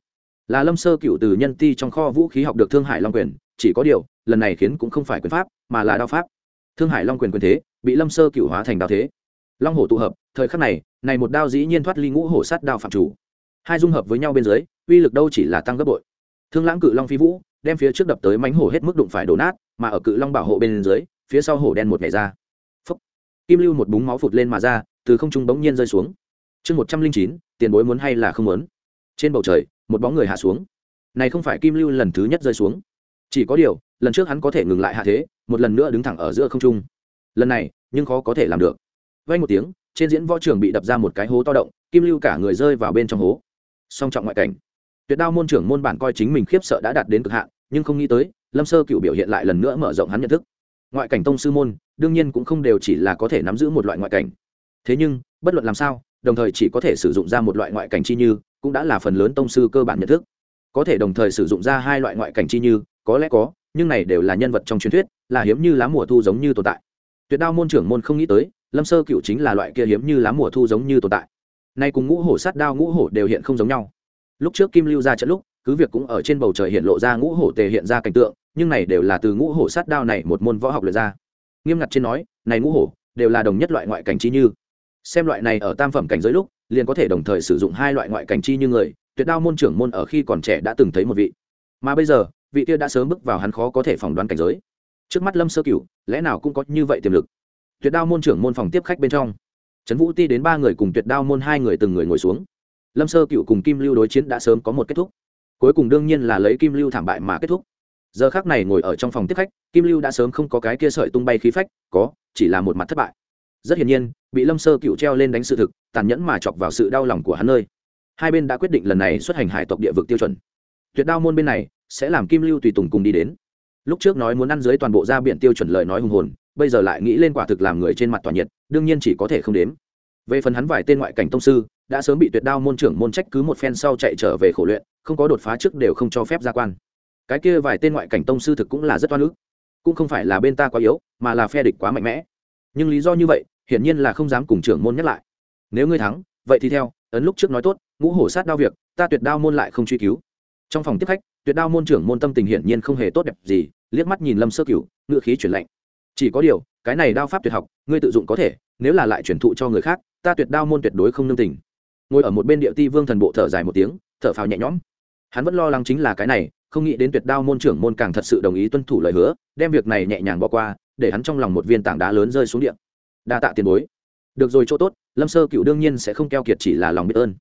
Là lâm sơ cựu từ nhân ti trong kho vũ khí học được thương hải long quyền, chỉ có điều, lần này khiến cũng không phải quyền pháp, mà là đao pháp. Thương hải long quyền quyền thế, bị lâm sơ cựu hóa thành đao thế. Long hổ tụ hợp, thời khắc này này một đao dĩ nhiên thoát ly ngũ hổ sát đao phạm chủ. Hai dung hợp với nhau bên dưới, uy lực đâu chỉ là tăng gấp bội. Thương lãng cự long phi vũ, đem phía trước đập tới mánh hổ hết mức đụng phải đổ nát mà ở cự long bảo hộ bên dưới, phía sau hổ đen một nhảy ra. Phúc. kim lưu một búng máu phụt lên mà ra, từ không trung bỗng nhiên rơi xuống. Chương một trăm linh chín, tiền bối muốn hay là không muốn? Trên bầu trời, một bóng người hạ xuống. Này không phải kim lưu lần thứ nhất rơi xuống. Chỉ có điều, lần trước hắn có thể ngừng lại hạ thế, một lần nữa đứng thẳng ở giữa không trung. Lần này, nhưng khó có thể làm được. Vay một tiếng, trên diễn võ trường bị đập ra một cái hố to động, kim lưu cả người rơi vào bên trong hố. Song trọng ngoại cảnh. Tuyệt đao môn trưởng môn bản coi chính mình khiếp sợ đã đạt đến cực hạn, nhưng không nghĩ tới lâm sơ cựu biểu hiện lại lần nữa mở rộng hắn nhận thức. Ngoại cảnh tông sư môn, đương nhiên cũng không đều chỉ là có thể nắm giữ một loại ngoại cảnh. Thế nhưng, bất luận làm sao, đồng thời chỉ có thể sử dụng ra một loại ngoại cảnh chi như, cũng đã là phần lớn tông sư cơ bản nhận thức. Có thể đồng thời sử dụng ra hai loại ngoại cảnh chi như, có lẽ có, nhưng này đều là nhân vật trong truyền thuyết, là hiếm như lá mùa thu giống như tồn tại. Tuyệt đao môn trưởng môn không nghĩ tới, lâm sơ cựu chính là loại kia hiếm như lá mùa thu giống như tồn tại. Nay cùng ngũ hổ sát đao ngũ hổ đều hiện không giống nhau. Lúc trước kim lưu ra trận lúc, cứ việc cũng ở trên bầu trời hiện lộ ra ngũ hổ tề hiện ra cảnh tượng nhưng này đều là từ ngũ hổ sát đao này một môn võ học luyện ra. Nghiêm ngặt trên nói, này ngũ hổ, đều là đồng nhất loại ngoại cảnh chi như. Xem loại này ở tam phẩm cảnh giới lúc, liền có thể đồng thời sử dụng hai loại ngoại cảnh chi như người, tuyệt đao môn trưởng môn ở khi còn trẻ đã từng thấy một vị. Mà bây giờ, vị kia đã sớm bước vào hắn khó có thể phỏng đoán cảnh giới. Trước mắt lâm sơ cửu, lẽ nào cũng có như vậy tiềm lực? Tuyệt đao môn trưởng môn phòng tiếp khách bên trong. Trấn vũ ti đến ba người cùng tuyệt đao môn hai người từng người ngồi xuống. Lâm sơ cựu cùng kim lưu đối chiến đã sớm có một kết thúc. Cuối cùng đương nhiên là lấy kim lưu thảm bại mà kết thúc giờ khác này ngồi ở trong phòng tiếp khách, kim lưu đã sớm không có cái kia sợi tung bay khí phách, có, chỉ là một mặt thất bại. Rất hiển nhiên, bị lâm sơ cựu treo lên đánh sự thực, tàn nhẫn mà chọc vào sự đau lòng của hắn nơi. Hai bên đã quyết định lần này xuất hành hải tộc địa vực tiêu chuẩn. Tuyệt đao môn bên này, sẽ làm kim lưu tùy tùng cùng đi đến. Lúc trước nói muốn ăn dưới toàn bộ ra biển tiêu chuẩn lời nói hùng hồn, bây giờ lại nghĩ lên quả thực làm người trên mặt tỏa nhiệt, đương nhiên chỉ có thể không đếm. Về phần hắn vài tên ngoại cảnh tông sư, đã sớm bị tuyệt đao môn trưởng môn trách cứ một phen sau chạy trở về khổ luyện, không có đột phá trước đều không cho phép ra quan cái kia vài tên ngoại cảnh tông sư thực cũng là rất oan ức. Cũng không phải là bên ta quá yếu, mà là phe địch quá mạnh mẽ. Nhưng lý do như vậy, hiển nhiên là không dám cùng trưởng môn nhắc lại. Nếu ngươi thắng, vậy thì theo, ấn lúc trước nói tốt, ngũ hổ sát đao việc, ta tuyệt đao môn lại không truy cứu. Trong phòng tiếp khách, tuyệt đao môn trưởng môn tâm tình hiển nhiên không hề tốt đẹp gì, liếc mắt nhìn lâm sơ cửu ngựa khí chuyển lạnh. Chỉ có điều, cái này đao pháp tuyệt học, ngươi tự dụng có thể, nếu là lại chuyển thụ cho người khác, ta tuyệt đao môn tuyệt đối không nương tình. Ngồi ở một bên địa ti vương thần bộ thở dài một tiếng, thở phào nhẹ nhõm. Hắn vẫn lo lắng chính là cái này không nghĩ đến tuyệt đao môn trưởng môn càng thật sự đồng ý tuân thủ lời hứa, đem việc này nhẹ nhàng bỏ qua, để hắn trong lòng một viên tảng đá lớn rơi xuống điện đa tạ tiền bối. Được rồi chỗ tốt, lâm sơ cựu đương nhiên sẽ không keo kiệt chỉ là lòng biết ơn.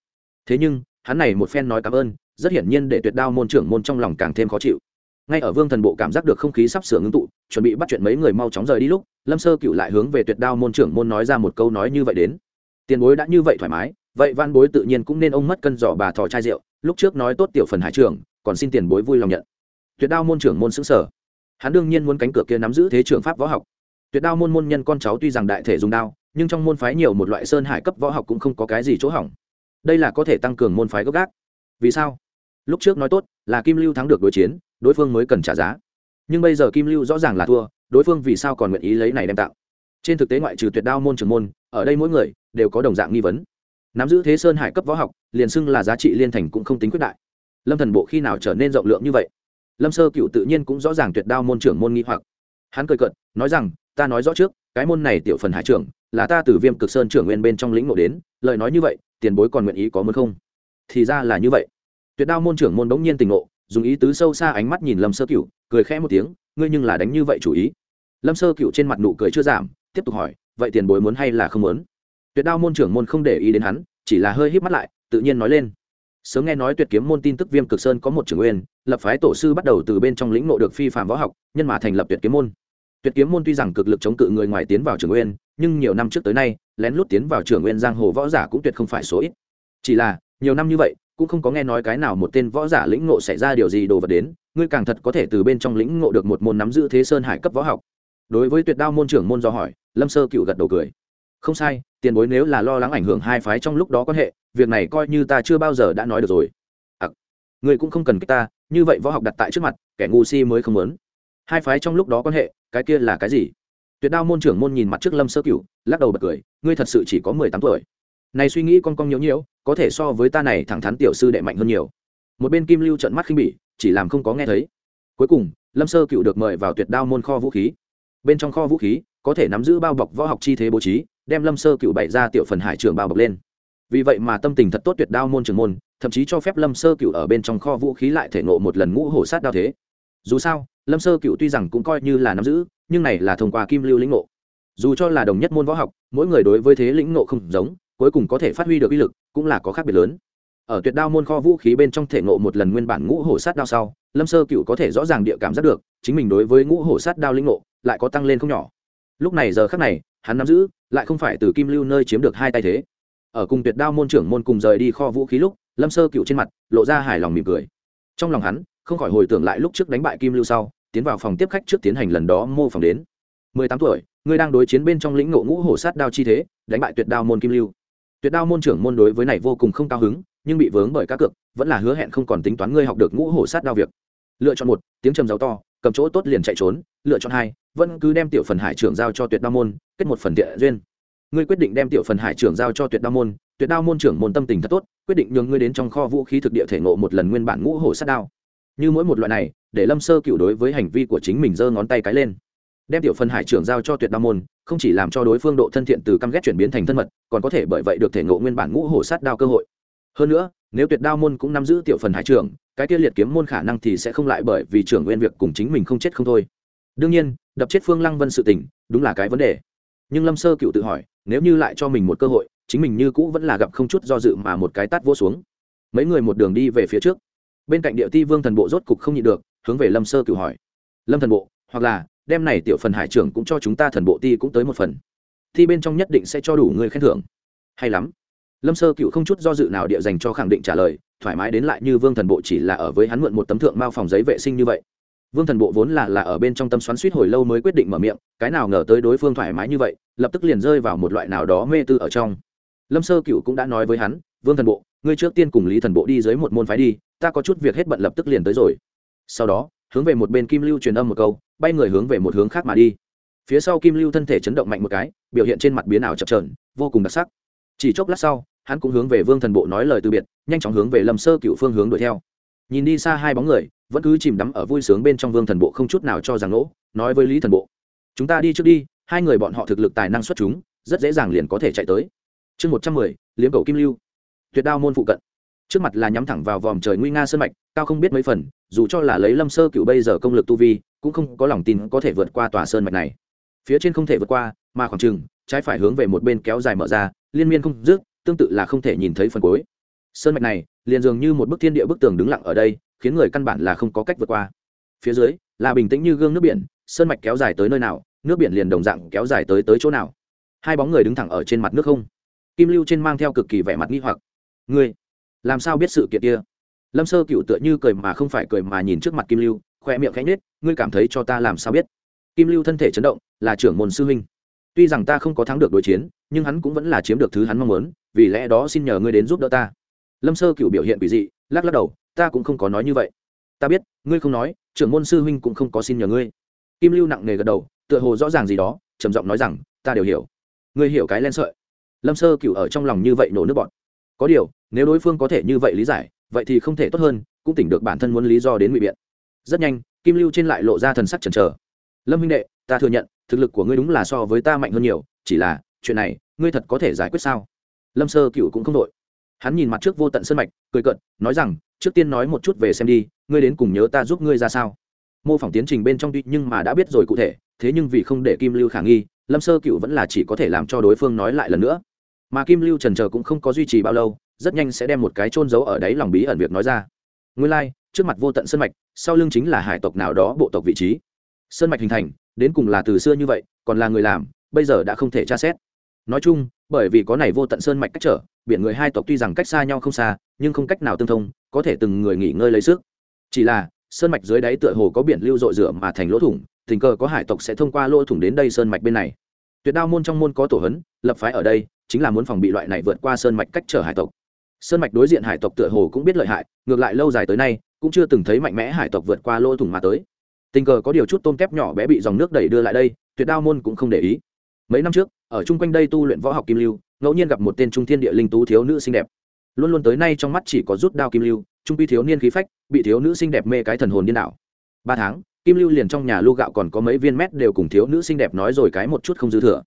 Thế nhưng, hắn này một phen nói cảm ơn, rất hiển nhiên để tuyệt đao môn trưởng môn trong lòng càng thêm khó chịu. Ngay ở vương thần bộ cảm giác được không khí sắp sửa ngưng tụ, chuẩn bị bắt chuyện mấy người mau chóng rời đi lúc, lâm sơ cựu lại hướng về tuyệt đao môn trưởng môn nói ra một câu nói như vậy đến. Tiền bối đã như vậy thoải mái, vậy văn bối tự nhiên cũng nên ông mất cân giỏ bà thò chai rượu, lúc trước nói tốt tiểu phần hải trưởng còn xin tiền bối vui lòng nhận. Tuyệt đao môn trưởng môn xứng sở. Hắn đương nhiên muốn cánh cửa kia nắm giữ thế trường pháp võ học. Tuyệt đao môn môn nhân con cháu tuy rằng đại thể dùng đao, nhưng trong môn phái nhiều một loại sơn hải cấp võ học cũng không có cái gì chỗ hỏng. Đây là có thể tăng cường môn phái gốc gác. Vì sao? Lúc trước nói tốt là kim lưu thắng được đối chiến, đối phương mới cần trả giá. Nhưng bây giờ kim lưu rõ ràng là thua, đối phương vì sao còn nguyện ý lấy này đem tạo trên thực tế ngoại trừ tuyệt đao môn trưởng môn, ở đây mỗi người đều có đồng dạng nghi vấn. Nắm giữ thế sơn hải cấp võ học, liền xưng là giá trị liên thành cũng không tính quyết đại lâm thần bộ khi nào trở nên rộng lượng như vậy lâm sơ cựu tự nhiên cũng rõ ràng tuyệt đao môn trưởng môn nghi hoặc hắn cười cận nói rằng, ta nói rõ trước, cái môn này tiểu phần hải trưởng, là ta từ viêm cực sơn trưởng nguyên bên trong lĩnh ngộ đến, lời nói như vậy, tiền bối còn nguyện ý có muốn không? Thì ra là như vậy. Tuyệt đao môn trưởng môn đống nhiên tình ngộ, dùng ý tứ sâu xa ánh mắt nhìn lâm sơ cựu, cười khẽ một tiếng, ngươi nhưng là đánh như vậy chủ ý. Lâm sơ cựu trên mặt nụ cười chưa giảm, tiếp tục hỏi, vậy tiền bối muốn hay là không muốn? Tuyệt đao môn trưởng môn không để ý đến hắn, chỉ là hơi híp mắt lại, tự nhiên nói lên sớm nghe nói tuyệt kiếm môn tin tức viêm cực sơn có một trưởng nguyên, lập phái tổ sư bắt đầu từ bên trong lĩnh ngộ được phi phạm võ học, nhân mà thành lập tuyệt kiếm môn. Tuyệt kiếm môn tuy rằng cực lực chống cự người ngoài tiến vào trưởng nguyên, nhưng nhiều năm trước tới nay, lén lút tiến vào trưởng nguyên giang hồ võ giả cũng tuyệt không phải số ít. Chỉ là, nhiều năm như vậy, cũng không có nghe nói cái nào một tên võ giả lĩnh ngộ xảy ra điều gì đồ vật đến, ngươi càng thật có thể từ bên trong lĩnh ngộ được một môn nắm giữ thế sơn hải cấp võ học. Đối với tuyệt đao môn trưởng môn do hỏi, lâm sơ cựu gật đầu cười. Không sai, tiền bối nếu là lo lắng ảnh hưởng hai phái trong lúc đó quan hệ việc này coi như ta chưa bao giờ đã nói được rồi. À, người cũng không cần cách ta như vậy võ học đặt tại trước mặt kẻ ngu si mới không muốn. Hai phái trong lúc đó quan hệ cái kia là cái gì? Tuyệt đao môn trưởng môn nhìn mặt trước lâm sơ cửu lắc đầu bật cười ngươi thật sự chỉ có mười tám tuổi. Này suy nghĩ con con nhiễu nhiễu có thể so với ta này thẳng thắn tiểu sư đệ mạnh hơn nhiều. Một bên kim lưu trận mắt khinh bỉ chỉ làm không có nghe thấy. Cuối cùng lâm sơ cựu được mời vào tuyệt đao môn kho vũ khí. Bên trong kho vũ khí có thể nắm giữ bao bọc võ học chi thế bố trí đem lâm sơ cựu bày ra tiểu phần hải trường bao bọc lên vì vậy mà tâm tình thật tốt tuyệt đao môn trường môn, thậm chí cho phép lâm sơ cựu ở bên trong kho vũ khí lại thể nộ một lần ngũ hổ sát đao thế. Dù sao, lâm sơ cựu tuy rằng cũng coi như là nắm giữ, nhưng này là thông qua kim lưu lĩnh ngộ. Dù cho là đồng nhất môn võ học, mỗi người đối với thế lĩnh ngộ không giống, cuối cùng có thể phát huy được uy lực cũng là có khác biệt lớn. Ở tuyệt đao môn kho vũ khí bên trong thể ngộ một lần nguyên bản ngũ hổ sát đao sau, lâm sơ cựu có thể rõ ràng địa cảm giác được, chính mình đối với ngũ hổ sát đao lĩnh ngộ lại có tăng lên không nhỏ. Lúc này giờ khác này, hắn nắm giữ, lại không phải từ kim lưu nơi chiếm được hai tay thế ở cùng tuyệt đao môn trưởng môn cùng rời đi kho vũ khí lúc, lâm sơ cựu trên mặt lộ ra hài lòng mỉm cười. Trong lòng hắn, không khỏi hồi tưởng lại lúc trước đánh bại kim lưu sau, tiến vào phòng tiếp khách trước tiến hành lần đó mô phỏng đến. Mười tám tuổi, ngươi đang đối chiến bên trong lĩnh ngộ ngũ hổ sát đao chi thế, đánh bại tuyệt đao môn kim lưu. Tuyệt đao môn trưởng môn đối với này vô cùng không cao hứng, nhưng bị vướng bởi các cược, vẫn là hứa hẹn không còn tính toán ngươi học được ngũ hổ sát đao việc. Lựa chọn một, tiếng trầm giàu to, cầm chỗ tốt liền chạy trốn. Lựa chọn hai, vẫn cứ đem tiểu phần hải trưởng giao cho tuyệt đao môn, kết một phần địa duyên ngươi quyết định đem tiểu phần hải trưởng giao cho tuyệt đao môn, tuyệt đao môn trưởng môn tâm tình thật tốt, quyết định nhường ngươi đến trong kho vũ khí thực địa thể ngộ một lần nguyên bản ngũ hổ sát đao. Như mỗi một loại này, để lâm sơ cựu đối với hành vi của chính mình giơ ngón tay cái lên. Đem tiểu phần hải trưởng giao cho tuyệt đao môn, không chỉ làm cho đối phương độ thân thiện từ căm ghét chuyển biến thành thân mật, còn có thể bởi vậy được thể ngộ nguyên bản ngũ hổ sát đao cơ hội. Hơn nữa, nếu tuyệt đao môn cũng nắm giữ tiểu phần hải trưởng, cái kia liệt kiếm môn khả năng thì sẽ không lại bởi vì trưởng nguyên việc cùng chính mình không chết không thôi. Đương nhiên, đập chết phương lăng vân sự tình, đúng là cái vấn đề. Nhưng lâm sơ cựu tự hỏi nếu như lại cho mình một cơ hội, chính mình như cũ vẫn là gặp không chút do dự mà một cái tát vô xuống. Mấy người một đường đi về phía trước. Bên cạnh địa ti vương thần bộ rốt cục không nhịn được, hướng về lâm sơ cựu hỏi. Lâm thần bộ, hoặc là, đem này tiểu phần hải trưởng cũng cho chúng ta thần bộ ti cũng tới một phần. Thi bên trong nhất định sẽ cho đủ người khen thưởng. Hay lắm. Lâm sơ cựu không chút do dự nào địa dành cho khẳng định trả lời, thoải mái đến lại như vương thần bộ chỉ là ở với hắn mượn một tấm thượng mao phòng giấy vệ sinh như vậy vương thần bộ vốn là là ở bên trong tâm xoắn suýt hồi lâu mới quyết định mở miệng, cái nào ngờ tới đối phương thoải mái như vậy, lập tức liền rơi vào một loại nào đó mê tư ở trong. Lâm sơ cựu cũng đã nói với hắn, vương thần bộ, ngươi trước tiên cùng lý thần bộ đi dưới một môn phái đi, ta có chút việc hết bận lập tức liền tới rồi. Sau đó, hướng về một bên kim lưu truyền âm một câu, bay người hướng về một hướng khác mà đi. Phía sau kim lưu thân thể chấn động mạnh một cái, biểu hiện trên mặt biến ảo chập trờn vô cùng đặc sắc. Chỉ chốc lát sau, hắn cũng hướng về vương thần bộ nói lời từ biệt, nhanh chóng hướng về lâm sơ cựu phương hướng đuổi theo nhìn đi xa hai bóng người, vẫn cứ chìm đắm ở vui sướng bên trong vương thần bộ không chút nào cho rằng lỗ nói với lý thần bộ, chúng ta đi trước đi, hai người bọn họ thực lực tài năng xuất chúng, rất dễ dàng liền có thể chạy tới. Chương một trăm mười, liếm cầu kim lưu. Tuyệt đao môn phụ cận. Trước mặt là nhắm thẳng vào vòm trời nguy nga sơn mạch, cao không biết mấy phần, dù cho là lấy lâm sơ cựu bây giờ công lực tu vi, cũng không có lòng tin có thể vượt qua tòa sơn mạch này. Phía trên không thể vượt qua, mà khoảng trừng trái phải hướng về một bên kéo dài mở ra, liên miên không dứt, tương tự là không thể nhìn thấy phần cuối. Sơn mạch này liền dường như một bức thiên địa bức tường đứng lặng ở đây, khiến người căn bản là không có cách vượt qua. Phía dưới, là bình tĩnh như gương nước biển, sơn mạch kéo dài tới nơi nào, nước biển liền đồng dạng kéo dài tới tới chỗ nào. Hai bóng người đứng thẳng ở trên mặt nước không. Kim lưu trên mang theo cực kỳ vẻ mặt nghi hoặc. Ngươi, làm sao biết sự kiện kia? Lâm sơ cựu tựa như cười mà không phải cười mà nhìn trước mặt kim lưu khoe miệng khẽ nhết ngươi cảm thấy cho ta làm sao biết? Kim lưu thân thể chấn động, là trưởng môn sư huynh. Tuy rằng ta không có thắng được đối chiến, nhưng hắn cũng vẫn là chiếm được thứ hắn mong muốn, vì lẽ đó xin nhờ ngươi đến giúp đỡ ta lâm sơ cựu biểu hiện quỷ dị, lắc lắc đầu, ta cũng không có nói như vậy. Ta biết, ngươi không nói, trưởng môn sư huynh cũng không có xin nhờ ngươi. Kim lưu nặng nề gật đầu, tựa hồ rõ ràng gì đó, trầm giọng nói rằng, ta đều hiểu. Ngươi hiểu cái len sợi. Lâm sơ cựu ở trong lòng như vậy nổ nước bọn có điều, nếu đối phương có thể như vậy lý giải, vậy thì không thể tốt hơn, cũng tỉnh được bản thân muốn lý do đến ngụy biện. Rất nhanh, kim lưu trên lại lộ ra thần sắc chần chờ. Lâm huynh đệ, ta thừa nhận, thực lực của ngươi đúng là so với ta mạnh hơn nhiều, chỉ là, chuyện này, ngươi thật có thể giải quyết sao? Lâm sơ cựu cũng không đội hắn nhìn mặt trước vô tận sân mạch cười cận nói rằng trước tiên nói một chút về xem đi ngươi đến cùng nhớ ta giúp ngươi ra sao? Mô phỏng tiến trình bên trong tuy nhưng mà đã biết rồi cụ thể thế nhưng vì không để kim lưu khả nghi lâm sơ cựu vẫn là chỉ có thể làm cho đối phương nói lại lần nữa. Mà kim lưu trần trờ cũng không có duy trì bao lâu rất nhanh sẽ đem một cái trôn giấu ở đáy lòng bí ẩn việc nói ra. Nguyên lai、like, trước mặt vô tận sân mạch sau lưng chính là hải tộc nào đó bộ tộc vị trí. Sơn mạch hình thành đến cùng là từ xưa như vậy còn là người làm bây giờ đã không thể tra xét. Nói chung bởi vì có này vô tận sơn mạch cách trở, biển người hai tộc tuy rằng cách xa nhau không xa, nhưng không cách nào tương thông, có thể từng người nghỉ ngơi lấy sức. Chỉ là, sơn mạch dưới đáy tựa hồ có biển lưu rội rửa mà thành lỗ thủng, tình cờ có hải tộc sẽ thông qua lỗ thủng đến đây sơn mạch bên này. Tuyệt đao môn trong môn có tổ hấn, lập phái ở đây, chính là muốn phòng bị loại này vượt qua sơn mạch cách trở hải tộc. Sơn mạch đối diện hải tộc tựa hồ cũng biết lợi hại, ngược lại lâu dài tới nay, cũng chưa từng thấy mạnh mẽ hải tộc vượt qua lỗ thủng mà tới. Tình cờ có điều chút tôm kép nhỏ bé bị dòng nước đẩy đưa lại đây, tuyệt đao môn cũng không để ý mấy năm trước, ở chung quanh đây tu luyện võ học kim lưu, ngẫu nhiên gặp một tên trung thiên địa linh tú thiếu nữ xinh đẹp. Luôn luôn tới nay trong mắt chỉ có rút đao kim lưu, trung pi thiếu niên khí phách, bị thiếu nữ xinh đẹp mê cái thần hồn điên đảo. Ba tháng, kim lưu liền trong nhà lưu gạo còn có mấy viên mét đều cùng thiếu nữ xinh đẹp nói rồi cái một chút không dư thừa.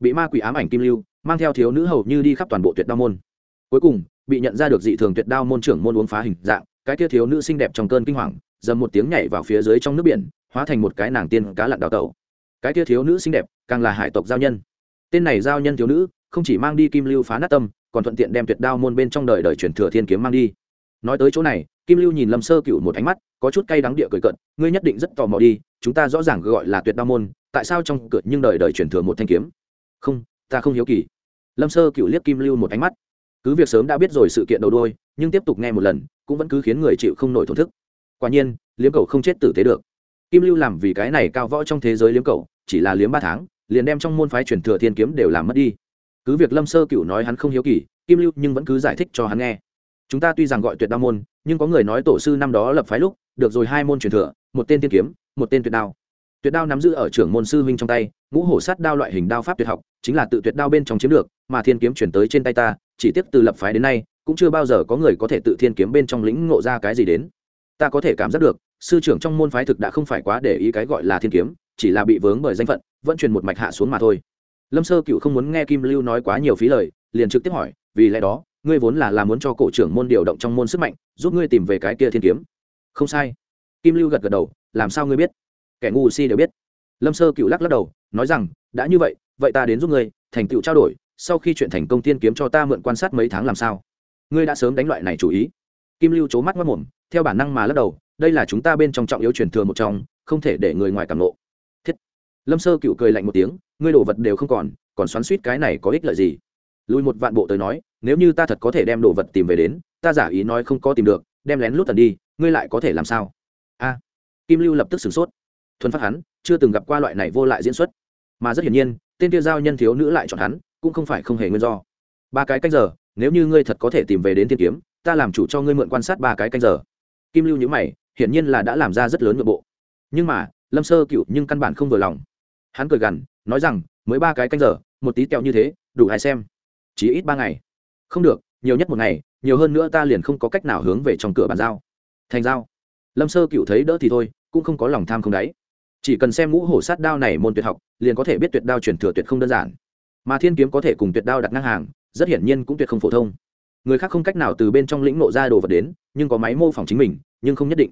Bị ma quỷ ám ảnh kim lưu, mang theo thiếu nữ hầu như đi khắp toàn bộ tuyệt đao môn. Cuối cùng, bị nhận ra được dị thường tuyệt đao môn trưởng môn uống phá hình dạng, cái kia thiếu nữ xinh đẹp trong cơn kinh hoàng, dầm một tiếng nhảy vào phía dưới trong nước biển, hóa thành một cái nàng tiên cá lặn đào tẩu cái kia thiếu nữ xinh đẹp, càng là hải tộc giao nhân. Tên này giao nhân thiếu nữ, không chỉ mang đi kim lưu phá nát tâm, còn thuận tiện đem tuyệt đao môn bên trong đời đời truyền thừa thiên kiếm mang đi. Nói tới chỗ này, kim lưu nhìn lâm sơ cựu một ánh mắt, có chút cay đắng địa cười cận ngươi nhất định rất tò mò đi, chúng ta rõ ràng gọi là tuyệt đao môn, tại sao trong cợt nhưng đời đời truyền thừa một thanh kiếm? Không, ta không hiếu kỳ. Lâm sơ cựu liếc kim lưu một ánh mắt. Cứ việc sớm đã biết rồi sự kiện đầu đôi nhưng tiếp tục nghe một lần, cũng vẫn cứ khiến người chịu không nổi thổn thức. Quả nhiên, liếm cầu không chết tử tế được kim lưu làm vì cái này cao võ trong thế giới liếm cậu, chỉ là liếm ba tháng, liền đem trong môn phái truyền thừa thiên kiếm đều làm mất đi. Cứ việc lâm sơ cựu nói hắn không hiếu kỳ, kim lưu nhưng vẫn cứ giải thích cho hắn nghe. Chúng ta tuy rằng gọi tuyệt đao môn, nhưng có người nói tổ sư năm đó lập phái lúc, được rồi hai môn truyền thừa, một tên tiên kiếm, một tên tuyệt đao. Tuyệt đao nắm giữ ở trưởng môn sư huynh trong tay, ngũ hổ sát đao loại hình đao pháp tuyệt học, chính là tự tuyệt đao bên trong chiếm được, mà thiên kiếm chuyển tới trên tay ta, chỉ tiếp từ lập phái đến nay, cũng chưa bao giờ có người có thể tự thiên kiếm bên trong lĩnh ngộ ra cái gì đến. Ta có thể cảm giác được sư trưởng trong môn phái thực đã không phải quá để ý cái gọi là thiên kiếm, chỉ là bị vướng bởi danh phận, vẫn truyền một mạch hạ xuống mà thôi. Lâm sơ cựu không muốn nghe kim lưu nói quá nhiều phí lời, liền trực tiếp hỏi, vì lẽ đó, ngươi vốn là làm muốn cho cổ trưởng môn điều động trong môn sức mạnh, giúp ngươi tìm về cái kia thiên kiếm. Không sai. Kim lưu gật gật đầu, làm sao ngươi biết? Kẻ ngu si đều biết. Lâm sơ cựu lắc lắc đầu, nói rằng, đã như vậy vậy ta đến giúp ngươi, thành tựu trao đổi, sau khi chuyện thành công tiên kiếm cho ta mượn quan sát mấy tháng làm sao? Ngươi đã sớm đánh loại này chủ ý. Kim lưu c mắt mất mồm theo bản năng mà lắc đầu đây là chúng ta bên trong trọng yếu truyền thừa một trong, không thể để người ngoài cảm ngộ. Thiết. Lâm sơ cựu cười lạnh một tiếng, ngươi đồ vật đều không còn còn xoắn suýt cái này có ích lợi gì? Lùi một vạn bộ tới nói, nếu như ta thật có thể đem đồ vật tìm về đến, ta giả ý nói không có tìm được, đem lén lút tần đi, ngươi lại có thể làm sao? A. À, Kim lưu lập tức sửng sốt. Thuần phát hắn, chưa từng gặp qua loại này vô lại diễn xuất. Mà rất hiển nhiên, tên tiêu giao nhân thiếu nữ lại chọn hắn, cũng không phải không hề nguyên do. Ba cái canh giờ, nếu như ngươi thật có thể tìm về đến thiên kiếm, ta làm chủ cho ngươi mượn quan sát ba cái canh giờ. Kim lưu nhữ mày hiển nhiên là đã làm ra rất lớn nội bộ. Nhưng mà, lâm sơ cựu nhưng căn bản không vừa lòng. Hắn cười gằn, nói rằng, mới ba cái canh giờ, một tí tẹo như thế, đủ hay xem. Chỉ ít ba ngày. Không được, nhiều nhất một ngày, nhiều hơn nữa ta liền không có cách nào hướng về trong cửa bàn giao. Thành giao. Lâm sơ cựu thấy đỡ thì thôi, cũng không có lòng tham không đáy. Chỉ cần xem ngũ hổ sát đao này môn tuyệt học, liền có thể biết tuyệt đao truyền thừa tuyệt không đơn giản. Mà thiên kiếm có thể cùng tuyệt đao đặt ngang hàng, rất hiển nhiên cũng tuyệt không phổ thông. Người khác không cách nào từ bên trong lĩnh nộ ra đồ vật đến, nhưng có máy mô phỏng chính mình, nhưng không nhất định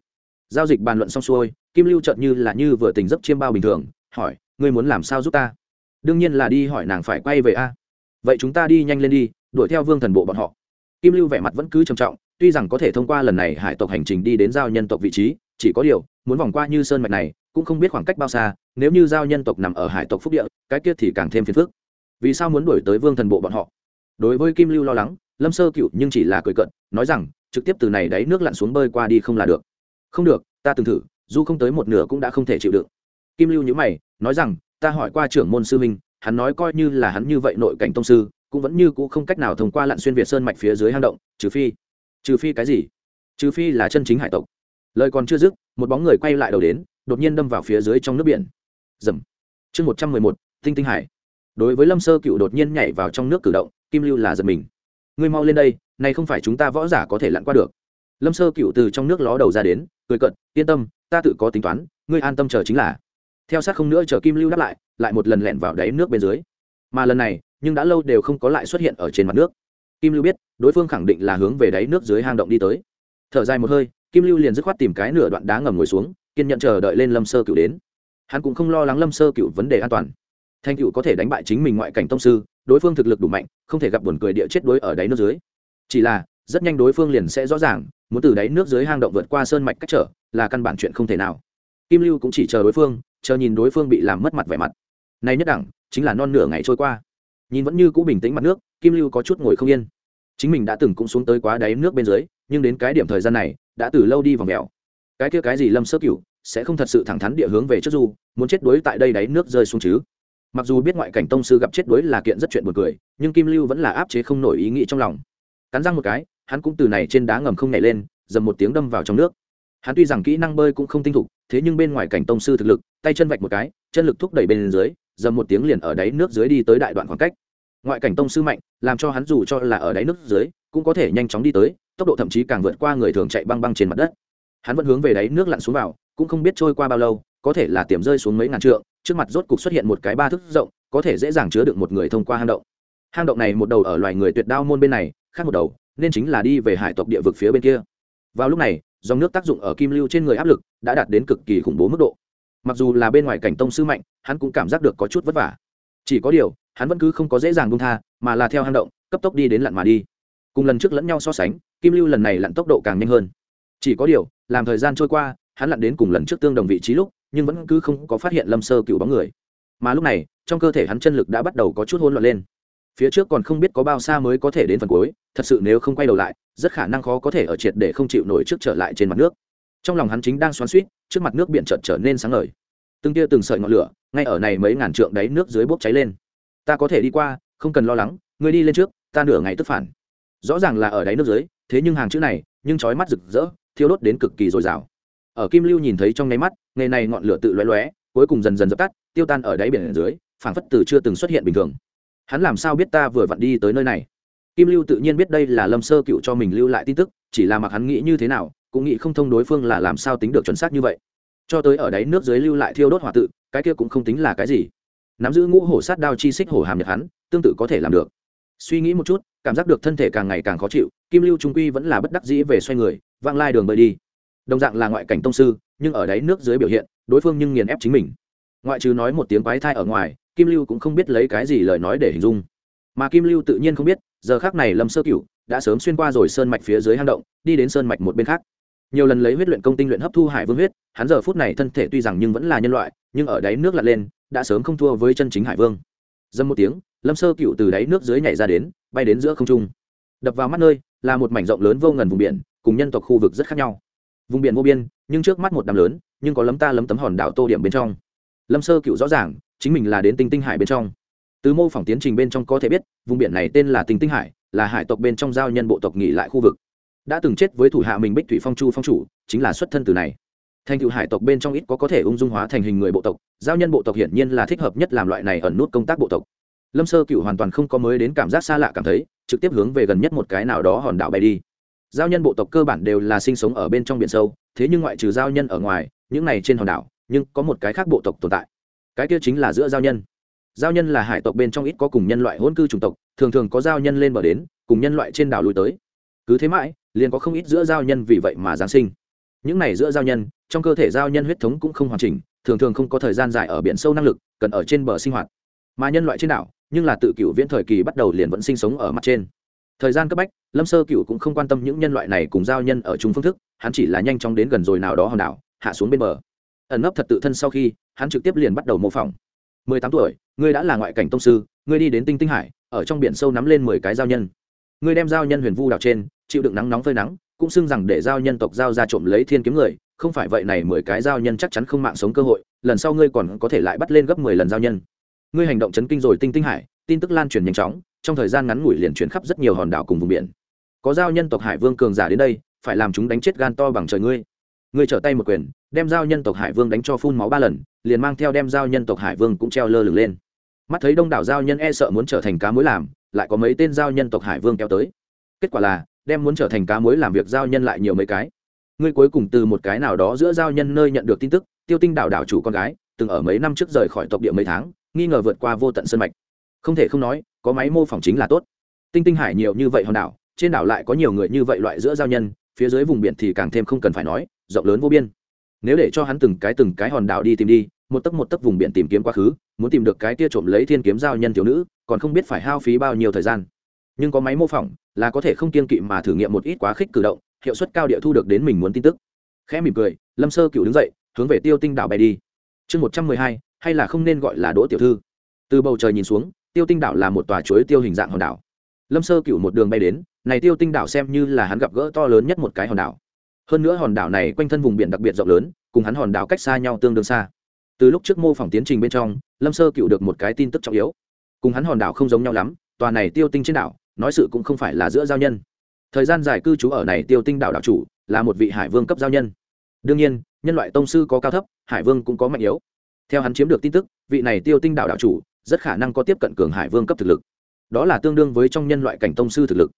giao dịch bàn luận xong xuôi, kim lưu chợt như là như vừa tình giấc chiêm bao bình thường, hỏi, ngươi muốn làm sao giúp ta? Đương nhiên là đi hỏi nàng phải quay về a. Vậy chúng ta đi nhanh lên đi, đuổi theo vương thần bộ bọn họ. Kim lưu vẻ mặt vẫn cứ trầm trọng, tuy rằng có thể thông qua lần này hải tộc hành trình đi đến giao nhân tộc vị trí, chỉ có điều, muốn vòng qua như sơn mạch này, cũng không biết khoảng cách bao xa, nếu như giao nhân tộc nằm ở hải tộc phúc địa, cái kia thì càng thêm phiền phức. Vì sao muốn đuổi tới vương thần bộ bọn họ? Đối với kim lưu lo lắng, lâm sơ cựu nhưng chỉ là cười cận nói rằng, trực tiếp từ này đáy nước lặn xuống bơi qua đi không là được không được, ta từng thử, dù không tới một nửa cũng đã không thể chịu đựng. Kim lưu nhữ mày, nói rằng, ta hỏi qua trưởng môn sư minh hắn nói coi như là hắn như vậy nội cảnh tông sư, cũng vẫn như cũ không cách nào thông qua lặn xuyên việt sơn mạch phía dưới hang động, trừ phi trừ phi cái gì? Trừ phi là chân chính hải tộc. Lời còn chưa dứt, một bóng người quay lại đầu đến, đột nhiên đâm vào phía dưới trong nước biển. Dầm chương một trăm mười một, tinh tinh hải. Đối với lâm sơ cựu đột nhiên nhảy vào trong nước cử động, kim lưu là giật mình. Ngươi mau lên đây, này không phải chúng ta võ giả có thể lặn qua được. Lâm sơ cựu từ trong nước ló đầu ra đến cười cận yên tâm, ta tự có tính toán, ngươi an tâm chờ chính là. Theo sát không nữa chờ kim lưu đáp lại lại một lần lẹn vào đáy nước bên dưới. Mà lần này, nhưng đã lâu đều không có lại xuất hiện ở trên mặt nước. Kim lưu biết, đối phương khẳng định là hướng về đáy nước dưới hang động đi tới. Thở dài một hơi, kim lưu liền dứt khoát tìm cái nửa đoạn đá ngầm ngồi xuống, kiên nhận chờ đợi lên lâm sơ cựu đến. Hắn cũng không lo lắng lâm sơ cựu vấn đề an toàn. Thanh cựu có thể đánh bại chính mình ngoại cảnh tông sư, đối phương thực lực đủ mạnh, không thể gặp buồn cười địa chết đuối ở đáy nước dưới. Chỉ là rất nhanh đối phương liền sẽ rõ ràng, muốn từ đáy nước dưới hang động vượt qua sơn mạch cách trở, là căn bản chuyện không thể nào. Kim lưu cũng chỉ chờ đối phương, chờ nhìn đối phương bị làm mất mặt vẻ mặt. Nay nhất đẳng, chính là non nửa ngày trôi qua. Nhìn vẫn như cũ bình tĩnh mặt nước, kim lưu có chút ngồi không yên. Chính mình đã từng cũng xuống tới quá đáy nước bên dưới, nhưng đến cái điểm thời gian này, đã từ lâu đi vào mèo cái kia cái gì lâm sơ cửu, sẽ không thật sự thẳng thắn địa hướng về trước du, muốn chết đuối tại đây đáy nước rơi xuống chứ? Mặc dù biết ngoại cảnh tông sư gặp chết đuối là kiện rất chuyện buồn cười, nhưng kim lưu vẫn là áp chế không nổi ý nghĩ trong lòng. Cắn răng một cái hắn cũng từ này trên đá ngầm không nhảy lên, dầm một tiếng đâm vào trong nước. Hắn tuy rằng kỹ năng bơi cũng không tinh thục, thế nhưng bên ngoài cảnh tông sư thực lực, tay chân vạch một cái, chân lực thúc đẩy bên dưới, dầm một tiếng liền ở đáy nước dưới đi tới đại đoạn khoảng cách. Ngoại cảnh tông sư mạnh, làm cho hắn dù cho là ở đáy nước dưới, cũng có thể nhanh chóng đi tới, tốc độ thậm chí càng vượt qua người thường chạy băng băng trên mặt đất. Hắn vẫn hướng về đáy nước lặn xuống vào, cũng không biết trôi qua bao lâu, có thể là tiềm rơi xuống mấy ngàn trượng, trước mặt rốt cục xuất hiện một cái ba thước rộng, có thể dễ dàng chứa được một người thông qua hang động. Hang động này một đầu ở loài người tuyệt đao môn bên này, khác một đầu nên chính là đi về hải tộc địa vực phía bên kia. Vào lúc này, dòng nước tác dụng ở kim lưu trên người áp lực đã đạt đến cực kỳ khủng bố mức độ. Mặc dù là bên ngoài cảnh tông sư mạnh, hắn cũng cảm giác được có chút vất vả. Chỉ có điều, hắn vẫn cứ không có dễ dàng buông tha, mà là theo hang động, cấp tốc đi đến lặn mà đi. Cùng lần trước lẫn nhau so sánh, kim lưu lần này lặn tốc độ càng nhanh hơn. Chỉ có điều, làm thời gian trôi qua, hắn lặn đến cùng lần trước tương đồng vị trí lúc, nhưng vẫn cứ không có phát hiện lâm sơ cựu bóng người. Mà lúc này, trong cơ thể hắn chân lực đã bắt đầu có chút hôn loạn lên phía trước còn không biết có bao xa mới có thể đến phần cuối thật sự nếu không quay đầu lại rất khả năng khó có thể ở triệt để không chịu nổi trước trở lại trên mặt nước. Trong lòng hắn chính đang xoắn suýt trước mặt nước biển chợt trở nên sáng ngời. Từng tia từng sợi ngọn lửa ngay ở này mấy ngàn trượng đáy nước dưới bốc cháy lên. Ta có thể đi qua không cần lo lắng ngươi đi lên trước ta nửa ngày tức phản. Rõ ràng là ở đáy nước dưới thế nhưng hàng chữ này nhưng chói mắt rực rỡ thiêu đốt đến cực kỳ dồi dào. Ở kim lưu nhìn thấy trong nháy mắt nghề này ngọn lửa tự lóe lóe, cuối cùng dần dần dập tắt tiêu tan ở đáy biển dưới phảng phất từ chưa từng xuất hiện bình thường hắn làm sao biết ta vừa vặn đi tới nơi này? Kim lưu tự nhiên biết đây là lâm sơ cựu cho mình lưu lại tin tức, chỉ là mặc hắn nghĩ như thế nào, cũng nghĩ không thông đối phương là làm sao tính được chuẩn xác như vậy. Cho tới ở đáy nước dưới lưu lại thiêu đốt hỏa tự, cái kia cũng không tính là cái gì. Nắm giữ ngũ hổ sát đao chi xích hổ hàm nhật hắn, tương tự có thể làm được. Suy nghĩ một chút, cảm giác được thân thể càng ngày càng khó chịu, kim lưu trung quy vẫn là bất đắc dĩ về xoay người, vang lai đường bơi đi. Đồng dạng là ngoại cảnh tông sư, nhưng ở đáy nước dưới biểu hiện, đối phương nhưng nghiền ép chính mình. Ngoại trừ nói một tiếng quái thai ở ngoài kim lưu cũng không biết lấy cái gì lời nói để hình dung. Mà kim lưu tự nhiên không biết, giờ khác này lâm sơ cựu đã sớm xuyên qua rồi sơn mạch phía dưới hang động, đi đến sơn mạch một bên khác. Nhiều lần lấy huyết luyện công tinh luyện hấp thu hải vương huyết, hắn giờ phút này thân thể tuy rằng nhưng vẫn là nhân loại, nhưng ở đáy nước lặn lên, đã sớm không thua với chân chính hải vương. Dâm một tiếng, lâm sơ cựu từ đáy nước dưới nhảy ra đến, bay đến giữa không trung. Đập vào mắt nơi, là một mảnh rộng lớn vô ngần vùng biển, cùng nhân tộc khu vực rất khác nhau. Vùng biển vô biên, nhưng trước mắt một đám lớn, nhưng có lấm ta lấm tấm hòn đảo tô điểm bên trong. Lâm sơ cựu rõ ràng chính mình là đến tinh tinh hải bên trong. Từ mô phỏng tiến trình bên trong có thể biết, vùng biển này tên là tinh tinh hải, là hải tộc bên trong giao nhân bộ tộc nghỉ lại khu vực. Đã từng chết với thủ hạ mình bích thủy phong chu phong chủ, chính là xuất thân từ này. Thành cựu hải tộc bên trong ít có có thể ung dung hóa thành hình người bộ tộc, giao nhân bộ tộc hiển nhiên là thích hợp nhất làm loại này ẩn nút công tác bộ tộc. Lâm sơ cựu hoàn toàn không có mới đến cảm giác xa lạ cảm thấy, trực tiếp hướng về gần nhất một cái nào đó hòn đảo bay đi. Giao nhân bộ tộc cơ bản đều là sinh sống ở bên trong biển sâu, thế nhưng ngoại trừ giao nhân ở ngoài, những này trên hòn đảo, nhưng có một cái khác bộ tộc tồn tại cái kia chính là giữa giao nhân. Giao nhân là hải tộc bên trong ít có cùng nhân loại hôn cư chủng tộc, thường thường có giao nhân lên bờ đến, cùng nhân loại trên đảo lui tới. Cứ thế mãi, liền có không ít giữa giao nhân vì vậy mà giáng sinh. Những này giữa giao nhân, trong cơ thể giao nhân huyết thống cũng không hoàn chỉnh, thường thường không có thời gian dài ở biển sâu năng lực, cần ở trên bờ sinh hoạt. Mà nhân loại trên đảo, nhưng là tự cựu viễn thời kỳ bắt đầu liền vẫn sinh sống ở mặt trên. Thời gian cấp bách, lâm sơ cựu cũng không quan tâm những nhân loại này cùng giao nhân ở chung phương thức, hắn chỉ là nhanh chóng đến gần rồi nào đó hòn đảo, hạ xuống bên bờ ẩn nấp thật tự thân sau khi, hắn trực tiếp liền bắt đầu mô phỏng. Mười tám tuổi, ngươi đã là ngoại cảnh tông sư, ngươi đi đến tinh tinh hải, ở trong biển sâu nắm lên mười cái giao nhân. Ngươi đem giao nhân huyền vu đảo trên, chịu đựng nắng nóng phơi nắng, cũng xưng rằng để giao nhân tộc giao ra trộm lấy thiên kiếm người, không phải vậy này mười cái giao nhân chắc chắn không mạng sống cơ hội, lần sau ngươi còn có thể lại bắt lên gấp mười lần giao nhân. Ngươi hành động chấn kinh rồi tinh tinh hải, tin tức lan truyền nhanh chóng, trong thời gian ngắn ngủi liền chuyển khắp rất nhiều hòn đảo cùng vùng biển. Có giao nhân tộc hải vương cường giả đến đây, phải làm chúng đánh chết gan to bằng trời ngươi. Ngươi trở tay một quyền đem giao nhân tộc hải vương đánh cho phun máu ba lần, liền mang theo đem giao nhân tộc hải vương cũng treo lơ lửng lên. Mắt thấy đông đảo giao nhân e sợ muốn trở thành cá mối làm, lại có mấy tên giao nhân tộc hải vương kéo tới. Kết quả là, đem muốn trở thành cá mối làm việc giao nhân lại nhiều mấy cái. Ngươi cuối cùng từ một cái nào đó giữa giao nhân nơi nhận được tin tức, tiêu tinh đảo đảo chủ con gái, từng ở mấy năm trước rời khỏi tộc địa mấy tháng, nghi ngờ vượt qua vô tận sân mạch. Không thể không nói, có máy mô phỏng chính là tốt. Tinh tinh hải nhiều như vậy hòn đảo, trên đảo lại có nhiều người như vậy loại giữa giao nhân, phía dưới vùng biển thì càng thêm không cần phải nói, rộng lớn vô biên nếu để cho hắn từng cái từng cái hòn đảo đi tìm đi, một tấc một tấc vùng biển tìm kiếm quá khứ, muốn tìm được cái tia trộm lấy thiên kiếm giao nhân thiếu nữ, còn không biết phải hao phí bao nhiêu thời gian. Nhưng có máy mô phỏng, là có thể không kiên kỵ mà thử nghiệm một ít quá khích cử động, hiệu suất cao địa thu được đến mình muốn tin tức. Khẽ mỉm cười, lâm sơ cựu đứng dậy, hướng về tiêu tinh đảo bay đi. Chương một trăm mười hai, hay là không nên gọi là đỗ tiểu thư? Từ bầu trời nhìn xuống, tiêu tinh đảo là một tòa chuối tiêu hình dạng hòn đảo. Lâm sơ cựu một đường bay đến, này tiêu tinh đảo xem như là hắn gặp gỡ to lớn nhất một cái hòn đảo hơn nữa hòn đảo này quanh thân vùng biển đặc biệt rộng lớn, cùng hắn hòn đảo cách xa nhau tương đương xa. Từ lúc trước mô phỏng tiến trình bên trong, lâm sơ cựu được một cái tin tức trọng yếu. Cùng hắn hòn đảo không giống nhau lắm, tòa này tiêu tinh trên đảo, nói sự cũng không phải là giữa giao nhân. Thời gian dài cư trú ở này tiêu tinh đảo đảo chủ, là một vị hải vương cấp giao nhân. Đương nhiên, nhân loại tông sư có cao thấp, hải vương cũng có mạnh yếu. Theo hắn chiếm được tin tức, vị này tiêu tinh đảo đảo chủ rất khả năng có tiếp cận cường hải vương cấp thực lực. Đó là tương đương với trong nhân loại cảnh tông sư thực lực.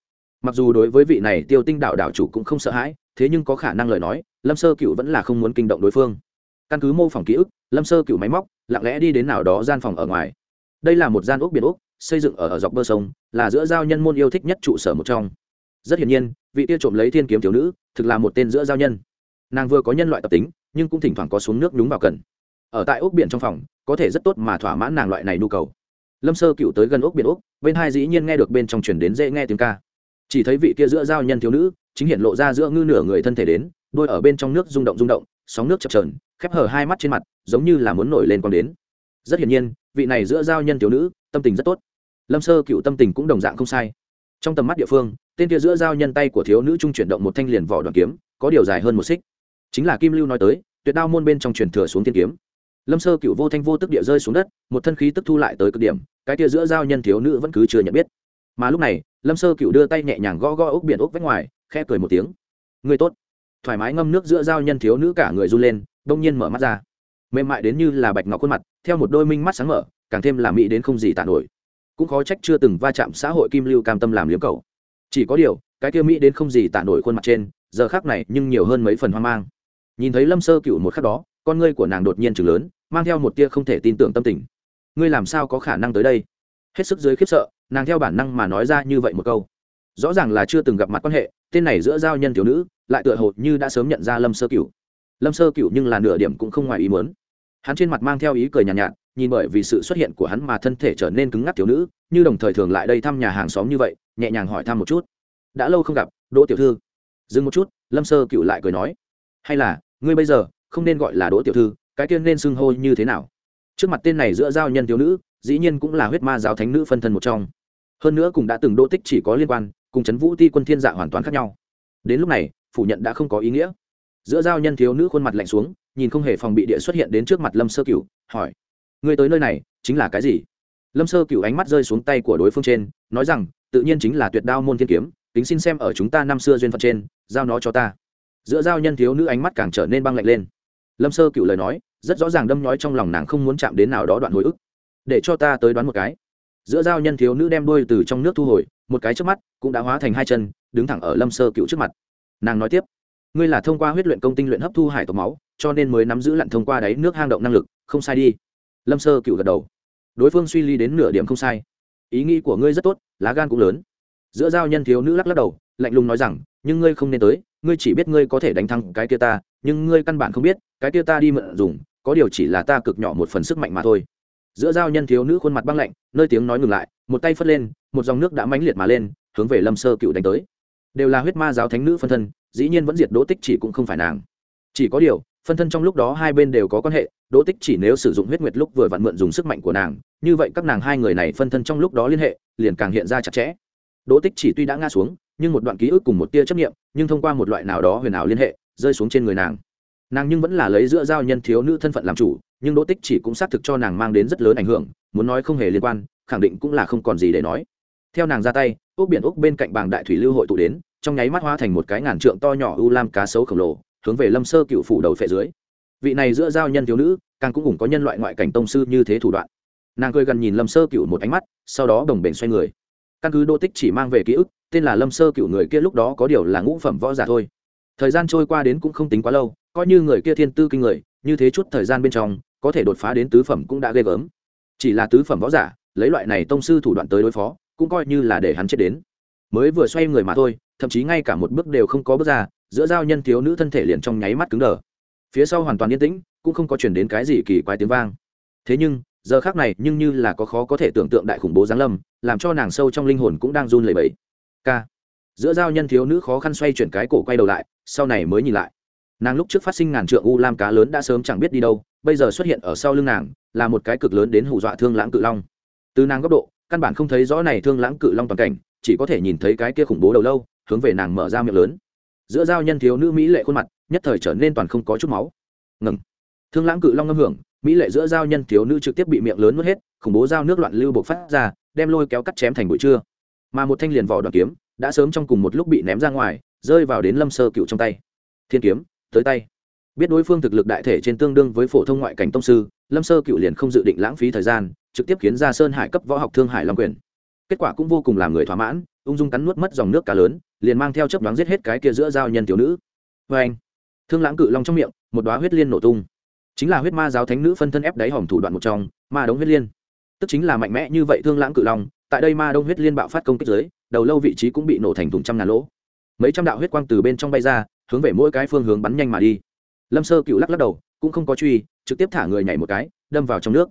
Mặc dù đối với vị này tiêu tinh đảo đảo chủ cũng không sợ hãi thế nhưng có khả năng lời nói lâm sơ cựu vẫn là không muốn kinh động đối phương. Căn cứ mô phỏng ký ức lâm sơ cựu máy móc lặng lẽ đi đến nào đó gian phòng ở ngoài. Đây là một gian ốc biển ốc xây dựng ở, ở dọc bờ sông là giữa giao nhân môn yêu thích nhất trụ sở một trong. Rất hiển nhiên vị tiêu trộm lấy thiên kiếm thiếu nữ thực là một tên giữa giao nhân. Nàng vừa có nhân loại tập tính nhưng cũng thỉnh thoảng có xuống nước nhúng vào cần. Ở tại ốc biển trong phòng có thể rất tốt mà thỏa mãn nàng loại này nhu cầu. Lâm sơ cựu tới gần ốc biển ốc bên hai dĩ nhiên nghe được bên trong chuyển đến dễ nghe tiếng ca chỉ thấy vị kia giữa giao nhân thiếu nữ, chính hiện lộ ra giữa ngư nửa người thân thể đến, đôi ở bên trong nước rung động rung động, sóng nước chập trờn khép hở hai mắt trên mặt, giống như là muốn nổi lên con đến. Rất hiển nhiên, vị này giữa giao nhân thiếu nữ, tâm tình rất tốt. Lâm sơ cựu tâm tình cũng đồng dạng không sai. Trong tầm mắt địa phương, tên kia giữa giao nhân tay của thiếu nữ trung chuyển động một thanh liền vỏ đoàn kiếm, có điều dài hơn một xích. Chính là kim lưu nói tới, tuyệt đao môn bên trong truyền thừa xuống tiên kiếm. Lâm sơ cựu vô thanh vô tức địa rơi xuống đất, một thân khí tức thu lại tới cực điểm, cái kia giữa giao nhân thiếu nữ vẫn cứ chưa nhận biết. Mà lúc này lâm sơ cựu đưa tay nhẹ nhàng gõ gõ ốc biển ốc vách ngoài, khẽ cười một tiếng. Người tốt. Thoải mái ngâm nước giữa dao nhân thiếu nữ cả người run lên đông nhiên mở mắt ra. Mềm mại đến như là bạch ngọc khuôn mặt, theo một đôi minh mắt sáng mở, càng thêm là mỹ đến không gì tàn nổi. Cũng khó trách chưa từng va chạm xã hội kim lưu cam tâm làm liếm cầu chỉ có điều, cái kia mỹ đến không gì tàn nổi khuôn mặt trên, giờ khác này nhưng nhiều hơn mấy phần hoang mang. Nhìn thấy lâm sơ cựu một khắc đó, con ngươi của nàng đột nhiên chừng lớn, mang theo một tia không thể tin tưởng tâm tình. Ngươi làm sao có khả năng tới đây? Hết sức dưới khiếp sợ nàng theo bản năng mà nói ra như vậy một câu. Rõ ràng là chưa từng gặp mặt quan hệ tên này giữa giao nhân thiếu nữ lại tựa hồ như đã sớm nhận ra lâm sơ cửu. Lâm sơ cửu nhưng là nửa điểm cũng không ngoài ý muốn. Hắn trên mặt mang theo ý cười nhàn nhạt, nhạt nhìn bởi vì sự xuất hiện của hắn mà thân thể trở nên cứng ngắc thiếu nữ như đồng thời thường lại đây thăm nhà hàng xóm như vậy nhẹ nhàng hỏi thăm một chút. Đã lâu không gặp đỗ tiểu thư. Dừng một chút lâm sơ cửu lại cười nói hay là ngươi bây giờ không nên gọi là đỗ tiểu thư cái tiên nên xưng hô như thế nào? Trước mặt tên này giữa giao nhân thiếu nữ dĩ nhiên cũng là huyết ma giáo thánh nữ phân thân một trong. Hơn nữa cũng đã từng đỗ tích chỉ có liên quan, cùng chấn vũ ti quân thiên dạ hoàn toàn khác nhau. Đến lúc này, phủ nhận đã không có ý nghĩa. Giữa giao nhân thiếu nữ khuôn mặt lạnh xuống, nhìn không hề phòng bị địa xuất hiện đến trước mặt lâm sơ cửu, hỏi người tới nơi này, chính là cái gì? Lâm sơ cửu ánh mắt rơi xuống tay của đối phương trên, nói rằng, tự nhiên chính là tuyệt đao môn thiên kiếm tính xin xem ở chúng ta năm xưa duyên phận trên, giao nó cho ta. Giữa giao nhân thiếu nữ ánh mắt càng trở nên băng lạnh lên. Lâm sơ cựu lời nói, rất rõ ràng đâm nhói trong lòng nàng không muốn chạm đến nào đó đoạn hồi ức để cho ta tới đoán một cái. Giữa giao nhân thiếu nữ đem đôi từ trong nước thu hồi, một cái trước mắt, cũng đã hóa thành hai chân, đứng thẳng ở lâm sơ cựu trước mặt. Nàng nói tiếp, ngươi là thông qua huyết luyện công tinh luyện hấp thu hải tộc máu, cho nên mới nắm giữ lặn thông qua đáy nước hang động năng lực, không sai đi. Lâm sơ cựu gật đầu. Đối phương suy lý đến nửa điểm không sai. Ý nghĩ của ngươi rất tốt, lá gan cũng lớn. Giữa giao nhân thiếu nữ lắc lắc đầu, lạnh lùng nói rằng, nhưng ngươi không nên tới, ngươi chỉ biết ngươi có thể đánh thắng cái kia ta, nhưng ngươi căn bản không biết, cái kia ta đi mượn dùng, có điều chỉ là ta cực nhỏ một phần sức mạnh mà thôi giữa giao nhân thiếu nữ khuôn mặt băng lạnh, nơi tiếng nói ngừng lại, một tay phất lên, một dòng nước đã mãnh liệt mà lên, hướng về lâm sơ cựu đánh tới. Đều là huyết ma giáo thánh nữ phân thân, dĩ nhiên vẫn diệt đỗ tích chỉ cũng không phải nàng. Chỉ có điều, phân thân trong lúc đó hai bên đều có quan hệ, đỗ tích chỉ nếu sử dụng huyết nguyệt lúc vừa vặn mượn dùng sức mạnh của nàng, như vậy các nàng hai người này phân thân trong lúc đó liên hệ, liền càng hiện ra chặt chẽ. Đỗ tích chỉ tuy đã ngã xuống, nhưng một đoạn ký ức cùng một tia chấp nghiệm nhưng thông qua một loại nào đó huyền ảo liên hệ, rơi xuống trên người nàng nàng nhưng vẫn là lấy giữa giao nhân thiếu nữ thân phận làm chủ, nhưng đỗ tích chỉ cũng xác thực cho nàng mang đến rất lớn ảnh hưởng, muốn nói không hề liên quan, khẳng định cũng là không còn gì để nói. Theo nàng ra tay ốc biển ốc bên cạnh bảng đại thủy lưu hội tụ đến, trong nháy mắt hóa thành một cái ngàn trượng to nhỏ u lam cá sấu khổng lồ, hướng về lâm sơ cựu phủ đầu phệ dưới. Vị này giữa giao nhân thiếu nữ, càng cũng cùng có nhân loại ngoại cảnh tông sư như thế thủ đoạn. Nàng cười gần nhìn lâm sơ cựu một ánh mắt, sau đó đồng bền xoay người. Căn cứ đô tích chỉ mang về ký ức, tên là lâm sơ cựu người kia lúc đó có điều là ngũ phẩm võ giả thôi thời gian trôi qua đến cũng không tính quá lâu, coi như người kia thiên tư kinh người, như thế chút thời gian bên trong, có thể đột phá đến tứ phẩm cũng đã ghê gớm. Chỉ là tứ phẩm võ giả, lấy loại này tông sư thủ đoạn tới đối phó, cũng coi như là để hắn chết đến. Mới vừa xoay người mà thôi, thậm chí ngay cả một bước đều không có bước ra, giữa giao nhân thiếu nữ thân thể liền trong nháy mắt cứng đờ. Phía sau hoàn toàn yên tĩnh, cũng không có chuyển đến cái gì kỳ quái tiếng vang. Thế nhưng, giờ khác này nhưng như là có khó có thể tưởng tượng đại khủng bố giáng lâm, làm cho nàng sâu trong linh hồn cũng đang run lẩy bẩy. K giữa giao nhân thiếu nữ khó khăn xoay chuyển cái cổ quay đầu lại, sau này mới nhìn lại. Nàng lúc trước phát sinh ngàn trượng u lam cá lớn đã sớm chẳng biết đi đâu, bây giờ xuất hiện ở sau lưng nàng, là một cái cực lớn đến hù dọa thương lãng cự long. Từ nàng góc độ, căn bản không thấy rõ này thương lãng cự long toàn cảnh, chỉ có thể nhìn thấy cái kia khủng bố đầu lâu, hướng về nàng mở ra miệng lớn. Giữa giao nhân thiếu nữ mỹ lệ khuôn mặt, nhất thời trở nên toàn không có chút máu. Ngừng. Thương lãng cự long ngâm hưởng, mỹ lệ giữa giao nhân thiếu nữ trực tiếp bị miệng lớn nuốt hết, khủng bố giao nước loạn lưu bộc phát ra, đem lôi kéo cắt chém thành bụi trưa. Mà một thanh liền vỏ đoàn kiếm đã sớm trong cùng một lúc bị ném ra ngoài, rơi vào đến lâm sơ cựu trong tay. Thiên kiếm, tới tay. Biết đối phương thực lực đại thể trên tương đương với phổ thông ngoại cảnh tông sư, lâm sơ cựu liền không dự định lãng phí thời gian, trực tiếp khiến ra sơn hải cấp võ học thương hải long quyền. Kết quả cũng vô cùng làm người thỏa mãn, ung dung cắn nuốt mất dòng nước cá lớn, liền mang theo chấp đoán giết hết cái kia giữa giao nhân tiểu nữ. Vê anh, thương lãng cự long trong miệng, một đoá huyết liên nổ tung. Chính là huyết ma giáo thánh nữ phân thân ép đáy hòm thủ đoạn một trong, ma đống huyết liên. Tức chính là mạnh mẽ như vậy thương lãng cự long tại đây ma đông huyết liên bạo phát công kích dưới, đầu lâu vị trí cũng bị nổ thành thùng trăm ngàn lỗ. Mấy trăm đạo huyết quang từ bên trong bay ra, hướng về mỗi cái phương hướng bắn nhanh mà đi. Lâm sơ cựu lắc lắc đầu, cũng không có truy, trực tiếp thả người nhảy một cái, đâm vào trong nước.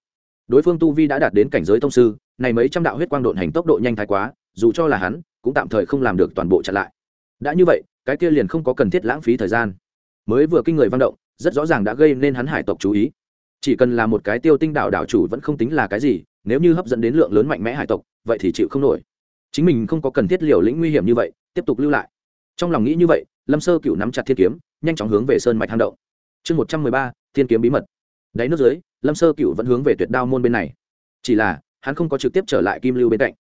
Đối phương tu vi đã đạt đến cảnh giới tông sư, này mấy trăm đạo huyết quang độn hành tốc độ nhanh thái quá, dù cho là hắn, cũng tạm thời không làm được toàn bộ chặn lại. Đã như vậy, cái kia liền không có cần thiết lãng phí thời gian. Mới vừa kinh người văn động, rất rõ ràng đã gây nên hắn hải tộc chú ý. Chỉ cần là một cái tiêu tinh đảo đảo chủ vẫn không tính là cái gì nếu như hấp dẫn đến lượng lớn mạnh mẽ hải tộc, vậy thì chịu không nổi. Chính mình không có cần thiết liều lĩnh nguy hiểm như vậy, tiếp tục lưu lại. Trong lòng nghĩ như vậy, lâm sơ cựu nắm chặt thiên kiếm, nhanh chóng hướng về sơn mạch hang động. Chương một trăm mười ba, thiên kiếm bí mật. Đáy nước dưới, lâm sơ cựu vẫn hướng về tuyệt đao môn bên này. Chỉ là, hắn không có trực tiếp trở lại kim lưu bên cạnh.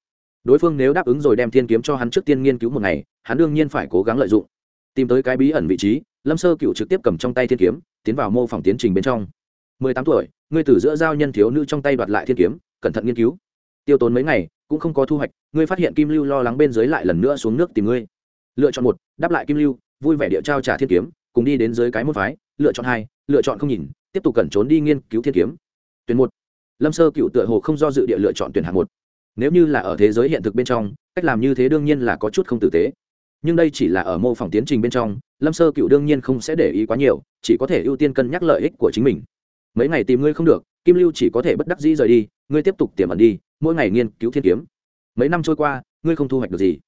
Đối phương nếu đáp ứng rồi đem thiên kiếm cho hắn trước tiên nghiên cứu một ngày, hắn đương nhiên phải cố gắng lợi dụng. Tìm tới cái bí ẩn vị trí, lâm sơ cựu trực tiếp cầm trong tay thiên kiếm, tiến vào mô phỏng tiến trình bên trong. Mười tám tuổi, ngươi từ giữa giao nhân thiếu nữ trong tay đoạt lại thiên kiếm cẩn thận nghiên cứu. Tiêu tốn mấy ngày, cũng không có thu hoạch, ngươi phát hiện kim lưu lo lắng bên dưới lại lần nữa xuống nước tìm ngươi. Lựa chọn một, đáp lại kim lưu, vui vẻ địa trao trả thiên kiếm, cùng đi đến dưới cái môn phái. Lựa chọn hai, lựa chọn không nhìn, tiếp tục cẩn trốn đi nghiên cứu thiên kiếm. Tuyển một, lâm sơ cựu tựa hồ không do dự địa lựa chọn tuyển hạng một. Nếu như là ở thế giới hiện thực bên trong, cách làm như thế đương nhiên là có chút không tử tế. Nhưng đây chỉ là ở mô phỏng tiến trình bên trong, lâm sơ cựu đương nhiên không sẽ để ý quá nhiều, chỉ có thể ưu tiên cân nhắc lợi ích của chính mình. Mấy ngày tìm ngươi không được kim lưu chỉ có thể bất đắc dĩ rời đi, ngươi tiếp tục tiềm ẩn đi, mỗi ngày nghiên cứu thiên kiếm. Mấy năm trôi qua, ngươi không thu hoạch được gì.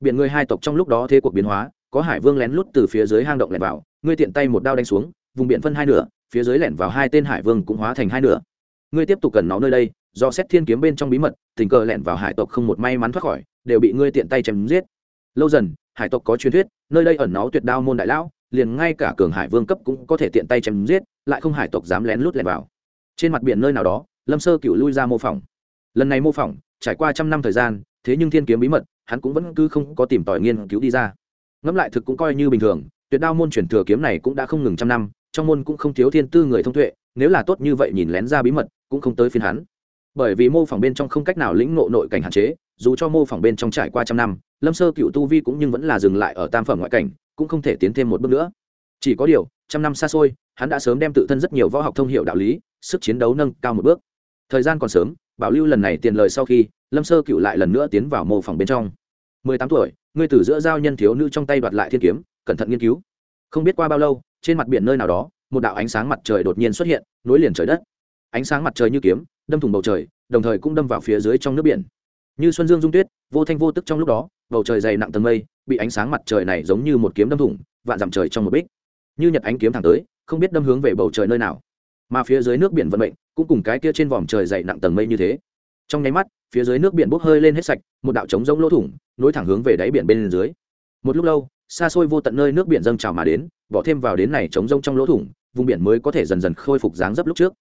Biển ngươi hai tộc trong lúc đó thế cuộc biến hóa, có hải vương lén lút từ phía dưới hang động lẻn vào, ngươi tiện tay một đao đánh xuống, vùng biển phân hai nửa, phía dưới lẻn vào hai tên hải vương cũng hóa thành hai nửa. Ngươi tiếp tục cần nó nơi đây, do xét thiên kiếm bên trong bí mật, tình cờ lẻn vào hải tộc không một may mắn thoát khỏi, đều bị ngươi tiện tay chém giết. Lâu dần, hải tộc có truyền thuyết, nơi đây ẩn náu tuyệt đao môn đại lão, liền ngay cả cường hải vương cấp cũng có thể tiện tay chém giết, lại không hải tộc dám lén lút lẻn vào trên mặt biển nơi nào đó, lâm sơ cựu lui ra mô phỏng. Lần này mô phỏng, trải qua trăm năm thời gian, thế nhưng thiên kiếm bí mật, hắn cũng vẫn cứ không có tìm tòi nghiên cứu đi ra. Ngẫm lại thực cũng coi như bình thường, tuyệt đao môn chuyển thừa kiếm này cũng đã không ngừng trăm năm, trong môn cũng không thiếu thiên tư người thông tuệ, nếu là tốt như vậy nhìn lén ra bí mật, cũng không tới phiên hắn. Bởi vì mô phỏng bên trong không cách nào lĩnh ngộ nội cảnh hạn chế, dù cho mô phỏng bên trong trải qua trăm năm, lâm sơ cựu tu vi cũng nhưng vẫn là dừng lại ở tam phẩm ngoại cảnh, cũng không thể tiến thêm một bước nữa chỉ có điều, trăm năm xa xôi, hắn đã sớm đem tự thân rất nhiều võ học thông hiệu đạo lý, sức chiến đấu nâng cao một bước. Thời gian còn sớm, bảo lưu lần này tiền lời sau khi, lâm sơ cựu lại lần nữa tiến vào mô phỏng bên trong. Mười tám tuổi, ngươi từ giữa giao nhân thiếu nữ trong tay đoạt lại thiên kiếm, cẩn thận nghiên cứu. Không biết qua bao lâu, trên mặt biển nơi nào đó, một đạo ánh sáng mặt trời đột nhiên xuất hiện, nối liền trời đất. Ánh sáng mặt trời như kiếm, đâm thủng bầu trời, đồng thời cũng đâm vào phía dưới trong nước biển. Như xuân dương dung tuyết, vô thanh vô tức trong lúc đó, bầu trời dày nặng tầng mây, bị ánh sáng mặt trời này giống như một kiếm đâm thủng, vạn dặm trời trong một bích như nhật ánh kiếm thẳng tới, không biết đâm hướng về bầu trời nơi nào. Mà phía dưới nước biển vận mệnh cũng cùng cái kia trên vòm trời dày nặng tầng mây như thế. Trong nháy mắt, phía dưới nước biển bốc hơi lên hết sạch, một đạo trống rỗng lỗ thủng, nối thẳng hướng về đáy biển bên dưới. Một lúc lâu, xa xôi vô tận nơi nước biển dâng trào mà đến, bỏ thêm vào đến này trống rỗng trong lỗ thủng, vùng biển mới có thể dần dần khôi phục dáng dấp lúc trước.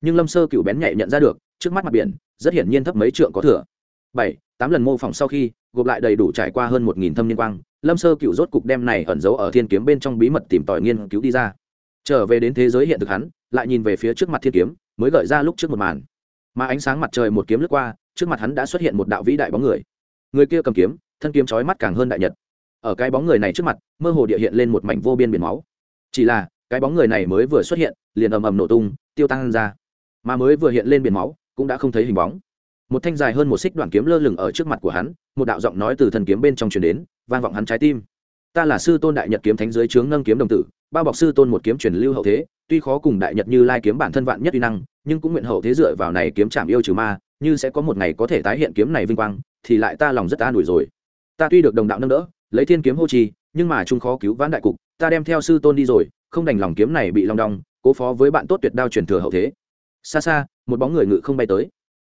Nhưng lâm sơ cựu bén nhạy nhận ra được, trước mắt mặt biển, rất hiển nhiên thấp mấy trượng có thừa. Bảy, tám lần mô phỏng sau khi, gộp lại đầy đủ trải qua hơn một nghìn thâm niên quang lâm sơ cựu rốt cục đem này ẩn giấu ở thiên kiếm bên trong bí mật tìm tòi nghiên cứu đi ra. Trở về đến thế giới hiện thực hắn, lại nhìn về phía trước mặt thiên kiếm, mới gợi ra lúc trước một màn. Mà ánh sáng mặt trời một kiếm lướt qua, trước mặt hắn đã xuất hiện một đạo vĩ đại bóng người. Người kia cầm kiếm, thân kiếm trói mắt càng hơn đại nhật. Ở cái bóng người này trước mặt, mơ hồ địa hiện lên một mảnh vô biên biển máu. Chỉ là, cái bóng người này mới vừa xuất hiện, liền ầm ầm nổ tung, tiêu tăng ra. Mà mới vừa hiện lên biển máu, cũng đã không thấy hình bóng một thanh dài hơn một xích đoạn kiếm lơ lửng ở trước mặt của hắn, một đạo giọng nói từ thần kiếm bên trong truyền đến, vang vọng hắn trái tim. Ta là sư tôn đại nhật kiếm thánh dưới trướng nâng kiếm đồng tử, bao bọc sư tôn một kiếm truyền lưu hậu thế, tuy khó cùng đại nhật như lai kiếm bản thân vạn nhất uy năng, nhưng cũng nguyện hậu thế dựa vào này kiếm chạm yêu trừ ma, như sẽ có một ngày có thể tái hiện kiếm này vinh quang, thì lại ta lòng rất an ủi rồi. Ta tuy được đồng đạo nâng đỡ, lấy thiên kiếm hô trì, nhưng mà chung khó cứu vãn đại cục, ta đem theo sư tôn đi rồi, không đành lòng kiếm này bị long đong, cố phó với bạn tốt tuyệt đao truyền thừa hậu thế. Xa xa, một bóng người ngự không bay tới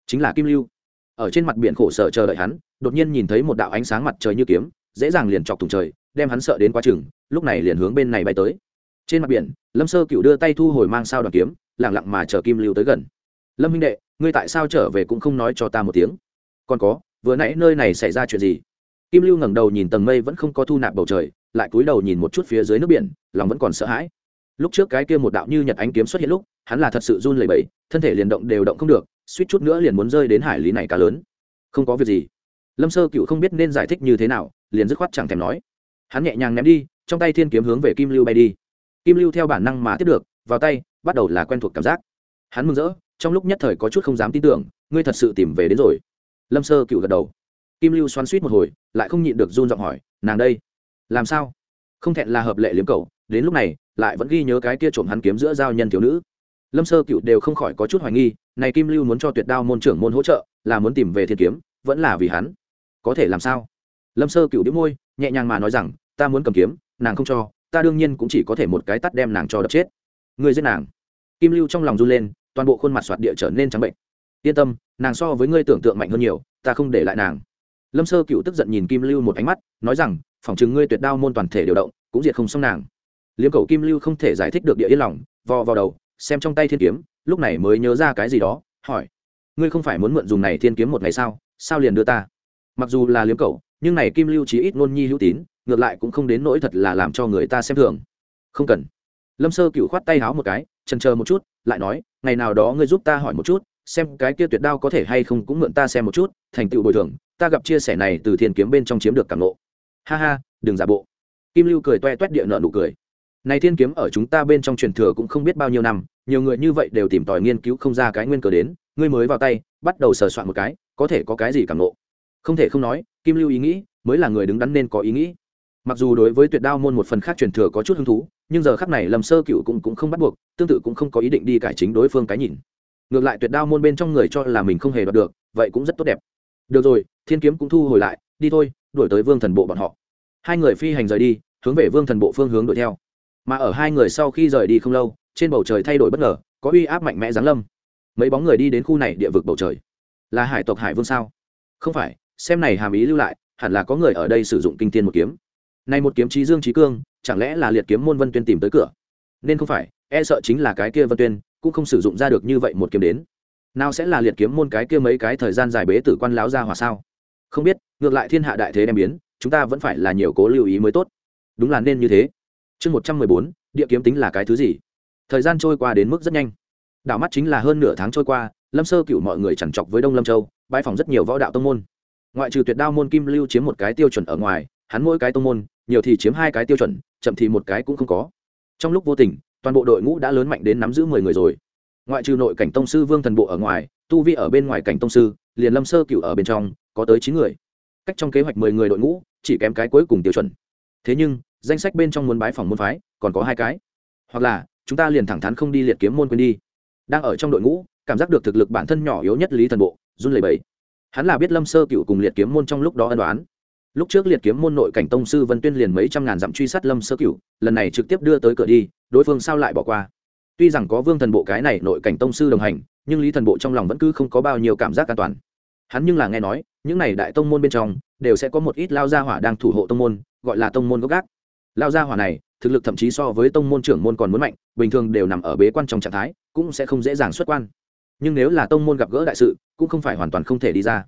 chính là kim lưu. Ở trên mặt biển khổ sở chờ đợi hắn, đột nhiên nhìn thấy một đạo ánh sáng mặt trời như kiếm, dễ dàng liền chọc thủng trời, đem hắn sợ đến quá chừng, lúc này liền hướng bên này bay tới. Trên mặt biển, lâm sơ cựu đưa tay thu hồi mang sao đoàn kiếm lẳng lặng mà chờ kim lưu tới gần. Lâm Minh đệ, ngươi tại sao trở về cũng không nói cho ta một tiếng? Còn có, vừa nãy nơi này xảy ra chuyện gì? Kim lưu ngẩng đầu nhìn tầng mây vẫn không có thu nạp bầu trời, lại cúi đầu nhìn một chút phía dưới nước biển, lòng vẫn còn sợ hãi. Lúc trước cái kia một đạo như nhật ánh kiếm xuất hiện lúc, hắn là thật sự run lẩy bẩy, thân thể liền động đều động không được suýt chút nữa liền muốn rơi đến hải lý này cá lớn. Không có việc gì. Lâm sơ cựu không biết nên giải thích như thế nào, liền dứt khoát chẳng thèm nói. Hắn nhẹ nhàng ném đi, trong tay thiên kiếm hướng về kim lưu bay đi. Kim lưu theo bản năng mà tiếp được, vào tay, bắt đầu là quen thuộc cảm giác. Hắn mừng rỡ, trong lúc nhất thời có chút không dám tin tưởng, ngươi thật sự tìm về đến rồi. Lâm sơ cựu gật đầu. Kim lưu xoắn suýt một hồi, lại không nhịn được run giọng hỏi, nàng đây, làm sao? Không thẹn là hợp lệ liếm cầu đến lúc này, lại vẫn ghi nhớ cái kia trộm hắn kiếm giữa giao nhân thiếu nữ. Lâm sơ cựu đều không khỏi có chút hoài nghi này kim lưu muốn cho tuyệt đao môn trưởng môn hỗ trợ, là muốn tìm về thiên kiếm, vẫn là vì hắn. Có thể làm sao? Lâm sơ cựu đĩu môi, nhẹ nhàng mà nói rằng, ta muốn cầm kiếm, nàng không cho, ta đương nhiên cũng chỉ có thể một cái tắt đem nàng cho đập chết. Ngươi giết nàng. Kim lưu trong lòng run lên, toàn bộ khuôn mặt soạt địa trở nên trắng bệnh. Yên tâm, nàng so với ngươi tưởng tượng mạnh hơn nhiều, ta không để lại nàng. Lâm sơ cựu tức giận nhìn kim lưu một ánh mắt, nói rằng, phỏng chừng ngươi tuyệt đao môn toàn thể điều động, cũng diệt không xong nàng. Liếm cầu kim lưu không thể giải thích được địa yên lòng, vò vào đầu xem trong tay thiên kiếm, lúc này mới nhớ ra cái gì đó, hỏi, ngươi không phải muốn mượn dùng này thiên kiếm một ngày sao? Sao liền đưa ta? Mặc dù là liếm cầu nhưng này kim lưu chí ít ngôn nhi hữu tín, ngược lại cũng không đến nỗi thật là làm cho người ta xem thường. Không cần. Lâm sơ cựu khoát tay háo một cái trần chờ một chút, lại nói, ngày nào đó ngươi giúp ta hỏi một chút, xem cái kia tuyệt đao có thể hay không cũng mượn ta xem một chút, thành tựu bồi thường, ta gặp chia sẻ này từ thiên kiếm bên trong chiếm được cảm lộ. Ha ha, đừng giả bộ. Kim lưu cười toe toét địa nợ nụ cười này thiên kiếm ở chúng ta bên trong truyền thừa cũng không biết bao nhiêu năm nhiều người như vậy đều tìm tòi nghiên cứu không ra cái nguyên cờ đến ngươi mới vào tay bắt đầu sờ soạn một cái có thể có cái gì cảm nộ không thể không nói kim lưu ý nghĩ mới là người đứng đắn nên có ý nghĩ. Mặc dù đối với tuyệt đao môn một phần khác truyền thừa có chút hứng thú nhưng giờ khắc này lâm sơ cựu cũng, cũng không bắt buộc tương tự cũng không có ý định đi cải chính đối phương cái nhìn. Ngược lại tuyệt đao môn bên trong người cho là mình không hề đoạt được vậy cũng rất tốt đẹp. Được rồi thiên kiếm cũng thu hồi lại đi thôi đuổi tới vương thần bộ bọn họ. Hai người phi hành rời đi hướng về vương thần bộ phương hướng đuổi theo mà ở hai người sau khi rời đi không lâu, trên bầu trời thay đổi bất ngờ, có uy áp mạnh mẽ giáng lâm. Mấy bóng người đi đến khu này địa vực bầu trời. Là hải tộc hải vương sao? Không phải, xem này hàm ý lưu lại, hẳn là có người ở đây sử dụng kinh tiên một kiếm. Này một kiếm trí dương trí cương, chẳng lẽ là liệt kiếm môn vân tuyên tìm tới cửa? Nên không phải e sợ chính là cái kia vân tuyên, cũng không sử dụng ra được như vậy một kiếm đến. Nào sẽ là liệt kiếm môn cái kia mấy cái thời gian dài bế tử quan láo ra hòa sao? Không biết, ngược lại thiên hạ đại thế đem biến, chúng ta vẫn phải là nhiều cố lưu ý mới tốt. Đúng là nên như thế chương một trăm mười bốn, địa kiếm tính là cái thứ gì? Thời gian trôi qua đến mức rất nhanh. Đảo mắt chính là hơn nửa tháng trôi qua, lâm sơ cựu mọi người chẳng chọc với đông lâm châu, bãi phòng rất nhiều võ đạo tông môn. Ngoại trừ tuyệt đao môn kim lưu chiếm một cái tiêu chuẩn ở ngoài, hắn mỗi cái tông môn, nhiều thì chiếm hai cái tiêu chuẩn, chậm thì một cái cũng không có. Trong lúc vô tình, toàn bộ đội ngũ đã lớn mạnh đến nắm giữ mười người rồi. Ngoại trừ nội cảnh tông sư vương thần bộ ở ngoài, tu vi ở bên ngoài cảnh tông sư, liền lâm sơ cựu ở bên trong, có tới chín người. Cách trong kế hoạch mười người đội ngũ, chỉ kém cái cuối cùng tiêu chuẩn. Thế nhưng danh sách bên trong muốn bái phòng môn phái, còn có hai cái. Hoặc là, chúng ta liền thẳng thắn không đi liệt kiếm môn quên đi. Đang ở trong đội ngũ, cảm giác được thực lực bản thân nhỏ yếu nhất lý thần bộ, run lẩy bẩy. Hắn là biết lâm sơ cựu cùng liệt kiếm môn trong lúc đó ân đoán. Lúc trước liệt kiếm môn nội cảnh tông sư vân tuyên liền mấy trăm ngàn dặm truy sát lâm sơ cựu, lần này trực tiếp đưa tới cửa đi, đối phương sao lại bỏ qua? Tuy rằng có vương thần bộ cái này nội cảnh tông sư đồng hành, nhưng lý thần bộ trong lòng vẫn cứ không có bao nhiêu cảm giác an toàn. Hắn nhưng là nghe nói, những n à y đại tông môn bên trong, đều sẽ có một ít lao gia hỏa đang thủ hộ tông môn, gọi là tông môn gốc gác lao gia hỏa này, thực lực thậm chí so với tông môn trưởng môn còn muốn mạnh, bình thường đều nằm ở bế quan trong trạng thái, cũng sẽ không dễ dàng xuất quan. Nhưng nếu là tông môn gặp gỡ đại sự, cũng không phải hoàn toàn không thể đi ra.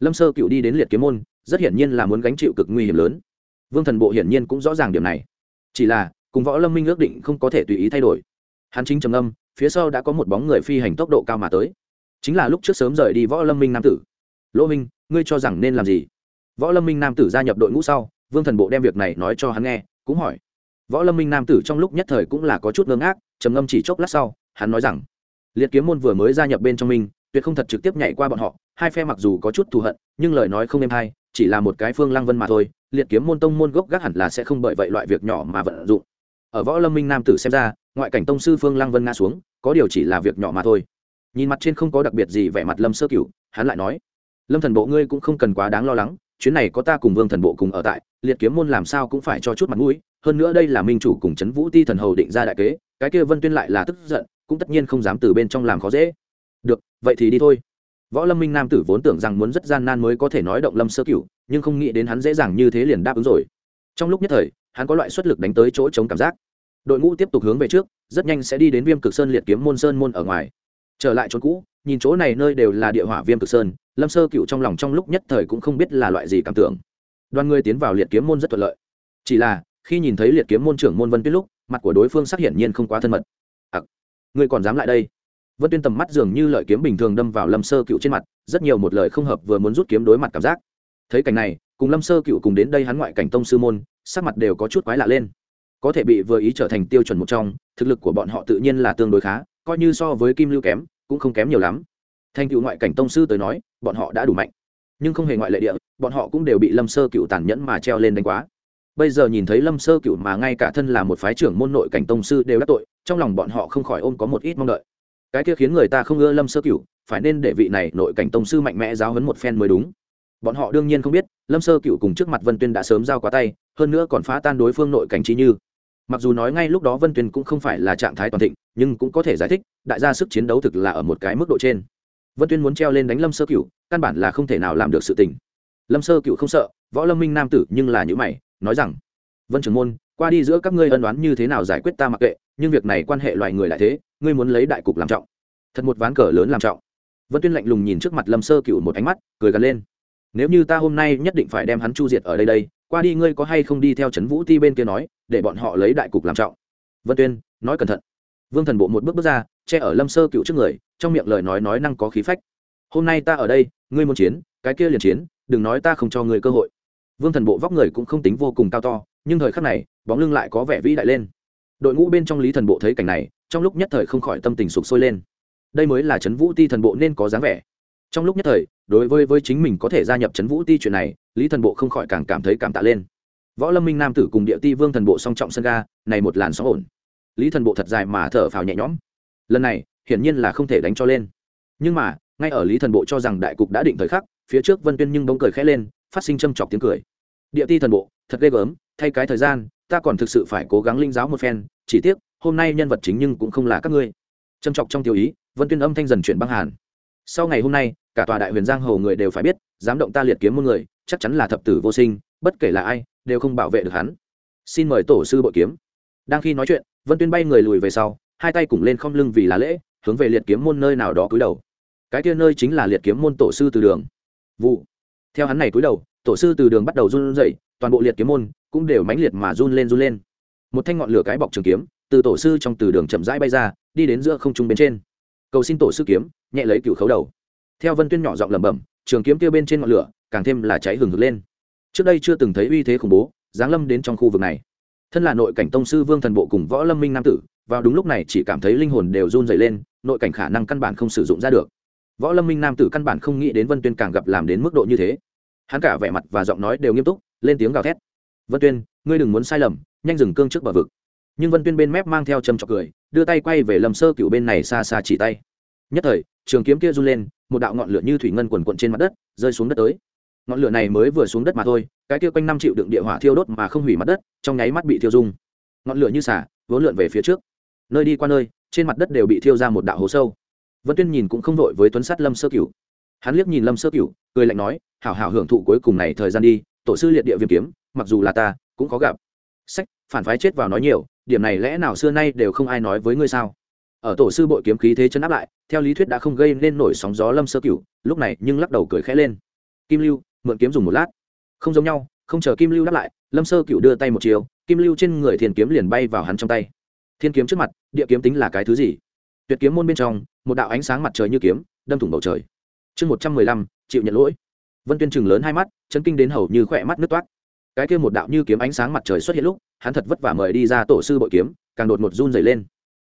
Lâm sơ cựu đi đến liệt kiếm môn, rất hiển nhiên là muốn gánh chịu cực nguy hiểm lớn. Vương thần bộ hiển nhiên cũng rõ ràng điểm này. Chỉ là, cùng võ lâm minh ước định không có thể tùy ý thay đổi. Hắn chính trầm âm phía sau đã có một bóng người phi hành tốc độ cao mà tới. Chính là lúc trước sớm rời đi võ lâm minh nam tử. Lỗ minh, ngươi cho rằng nên làm gì? Võ lâm minh nam tử gia nhập đội ngũ sau, vương thần bộ đem việc này nói cho hắn nghe cũng hỏi. Võ lâm minh nam tử trong lúc nhất thời cũng là có chút ngưng ác trầm ngâm chỉ chốc lát sau, hắn nói rằng, liệt kiếm môn vừa mới gia nhập bên trong minh tuyệt không thật trực tiếp nhảy qua bọn họ, hai phe mặc dù có chút thù hận, nhưng lời nói không êm hay, chỉ là một cái phương lăng vân mà thôi, liệt kiếm môn tông môn gốc gác hẳn là sẽ không bởi vậy loại việc nhỏ mà vận dụng. Ở võ lâm minh nam tử xem ra, ngoại cảnh tông sư phương lăng vân nga xuống, có điều chỉ là việc nhỏ mà thôi. Nhìn mặt trên không có đặc biệt gì vẻ mặt lâm sơ cửu, hắn lại nói, lâm thần bộ ngươi cũng không cần quá đáng lo lắng chuyến này có ta cùng vương thần bộ cùng ở tại, liệt kiếm môn làm sao cũng phải cho chút mặt mũi, hơn nữa đây là minh chủ cùng chấn vũ ti thần hầu định ra đại kế, cái kia vân tuyên lại là tức giận, cũng tất nhiên không dám từ bên trong làm khó dễ. Được, vậy thì đi thôi. Võ lâm minh nam tử vốn tưởng rằng muốn rất gian nan mới có thể nói động lâm sơ cửu, nhưng không nghĩ đến hắn dễ dàng như thế liền đáp ứng rồi. Trong lúc nhất thời, hắn có loại xuất lực đánh tới chỗ chống cảm giác. Đội ngũ tiếp tục hướng về trước, rất nhanh sẽ đi đến viêm cực sơn liệt kiếm môn sơn môn ở ngoài. Trở lại chỗ cũ, nhìn chỗ này nơi đều là địa hỏa viêm cực sơn lâm sơ cựu trong lòng trong lúc nhất thời cũng không biết là loại gì cảm tưởng. Đoàn người tiến vào liệt kiếm môn rất thuận lợi. Chỉ là khi nhìn thấy liệt kiếm môn trưởng môn vân tuyết lúc mặt của đối phương sắc hiển nhiên không quá thân mật. À, ngươi còn dám lại đây? Vân tuyên tầm mắt dường như lợi kiếm bình thường đâm vào lâm sơ cựu trên mặt rất nhiều một lời không hợp vừa muốn rút kiếm đối mặt cảm giác. Thấy cảnh này cùng lâm sơ cựu cùng đến đây hắn ngoại cảnh tông sư môn sắc mặt đều có chút quái lạ lên. Có thể bị vừa ý trở thành tiêu chuẩn một trong thực lực của bọn họ tự nhiên là tương đối khá coi như so với kim lưu kém cũng không kém nhiều lắm. Thành cựu ngoại cảnh tông sư tới nói bọn họ đã đủ mạnh. Nhưng không hề ngoại lệ địa, bọn họ cũng đều bị lâm sơ cựu tàn nhẫn mà treo lên đánh quá. Bây giờ nhìn thấy lâm sơ cựu mà ngay cả thân là một phái trưởng môn nội cảnh tông sư đều đắc tội, trong lòng bọn họ không khỏi ôm có một ít mong đợi. Cái kia khiến người ta không ưa lâm sơ cựu phải nên để vị này nội cảnh tông sư mạnh mẽ giáo hấn một phen mới đúng. Bọn họ đương nhiên không biết, lâm sơ cựu cùng trước mặt vân tuyên đã sớm giao quá tay, hơn nữa còn phá tan đối phương nội cảnh trí như. Mặc dù nói ngay lúc đó vân tuyên cũng không phải là trạng thái toàn thịnh, nhưng cũng có thể giải thích, đại gia sức chiến đấu thực là ở một cái mức độ trên vân tuyên muốn treo lên đánh lâm sơ cựu căn bản là không thể nào làm được sự tình. Lâm sơ cựu không sợ, võ lâm minh nam tử nhưng là những mày, nói rằng, vân trưởng môn, qua đi giữa các ngươi ân đoán như thế nào giải quyết ta mặc kệ, nhưng việc này quan hệ loài người lại thế, ngươi muốn lấy đại cục làm trọng. Thật một ván cờ lớn làm trọng. Vân tuyên lạnh lùng nhìn trước mặt lâm sơ cựu một ánh mắt, cười gần lên. Nếu như ta hôm nay nhất định phải đem hắn chu diệt ở đây đây, qua đi ngươi có hay không đi theo trấn vũ ti bên kia nói, để bọn họ lấy đại cục làm trọng. Vân tuyên nói cẩn thận. Vương thần bộ một bước bước ra che ở lâm sơ cựu trước người, trong miệng lời nói nói năng có khí phách. Hôm nay ta ở đây, ngươi muốn chiến, cái kia liền chiến, đừng nói ta không cho ngươi cơ hội. Vương thần bộ vóc người cũng không tính vô cùng cao to, nhưng thời khắc này, bóng lưng lại có vẻ vĩ đại lên. Đội ngũ bên trong lý thần bộ thấy cảnh này, trong lúc nhất thời không khỏi tâm tình sụp sôi lên. Đây mới là trấn vũ ti thần bộ nên có dáng vẻ. Trong lúc nhất thời, đối với với chính mình có thể gia nhập trấn vũ ti chuyện này, lý thần bộ không khỏi càng cảm thấy cảm tạ lên. Võ lâm minh nam tử cùng địa ti vương thần bộ song trọng sân ga, này một làn sóng ổn. Lý thần bộ thật dài mà thở phào nhẹ nhõm lần này hiển nhiên là không thể đánh cho lên. Nhưng mà, ngay ở lý thần bộ cho rằng đại cục đã định thời khắc, phía trước vân tuyên nhưng bỗng cười khẽ lên, phát sinh châm chọc tiếng cười. Địa ti thần bộ, thật ghê gớm, thay cái thời gian, ta còn thực sự phải cố gắng linh giáo một phen, chỉ tiếc, hôm nay nhân vật chính nhưng cũng không là các ngươi. Châm chọc trong tiêu ý, vân tuyên âm thanh dần chuyển băng hàn. Sau ngày hôm nay, cả tòa đại huyền giang hầu người đều phải biết, dám động ta liệt kiếm một người, chắc chắn là thập tử vô sinh, bất kể là ai, đều không bảo vệ được hắn. Xin mời tổ sư bội kiếm. Đang khi nói chuyện, vân tuyên bay người lùi về sau hai tay cùng lên không lưng vì là lễ, hướng về liệt kiếm môn nơi nào đó cúi đầu. Cái kia nơi chính là liệt kiếm môn tổ sư từ đường. Vụ. Theo hắn này cúi đầu, tổ sư từ đường bắt đầu run rẩy, toàn bộ liệt kiếm môn cũng đều mãnh liệt mà run lên run lên. Một thanh ngọn lửa cái bọc trường kiếm từ tổ sư trong từ đường chậm rãi bay ra, đi đến giữa không trung bên trên. Cầu xin tổ sư kiếm, nhẹ lấy cựu khấu đầu. Theo vân tuyên nhỏ giọng lẩm bẩm, trường kiếm kia bên trên ngọn lửa càng thêm là cháy hừng hực lên. Trước đây chưa từng thấy uy thế khủng bố, giáng lâm đến trong khu vực này. Thân là nội cảnh tông sư vương thần bộ cùng võ lâm minh nam tử vào đúng lúc này chỉ cảm thấy linh hồn đều run dày lên, nội cảnh khả năng căn bản không sử dụng ra được. Võ lâm minh nam tử căn bản không nghĩ đến vân tuyên càng gặp làm đến mức độ như thế. Hắn cả vẻ mặt và giọng nói đều nghiêm túc, lên tiếng gào thét. Vân tuyên, ngươi đừng muốn sai lầm, nhanh dừng cương trước bờ vực. Nhưng vân tuyên bên mép mang theo châm trọc cười, đưa tay quay về lầm sơ cựu bên này xa xa chỉ tay. Nhất thời, trường kiếm kia run lên, một đạo ngọn lửa như thủy ngân quần quận trên mặt đất, rơi xuống đất tới. Ngọn lửa này mới vừa xuống đất mà thôi, cái kia quanh năm triệu đựng địa hỏa thiêu đốt mà không hủy mặt đất, trong nháy mắt bị thiêu dung ngọn lửa như xả, vốn lượn về phía trước nơi đi qua nơi, trên mặt đất đều bị thiêu ra một đạo hố sâu. Vân tuyên nhìn cũng không vội với tuấn sát lâm sơ cửu. Hắn liếc nhìn lâm sơ cửu, cười lạnh nói, hảo hảo hưởng thụ cuối cùng này thời gian đi, tổ sư liệt địa viêm kiếm, mặc dù là ta, cũng có gặp. Sách, phản phái chết vào nói nhiều, điểm này lẽ nào xưa nay đều không ai nói với ngươi sao? Ở tổ sư bội kiếm khí thế chân áp lại, theo lý thuyết đã không gây nên nổi sóng gió lâm sơ cửu, lúc này nhưng lắc đầu cười khẽ lên. Kim lưu, mượn kiếm dùng một lát. Không giống nhau, không chờ kim lưu đáp lại, lâm sơ cửu đưa tay một chiều, kim lưu trên người thiền kiếm liền bay vào hắn trong tay thiên kiếm trước mặt, địa kiếm tính là cái thứ gì? Tuyệt kiếm môn bên trong, một đạo ánh sáng mặt trời như kiếm, đâm thủng bầu trời. Chương một trăm mười lăm, chịu nhận lỗi. Vân tuyên chừng lớn hai mắt chân kinh đến hầu như khỏe mắt nước toát. Cái kia một đạo như kiếm ánh sáng mặt trời xuất hiện lúc, hắn thật vất vả mời đi ra tổ sư bội kiếm, càng đột một run dày lên.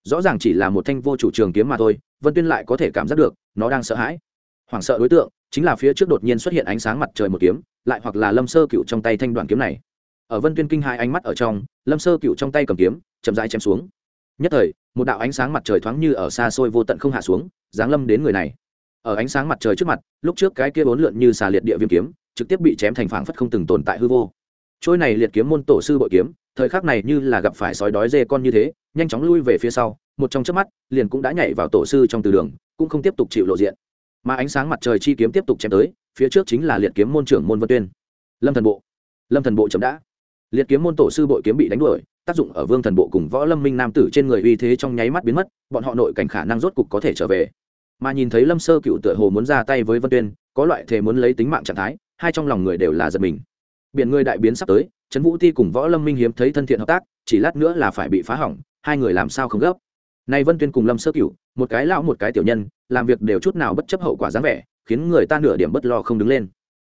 Rõ ràng chỉ là một thanh vô chủ trường kiếm mà thôi, vân tuyên lại có thể cảm giác được, nó đang sợ hãi. Hoảng sợ đối tượng, chính là phía trước đột nhiên xuất hiện ánh sáng mặt trời một kiếm, lại hoặc là lâm sơ cựu trong tay thanh đoàn kiếm này. Ở vân tuyên kinh hai ánh mắt ở trong, lâm sơ cựu trong tay cầm kiếm, chậm rãi chém xuống nhất thời, một đạo ánh sáng mặt trời thoáng như ở xa xôi vô tận không hạ xuống, giáng lâm đến người này. Ở ánh sáng mặt trời trước mặt, lúc trước cái kia bốn lượn như xà liệt địa viêm kiếm, trực tiếp bị chém thành phảng phất không từng tồn tại hư vô. Trôi này liệt kiếm môn tổ sư bội kiếm, thời khắc này như là gặp phải sói đói dê con như thế, nhanh chóng lui về phía sau, một trong chớp mắt, liền cũng đã nhảy vào tổ sư trong từ đường, cũng không tiếp tục chịu lộ diện. Mà ánh sáng mặt trời chi kiếm tiếp tục chém tới, phía trước chính là liệt kiếm môn trưởng môn vân tuyên. Lâm thần bộ. Lâm thần bộ chấm đã. Liệt kiếm môn tổ sư bội kiếm bị đánh đuổi tác dụng ở vương thần bộ cùng võ lâm minh nam tử trên người uy thế trong nháy mắt biến mất, bọn họ nội cảnh khả năng rốt cục có thể trở về. Mà nhìn thấy lâm sơ cựu tựa hồ muốn ra tay với vân tuyên, có loại thề muốn lấy tính mạng trạng thái, hai trong lòng người đều là giật mình. Biển người đại biến sắp tới, trấn vũ ti cùng võ lâm minh hiếm thấy thân thiện hợp tác, chỉ lát nữa là phải bị phá hỏng, hai người làm sao không gấp. Nay vân tuyên cùng lâm sơ cựu, một cái lão một cái tiểu nhân, làm việc đều chút nào bất chấp hậu quả dáng vẻ, khiến người ta nửa điểm bất lo không đứng lên.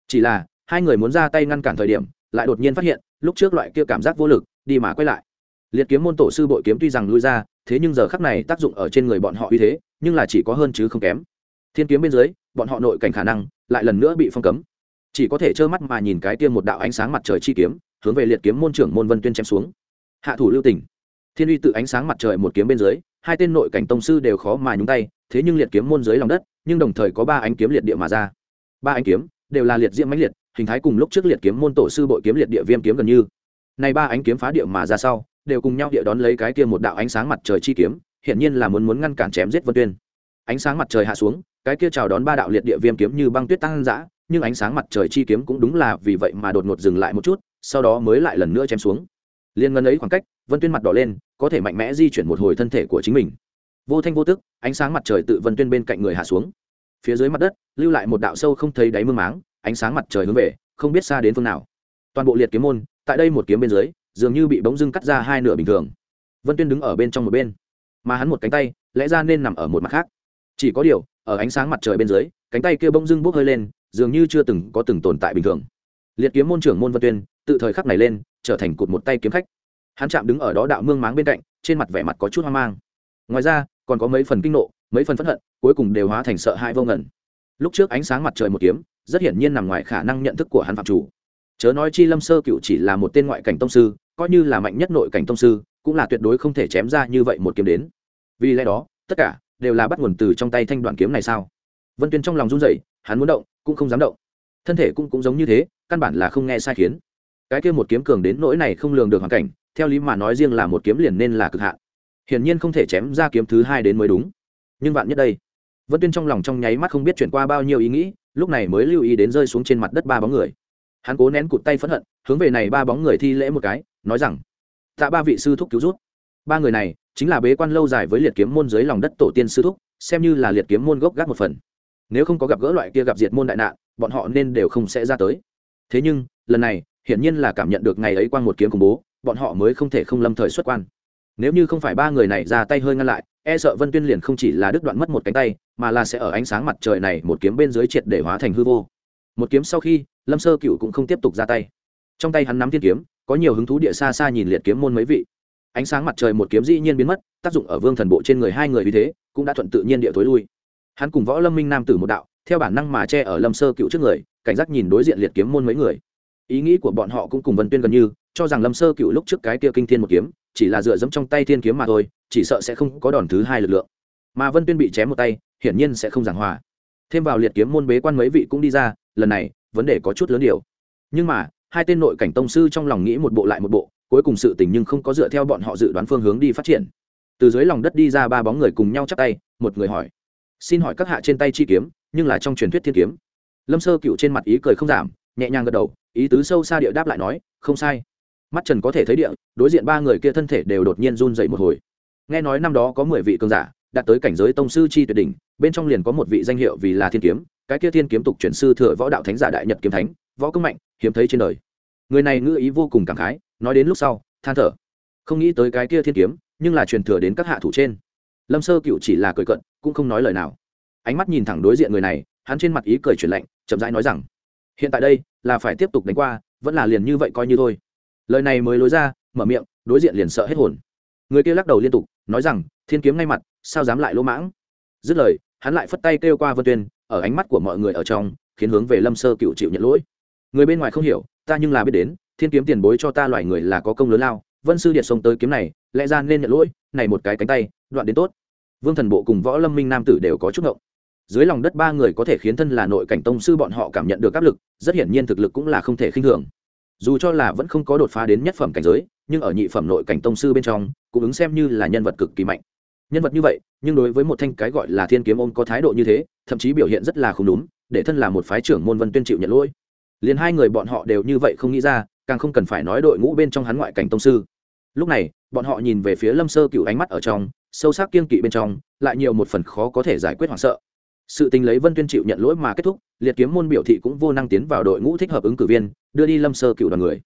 Chỉ là, hai người muốn ra tay ngăn cản thời điểm, lại đột nhiên phát hiện, lúc trước loại kia cảm giác vô lực đi mà quay lại. Liệt kiếm môn tổ sư bội kiếm tuy rằng lui ra, thế nhưng giờ khắc này tác dụng ở trên người bọn họ uy thế, nhưng là chỉ có hơn chứ không kém. Thiên kiếm bên dưới, bọn họ nội cảnh khả năng lại lần nữa bị phong cấm. Chỉ có thể trơ mắt mà nhìn cái tiêm một đạo ánh sáng mặt trời chi kiếm, hướng về liệt kiếm môn trưởng môn vân tuyên chém xuống. Hạ thủ lưu tỉnh thiên uy tự ánh sáng mặt trời một kiếm bên dưới, hai tên nội cảnh tông sư đều khó mà nhúng tay, thế nhưng liệt kiếm môn dưới lòng đất, nhưng đồng thời có ba ánh kiếm liệt địa mà ra. Ba ánh kiếm đều là liệt diễm mãnh liệt, hình thái cùng lúc trước liệt kiếm môn tổ sư bội kiếm liệt địa viêm kiếm gần như này ba ánh kiếm phá địa mà ra sau, đều cùng nhau địa đón lấy cái kia một đạo ánh sáng mặt trời chi kiếm, hiển nhiên là muốn muốn ngăn cản chém giết vân tuyên. Ánh sáng mặt trời hạ xuống, cái kia chào đón ba đạo liệt địa viêm kiếm như băng tuyết tăng dã, nhưng ánh sáng mặt trời chi kiếm cũng đúng là vì vậy mà đột ngột dừng lại một chút, sau đó mới lại lần nữa chém xuống. Liên ngân ấy khoảng cách, vân tuyên mặt đỏ lên, có thể mạnh mẽ di chuyển một hồi thân thể của chính mình. Vô thanh vô tức, ánh sáng mặt trời tự vân tuyên bên cạnh người hạ xuống. Phía dưới mặt đất, lưu lại một đạo sâu không thấy đáy mương máng, ánh sáng mặt trời hướng về, không biết xa đến phương nào. Toàn bộ liệt kiếm môn tại đây một kiếm bên dưới, dường như bị bỗng dưng cắt ra hai nửa bình thường. Vân tuyên đứng ở bên trong một bên, mà hắn một cánh tay, lẽ ra nên nằm ở một mặt khác. Chỉ có điều, ở ánh sáng mặt trời bên dưới, cánh tay kia bỗng dưng bốc hơi lên, dường như chưa từng có từng tồn tại bình thường. Liệt kiếm môn trưởng môn vân tuyên, tự thời khắc này lên, trở thành cụt một tay kiếm khách. Hắn chạm đứng ở đó đạo mương máng bên cạnh, trên mặt vẻ mặt có chút hoang mang. Ngoài ra, còn có mấy phần kinh nộ, mấy phần phẫn hận, cuối cùng đều hóa thành sợ hãi vô ngẩn lúc trước ánh sáng mặt trời một kiếm, rất hiển nhiên nằm ngoài khả năng nhận thức của hắn phạm chủ chớ nói chi lâm sơ cựu chỉ là một tên ngoại cảnh tông sư, coi như là mạnh nhất nội cảnh tông sư, cũng là tuyệt đối không thể chém ra như vậy một kiếm đến. Vì lẽ đó, tất cả đều là bắt nguồn từ trong tay thanh đoạn kiếm này sao? Vân tuyên trong lòng run rẩy, hắn muốn động, cũng không dám động. Thân thể cũng cũng giống như thế, căn bản là không nghe sai khiến. Cái kia một kiếm cường đến nỗi này không lường được hoàn cảnh, theo lý mà nói riêng là một kiếm liền nên là cực hạn. Hiển nhiên không thể chém ra kiếm thứ hai đến mới đúng. Nhưng vạn nhất đây? Vân tuyên trong lòng trong nháy mắt không biết chuyển qua bao nhiêu ý nghĩ, lúc này mới lưu ý đến rơi xuống trên mặt đất ba bóng người hắn cố nén cụt tay phẫn hận, hướng về này ba bóng người thi lễ một cái, nói rằng, tạ ba vị sư thúc cứu rút ba người này chính là bế quan lâu dài với liệt kiếm môn dưới lòng đất tổ tiên sư thúc, xem như là liệt kiếm môn gốc gác một phần. Nếu không có gặp gỡ loại kia gặp diệt môn đại nạn, bọn họ nên đều không sẽ ra tới. Thế nhưng, lần này, hiển nhiên là cảm nhận được ngày ấy quan một kiếm khủng bố, bọn họ mới không thể không lâm thời xuất quan. Nếu như không phải ba người này ra tay hơi ngăn lại e sợ vân tuyên liền không chỉ là đứt đoạn mất một cánh tay, mà là sẽ ở ánh sáng mặt trời này một kiếm bên dưới triệt để hóa thành hư vô một kiếm sau khi, lâm sơ cựu cũng không tiếp tục ra tay. Trong tay hắn nắm thiên kiếm, có nhiều hứng thú địa xa xa nhìn liệt kiếm môn mấy vị. Ánh sáng mặt trời một kiếm dĩ nhiên biến mất, tác dụng ở vương thần bộ trên người hai người vì thế, cũng đã thuận tự nhiên địa tối lui. Hắn cùng võ lâm minh nam tử một đạo, theo bản năng mà che ở lâm sơ cựu trước người, cảnh giác nhìn đối diện liệt kiếm môn mấy người. Ý nghĩ của bọn họ cũng cùng vân tuyên gần như, cho rằng lâm sơ cựu lúc trước cái kia kinh thiên một kiếm, chỉ là dựa dẫm trong tay thiên kiếm mà thôi, chỉ sợ sẽ không có đòn thứ hai lực lượng. Mà vân tuyên bị chém một tay, hiển nhiên sẽ không giảng hòa thêm vào liệt kiếm môn bế quan mấy vị cũng đi ra, lần này, vấn đề có chút lớn điều. Nhưng mà, hai tên nội cảnh tông sư trong lòng nghĩ một bộ lại một bộ, cuối cùng sự tình nhưng không có dựa theo bọn họ dự đoán phương hướng đi phát triển. Từ dưới lòng đất đi ra ba bóng người cùng nhau chắp tay, một người hỏi, xin hỏi các hạ trên tay chi kiếm, nhưng là trong truyền thuyết thiên kiếm? Lâm sơ cựu trên mặt ý cười không giảm, nhẹ nhàng gật đầu, ý tứ sâu xa địa đáp lại nói, không sai. Mắt trần có thể thấy địa, đối diện ba người kia thân thể đều đột nhiên run dậy một hồi. Nghe nói năm đó có mười vị cường giả đạt tới cảnh giới tông sư chi tuyệt đỉnh, bên trong liền có một vị danh hiệu vì là thiên kiếm, cái kia thiên kiếm tục chuyển sư thừa võ đạo thánh giả đại nhật kiếm thánh, võ công mạnh, hiếm thấy trên đời. Người này ngữ ý vô cùng cảm khái, nói đến lúc sau, than thở. Không nghĩ tới cái kia thiên kiếm, nhưng là truyền thừa đến các hạ thủ trên. Lâm sơ cựu chỉ là cười cận cũng không nói lời nào. Ánh mắt nhìn thẳng đối diện người này, hắn trên mặt ý cười chuyển lạnh, chậm rãi nói rằng, hiện tại đây, là phải tiếp tục đánh qua, vẫn là liền như vậy coi như thôi. Lời này mới lối ra, mở miệng, đối diện liền sợ hết hồn. Người kia lắc đầu liên tục, nói rằng, thiên kiếm ngay mặt sao dám lại lỗ mãng? Dứt lời, hắn lại phất tay kêu qua vân tuyên, ở ánh mắt của mọi người ở trong, khiến hướng về lâm sơ cựu chịu nhận lỗi. Người bên ngoài không hiểu, ta nhưng là biết đến, thiên kiếm tiền bối cho ta loại người là có công lớn lao, vân sư điện sông tới kiếm này, lẽ ra nên nhận lỗi, này một cái cánh tay, đoạn đến tốt. Vương thần bộ cùng võ lâm minh nam tử đều có chút ngộng. Dưới lòng đất ba người có thể khiến thân là nội cảnh tông sư bọn họ cảm nhận được áp lực, rất hiển nhiên thực lực cũng là không thể khinh thường. Dù cho là vẫn không có đột phá đến nhất phẩm cảnh giới, nhưng ở nhị phẩm nội cảnh tông sư bên trong, cũng ứng xem như là nhân vật cực kỳ mạnh nhân vật như vậy, nhưng đối với một thanh cái gọi là thiên kiếm ôm có thái độ như thế, thậm chí biểu hiện rất là không đúng, để thân là một phái trưởng môn vân tuyên chịu nhận lỗi. Liền hai người bọn họ đều như vậy không nghĩ ra, càng không cần phải nói đội ngũ bên trong hắn ngoại cảnh tông sư. Lúc này, bọn họ nhìn về phía lâm sơ cựu ánh mắt ở trong, sâu sắc kiên kỵ bên trong, lại nhiều một phần khó có thể giải quyết hoảng sợ. Sự tình lấy vân tuyên chịu nhận lỗi mà kết thúc, liệt kiếm môn biểu thị cũng vô năng tiến vào đội ngũ thích hợp ứng cử viên, đưa đi lâm sơ cựu đoàn người.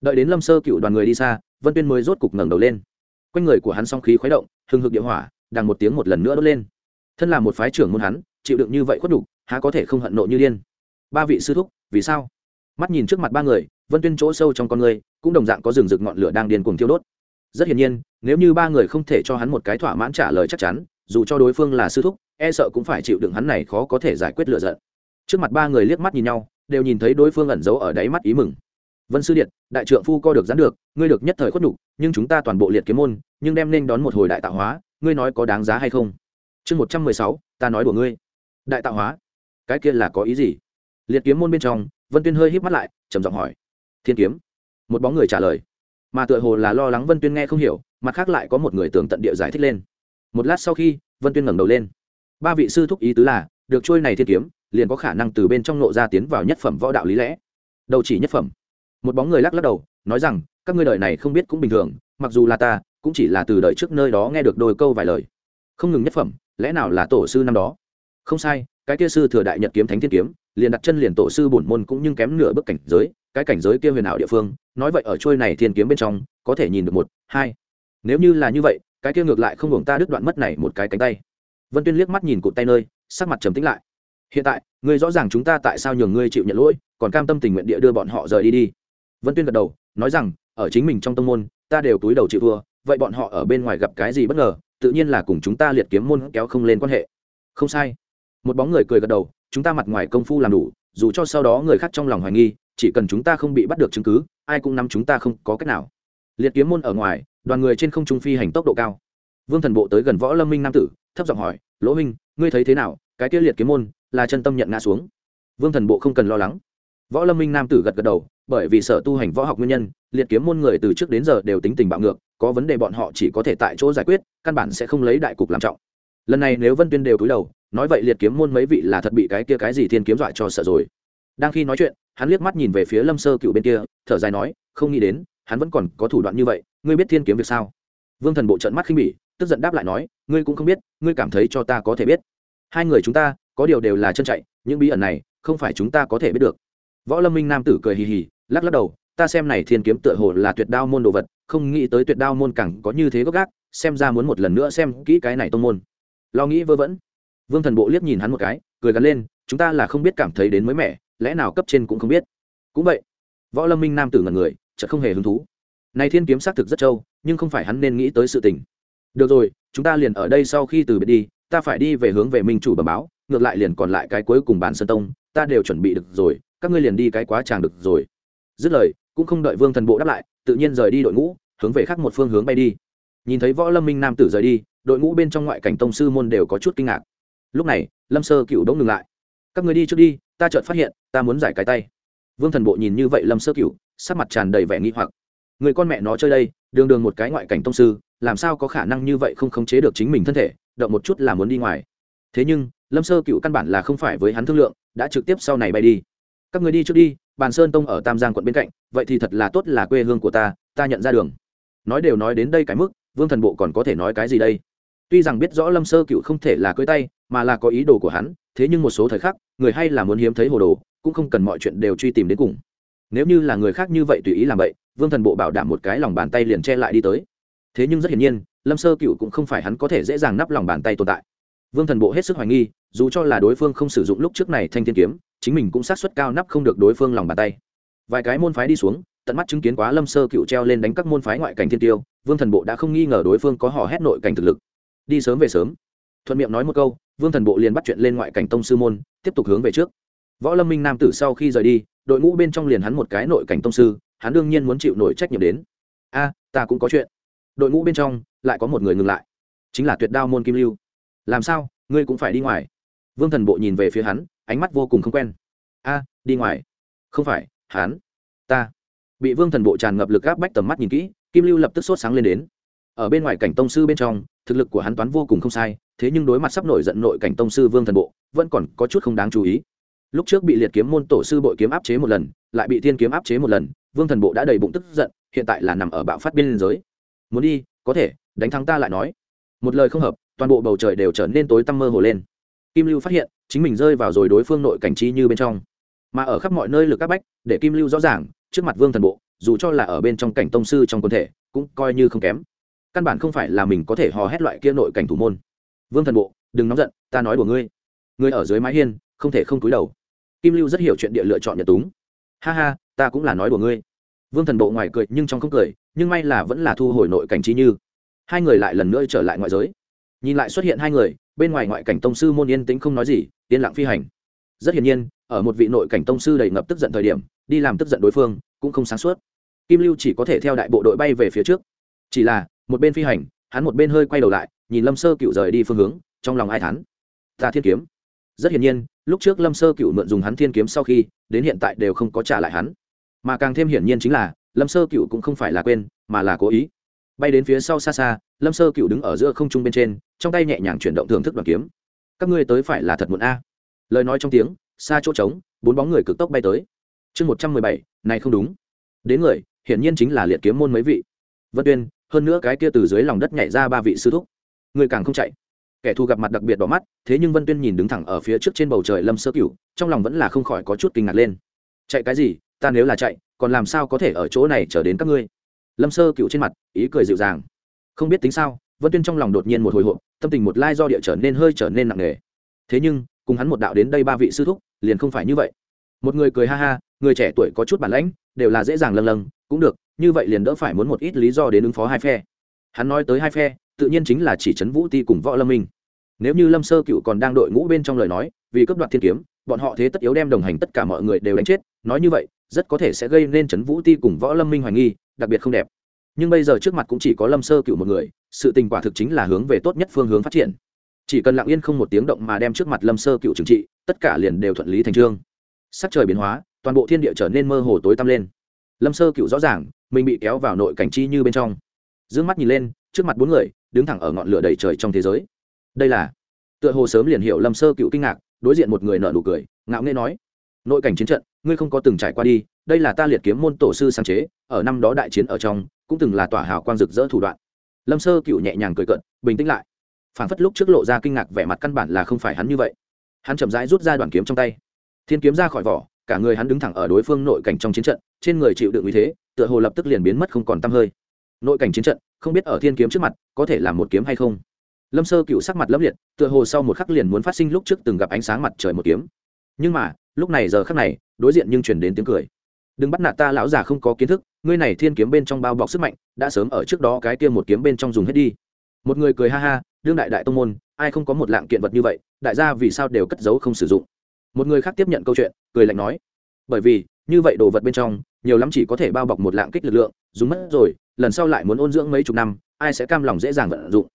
Đợi đến lâm sơ cựu đoàn người đi xa, vân tuyên mới rốt cục ngẩng đầu lên. Quanh người của hắn song khí khuấy động hừng hực địa hỏa, đằng một tiếng một lần nữa đốt lên. Thân là một phái trưởng môn hắn, chịu đựng như vậy khuất đục há có thể không hận nộ như điên. Ba vị sư thúc, vì sao? Mắt nhìn trước mặt ba người, vân tuyên chỗ sâu trong con người, cũng đồng dạng có rừng rực ngọn lửa đang điên cuồng thiêu đốt. Rất hiển nhiên, nếu như ba người không thể cho hắn một cái thỏa mãn trả lời chắc chắn, dù cho đối phương là sư thúc e sợ cũng phải chịu đựng hắn này khó có thể giải quyết lựa giận. Trước mặt ba người liếc mắt nhìn nhau, đều nhìn thấy đối phương ẩn giấu ở đáy mắt ý mừng vân sư điện, đại trượng phu co được gián được, ngươi được nhất thời khuất nhục, nhưng chúng ta toàn bộ liệt kiếm môn, nhưng đem nên đón một hồi đại tạo hóa, ngươi nói có đáng giá hay không? Chương một trăm mười sáu, ta nói của ngươi. Đại tạo hóa? Cái kia là có ý gì? Liệt kiếm môn bên trong, vân tuyên hơi híp mắt lại, trầm giọng hỏi. Thiên kiếm. Một bóng người trả lời. Mà tựa hồ là lo lắng vân tuyên nghe không hiểu, mặt khác lại có một người tường tận địa giải thích lên. Một lát sau khi, vân tuyên ngẩng đầu lên. Ba vị sư thúc ý tứ là, được trôi này thiên kiếm, liền có khả năng từ bên trong nộ ra tiến vào nhất phẩm võ đạo lý lẽ. Đầu chỉ nhất phẩm một bóng người lắc lắc đầu, nói rằng, các ngươi đời này không biết cũng bình thường, mặc dù là ta, cũng chỉ là từ đời trước nơi đó nghe được đôi câu vài lời. Không ngừng nhất phẩm, lẽ nào là tổ sư năm đó? Không sai, cái kia sư thừa đại nhật kiếm thánh thiên kiếm, liền đặt chân liền tổ sư bổn môn cũng nhưng kém nửa bước cảnh giới, cái cảnh giới kia huyền ảo địa phương, nói vậy ở trôi này thiên kiếm bên trong, có thể nhìn được một, hai. Nếu như là như vậy, cái kia ngược lại không hưởng ta đứt đoạn mất này một cái cánh tay. Vân tuyên liếc mắt nhìn cụt tay nơi, sắc mặt trầm tĩnh lại. Hiện tại, ngươi rõ ràng chúng ta tại sao nhường ngươi chịu nhận lỗi, còn cam tâm tình nguyện địa đưa bọn họ rời đi đi vân tuyên gật đầu, nói rằng, ở chính mình trong tông môn, ta đều túi đầu chịu thua, vậy bọn họ ở bên ngoài gặp cái gì bất ngờ, tự nhiên là cùng chúng ta liệt kiếm môn kéo không lên quan hệ. Không sai. Một bóng người cười gật đầu, chúng ta mặt ngoài công phu làm đủ, dù cho sau đó người khác trong lòng hoài nghi, chỉ cần chúng ta không bị bắt được chứng cứ, ai cũng nắm chúng ta không có cách nào. Liệt kiếm môn ở ngoài, đoàn người trên không trung phi hành tốc độ cao. Vương thần bộ tới gần võ lâm minh nam tử, thấp giọng hỏi, lỗ minh ngươi thấy thế nào? Cái kia liệt kiếm môn là chân tâm nhận ngã xuống. Vương thần bộ không cần lo lắng. Võ lâm minh nam tử gật gật đầu bởi vì sở tu hành võ học nguyên nhân, liệt kiếm môn người từ trước đến giờ đều tính tình bạo ngược, có vấn đề bọn họ chỉ có thể tại chỗ giải quyết, căn bản sẽ không lấy đại cục làm trọng. Lần này nếu vân tuyên đều cúi đầu, nói vậy liệt kiếm môn mấy vị là thật bị cái kia cái gì thiên kiếm dọa cho sợ rồi. Đang khi nói chuyện, hắn liếc mắt nhìn về phía lâm sơ cựu bên kia, thở dài nói, không nghĩ đến, hắn vẫn còn có thủ đoạn như vậy, ngươi biết thiên kiếm việc sao? Vương thần bộ trận mắt khinh bỉ, tức giận đáp lại nói, ngươi cũng không biết, ngươi cảm thấy cho ta có thể biết. Hai người chúng ta, có điều đều là chân chạy, những bí ẩn này, không phải chúng ta có thể biết được võ lâm minh nam tử cười hì hì, lắc lắc đầu, ta xem này thiên kiếm tựa hồ là tuyệt đao môn đồ vật, không nghĩ tới tuyệt đao môn càng có như thế gốc gác, xem ra muốn một lần nữa xem kỹ cái này tông môn. Lo nghĩ vơ vẩn. Vương thần bộ liếc nhìn hắn một cái, cười gắn lên, chúng ta là không biết cảm thấy đến mới mẻ, lẽ nào cấp trên cũng không biết. Cũng vậy, võ lâm minh nam tử ngần người, chợt không hề hứng thú. Này thiên kiếm xác thực rất trâu, nhưng không phải hắn nên nghĩ tới sự tình. Được rồi, chúng ta liền ở đây sau khi từ biệt đi, ta phải đi về hướng về minh chủ bẩm báo, ngược lại liền còn lại cái cuối cùng bản sơn tông, ta đều chuẩn bị được rồi các ngươi liền đi cái quá tràng được rồi. Dứt lời, cũng không đợi vương thần bộ đáp lại, tự nhiên rời đi đội ngũ, hướng về khác một phương hướng bay đi. Nhìn thấy võ lâm minh nam tử rời đi, đội ngũ bên trong ngoại cảnh tông sư môn đều có chút kinh ngạc. Lúc này, lâm sơ cựu đống ngừng lại. Các người đi trước đi, ta chợt phát hiện, ta muốn giải cái tay. Vương thần bộ nhìn như vậy lâm sơ cựu sắc mặt tràn đầy vẻ nghi hoặc. Người con mẹ nó chơi đây, đường đường một cái ngoại cảnh tông sư, làm sao có khả năng như vậy không khống chế được chính mình thân thể, động một chút là muốn đi ngoài. Thế nhưng, lâm sơ cựu căn bản là không phải với hắn thương lượng, đã trực tiếp sau này bay đi các người đi trước đi, bàn sơn tông ở tam giang quận bên cạnh, vậy thì thật là tốt là quê hương của ta ta nhận ra đường. Nói đều nói đến đây cái mức, vương thần bộ còn có thể nói cái gì đây? Tuy rằng biết rõ lâm sơ cựu không thể là cưới tay, mà là có ý đồ của hắn, thế nhưng một số thời khắc, người hay là muốn hiếm thấy hồ đồ, cũng không cần mọi chuyện đều truy tìm đến cùng. Nếu như là người khác như vậy tùy ý làm vậy, vương thần bộ bảo đảm một cái lòng bàn tay liền che lại đi tới. Thế nhưng rất hiển nhiên, lâm sơ cựu cũng không phải hắn có thể dễ dàng nắp lòng bàn tay tồn tại. Vương thần bộ hết sức hoài nghi dù cho là đối phương không sử dụng lúc trước này thanh thiên kiếm, chính mình cũng sát suất cao nắp không được đối phương lòng bàn tay. Vài cái môn phái đi xuống, tận mắt chứng kiến quá lâm sơ cựu treo lên đánh các môn phái ngoại cảnh thiên tiêu, vương thần bộ đã không nghi ngờ đối phương có hò hét nội cảnh thực lực. Đi sớm về sớm. Thuận miệng nói một câu, vương thần bộ liền bắt chuyện lên ngoại cảnh tông sư môn, tiếp tục hướng về trước. Võ lâm minh nam tử sau khi rời đi, đội ngũ bên trong liền hắn một cái nội cảnh tông sư, hắn đương nhiên muốn chịu nổi trách nhiệm đến. A, ta cũng có chuyện. Đội ngũ bên trong, lại có một người ngừng lại. Chính là tuyệt đao môn kim lưu. Làm sao, ngươi cũng phải đi ngoài? Vương thần bộ nhìn về phía hắn, ánh mắt vô cùng không quen. A, đi ngoài. Không phải, hắn, ta. Bị vương thần bộ tràn ngập lực gáp bách tầm mắt nhìn kỹ, kim lưu lập tức sốt sáng lên đến. Ở bên ngoài cảnh tông sư bên trong, thực lực của hắn toán vô cùng không sai, thế nhưng đối mặt sắp nổi giận nội cảnh tông sư vương thần bộ, vẫn còn có chút không đáng chú ý. Lúc trước bị liệt kiếm môn tổ sư bội kiếm áp chế một lần, lại bị thiên kiếm áp chế một lần, vương thần bộ đã đầy bụng tức giận, hiện tại là nằm ở bạo phát biên giới. Muốn đi, có thể, đánh thắng ta lại nói. Một lời không hợp, toàn bộ bầu trời đều trở nên tối tăm mơ hồ lên kim lưu phát hiện, chính mình rơi vào rồi đối phương nội cảnh chi như bên trong. Mà ở khắp mọi nơi lực các bách, để kim lưu rõ ràng, trước mặt vương thần bộ, dù cho là ở bên trong cảnh tông sư trong quân thể, cũng coi như không kém. Căn bản không phải là mình có thể hò hét loại kia nội cảnh thủ môn. Vương thần bộ, đừng nóng giận, ta nói của ngươi. Ngươi ở dưới mái hiên, không thể không cúi đầu. Kim lưu rất hiểu chuyện địa lựa chọn nhật túng. Ha ha, ta cũng là nói của ngươi. Vương thần bộ ngoài cười nhưng trong không cười, nhưng may là vẫn là thu hồi nội cảnh chi như. Hai người lại lần nữa trở lại ngoại giới nhìn lại xuất hiện hai người, bên ngoài ngoại cảnh tông sư môn yên tĩnh không nói gì, yên lặng phi hành. Rất hiển nhiên, ở một vị nội cảnh tông sư đầy ngập tức giận thời điểm, đi làm tức giận đối phương cũng không sáng suốt. Kim lưu chỉ có thể theo đại bộ đội bay về phía trước. Chỉ là, một bên phi hành, hắn một bên hơi quay đầu lại, nhìn lâm sơ cựu rời đi phương hướng, trong lòng ai thán? Ta thiên kiếm. Rất hiển nhiên, lúc trước lâm sơ cựu mượn dùng hắn thiên kiếm sau khi, đến hiện tại đều không có trả lại hắn. Mà càng thêm hiển nhiên chính là, lâm sơ cựu cũng không phải là quên, mà là cố ý bay đến phía sau xa xa, lâm sơ cựu đứng ở giữa không trung bên trên, trong tay nhẹ nhàng chuyển động thưởng thức đoàn kiếm. Các ngươi tới phải là thật muộn a. Lời nói trong tiếng, xa chỗ trống, bốn bóng người cực tốc bay tới. Chương một trăm mười bảy, này không đúng. Đến người, hiển nhiên chính là liệt kiếm môn mấy vị. Vân tuyên, hơn nữa cái kia từ dưới lòng đất nhảy ra ba vị sư thúc. Người càng không chạy. Kẻ thù gặp mặt đặc biệt đỏ mắt, thế nhưng vân tuyên nhìn đứng thẳng ở phía trước trên bầu trời lâm sơ cửu trong lòng vẫn là không khỏi có chút kinh ngạc lên. Chạy cái gì, ta nếu là chạy, còn làm sao có thể ở chỗ này chờ đến các ngươi? Lâm sơ cựu trên mặt, ý cười dịu dàng. Không biết tính sao, vân tuyên trong lòng đột nhiên một hồi hộp, tâm tình một lai do địa trở nên hơi trở nên nặng nề. Thế nhưng, cùng hắn một đạo đến đây ba vị sư thúc, liền không phải như vậy. Một người cười ha ha, người trẻ tuổi có chút bản lãnh, đều là dễ dàng lâng lâng, cũng được, như vậy liền đỡ phải muốn một ít lý do đến ứng phó hai phe. Hắn nói tới hai phe, tự nhiên chính là chỉ trấn vũ ti cùng võ lâm minh. Nếu như lâm sơ cựu còn đang đội ngũ bên trong lời nói, vì cấp đoạt thiên kiếm, bọn họ thế tất yếu đem đồng hành tất cả mọi người đều đánh chết, nói như vậy, rất có thể sẽ gây nên trấn vũ ti cùng võ lâm minh hoài nghi đặc biệt không đẹp. Nhưng bây giờ trước mặt cũng chỉ có lâm sơ cựu một người, sự tình quả thực chính là hướng về tốt nhất phương hướng phát triển. Chỉ cần lặng yên không một tiếng động mà đem trước mặt lâm sơ cựu trừng trị, tất cả liền đều thuận lý thành trương. Sắc trời biến hóa, toàn bộ thiên địa trở nên mơ hồ tối tăm lên. Lâm sơ cựu rõ ràng, mình bị kéo vào nội cảnh chi như bên trong. D ư ơ n g mắt nhìn lên, trước mặt bốn người, đứng thẳng ở ngọn lửa đầy trời trong thế giới. Đây là, tựa hồ sớm liền hiểu lâm sơ cựu kinh ngạc, đối diện một người nợ nụ cười, ngạo nghê nói, nội cảnh chiến trận, ngươi không có từng trải qua đi đây là ta liệt kiếm môn tổ sư sáng chế, ở năm đó đại chiến ở trong, cũng từng là tỏa hào quang rực rỡ thủ đoạn. Lâm sơ cựu nhẹ nhàng cười cận bình tĩnh lại. Phản phất lúc trước lộ ra kinh ngạc vẻ mặt căn bản là không phải hắn như vậy. Hắn chậm rãi rút ra đoàn kiếm trong tay. Thiên kiếm ra khỏi vỏ, cả người hắn đứng thẳng ở đối phương nội cảnh trong chiến trận, trên người chịu đựng uy thế, tựa hồ lập tức liền biến mất không còn t hơi. Nội cảnh chiến trận, không biết ở thiên kiếm trước mặt, có thể làm một kiếm hay không. Lâm sơ cựu sắc mặt lấp liệt, tựa hồ sau một khắc liền muốn phát sinh lúc trước từng gặp ánh sáng mặt trời một kiếm. Nhưng mà, lúc này giờ khắc này, đối diện nhưng chuyển đến tiếng cười đừng bắt nạt ta lão già không có kiến thức, ngươi này thiên kiếm bên trong bao bọc sức mạnh, đã sớm ở trước đó cái kia một kiếm bên trong dùng hết đi. Một người cười ha ha, đương đại đại tông môn, ai không có một lạng kiện vật như vậy, đại gia vì sao đều cất giấu không sử dụng? Một người khác tiếp nhận câu chuyện, cười lạnh nói, bởi vì, như vậy đồ vật bên trong, nhiều lắm chỉ có thể bao bọc một lạng kích lực lượng, dùng mất rồi, lần sau lại muốn ôn dưỡng mấy chục năm, ai sẽ cam lòng dễ dàng vận dụng?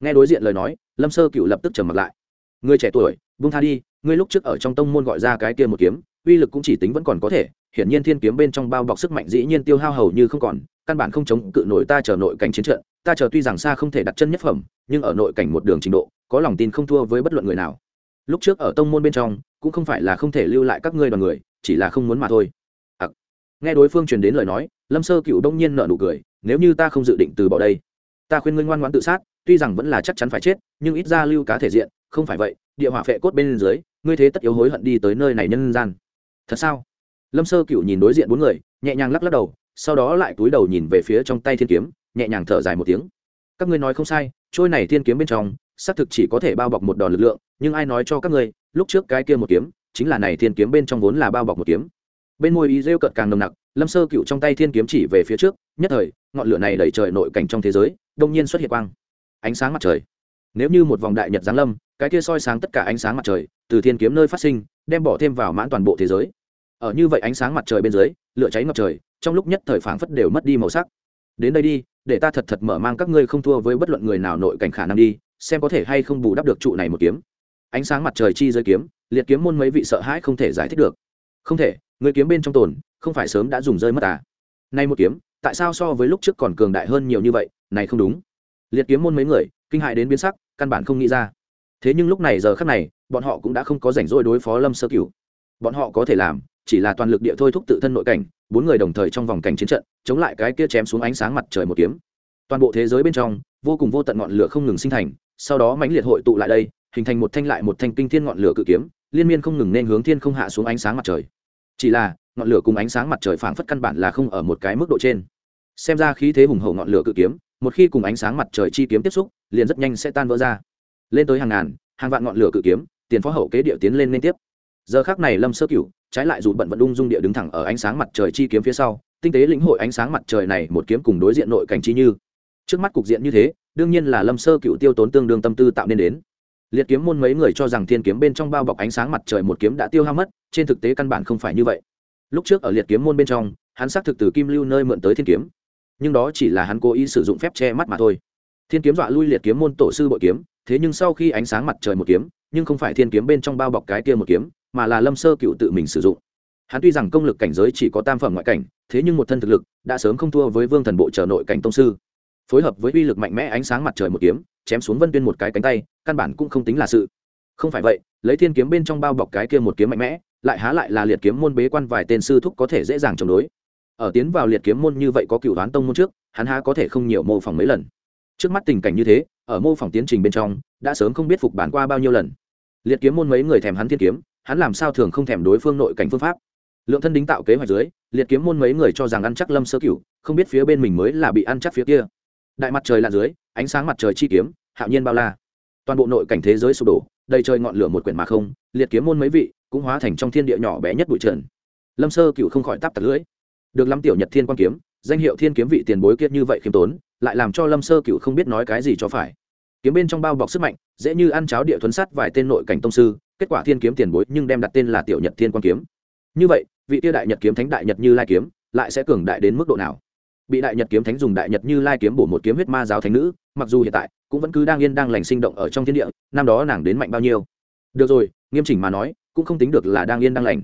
Nghe đối diện lời nói, lâm sơ cựu lập tức trầm mặt lại. Người trẻ tuổi vung tha đi ngươi lúc trước ở trong tông môn gọi ra cái kia một kiếm uy lực cũng chỉ tính vẫn còn có thể hiển nhiên thiên kiếm bên trong bao bọc sức mạnh dĩ nhiên tiêu hao hầu như không còn căn bản không chống cự nổi ta chờ nội cảnh chiến trận ta chờ tuy rằng xa không thể đặt chân nhất phẩm nhưng ở nội cảnh một đường trình độ có lòng tin không thua với bất luận người nào. Lúc trước ở tông môn bên trong cũng không phải là không thể lưu lại các ngươi đoàn người chỉ là không muốn mà thôi. À, nghe đối phương truyền đến lời nói lâm sơ cựu đông nhiên nợ nụ cười nếu như ta không dự định từ bỏ đây ta khuyên ngươi ngoan ngoãn tự sát tuy rằng vẫn là chắc chắn phải chết nhưng ít ra lưu cá thể diện không phải vậy địa hỏa phệ cốt bên dưới ngươi thế tất yếu hối hận đi tới nơi này nhân gian thật sao? Lâm sơ cựu nhìn đối diện bốn người, nhẹ nhàng lắc lắc đầu, sau đó lại túi đầu nhìn về phía trong tay thiên kiếm, nhẹ nhàng thở dài một tiếng. Các ngươi nói không sai, trôi này thiên kiếm bên trong, xác thực chỉ có thể bao bọc một đòn lực lượng, nhưng ai nói cho các ngươi, lúc trước cái kia một kiếm, chính là này thiên kiếm bên trong vốn là bao bọc một kiếm. Bên môi ý rêu cợt càng nồng nặc, lâm sơ cựu trong tay thiên kiếm chỉ về phía trước, nhất thời, ngọn lửa này đẩy trời nội cảnh trong thế giới, đông nhiên xuất hiện quang. Ánh sáng mặt trời. Nếu như một vòng đại nhật giáng lâm, cái kia soi sáng tất cả ánh sáng mặt trời, từ thiên kiếm nơi phát sinh đem bỏ thêm vào mãn toàn bộ thế giới. Ở như vậy ánh sáng mặt trời bên dưới, lửa cháy ngập trời, trong lúc nhất thời phảng phất đều mất đi màu sắc. Đến đây đi, để ta thật thật mở mang các ngươi không thua với bất luận người nào nội cảnh khả năng đi, xem có thể hay không bù đắp được trụ này một kiếm. Ánh sáng mặt trời chi rơi kiếm, liệt kiếm môn mấy vị sợ hãi không thể giải thích được. Không thể, người kiếm bên trong tồn, không phải sớm đã dùng rơi mất à? Nay một kiếm, tại sao so với lúc trước còn cường đại hơn nhiều như vậy? Này không đúng. Liệt kiếm môn mấy người, kinh hại đến biến sắc, căn bản không nghĩ ra. Thế nhưng lúc này giờ khắc này bọn họ cũng đã không có rảnh rỗi đối phó lâm sơ cửu. Bọn họ có thể làm, chỉ là toàn lực địa thôi thúc tự thân nội cảnh, bốn người đồng thời trong vòng cảnh chiến trận, chống lại cái kia chém xuống ánh sáng mặt trời một kiếm. Toàn bộ thế giới bên trong, vô cùng vô tận ngọn lửa không ngừng sinh thành, sau đó mãnh liệt hội tụ lại đây, hình thành một thanh lại một thanh kinh thiên ngọn lửa cự kiếm, liên miên không ngừng nên hướng thiên không hạ xuống ánh sáng mặt trời. Chỉ là, ngọn lửa cùng ánh sáng mặt trời phảng phất căn bản là không ở một cái mức độ trên. Xem ra khí thế hùng hậu ngọn lửa cự kiếm, một khi cùng ánh sáng mặt trời chi kiếm tiếp xúc, liền rất nhanh sẽ tan vỡ ra. Lên tới hàng ngàn, hàng vạn ngọn lửa cự kiếm tiền phó hậu kế địa tiến lên liên tiếp. Giờ khác này lâm sơ cửu, trái lại dù bận vận ung dung địa đứng thẳng ở ánh sáng mặt trời chi kiếm phía sau, tinh tế lĩnh hội ánh sáng mặt trời này một kiếm cùng đối diện nội cảnh chi như. Trước mắt cục diện như thế, đương nhiên là lâm sơ cựu tiêu tốn tương đương tâm tư tạo nên đến. Liệt kiếm môn mấy người cho rằng thiên kiếm bên trong bao bọc ánh sáng mặt trời một kiếm đã tiêu hao mất, trên thực tế căn bản không phải như vậy. Lúc trước ở liệt kiếm môn bên trong, hắn xác thực từ kim lưu nơi mượn tới thiên kiếm. Nhưng đó chỉ là hắn cố ý sử dụng phép che mắt mà thôi. Thiên kiếm dọa lui liệt kiếm môn tổ sư bội kiếm, thế nhưng sau khi ánh sáng mặt trời một kiếm nhưng không phải thiên kiếm bên trong bao bọc cái kia một kiếm, mà là lâm sơ cựu tự mình sử dụng. Hắn tuy rằng công lực cảnh giới chỉ có tam phẩm ngoại cảnh, thế nhưng một thân thực lực đã sớm không thua với vương thần bộ chờ nội cảnh tông sư. Phối hợp với uy lực mạnh mẽ ánh sáng mặt trời một kiếm, chém xuống vân tuyên một cái cánh tay, căn bản cũng không tính là sự. Không phải vậy, lấy thiên kiếm bên trong bao bọc cái kia một kiếm mạnh mẽ, lại há lại là liệt kiếm môn bế quan vài tên sư thúc có thể dễ dàng chống đối. Ở tiến vào liệt kiếm môn như vậy có cựu đoán tông môn trước, hắn há có thể không nhiều mô phỏng mấy lần. Trước mắt tình cảnh như thế ở mô phỏng tiến trình bên trong, đã sớm không biết phục bản qua bao nhiêu lần. Liệt kiếm môn mấy người thèm hắn thiên kiếm, hắn làm sao thường không thèm đối phương nội cảnh phương pháp. Lượng thân đính tạo kế hoạch dưới, liệt kiếm môn mấy người cho rằng ăn chắc lâm sơ cửu, không biết phía bên mình mới là bị ăn chắc phía kia. Đại mặt trời là dưới, ánh sáng mặt trời chi kiếm, hạo nhiên bao la. Toàn bộ nội cảnh thế giới sụp đổ, đầy trời ngọn lửa một quyển mà không, liệt kiếm môn mấy vị cũng hóa thành trong thiên địa nhỏ bé nhất bụi trần. Lâm sơ cựu không khỏi tắp tật lưỡi. Được lắm tiểu nhật thiên quan kiếm, danh hiệu thiên kiếm vị tiền bối kiệt như vậy khiêm tốn lại làm cho lâm sơ cửu không biết nói cái gì cho phải. Kiếm bên trong bao bọc sức mạnh, dễ như ăn cháo địa thuấn sắt vài tên nội cảnh tông sư, kết quả thiên kiếm tiền bối nhưng đem đặt tên là tiểu nhật thiên quan kiếm. Như vậy, vị tiêu đại nhật kiếm thánh đại nhật như lai kiếm lại sẽ cường đại đến mức độ nào? Bị đại nhật kiếm thánh dùng đại nhật như lai kiếm bổ một kiếm huyết ma giáo thánh nữ, mặc dù hiện tại cũng vẫn cứ đang yên đang lành sinh động ở trong thiên địa, năm đó nàng đến mạnh bao nhiêu? Được rồi, nghiêm chỉnh mà nói, cũng không tính được là đang yên đang lành.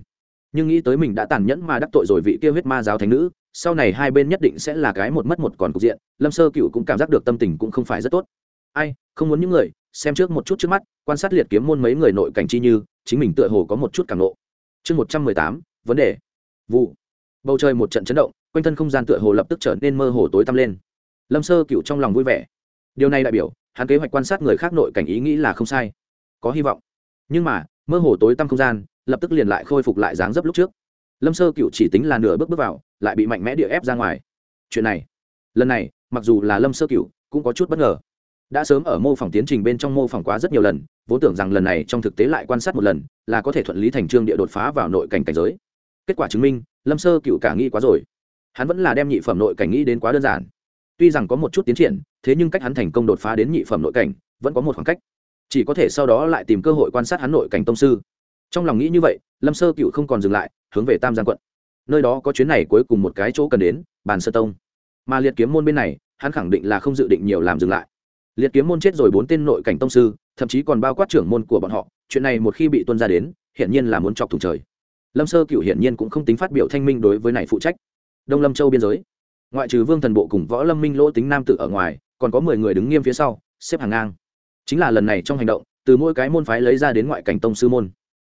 Nhưng nghĩ tới mình đã tàn nhẫn mà đắc tội rồi vị kia huyết ma giáo thánh nữ sau này hai bên nhất định sẽ là cái một mất một còn cục diện, lâm sơ cựu cũng cảm giác được tâm tình cũng không phải rất tốt. Ai, không muốn những người, xem trước một chút trước mắt, quan sát liệt kiếm môn mấy người nội cảnh chi như, chính mình tựa hồ có một chút cảm nộ. Chương một trăm mười tám, vấn đề. Vụ. Bầu trời một trận chấn động, quanh thân không gian tựa hồ lập tức trở nên mơ hồ tối tăm lên. Lâm sơ cựu trong lòng vui vẻ. Điều này đại biểu, hắn kế hoạch quan sát người khác nội cảnh ý nghĩ là không sai, có hy vọng. Nhưng mà, mơ hồ tối tăm không gian, lập tức liền lại khôi phục lại dáng dấp lúc trước lâm sơ cựu chỉ tính là nửa bước bước vào, lại bị mạnh mẽ địa ép ra ngoài. Chuyện này, lần này, mặc dù là lâm sơ cựu, cũng có chút bất ngờ. Đã sớm ở mô phỏng tiến trình bên trong mô phỏng quá rất nhiều lần, vốn tưởng rằng lần này trong thực tế lại quan sát một lần, là có thể thuận lý thành trương địa đột phá vào nội cảnh cảnh giới. Kết quả chứng minh, lâm sơ cựu cả nghĩ quá rồi. Hắn vẫn là đem nhị phẩm nội cảnh nghĩ đến quá đơn giản. Tuy rằng có một chút tiến triển, thế nhưng cách hắn thành công đột phá đến nhị phẩm nội cảnh vẫn có một khoảng cách. Chỉ có thể sau đó lại tìm cơ hội quan sát hắn nội cảnh tông sư trong lòng nghĩ như vậy, lâm sơ cựu không còn dừng lại, hướng về tam giang quận. Nơi đó có chuyến này cuối cùng một cái chỗ cần đến, bàn sơ tông. Mà liệt kiếm môn bên này, hắn khẳng định là không dự định nhiều làm dừng lại. Liệt kiếm môn chết rồi bốn tên nội cảnh tông sư, thậm chí còn bao quát trưởng môn của bọn họ, chuyện này một khi bị tuân ra đến, hiển nhiên là muốn chọc thủng trời. Lâm sơ cựu hiển nhiên cũng không tính phát biểu thanh minh đối với này phụ trách. Đông lâm châu biên giới. Ngoại trừ vương thần bộ cùng võ lâm minh lỗ tính nam tử ở ngoài, còn có mười người đứng nghiêm phía sau, xếp hàng ngang. Chính là lần này trong hành động, từ mỗi cái môn phái lấy ra đến ngoại cảnh tông sư môn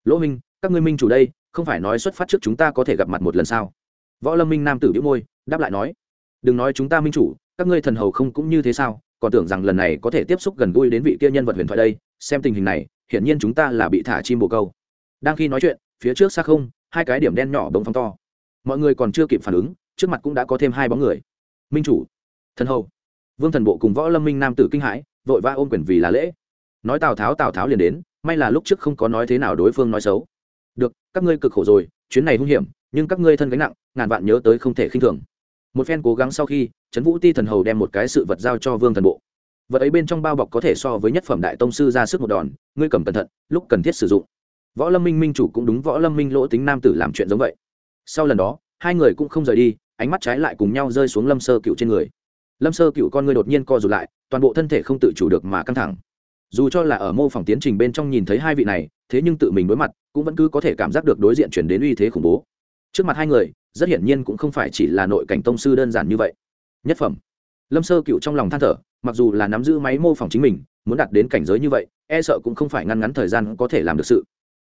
lỗ minh, các ngươi minh chủ đây, không phải nói xuất phát trước chúng ta có thể gặp mặt một lần sao? Võ lâm minh nam tử biễu môi, đáp lại nói, đừng nói chúng ta minh chủ, các ngươi thần hầu không cũng như thế sao? Còn tưởng rằng lần này có thể tiếp xúc gần gũi đến vị kia nhân vật huyền thoại đây, xem tình hình này, hiển nhiên chúng ta là bị thả chim bồ câu. Đang khi nói chuyện, phía trước xa không, hai cái điểm đen nhỏ bỗng phóng to. Mọi người còn chưa kịp phản ứng, trước mặt cũng đã có thêm hai bóng người. Minh chủ, thần hầu. Vương thần bộ cùng võ lâm minh nam tử kinh hãi, vội vã ôm quyền vì là lễ nói tào tháo tào tháo liền đến, may là lúc trước không có nói thế nào đối phương nói xấu. Được, các ngươi cực khổ rồi, chuyến này hung hiểm, nhưng các ngươi thân gánh nặng, ngàn vạn nhớ tới không thể khinh thường. Một phen cố gắng sau khi, trấn vũ ti thần hầu đem một cái sự vật giao cho vương thần bộ. Vật ấy bên trong bao bọc có thể so với nhất phẩm đại tông sư ra sức một đòn, ngươi cầm cẩn thận, lúc cần thiết sử dụng. Võ lâm minh minh chủ cũng đúng, võ lâm minh lỗ tính nam tử làm chuyện giống vậy. Sau lần đó, hai người cũng không rời đi, ánh mắt trái lại cùng nhau rơi xuống lâm sơ cựu trên người. Lâm sơ cựu con ngươi đột nhiên co rụt lại, toàn bộ thân thể không tự chủ được mà căng thẳng dù cho là ở mô phỏng tiến trình bên trong nhìn thấy hai vị này, thế nhưng tự mình đối mặt, cũng vẫn cứ có thể cảm giác được đối diện chuyển đến uy thế khủng bố. Trước mặt hai người, rất hiển nhiên cũng không phải chỉ là nội cảnh tông sư đơn giản như vậy. Nhất phẩm. Lâm sơ cựu trong lòng than thở, mặc dù là nắm giữ máy mô phỏng chính mình, muốn đạt đến cảnh giới như vậy e sợ cũng không phải ngăn ngắn thời gian có thể làm được sự.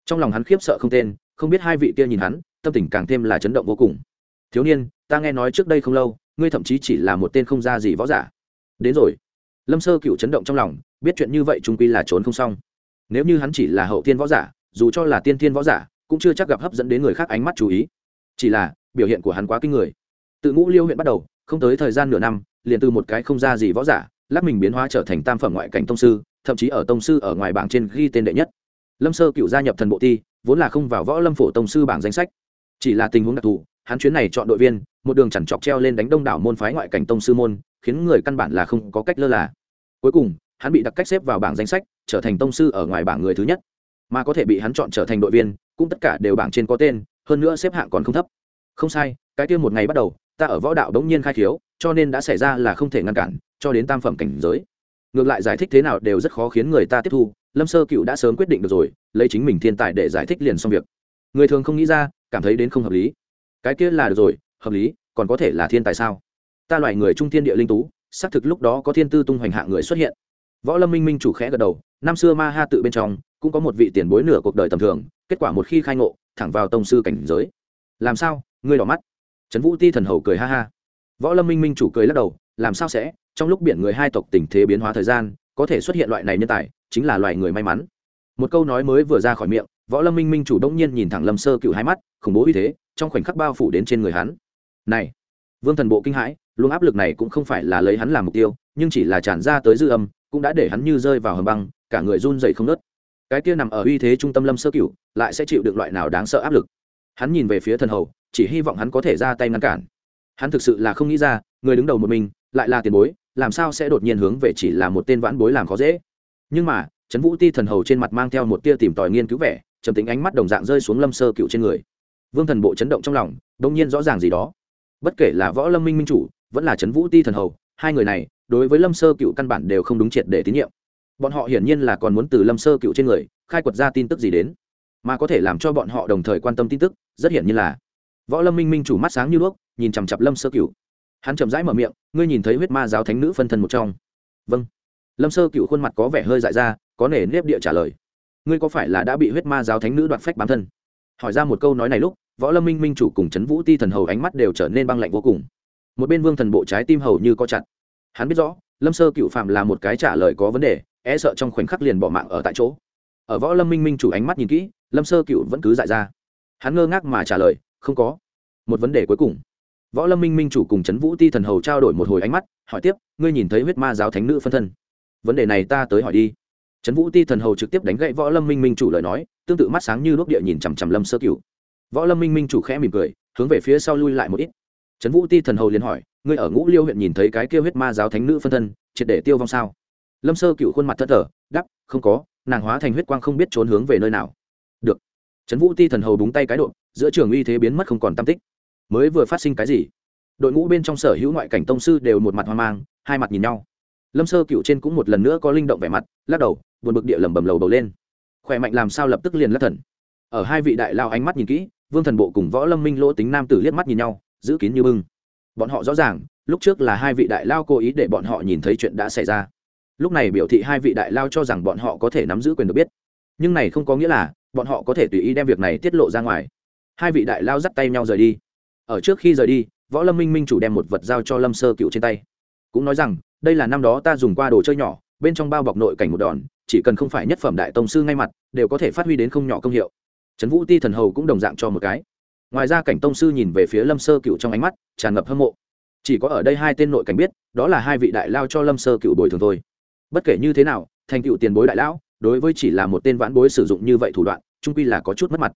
Trong lòng hắn khiếp sợ không tên, không biết hai vị kia nhìn hắn, tâm tình càng thêm là chấn động vô cùng. Thiếu niên, ta nghe nói trước đây không lâu, ngươi thậm chí chỉ là một tên không ra gì võ giả. Đến rồi lâm sơ cựu chấn động trong lòng, biết chuyện như vậy trung quy là trốn không xong. Nếu như hắn chỉ là hậu tiên võ giả, dù cho là tiên thiên võ giả, cũng chưa chắc gặp hấp dẫn đến người khác ánh mắt chú ý. Chỉ là, biểu hiện của hắn quá kinh người. Tự ngũ liêu huyện bắt đầu, không tới thời gian nửa năm, liền từ một cái không ra gì võ giả, lắc mình biến hóa trở thành tam phẩm ngoại cảnh tông sư, thậm chí ở tông sư ở ngoài bảng trên ghi tên đệ nhất. Lâm sơ cựu gia nhập thần bộ thi vốn là không vào võ lâm phổ tông sư bảng danh sách. Chỉ là tình huống đặc thù, hắn chuyến này chọn đội viên, một đường chẳng chọc treo lên đánh đông đảo môn phái ngoại cảnh tông sư môn khiến người căn bản là không có cách lơ là. Cuối cùng, hắn bị đặc cách xếp vào bảng danh sách, trở thành tông sư ở ngoài bảng người thứ nhất. Mà có thể bị hắn chọn trở thành đội viên, cũng tất cả đều bảng trên có tên, hơn nữa xếp hạng còn không thấp. Không sai, cái kia một ngày bắt đầu, ta ở võ đạo đống nhiên khai thiếu cho nên đã xảy ra là không thể ngăn cản, cho đến tam phẩm cảnh giới. Ngược lại giải thích thế nào đều rất khó khiến người ta tiếp thu, lâm sơ cựu đã sớm quyết định được rồi, lấy chính mình thiên tài để giải thích liền xong việc. Người thường không nghĩ ra, cảm thấy đến không hợp lý. Cái kia là được rồi, hợp lý, còn có thể là thiên tài sao? Ta loại người trung thiên địa linh tú, xác thực lúc đó có thiên tư tung hoành hạ người xuất hiện. Võ lâm minh minh chủ khẽ gật đầu, năm xưa ma ha tự bên trong, cũng có một vị tiền bối nửa cuộc đời tầm thường, kết quả một khi khai ngộ, thẳng vào tông sư cảnh giới. Làm sao? Ngươi đỏ mắt. Trấn vũ ti thần hầu cười ha ha. Võ lâm minh minh chủ cười lắc đầu, làm sao sẽ? Trong lúc biển người hai tộc tình thế biến hóa thời gian, có thể xuất hiện loại này nhân tài, chính là loài người may mắn. Một câu nói mới vừa ra khỏi miệng, võ lâm minh minh chủ đông nhiên nhìn thẳng lâm sơ cựu hai mắt, khủng bố uy thế, trong khoảnh khắc bao phủ đến trên người hắn. Này, vương thần bộ kinh hãi luôn áp lực này cũng không phải là lấy hắn làm mục tiêu, nhưng chỉ là tràn ra tới dư âm, cũng đã để hắn như rơi vào hầm băng, cả người run dậy không nớt cái kia nằm ở uy thế trung tâm lâm sơ cửu, lại sẽ chịu được loại nào đáng sợ áp lực? Hắn nhìn về phía thần hầu, chỉ hy vọng hắn có thể ra tay ngăn cản. Hắn thực sự là không nghĩ ra, người đứng đầu một mình, lại là tiền bối, làm sao sẽ đột nhiên hướng về chỉ là một tên vãn bối làm khó dễ? Nhưng mà, trấn vũ ti thần hầu trên mặt mang theo một tia tìm tòi nghiên cứu vẻ, trầm tính ánh mắt đồng dạng rơi xuống lâm sơ cựu trên người. Vương thần bộ chấn động trong lòng, đông nhiên rõ ràng gì đó. Bất kể là võ lâm minh minh chủ vẫn là trấn vũ ti thần hầu, hai người này, đối với lâm sơ cựu căn bản đều không đúng triệt để tín nhiệm. Bọn họ hiển nhiên là còn muốn từ lâm sơ cựu trên người, khai quật ra tin tức gì đến. Mà có thể làm cho bọn họ đồng thời quan tâm tin tức, rất hiển nhiên là võ lâm minh minh chủ mắt sáng như đuốc, nhìn chằm chặp lâm sơ cựu. Hắn chậm rãi mở miệng, ngươi nhìn thấy huyết ma giáo thánh nữ phân thân một trong? Vâng. Lâm sơ cựu khuôn mặt có vẻ hơi dại ra, có nể nếp địa trả lời. Ngươi có phải là đã bị huyết ma giáo thánh nữ đoạt phách bám thân? Hỏi ra một câu nói này lúc, võ lâm minh minh chủ cùng trấn vũ ti thần hầu ánh mắt đều trở nên băng lạnh vô cùng một bên vương thần bộ trái tim hầu như co chặt. Hắn biết rõ, lâm sơ cựu phạm là một cái trả lời có vấn đề e sợ trong khoảnh khắc liền bỏ mạng ở tại chỗ. Ở võ lâm minh minh chủ ánh mắt nhìn kỹ, lâm sơ cựu vẫn cứ dại ra. Hắn ngơ ngác mà trả lời, không có. Một vấn đề cuối cùng. Võ lâm minh minh chủ cùng trấn vũ ti thần hầu trao đổi một hồi ánh mắt, hỏi tiếp, ngươi nhìn thấy huyết ma giáo thánh nữ phân thân? Vấn đề này ta tới hỏi đi. Trấn vũ ti thần hầu trực tiếp đánh gậy võ lâm minh minh chủ lời nói, tương tự mắt sáng như lúc địa nhìn chằm chằm lâm sơ cựu. Võ lâm minh minh chủ khẽ mỉm cười, hướng về phía sau lui lại một ít trấn vũ ti thần hầu liền hỏi, ngươi ở ngũ liêu huyện nhìn thấy cái kêu huyết ma giáo thánh nữ phân thân, triệt để tiêu vong sao? Lâm sơ cựu khuôn mặt thất thờ đắp không có, nàng hóa thành huyết quang không biết trốn hướng về nơi nào. Được. Trấn vũ ti thần hầu búng tay cái độ, giữa trường uy thế biến mất không còn tam tích. Mới vừa phát sinh cái gì? Đội ngũ bên trong sở hữu ngoại cảnh tông sư đều một mặt hoang mang, hai mặt nhìn nhau. Lâm sơ cựu trên cũng một lần nữa có linh động vẻ mặt, lắc đầu, buồn bực địa lầm bầm lầu bầu lên. Khỏe mạnh làm sao lập tức liền lắc thần? Ở hai vị đại lao ánh mắt nhìn kỹ, vương thần bộ cùng võ lâm minh lỗ tính nam tử liếc mắt nhìn nhau giữ kín như bưng. Bọn họ rõ ràng, lúc trước là hai vị đại lao cố ý để bọn họ nhìn thấy chuyện đã xảy ra. Lúc này biểu thị hai vị đại lao cho rằng bọn họ có thể nắm giữ quyền được biết. Nhưng này không có nghĩa là bọn họ có thể tùy ý đem việc này tiết lộ ra ngoài. Hai vị đại lao dắt tay nhau rời đi. Ở trước khi rời đi, võ lâm minh minh chủ đem một vật giao cho lâm sơ cựu trên tay. Cũng nói rằng, đây là năm đó ta dùng qua đồ chơi nhỏ, bên trong bao bọc nội cảnh một đòn, chỉ cần không phải nhất phẩm đại tông sư ngay mặt, đều có thể phát huy đến không nhỏ công hiệu. Trấn vũ ti thần hầu cũng đồng dạng cho một cái ngoài ra cảnh tông sư nhìn về phía lâm sơ cựu trong ánh mắt tràn ngập hâm mộ. Chỉ có ở đây hai tên nội cảnh biết, đó là hai vị đại lao cho lâm sơ cựu bồi thường thôi. Bất kể như thế nào, thành cựu tiền bối đại lão, đối với chỉ là một tên vãn bối sử dụng như vậy thủ đoạn, trung quy là có chút mất mặt.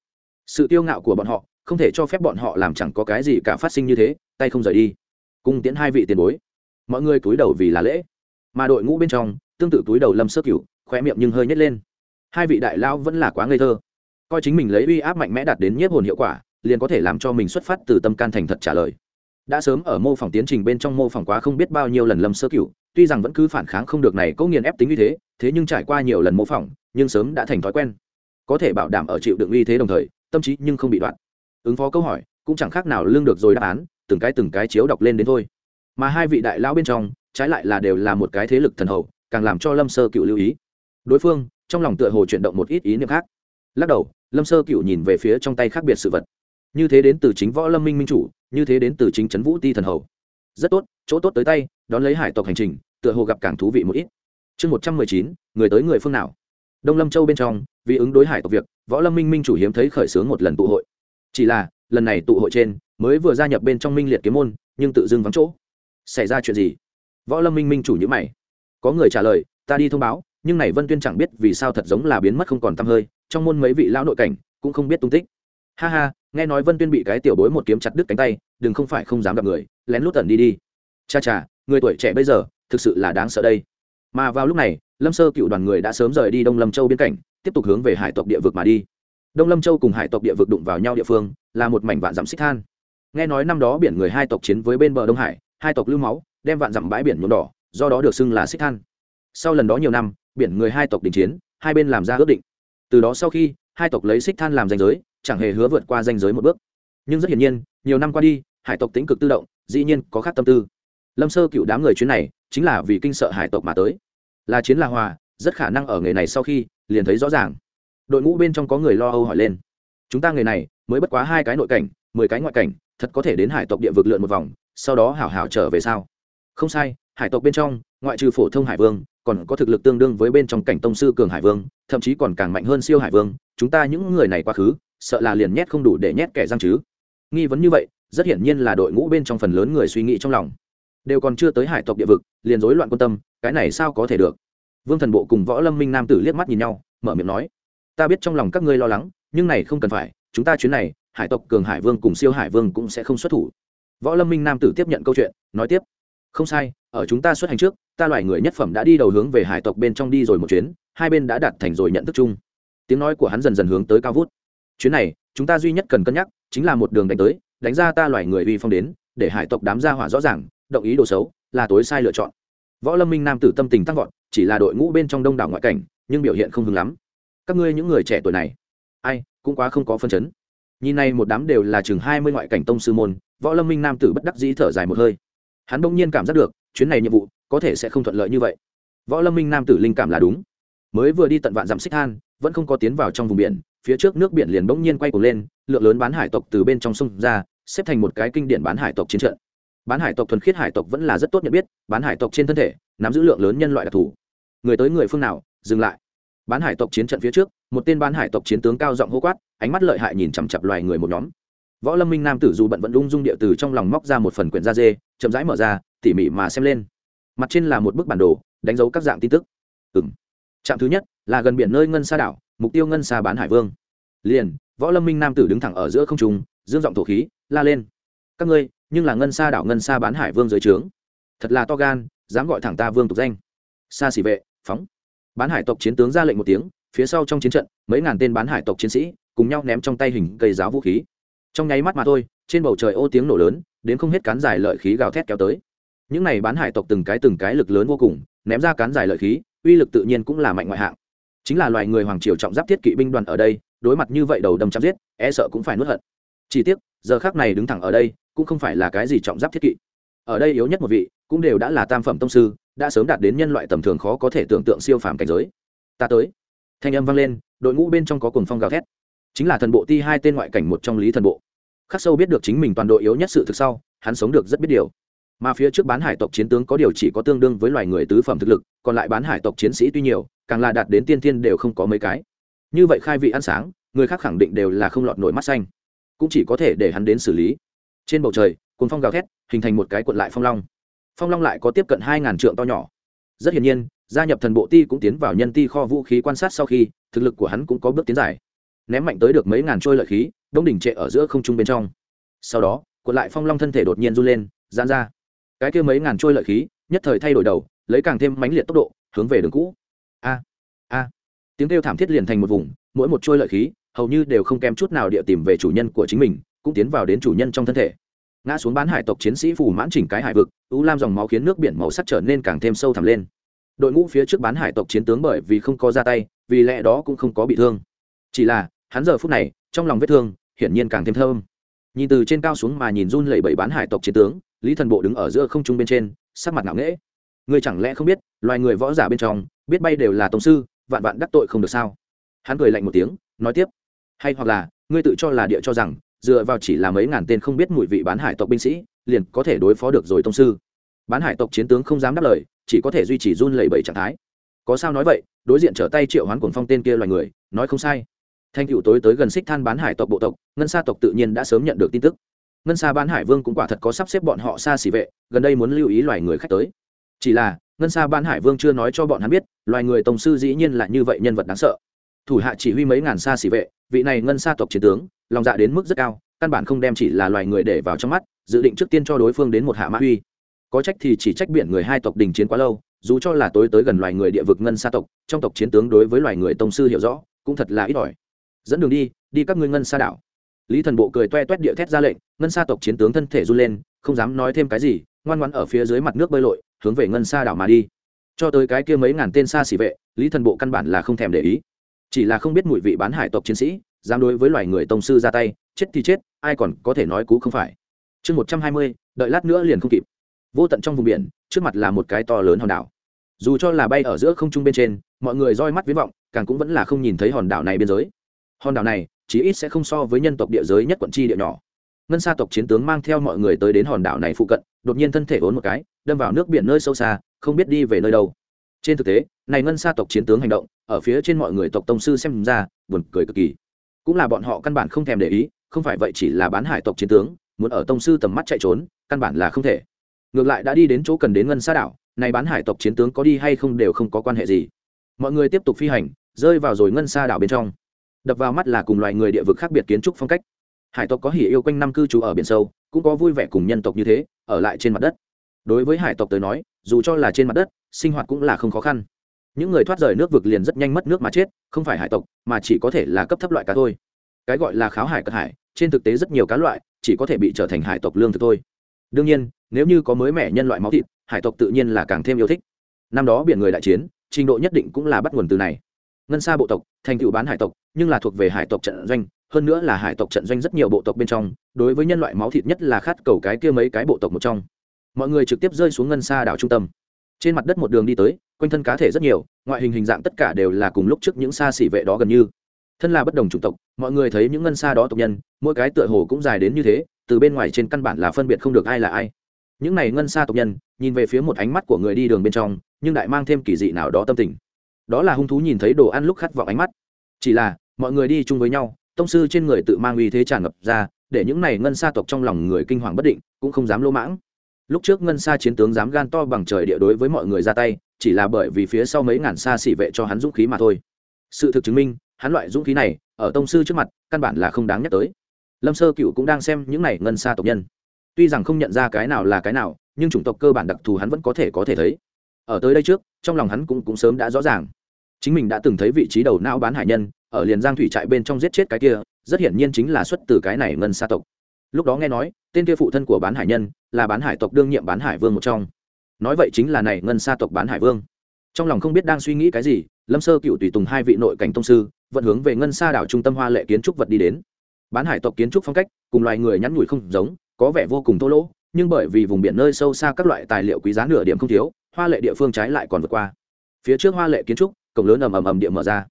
Sự tiêu ngạo của bọn họ, không thể cho phép bọn họ làm chẳng có cái gì cả phát sinh như thế, tay không rời đi. Cung tiễn hai vị tiền bối. Mọi người túi đầu vì là lễ. Mà đội ngũ bên trong, tương tự túi đầu lâm sơ cựu khoe miệng nhưng hơi nhét lên. Hai vị đại lao vẫn là quá ngây thơ. Coi chính mình lấy uy áp mạnh mẽ đạt đến nhiếp hồn hiệu quả liền có thể làm cho mình xuất phát từ tâm can thành thật trả lời. Đã sớm ở mô phỏng tiến trình bên trong mô phỏng quá không biết bao nhiêu lần lâm sơ cửu, tuy rằng vẫn cứ phản kháng không được này có nghiền ép tính như thế thế nhưng trải qua nhiều lần mô phỏng, nhưng sớm đã thành thói quen. Có thể bảo đảm ở chịu đựng uy thế đồng thời, tâm trí nhưng không bị đoạn. Ứng phó câu hỏi, cũng chẳng khác nào lương được rồi đáp án, từng cái từng cái chiếu đọc lên đến thôi. Mà hai vị đại lão bên trong, trái lại là đều là một cái thế lực thần hậu, càng làm cho lâm sơ cựu lưu ý. Đối phương, trong lòng tựa hồ chuyển động một ít ý niệm khác. Lắc đầu, lâm sơ cựu nhìn về phía trong tay khác biệt sự vật như thế đến từ chính võ lâm minh minh chủ, như thế đến từ chính trấn vũ ti thần hầu. Rất tốt, chỗ tốt tới tay, đón lấy hải tộc hành trình, tựa hồ gặp càng thú vị một ít. Chương một trăm mười chín, người tới người phương nào? Đông lâm châu bên trong, vì ứng đối hải tộc việc, võ lâm minh minh chủ hiếm thấy khởi xướng một lần tụ hội. Chỉ là, lần này tụ hội trên, mới vừa gia nhập bên trong minh liệt kiếm môn, nhưng tự dưng vắng chỗ. Xảy ra chuyện gì? Võ lâm minh minh chủ nhữ mày. Có người trả lời, ta đi thông báo, nhưng này vân tuyên chẳng biết vì sao thật giống là biến mất không còn t hơi, trong môn mấy vị lão nội cảnh cũng không biết tung tích ha ha, nghe nói vân tuyên bị cái tiểu bối một kiếm chặt đứt cánh tay, đừng không phải không dám gặp người, lén lút tẩn đi đi. Cha cha, người tuổi trẻ bây giờ, thực sự là đáng sợ đây. Mà vào lúc này, lâm sơ cựu đoàn người đã sớm rời đi đông lâm châu biên cảnh, tiếp tục hướng về hải tộc địa vực mà đi. Đông lâm châu cùng hải tộc địa vực đụng vào nhau địa phương, là một mảnh vạn dặm xích than. Nghe nói năm đó biển người hai tộc chiến với bên bờ đông hải, hai tộc lưu máu, đem vạn dặm bãi biển nhuộm đỏ, do đó được xưng là xích than. Sau lần đó nhiều năm, biển người hai tộc đình chiến, hai bên làm ra ước định. Từ đó sau khi, hai tộc lấy xích than làm danh giới chẳng hề hứa vượt qua danh giới một bước. Nhưng rất hiển nhiên, nhiều năm qua đi, hải tộc tính cực tự động, dĩ nhiên có khác tâm tư. Lâm sơ cựu đám người chuyến này, chính là vì kinh sợ hải tộc mà tới. Là chiến là hòa, rất khả năng ở nghề này sau khi, liền thấy rõ ràng. Đội ngũ bên trong có người lo âu hỏi lên. Chúng ta nghề này, mới bất quá hai cái nội cảnh, mười cái ngoại cảnh, thật có thể đến hải tộc địa vực lượn một vòng, sau đó hảo hảo trở về sao? Không sai, hải tộc bên trong, ngoại trừ phổ thông hải vương, còn có thực lực tương đương với bên trong cảnh tông sư cường hải vương, thậm chí còn càng mạnh hơn siêu hải vương. Chúng ta những người này quá khứ sợ là liền nhét không đủ để nhét kẻ răng chứ. Nghi vấn như vậy, rất hiển nhiên là đội ngũ bên trong phần lớn người suy nghĩ trong lòng. Đều còn chưa tới hải tộc địa vực, liền rối loạn quan tâm, cái này sao có thể được? Vương thần bộ cùng võ lâm minh nam tử liếc mắt nhìn nhau, mở miệng nói, ta biết trong lòng các ngươi lo lắng, nhưng này không cần phải, chúng ta chuyến này, hải tộc cường hải vương cùng siêu hải vương cũng sẽ không xuất thủ. Võ lâm minh nam tử tiếp nhận câu chuyện, nói tiếp, không sai, ở chúng ta xuất hành trước, ta loài người nhất phẩm đã đi đầu hướng về hải tộc bên trong đi rồi một chuyến, hai bên đã đạt thành rồi nhận thức chung. Tiếng nói của hắn dần dần hướng tới cao vút chuyến này, chúng ta duy nhất cần cân nhắc chính là một đường đánh tới, đánh ra ta loài người uy phong đến, để hải tộc đám ra hỏa rõ ràng, động ý đồ xấu là tối sai lựa chọn. Võ lâm minh nam tử tâm tình tăng vọt, chỉ là đội ngũ bên trong đông đảo ngoại cảnh, nhưng biểu hiện không hứng lắm. Các ngươi những người trẻ tuổi này, ai cũng quá không có phân chấn. Nhìn này một đám đều là chừng hai mươi ngoại cảnh tông sư môn, võ lâm minh nam tử bất đắc dĩ thở dài một hơi. Hắn bỗng nhiên cảm giác được, chuyến này nhiệm vụ có thể sẽ không thuận lợi như vậy. Võ lâm minh nam tử linh cảm là đúng. Mới vừa đi tận vạn dặm xích than vẫn không có tiến vào trong vùng biển, phía trước nước biển liền bỗng nhiên quay cuồng lên, lượng lớn bán hải tộc từ bên trong sông ra, xếp thành một cái kinh điển bán hải tộc chiến trận. Bán hải tộc thuần khiết hải tộc vẫn là rất tốt nhận biết, bán hải tộc trên thân thể, nắm giữ lượng lớn nhân loại đặc thù. Người tới người phương nào, dừng lại. Bán hải tộc chiến trận phía trước, một tên bán hải tộc chiến tướng cao giọng hô quát, ánh mắt lợi hại nhìn chằm chặp loài người một nhóm. Võ lâm minh nam tử dù bận vẫn ung dung địa từ trong lòng móc ra một phần quyển da dê, chậm rãi mở ra, tỉ mỉ mà xem lên. Mặt trên là một bức bản đồ, đánh dấu các dạng tin tức. Ừ m trạm thứ nhất là gần biển nơi ngân xa đảo, mục tiêu ngân xa bán hải vương. Liền, võ lâm minh nam tử đứng thẳng ở giữa không trung, dương giọng thổ khí, la lên. Các ngươi, nhưng là ngân xa đảo ngân xa bán hải vương dưới trướng. Thật là to gan, dám gọi thẳng ta vương tục danh. Xa xỉ vệ, phóng. Bán hải tộc chiến tướng ra lệnh một tiếng, phía sau trong chiến trận, mấy ngàn tên bán hải tộc chiến sĩ, cùng nhau ném trong tay hình cây giáo vũ khí. Trong nháy mắt mà thôi, trên bầu trời ô tiếng nổ lớn, đến không hết cán dài lợi khí gào thét kéo tới. Những này bán hải tộc từng cái từng cái lực lớn vô cùng, ném ra cán dài lợi khí, uy lực tự nhiên cũng là mạnh ngoại hạng chính là loài người hoàng triều trọng giáp thiết kỵ binh đoàn ở đây, đối mặt như vậy đầu đâm chém giết e sợ cũng phải nuốt hận. Chỉ tiếc, giờ khác này đứng thẳng ở đây, cũng không phải là cái gì trọng giáp thiết kỵ. Ở đây yếu nhất một vị, cũng đều đã là tam phẩm tông sư, đã sớm đạt đến nhân loại tầm thường khó có thể tưởng tượng siêu phàm cảnh giới. Ta tới. Thanh âm vang lên, đội ngũ bên trong có cuồng phong gào thét. Chính là thần bộ ti hai tên ngoại cảnh một trong lý thần bộ. Khắc sâu biết được chính mình toàn đội yếu nhất sự thực sau, hắn sống được rất biết điều mà phía trước bán hải tộc chiến tướng có điều chỉ có tương đương với loài người tứ phẩm thực lực, còn lại bán hải tộc chiến sĩ tuy nhiều, càng là đạt đến tiên thiên đều không có mấy cái. Như vậy khai vị ăn sáng, người khác khẳng định đều là không lọt nổi mắt xanh. Cũng chỉ có thể để hắn đến xử lý. Trên bầu trời cuốn phong gào thét, hình thành một cái cuộn lại phong long. Phong long lại có tiếp cận hai ngàn trượng to nhỏ. Rất hiển nhiên, gia nhập thần bộ ti cũng tiến vào nhân ti kho vũ khí quan sát sau khi, thực lực của hắn cũng có bước tiến dài. Ném mạnh tới được mấy ngàn trôi lợi khí, đông đỉnh trệ ở giữa không trung bên trong. Sau đó, cuộn lại phong long thân thể đột nhiên run lên, giãn ra cái kia mấy ngàn trôi lợi khí, nhất thời thay đổi đầu, lấy càng thêm mãnh liệt tốc độ, hướng về đường cũ. A a. Tiếng kêu thảm thiết liền thành một vùng, mỗi một trôi lợi khí, hầu như đều không kém chút nào địa tìm về chủ nhân của chính mình, cũng tiến vào đến chủ nhân trong thân thể. Ngã xuống bán hải tộc chiến sĩ phủ mãn chỉnh cái hải vực, u lam dòng máu khiến nước biển màu sắc trở nên càng thêm sâu thẳm lên. Đội ngũ phía trước bán hải tộc chiến tướng bởi vì không có ra tay, vì lẽ đó cũng không có bị thương. Chỉ là, hắn giờ phút này, trong lòng vết thương, hiển nhiên càng thêm thơm. Nhìn từ trên cao xuống mà nhìn run lẩy bẩy bán hải tộc chiến tướng lý thần bộ đứng ở giữa không trung bên trên, sắc mặt ngạo nghễ. Ngươi chẳng lẽ không biết, loài người võ giả bên trong, biết bay đều là tổng sư, vạn vạn đắc tội không được sao? Hắn cười lạnh một tiếng, nói tiếp. Hay hoặc là, ngươi tự cho là địa cho rằng, dựa vào chỉ là mấy ngàn tên không biết mùi vị bán hải tộc binh sĩ, liền có thể đối phó được rồi tông sư. Bán hải tộc chiến tướng không dám đáp lời, chỉ có thể duy trì run lẩy bẩy trạng thái. Có sao nói vậy, đối diện trở tay triệu hoán cuồng phong tên kia loài người, nói không sai. Thanh cựu tối tới gần xích than bán hải tộc bộ tộc, ngân sa tộc tự nhiên đã sớm nhận được tin tức ngân sa bán hải vương cũng quả thật có sắp xếp bọn họ xa xỉ vệ, gần đây muốn lưu ý loài người khách tới. Chỉ là, ngân sa bán hải vương chưa nói cho bọn hắn biết, loài người tổng sư dĩ nhiên là như vậy nhân vật đáng sợ. Thủ hạ chỉ huy mấy ngàn xa xỉ vệ, vị này ngân sa tộc chiến tướng, lòng dạ đến mức rất cao, căn bản không đem chỉ là loài người để vào trong mắt, dự định trước tiên cho đối phương đến một hạ mã uy. Có trách thì chỉ trách biển người hai tộc đình chiến quá lâu, dù cho là tối tới gần loài người địa vực ngân sa tộc, trong tộc chiến tướng đối với loài người tông sư hiểu rõ, cũng thật là ít ỏi. Dẫn đường đi đi các ngươi ngân sa đảo lý thần bộ cười toe toét địa thét ra lệnh, ngân sa tộc chiến tướng thân thể run lên, không dám nói thêm cái gì, ngoan ngoãn ở phía dưới mặt nước bơi lội, hướng về ngân sa đảo mà đi. Cho tới cái kia mấy ngàn tên xa xỉ vệ, lý thần bộ căn bản là không thèm để ý. Chỉ là không biết mùi vị bán hải tộc chiến sĩ, dám đối với loài người tông sư ra tay, chết thì chết, ai còn có thể nói cú không phải. Chương một trăm hai mươi, đợi lát nữa liền không kịp. Vô tận trong vùng biển, trước mặt là một cái to lớn hòn đảo. Dù cho là bay ở giữa không trung bên trên, mọi người roi mắt viễn vọng, càng cũng vẫn là không nhìn thấy hòn đảo này biên giới. Hòn đảo này chí ít sẽ không so với nhân tộc địa giới nhất quận chi địa nhỏ. Ngân sa tộc chiến tướng mang theo mọi người tới đến hòn đảo này phụ cận, đột nhiên thân thể ốn một cái, đâm vào nước biển nơi sâu xa, không biết đi về nơi đâu. Trên thực tế, này ngân sa tộc chiến tướng hành động, ở phía trên mọi người tộc tông sư xem ra, buồn cười cực kỳ. Cũng là bọn họ căn bản không thèm để ý, không phải vậy chỉ là bán hải tộc chiến tướng, muốn ở tông sư tầm mắt chạy trốn, căn bản là không thể. Ngược lại đã đi đến chỗ cần đến ngân sa đảo, này bán hải tộc chiến tướng có đi hay không đều không có quan hệ gì. Mọi người tiếp tục phi hành, rơi vào rồi ngân sa đảo bên trong đập vào mắt là cùng loài người địa vực khác biệt kiến trúc phong cách. Hải tộc có hỉ yêu quanh năm cư trú ở biển sâu, cũng có vui vẻ cùng nhân tộc như thế, ở lại trên mặt đất. Đối với hải tộc tới nói, dù cho là trên mặt đất, sinh hoạt cũng là không khó khăn. Những người thoát rời nước vực liền rất nhanh mất nước mà chết, không phải hải tộc, mà chỉ có thể là cấp thấp loại cá thôi. Cái gọi là kháo hải cất hải, trên thực tế rất nhiều cá loại, chỉ có thể bị trở thành hải tộc lương thực thôi. Đương nhiên, nếu như có mới mẻ nhân loại máu thịt, hải tộc tự nhiên là càng thêm yêu thích. Năm đó biển người đại chiến, trình độ nhất định cũng là bắt nguồn từ này ngân xa bộ tộc, thành tựu bán hải tộc, nhưng là thuộc về hải tộc trận doanh, hơn nữa là hải tộc trận doanh rất nhiều bộ tộc bên trong, đối với nhân loại máu thịt nhất là khát cầu cái kia mấy cái bộ tộc một trong. Mọi người trực tiếp rơi xuống ngân xa đảo trung tâm. Trên mặt đất một đường đi tới, quanh thân cá thể rất nhiều, ngoại hình hình dạng tất cả đều là cùng lúc trước những xa xỉ vệ đó gần như. Thân là bất đồng chủng tộc, mọi người thấy những ngân xa đó tộc nhân, mỗi cái tựa hồ cũng dài đến như thế, từ bên ngoài trên căn bản là phân biệt không được ai là ai. Những này ngân xa tộc nhân, nhìn về phía một ánh mắt của người đi đường bên trong, nhưng lại mang thêm kỳ dị nào đó tâm tình đó là hung thú nhìn thấy đồ ăn lúc khát vọng ánh mắt. Chỉ là, mọi người đi chung với nhau, tông sư trên người tự mang uy thế tràn ngập ra, để những này ngân xa tộc trong lòng người kinh hoàng bất định, cũng không dám lỗ mãng. Lúc trước ngân xa chiến tướng dám gan to bằng trời địa đối với mọi người ra tay, chỉ là bởi vì phía sau mấy ngàn xa xỉ vệ cho hắn dũng khí mà thôi. Sự thực chứng minh, hắn loại dũng khí này, ở tông sư trước mặt, căn bản là không đáng nhắc tới. Lâm sơ cựu cũng đang xem những này ngân xa tộc nhân. Tuy rằng không nhận ra cái nào là cái nào, nhưng chủng tộc cơ bản đặc thù hắn vẫn có thể có thể thấy. Ở tới đây trước, trong lòng hắn cũng cũng sớm đã rõ ràng chính mình đã từng thấy vị trí đầu não bán hải nhân, ở liền giang thủy trại bên trong giết chết cái kia, rất hiển nhiên chính là xuất từ cái này ngân xa tộc. Lúc đó nghe nói, tên kia phụ thân của bán hải nhân là bán hải tộc đương nhiệm bán hải vương một trong. Nói vậy chính là này ngân xa tộc bán hải vương. Trong lòng không biết đang suy nghĩ cái gì, lâm sơ cựu tùy tùng hai vị nội cảnh tông sư, vận hướng về ngân xa đảo trung tâm hoa lệ kiến trúc vật đi đến. Bán hải tộc kiến trúc phong cách, cùng loài người nhắn nhủi không giống, có vẻ vô cùng thô lỗ, nhưng bởi vì vùng biển nơi sâu xa các loại tài liệu quý giá nửa điểm không thiếu, hoa lệ địa phương trái lại còn vượt qua. Phía trước hoa lệ kiến trúc cổng lớn ầm ầm ầm địa mở ra.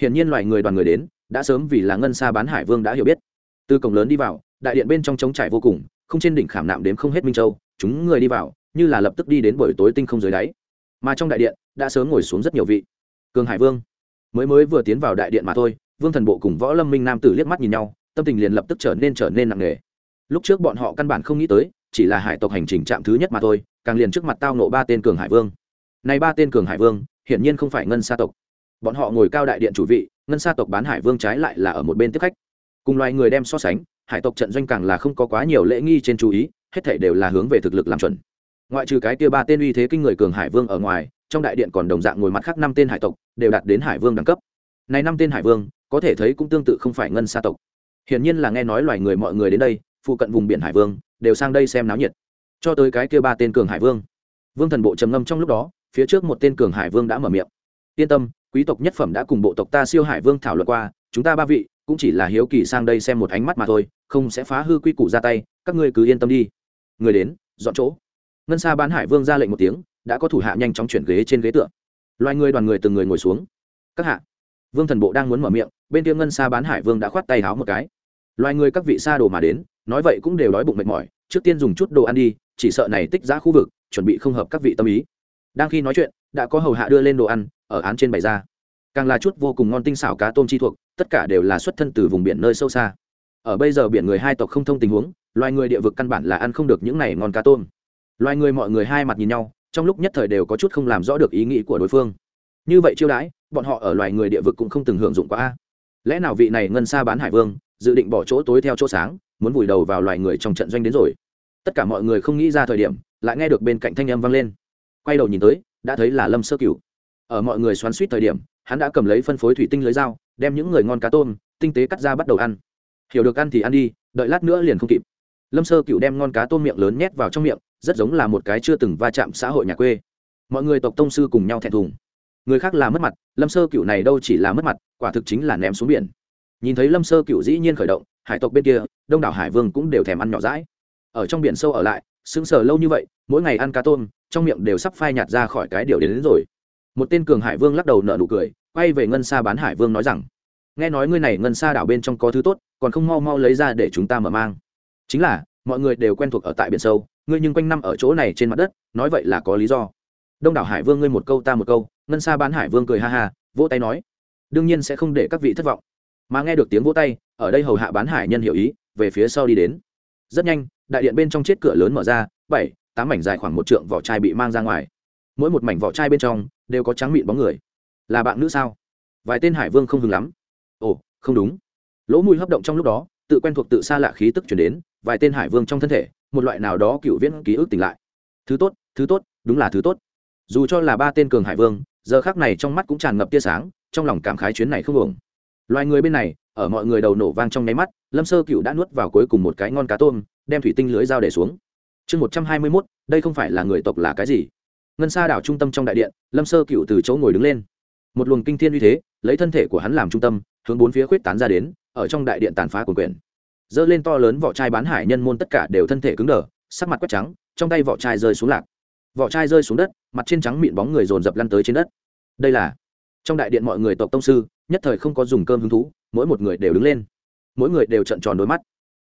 Hiển nhiên loài người đoàn người đến, đã sớm vì là ngân xa bán hải vương đã hiểu biết. Từ cổng lớn đi vào, đại điện bên trong trống trải vô cùng, không trên đỉnh khảm nạm đếm không hết minh châu, chúng người đi vào, như là lập tức đi đến buổi tối tinh không dưới đáy. Mà trong đại điện, đã sớm ngồi xuống rất nhiều vị. Cường hải vương, mới mới vừa tiến vào đại điện mà thôi, vương thần bộ cùng võ lâm minh nam tử liếc mắt nhìn nhau, tâm tình liền lập tức trở nên trở nên nặng nề. Lúc trước bọn họ căn bản không nghĩ tới, chỉ là hải tộc hành trình chạm thứ nhất mà thôi, càng liền trước mặt tao nộ ba tên cường hải vương. Này ba tên cường hải vương hiển nhiên không phải ngân sa tộc. Bọn họ ngồi cao đại điện chủ vị, ngân sa tộc bán hải vương trái lại là ở một bên tiếp khách. Cùng loài người đem so sánh, hải tộc trận doanh càng là không có quá nhiều lễ nghi trên chú ý, hết thể đều là hướng về thực lực làm chuẩn. Ngoại trừ cái kia ba tên uy thế kinh người cường hải vương ở ngoài, trong đại điện còn đồng dạng ngồi mặt khác năm tên hải tộc, đều đạt đến hải vương đẳng cấp. Này năm tên hải vương, có thể thấy cũng tương tự không phải ngân sa tộc. Hiển nhiên là nghe nói loài người mọi người đến đây, phụ cận vùng biển hải vương, đều sang đây xem náo nhiệt. Cho tới cái kia ba tên cường hải vương. Vương thần bộ trầm ngâm trong lúc đó phía trước một tên cường hải vương đã mở miệng. Yên tâm, quý tộc nhất phẩm đã cùng bộ tộc ta siêu hải vương thảo luận qua, chúng ta ba vị cũng chỉ là hiếu kỳ sang đây xem một ánh mắt mà thôi, không sẽ phá hư quy củ ra tay, các ngươi cứ yên tâm đi. Người đến, dọn chỗ. Ngân xa bán hải vương ra lệnh một tiếng, đã có thủ hạ nhanh chóng chuyển ghế trên ghế tựa. Loài người đoàn người từng người ngồi xuống. Các hạ. Vương thần bộ đang muốn mở miệng, bên kia ngân xa bán hải vương đã khoát tay háo một cái. Loài người các vị xa đồ mà đến, nói vậy cũng đều đói bụng mệt mỏi, trước tiên dùng chút đồ ăn đi, chỉ sợ này tích giã khu vực, chuẩn bị không hợp các vị tâm ý đang khi nói chuyện, đã có hầu hạ đưa lên đồ ăn, ở án trên bày ra. Càng là chút vô cùng ngon tinh xảo cá tôm chi thuộc, tất cả đều là xuất thân từ vùng biển nơi sâu xa. Ở bây giờ biển người hai tộc không thông tình huống, loài người địa vực căn bản là ăn không được những này ngon cá tôm. Loài người mọi người hai mặt nhìn nhau, trong lúc nhất thời đều có chút không làm rõ được ý nghĩ của đối phương. Như vậy chiêu đãi, bọn họ ở loài người địa vực cũng không từng hưởng dụng quá. Lẽ nào vị này ngân xa bán hải vương, dự định bỏ chỗ tối theo chỗ sáng, muốn vùi đầu vào loài người trong trận doanh đến rồi? Tất cả mọi người không nghĩ ra thời điểm, lại nghe được bên cạnh thanh âm vang lên quay đầu nhìn tới, đã thấy là lâm sơ cửu. Ở mọi người xoắn suýt thời điểm, hắn đã cầm lấy phân phối thủy tinh lưới dao, đem những người ngon cá tôm, tinh tế cắt ra bắt đầu ăn. Hiểu được ăn thì ăn đi, đợi lát nữa liền không kịp. Lâm sơ cựu đem ngon cá tôm miệng lớn nhét vào trong miệng, rất giống là một cái chưa từng va chạm xã hội nhà quê. Mọi người tộc tông sư cùng nhau thẹn thùng. Người khác là mất mặt, lâm sơ cựu này đâu chỉ là mất mặt, quả thực chính là ném xuống biển. Nhìn thấy lâm sơ cựu dĩ nhiên khởi động, hải tộc bên kia, đông đảo hải vương cũng đều thèm ăn nhỏ rãi ở trong biển sâu ở lại sững sờ lâu như vậy mỗi ngày ăn cá tôm trong miệng đều sắp phai nhạt ra khỏi cái điều đến, đến rồi. Một tên cường hải vương lắc đầu nợ nụ cười quay về ngân xa bán hải vương nói rằng nghe nói ngươi này ngân xa đảo bên trong có thứ tốt còn không mau mau lấy ra để chúng ta mở mang. Chính là mọi người đều quen thuộc ở tại biển sâu ngươi nhưng quanh năm ở chỗ này trên mặt đất nói vậy là có lý do. Đông đảo hải vương ngươi một câu ta một câu ngân xa bán hải vương cười ha ha vỗ tay nói đương nhiên sẽ không để các vị thất vọng. Mà nghe được tiếng vỗ tay ở đây hầu hạ bán hải nhân hiểu ý về phía sau đi đến. Rất nhanh đại điện bên trong chết cửa lớn mở ra, bảy, tám mảnh dài khoảng một trượng vỏ chai bị mang ra ngoài. Mỗi một mảnh vỏ chai bên trong đều có trắng mịn bóng người. Là bạn nữ sao? Vài tên hải vương không hứng lắm. Ồ, không đúng. Lỗ mùi hấp động trong lúc đó, tự quen thuộc tự xa lạ khí tức chuyển đến, vài tên hải vương trong thân thể, một loại nào đó cựu viễn ký ức tỉnh lại. Thứ tốt thứ tốt, đúng là thứ tốt. Dù cho là ba tên cường hải vương, giờ khác này trong mắt cũng tràn ngập tia sáng, trong lòng cảm khái chuyến này không ổn. Loài người bên này, ở mọi người đầu nổ vang trong nháy mắt lâm sơ cựu đã nuốt vào cuối cùng một cái ngon cá tôm, đem thủy tinh lưới dao để xuống. Chương một trăm hai mươi mốt, đây không phải là người tộc là cái gì? Ngân xa đảo trung tâm trong đại điện, lâm sơ cựu từ chỗ ngồi đứng lên. Một luồng kinh thiên uy thế, lấy thân thể của hắn làm trung tâm, hướng bốn phía khuyết tán ra đến, ở trong đại điện tàn phá quần quyển. Ơ lên to lớn vỏ chai bán hải nhân môn tất cả đều thân thể cứng đờ, sắc mặt quét trắng, trong tay vỏ chai rơi xuống lạc. Vỏ chai rơi xuống đất, mặt trên trắng mịn bóng người dồn dập lăn tới trên đất. Đây là, trong đại điện mọi người tộc tông sư, nhất thời không có dùng cơm hứng thú, mỗi một người đều đứng lên mỗi người đều trận tròn đôi mắt.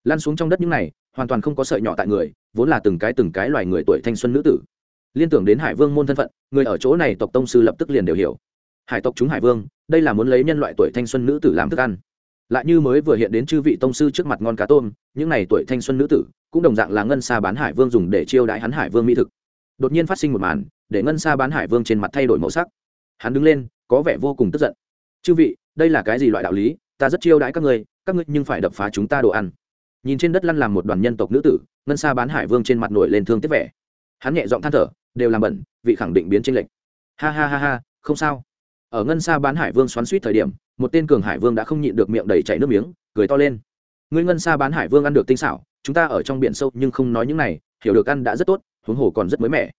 Lăn xuống trong đất những này, hoàn toàn không có sợi nhỏ tại người, vốn là từng cái từng cái loài người tuổi thanh xuân nữ tử. Liên tưởng đến hải vương môn thân phận, người ở chỗ này tộc tông sư lập tức liền đều hiểu. Hải tộc chúng hải vương, đây là muốn lấy nhân loại tuổi thanh xuân nữ tử làm thức ăn. Lại như mới vừa hiện đến chư vị tông sư trước mặt ngon cá tôm, những n à y tuổi thanh xuân nữ tử, cũng đồng dạng là ngân xa bán hải vương dùng để chiêu đãi hắn hải vương mỹ thực. Đột nhiên phát sinh một màn, để ngân xa bán hải vương trên mặt thay đổi màu sắc. Hắn đứng lên, có vẻ vô cùng tức giận. Chư vị, đây là cái gì loại đạo lý? Ta rất chiêu đãi các người các ngươi nhưng phải đập phá chúng ta đồ ăn. Nhìn trên đất lăn làm một đoàn nhân tộc nữ tử, ngân xa bán hải vương trên mặt nổi lên thương tiếc vẻ. Hắn nhẹ giọng than thở, đều làm bẩn, vị khẳng định biến tranh lệch. Ha ha ha ha, không sao. Ở ngân xa bán hải vương xoắn suýt thời điểm, một tên cường hải vương đã không nhịn được miệng đầy chảy nước miếng, cười to lên. Ngươi ngân xa bán hải vương ăn được tinh xảo, chúng ta ở trong biển sâu nhưng không nói những này, hiểu được ăn đã rất tốt, huống hồ còn rất mới mẻ.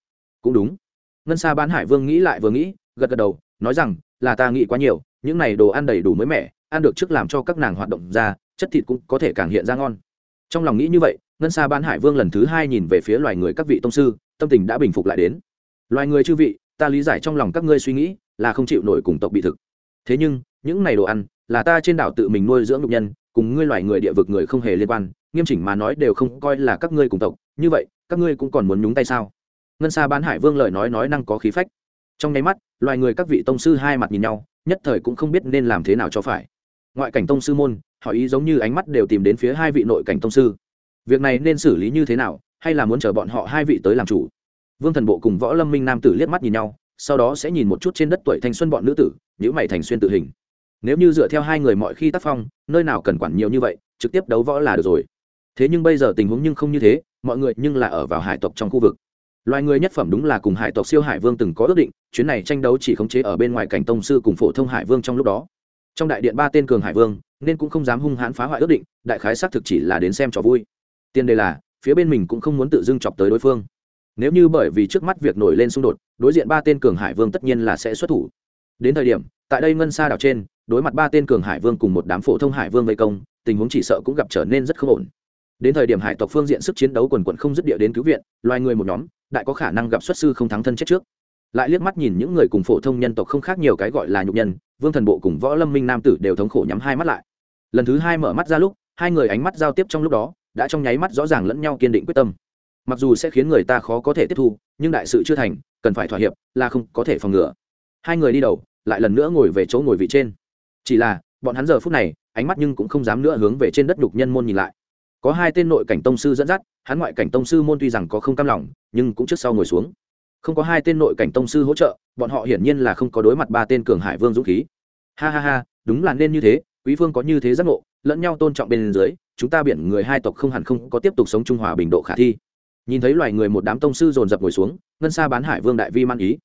Cũng đúng. Ngân xa bán hải vương nghĩ lại vừa nghĩ, gật gật đầu, nói rằng, là ta nghĩ quá nhiều, những này đồ ăn đầy đủ mới mẻ ăn được trước làm cho các nàng hoạt động ra, chất thịt cũng có thể càng hiện ra ngon. Trong lòng nghĩ như vậy, ngân xa bán hải vương lần thứ hai nhìn về phía loài người các vị tông sư, tâm tình đã bình phục lại đến. Loài người chư vị, ta lý giải trong lòng các ngươi suy nghĩ là không chịu nổi cùng tộc bị thực. Thế nhưng, những này đồ ăn là ta trên đảo tự mình nuôi dưỡng nhục nhân, cùng ngươi loài người địa vực người không hề liên quan, nghiêm chỉnh mà nói đều không coi là các ngươi cùng tộc. Như vậy, các ngươi cũng còn muốn nhúng tay sao? Ngân xa bán hải vương lời nói nói năng có khí phách. Trong nháy mắt, loài người các vị tông sư hai mặt nhìn nhau, nhất thời cũng không biết nên làm thế nào cho phải ngoại cảnh tông sư môn họ ý giống như ánh mắt đều tìm đến phía hai vị nội cảnh tông sư. Việc này nên xử lý như thế nào, hay là muốn chờ bọn họ hai vị tới làm chủ? Vương thần bộ cùng võ lâm minh nam tử liếc mắt nhìn nhau, sau đó sẽ nhìn một chút trên đất tuổi thanh xuân bọn nữ tử nhữ mày thành xuyên tự hình. Nếu như dựa theo hai người mọi khi tác phong, nơi nào cần quản nhiều như vậy, trực tiếp đấu võ là được rồi. Thế nhưng bây giờ tình huống nhưng không như thế, mọi người nhưng là ở vào hải tộc trong khu vực. Loài người nhất phẩm đúng là cùng hải tộc siêu hải vương từng có ước định, chuyến này tranh đấu chỉ khống chế ở bên ngoài cảnh tông sư cùng phổ thông hải vương trong lúc đó trong đại điện ba tên cường hải vương, nên cũng không dám hung hãn phá hoại ước định, đại khái xác thực chỉ là đến xem trò vui. Tiền đề là, phía bên mình cũng không muốn tự dưng chọc tới đối phương. Nếu như bởi vì trước mắt việc nổi lên xung đột, đối diện ba tên cường hải vương tất nhiên là sẽ xuất thủ. Đến thời điểm, tại đây ngân xa đảo trên, đối mặt ba tên cường hải vương cùng một đám phổ thông hải vương vây công, tình huống chỉ sợ cũng gặp trở nên rất không ổn. Đến thời điểm hải tộc phương diện sức chiến đấu quần quận không dứt địa đến cứu viện, loài người một nhóm, đại có khả năng gặp xuất sư không thắng thân chết trước lại liếc mắt nhìn những người cùng phổ thông nhân tộc không khác nhiều cái gọi là nhục nhân, vương thần bộ cùng võ lâm minh nam tử đều thống khổ nhắm hai mắt lại. Lần thứ hai mở mắt ra lúc, hai người ánh mắt giao tiếp trong lúc đó, đã trong nháy mắt rõ ràng lẫn nhau kiên định quyết tâm. Mặc dù sẽ khiến người ta khó có thể tiếp thu, nhưng đại sự chưa thành, cần phải thỏa hiệp, là không có thể phòng ngừa. Hai người đi đầu, lại lần nữa ngồi về chỗ ngồi vị trên. Chỉ là, bọn hắn giờ phút này, ánh mắt nhưng cũng không dám nữa hướng về trên đất nhục nhân môn nhìn lại. Có hai tên nội cảnh tông sư dẫn dắt, hắn ngoại cảnh tông sư môn tuy rằng có không cam lòng, nhưng cũng trước sau ngồi xuống không có hai tên nội cảnh tông sư hỗ trợ, bọn họ hiển nhiên là không có đối mặt ba tên cường hải vương dũng khí. Ha ha ha, đúng là nên như thế, quý phương có như thế giác ngộ, lẫn nhau tôn trọng bên dưới, chúng ta biển người hai tộc không hẳn không có tiếp tục sống trung hòa bình độ khả thi. Nhìn thấy loài người một đám tông sư dồn dập ngồi xuống, ngân xa bán hải vương đại vi man ý.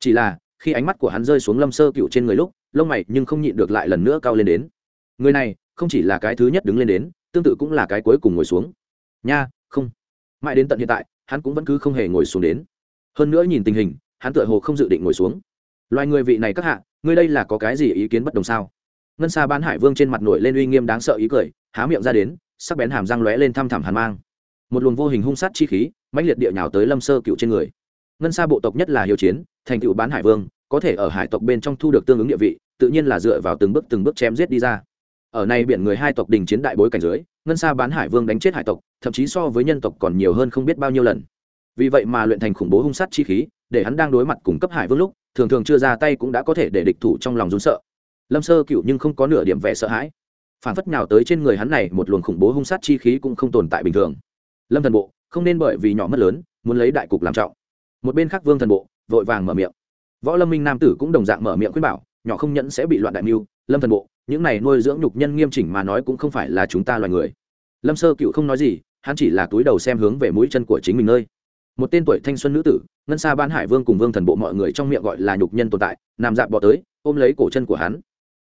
Chỉ là, khi ánh mắt của hắn rơi xuống lâm sơ cựu trên người lúc, lông mày nhưng không nhịn được lại lần nữa cao lên đến. Người này, không chỉ là cái thứ nhất đứng lên đến, tương tự cũng là cái cuối cùng ngồi xuống. Nha, không. Mãi đến tận hiện tại, hắn cũng vẫn cứ không hề ngồi xuống đến hơn nữa nhìn tình hình, hắn tựa hồ không dự định ngồi xuống. Loài người vị này các hạ, ngươi đây là có cái gì ý kiến bất đồng sao? Ngân xa bán hải vương trên mặt nổi lên uy nghiêm đáng sợ ý cười, há miệng ra đến, sắc bén hàm răng lóe lên thăm thẳm hàn mang. Một luồng vô hình hung sát chi khí, mãnh liệt địa nhào tới lâm sơ cựu trên người. Ngân xa bộ tộc nhất là hiếu chiến, thành cựu bán hải vương, có thể ở hải tộc bên trong thu được tương ứng địa vị, tự nhiên là dựa vào từng bước từng bước chém giết đi ra. Ở này biển người hai tộc đình chiến đại bối cảnh dưới, ngân xa bán hải vương đánh chết hải tộc, thậm chí so với nhân tộc còn nhiều hơn không biết bao nhiêu lần vì vậy mà luyện thành khủng bố hung sát chi khí, để hắn đang đối mặt cùng cấp hải vương lúc, thường thường chưa ra tay cũng đã có thể để địch thủ trong lòng rún sợ. Lâm sơ cựu nhưng không có nửa điểm vẻ sợ hãi. Phản phất nào tới trên người hắn này, một luồng khủng bố hung sát chi khí cũng không tồn tại bình thường. Lâm thần bộ, không nên bởi vì nhỏ mất lớn, muốn lấy đại cục làm trọng. Một bên khác vương thần bộ, vội vàng mở miệng. Võ lâm minh nam tử cũng đồng dạng mở miệng khuyên bảo, nhỏ không nhẫn sẽ bị loạn đại mưu. Lâm thần bộ, những này nuôi dưỡng nhục nhân nghiêm chỉnh mà nói cũng không phải là chúng ta loài người. Lâm sơ cựu không nói gì, hắn chỉ là túi đầu xem hướng về mũi chân của chính mình nơi một tên tuổi thanh xuân nữ tử, ngân xa ban hải vương cùng vương thần bộ mọi người trong miệng gọi là nhục nhân tồn tại nằm dạp bỏ tới, ôm lấy cổ chân của hắn.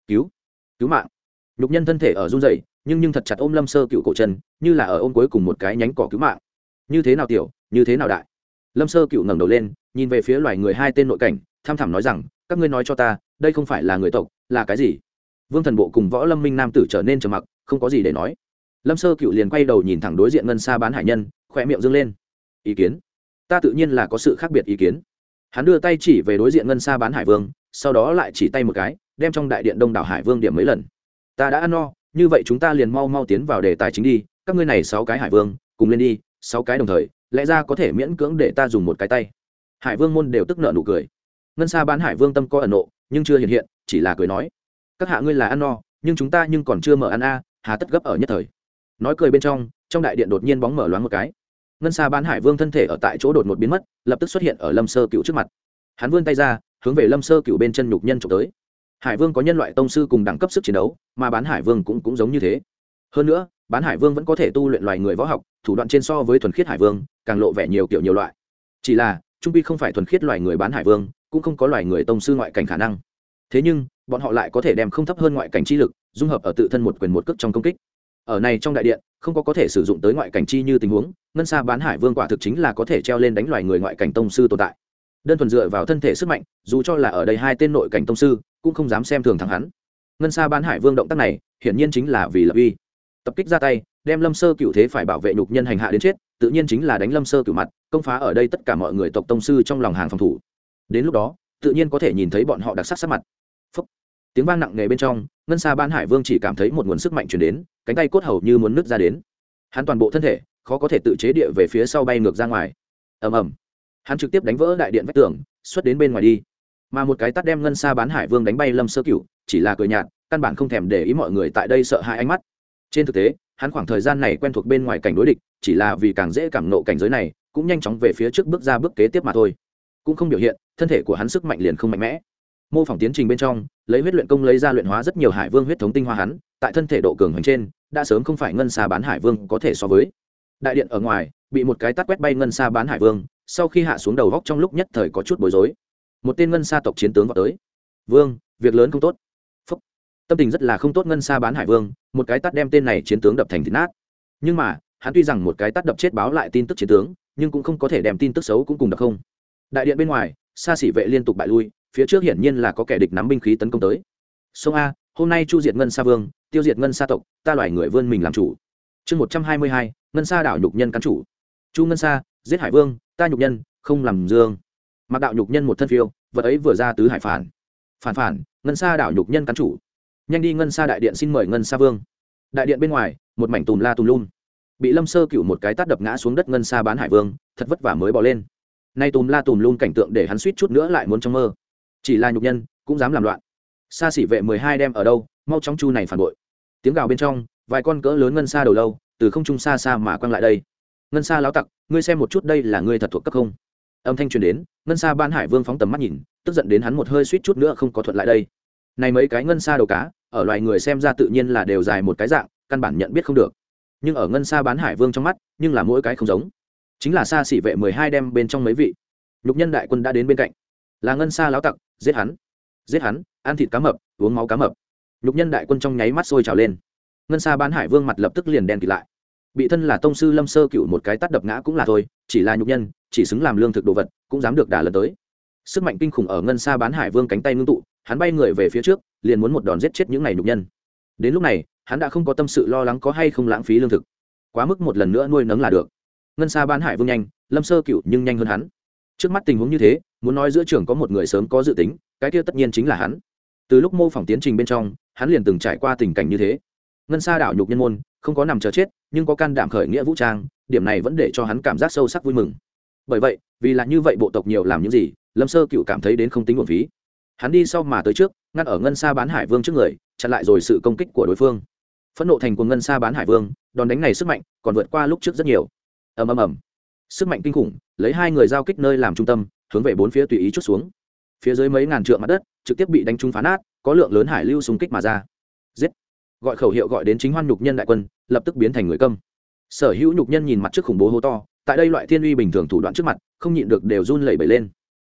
Cứu cứu mạng. Nhục nhân thân thể ở run rẩy, nhưng nhưng thật chặt ôm lâm sơ cựu cổ chân, như là ở ôm cuối cùng một cái nhánh cỏ cứu mạng. Như thế nào tiểu, như thế nào đại? Lâm sơ cựu ngẩng đầu lên, nhìn về phía loài người hai tên nội cảnh, tham thẳm nói rằng, các ngươi nói cho ta, đây không phải là người tộc, là cái gì? Vương thần bộ cùng võ lâm minh nam tử trở nên trầm mặc, không có gì để nói. Lâm sơ cựu liền quay đầu nhìn thẳng đối diện ngân xa bán hải nhân, khỏe miệng dâng lên. Ý kiến? Ta tự nhiên là có sự khác biệt ý kiến. Hắn đưa tay chỉ về đối diện ngân xa bán hải vương, sau đó lại chỉ tay một cái, đem trong đại điện đông đảo hải vương điểm mấy lần. Ta đã ăn no, như vậy chúng ta liền mau mau tiến vào đề tài chính đi, các ngươi này sáu cái hải vương, cùng lên đi, sáu cái đồng thời, lẽ ra có thể miễn cưỡng để ta dùng một cái tay. Hải vương môn đều tức nợ nụ cười. Ngân xa bán hải vương tâm có ẩn nộ, nhưng chưa hiện hiện, chỉ là cười nói. Các hạ ngươi là ăn no, nhưng chúng ta nhưng còn chưa mở ăn a, hà tất gấp ở nhất thời. Nói cười bên trong trong đại điện đột nhiên bóng mở loáng một cái ngân xa bán hải vương thân thể ở tại chỗ đột ngột biến mất, lập tức xuất hiện ở lâm sơ cựu trước mặt. Hắn vươn tay ra, hướng về lâm sơ cựu bên chân nhục nhân trộm tới. Hải vương có nhân loại tông sư cùng đẳng cấp sức chiến đấu, mà bán hải vương cũng cũng giống như thế. Hơn nữa, bán hải vương vẫn có thể tu luyện loài người võ học, thủ đoạn trên so với thuần khiết hải vương, càng lộ vẻ nhiều kiểu nhiều loại. Chỉ là, trung pi không phải thuần khiết loài người bán hải vương, cũng không có loài người tông sư ngoại cảnh khả năng. Thế nhưng, bọn họ lại có thể đem không thấp hơn ngoại cảnh chi lực, dung hợp ở tự thân một quyền một cước trong công kích ở này trong đại điện, không có có thể sử dụng tới ngoại cảnh chi như tình huống, ngân xa bán hải vương quả thực chính là có thể treo lên đánh loài người ngoại cảnh tông sư tồn tại. Đơn thuần dựa vào thân thể sức mạnh, dù cho là ở đây hai tên nội cảnh tông sư, cũng không dám xem thường thẳng hắn. Ngân xa bán hải vương động tác này, hiển nhiên chính là vì lập uy. Tập kích ra tay, đem lâm sơ cựu thế phải bảo vệ nhục nhân hành hạ đến chết, tự nhiên chính là đánh lâm sơ cựu mặt, công phá ở đây tất cả mọi người tộc tông sư trong lòng hàng phòng thủ. Đến lúc đó, tự nhiên có thể nhìn thấy bọn họ đặc sắc sắc mặt tiếng vang nặng nề bên trong, ngân xa ban hải vương chỉ cảm thấy một nguồn sức mạnh chuyển đến, cánh tay cốt hầu như muốn nứt ra đến. Hắn toàn bộ thân thể, khó có thể tự chế địa về phía sau bay ngược ra ngoài. Ầm ầm. Hắn trực tiếp đánh vỡ đại điện vách tường, xuất đến bên ngoài đi. Mà một cái tắt đem ngân xa bán hải vương đánh bay lâm sơ cựu chỉ là cười nhạt, căn bản không thèm để ý mọi người tại đây sợ hãi ánh mắt. Trên thực tế, hắn khoảng thời gian này quen thuộc bên ngoài cảnh đối địch, chỉ là vì càng dễ cảm nộ cảnh giới này, cũng nhanh chóng về phía trước bước ra bước kế tiếp mà thôi. Cũng không biểu hiện, thân thể của hắn sức mạnh liền không mạnh mẽ mô phỏng tiến trình bên trong, lấy huyết luyện công lấy ra luyện hóa rất nhiều hải vương huyết thống tinh hoa hắn, tại thân thể độ cường hành trên, đã sớm không phải ngân xa bán hải vương có thể so với. Đại điện ở ngoài, bị một cái tắt quét bay ngân xa bán hải vương, sau khi hạ xuống đầu góc trong lúc nhất thời có chút bối rối. Một tên ngân xa tộc chiến tướng vào tới. Vương, việc lớn không tốt. Phúc. tâm tình rất là không tốt ngân xa bán hải vương, một cái tắt đem tên này chiến tướng đập thành thịt nát. Nhưng mà, hắn tuy rằng một cái tắt đập chết báo lại tin tức chiến tướng, nhưng cũng không có thể đem tin tức xấu cũng cùng đập không. Đại điện bên ngoài, xa xỉ vệ liên tục bại lui phía trước hiển nhiên là có kẻ địch nắm binh khí tấn công tới. Sông a, hôm nay chu diệt ngân sa vương, tiêu diệt ngân sa tộc, ta loài người vươn mình làm chủ. Chương một trăm hai mươi hai, ngân sa đảo nhục nhân cắn chủ. Chu ngân sa, giết hải vương, ta nhục nhân, không làm dương. Mặc đạo nhục nhân một thân phiêu, vật ấy vừa ra tứ hải phản. Phản phản, ngân sa đảo nhục nhân cắn chủ. Nhanh đi ngân sa đại điện xin mời ngân sa vương. Đại điện bên ngoài, một mảnh tùm la tùm lum. Bị lâm sơ cựu một cái tát đập ngã xuống đất ngân sa bán hải vương, thật vất vả mới bỏ lên. Nay tùm la tùm lum cảnh tượng để hắn suýt chút nữa lại muốn trong mơ chỉ là nhục nhân, cũng dám làm loạn. Xa xỉ vệ mười hai đem ở đâu, mau chóng chu này phản bội. Tiếng gào bên trong, vài con cỡ lớn ngân xa đầu lâu, từ không trung xa xa mà quăng lại đây. Ngân xa láo tặc, ngươi xem một chút đây là ngươi thật thuộc cấp không? Âm thanh truyền đến, ngân xa ban hải vương phóng tầm mắt nhìn, tức giận đến hắn một hơi suýt chút nữa không có thuận lại đây. Này mấy cái ngân xa đầu cá, ở loài người xem ra tự nhiên là đều dài một cái dạng, căn bản nhận biết không được. Nhưng ở ngân xa bán hải vương trong mắt, nhưng là mỗi cái không giống. Chính là xa xỉ vệ mười hai đem bên trong mấy vị. Nhục nhân đại quân đã đến bên cạnh. Là ngân xa láo tặc giết hắn giết hắn, ăn thịt cá mập, uống máu cá mập. Nhục nhân đại quân trong nháy mắt sôi trào lên. Ngân xa bán hải vương mặt lập tức liền đen kịt lại. Bị thân là tông sư lâm sơ cựu một cái tắt đập ngã cũng là thôi, chỉ là nhục nhân, chỉ xứng làm lương thực đồ vật, cũng dám được đả lần tới. Sức mạnh kinh khủng ở ngân xa bán hải vương cánh tay ngưng tụ, hắn bay người về phía trước, liền muốn một đòn giết chết những ngày nhục nhân. Đến lúc này, hắn đã không có tâm sự lo lắng có hay không lãng phí lương thực. Quá mức một lần nữa nuôi nấng là được. Ngân xa bán hải vương nhanh, lâm sơ cựu nhưng nhanh hơn hắn. Trước mắt tình huống như thế muốn nói giữa trường có một người sớm có dự tính, cái kia tất nhiên chính là hắn. Từ lúc mô phỏng tiến trình bên trong, hắn liền từng trải qua tình cảnh như thế. Ngân xa đảo nhục nhân môn, không có nằm chờ chết, nhưng có can đảm khởi nghĩa vũ trang, điểm này vẫn để cho hắn cảm giác sâu sắc vui mừng. Bởi vậy, vì là như vậy bộ tộc nhiều làm những gì, lâm sơ cựu cảm thấy đến không tính một phí. Hắn đi sau mà tới trước, ngăn ở ngân xa bán hải vương trước người, chặn lại rồi sự công kích của đối phương. Phẫn nộ thành của ngân xa bán hải vương, đòn đánh này sức mạnh còn vượt qua lúc trước rất nhiều. Ầm ầm ầm. Sức mạnh kinh khủng, lấy hai người giao kích nơi làm trung tâm hướng về bốn phía tùy ý chút xuống. Phía dưới mấy ngàn trượng mặt đất, trực tiếp bị đánh trúng phá nát, có lượng lớn hải lưu xung kích mà ra. Giết! Gọi khẩu hiệu gọi đến chính hoan nhục nhân đại quân, lập tức biến thành người câm. Sở hữu nhục nhân nhìn mặt trước khủng bố hô to, tại đây loại thiên uy bình thường thủ đoạn trước mặt, không nhịn được đều run lẩy bẩy lên.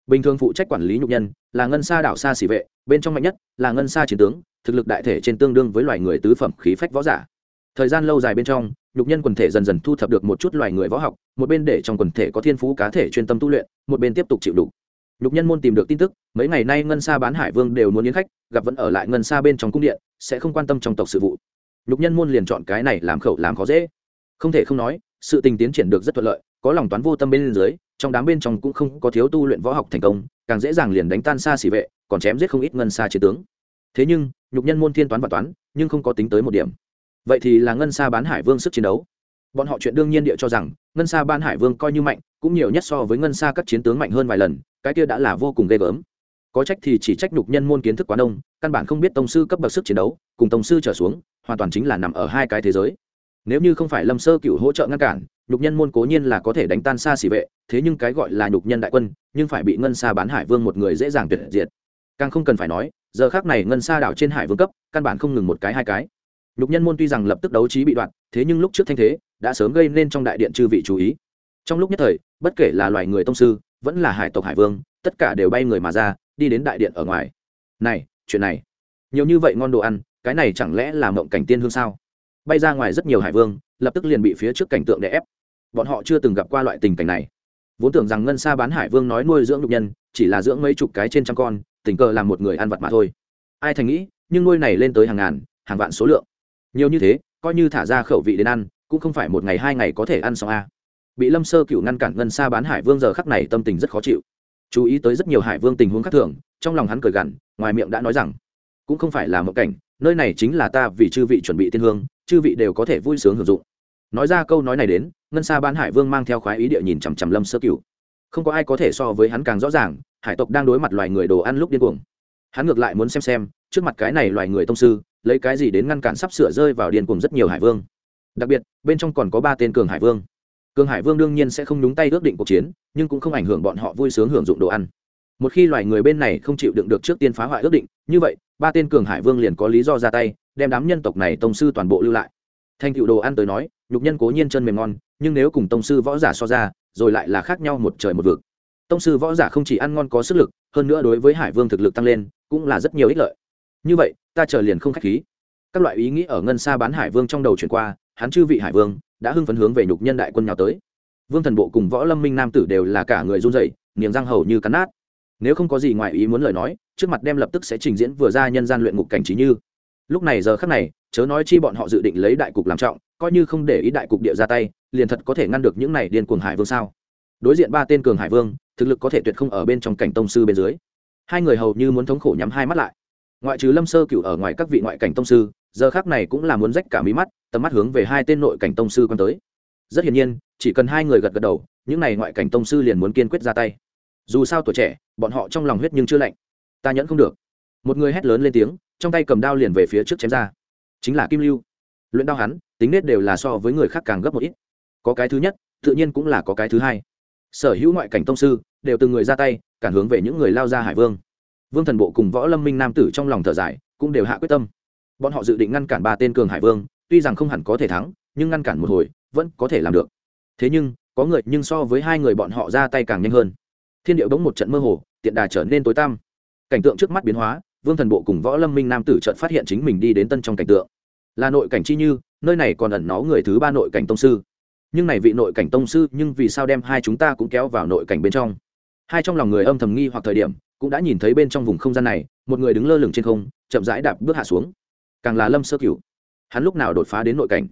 Bình thường phụ trách quản lý nhục nhân, là ngân sa đảo xa xỉ vệ, bên trong mạnh nhất là ngân sa chiến tướng, thực lực đại thể trên tương đương với loài người tứ phẩm khí phách võ giả. Thời gian lâu dài bên trong nhục nhân quần thể dần dần thu thập được một chút loài người võ học, một bên để trong quần thể có thiên phú cá thể chuyên tâm tu luyện, một bên tiếp tục chịu đủ nhục nhân môn tìm được tin tức, mấy ngày nay ngân sa bán hải vương đều muốn yến khách, gặp vẫn ở lại ngân sa bên trong cung điện, sẽ không quan tâm trong tộc sự vụ. Nhục nhân môn liền chọn cái này làm khẩu làm khó dễ. Không thể không nói, sự tình tiến triển được rất thuận lợi, có lòng toán vô tâm bên dưới, trong đám bên trong cũng không có thiếu tu luyện võ học thành công, càng dễ dàng liền đánh tan xa xỉ vệ, còn chém giết không ít ngân xa chiến tướng. Thế nhưng, nhục nhân môn thiên toán và toán, nhưng không có tính tới một điểm vậy thì là ngân xa bán hải vương sức chiến đấu. Bọn họ chuyện đương nhiên địa cho rằng, ngân xa ban hải vương coi như mạnh, cũng nhiều nhất so với ngân xa các chiến tướng mạnh hơn vài lần, cái kia đã là vô cùng ghê gớm. Có trách thì chỉ trách nhục nhân môn kiến thức quá đông, căn bản không biết tổng sư cấp bậc sức chiến đấu, cùng tổng sư trở xuống, hoàn toàn chính là nằm ở hai cái thế giới. Nếu như không phải lâm sơ cựu hỗ trợ ngăn cản, nhục nhân môn cố nhiên là có thể đánh tan xa xỉ vệ, thế nhưng cái gọi là nhục nhân đại quân, nhưng phải bị ngân xa bán hải vương một người dễ dàng tuyệt diệt. Càng không cần phải nói, giờ khác này ngân xa đảo trên hải vương cấp, căn bản không ngừng một cái hai cái nhục nhân môn tuy rằng lập tức đấu trí bị đoạn thế nhưng lúc trước thanh thế đã sớm gây nên trong đại điện chư vị chú ý. Trong lúc nhất thời, bất kể là loài người tông sư, vẫn là hải tộc hải vương, tất cả đều bay người mà ra, đi đến đại điện ở ngoài. Này, chuyện này. Nhiều như vậy ngon đồ ăn, cái này chẳng lẽ là mộng cảnh tiên hương sao? Bay ra ngoài rất nhiều hải vương, lập tức liền bị phía trước cảnh tượng đè ép. Bọn họ chưa từng gặp qua loại tình cảnh này. Vốn tưởng rằng ngân xa bán hải vương nói nuôi dưỡng nhục nhân, chỉ là dưỡng mấy chục cái trên trăm con, tình cờ làm một người ăn vật mà thôi. Ai thành nghĩ, nhưng nuôi này lên tới hàng ngàn, hàng vạn số lượng nhiều như thế, coi như thả ra khẩu vị đến ăn, cũng không phải một ngày hai ngày có thể ăn xong a bị lâm sơ cựu ngăn cản ngân xa bán hải vương giờ khắc này tâm tình rất khó chịu. Chú ý tới rất nhiều hải vương tình huống khác thường, trong lòng hắn cười gằn, ngoài miệng đã nói rằng, cũng không phải là một cảnh, nơi này chính là ta vì chư vị chuẩn bị tiên hương, chư vị đều có thể vui sướng hưởng dụng. Nói ra câu nói này đến, ngân xa bán hải vương mang theo khoái ý địa nhìn chằm chằm lâm sơ cựu không có ai có thể so với hắn càng rõ ràng, hải tộc đang đối mặt loài người đồ ăn lúc điên cuồng. Hắn ngược lại muốn xem xem, trước mặt cái này loài người tông sư lấy cái gì đến ngăn cản sắp sửa rơi vào điên cùng rất nhiều hải vương. Đặc biệt, bên trong còn có ba tên cường hải vương. Cường hải vương đương nhiên sẽ không nhúng tay ước định cuộc chiến, nhưng cũng không ảnh hưởng bọn họ vui sướng hưởng dụng đồ ăn. Một khi loài người bên này không chịu đựng được trước tiên phá hoại ước định, như vậy, ba tên cường hải vương liền có lý do ra tay, đem đám nhân tộc này tông sư toàn bộ lưu lại. Thành cựu đồ ăn tới nói, nhục nhân cố nhiên chân mềm ngon, nhưng nếu cùng tông sư võ giả so ra, rồi lại là khác nhau một trời một vực. Tông sư võ giả không chỉ ăn ngon có sức lực, hơn nữa đối với hải vương thực lực tăng lên, cũng là rất nhiều ích lợi như vậy, ta chờ liền không k h á c h khí. Các loại ý nghĩ ở ngân xa bán hải vương trong đầu chuyển qua, hắn chư vị hải vương đã hưng phấn hướng về nhục nhân đại quân nhào tới. Vương thần bộ cùng võ lâm minh nam tử đều là cả người run dậy niềm răng hầu như cắn nát. Nếu không có gì ngoài ý muốn lời nói, trước mặt đem lập tức sẽ trình diễn vừa ra nhân gian luyện ngục cảnh trí như. Lúc này giờ khắc này, chớ nói chi bọn họ dự định lấy đại cục làm trọng, coi như không để ý đại cục địa ra tay, liền thật có thể ngăn được những này điên cuồng hải vương sao? Đối diện ba tên cường hải vương, thực lực có thể tuyệt không ở bên trong cảnh tông sư bên dưới. Hai người hầu như muốn thống khổ nhắm hai mắt lại ngoại trừ lâm sơ cửu ở ngoài các vị ngoại cảnh tông sư, giờ khác này cũng là muốn rách cả mí mắt, tầm mắt hướng về hai tên nội cảnh tông sư quan tới. Rất hiển nhiên, chỉ cần hai người gật gật đầu, những n à y ngoại cảnh tông sư liền muốn kiên quyết ra tay. Dù sao tuổi trẻ, bọn họ trong lòng huyết nhưng chưa lạnh. Ta nhẫn không được. Một người hét lớn lên tiếng, trong tay cầm đao liền về phía trước chém ra. Chính là kim lưu. Luyện đao hắn, tính nết đều là so với người khác càng gấp một ít. Có cái thứ nhất, tự nhiên cũng là có cái thứ hai. Sở hữu ngoại cảnh tông sư, đều từng người ra tay, cản hướng về những người lao ra hải vương vương thần bộ cùng võ lâm minh nam tử trong lòng thở dài, cũng đều hạ quyết tâm. Bọn họ dự định ngăn cản ba tên cường hải vương, tuy rằng không hẳn có thể thắng, nhưng ngăn cản một hồi, vẫn có thể làm được. Thế nhưng, có người, nhưng so với hai người bọn họ ra tay càng nhanh hơn. Thiên điệu bỗng một trận mơ hồ, tiện đà trở nên tối tăm. Cảnh tượng trước mắt biến hóa, vương thần bộ cùng võ lâm minh nam tử trận phát hiện chính mình đi đến tân trong cảnh tượng. Là nội cảnh chi như, nơi này còn ẩn nó người thứ ba nội cảnh tông sư. Nhưng này vị nội cảnh tông sư, nhưng vì sao đem hai chúng ta cũng kéo vào nội cảnh bên trong? Hai trong lòng người âm thầm nghi hoặc thời điểm cũng đã nhìn thấy bên trong vùng không gian này, một người đứng lơ lửng trên không, chậm rãi đạp bước hạ xuống. Càng là lâm sơ cửu. Hắn lúc nào đột phá đến nội cảnh?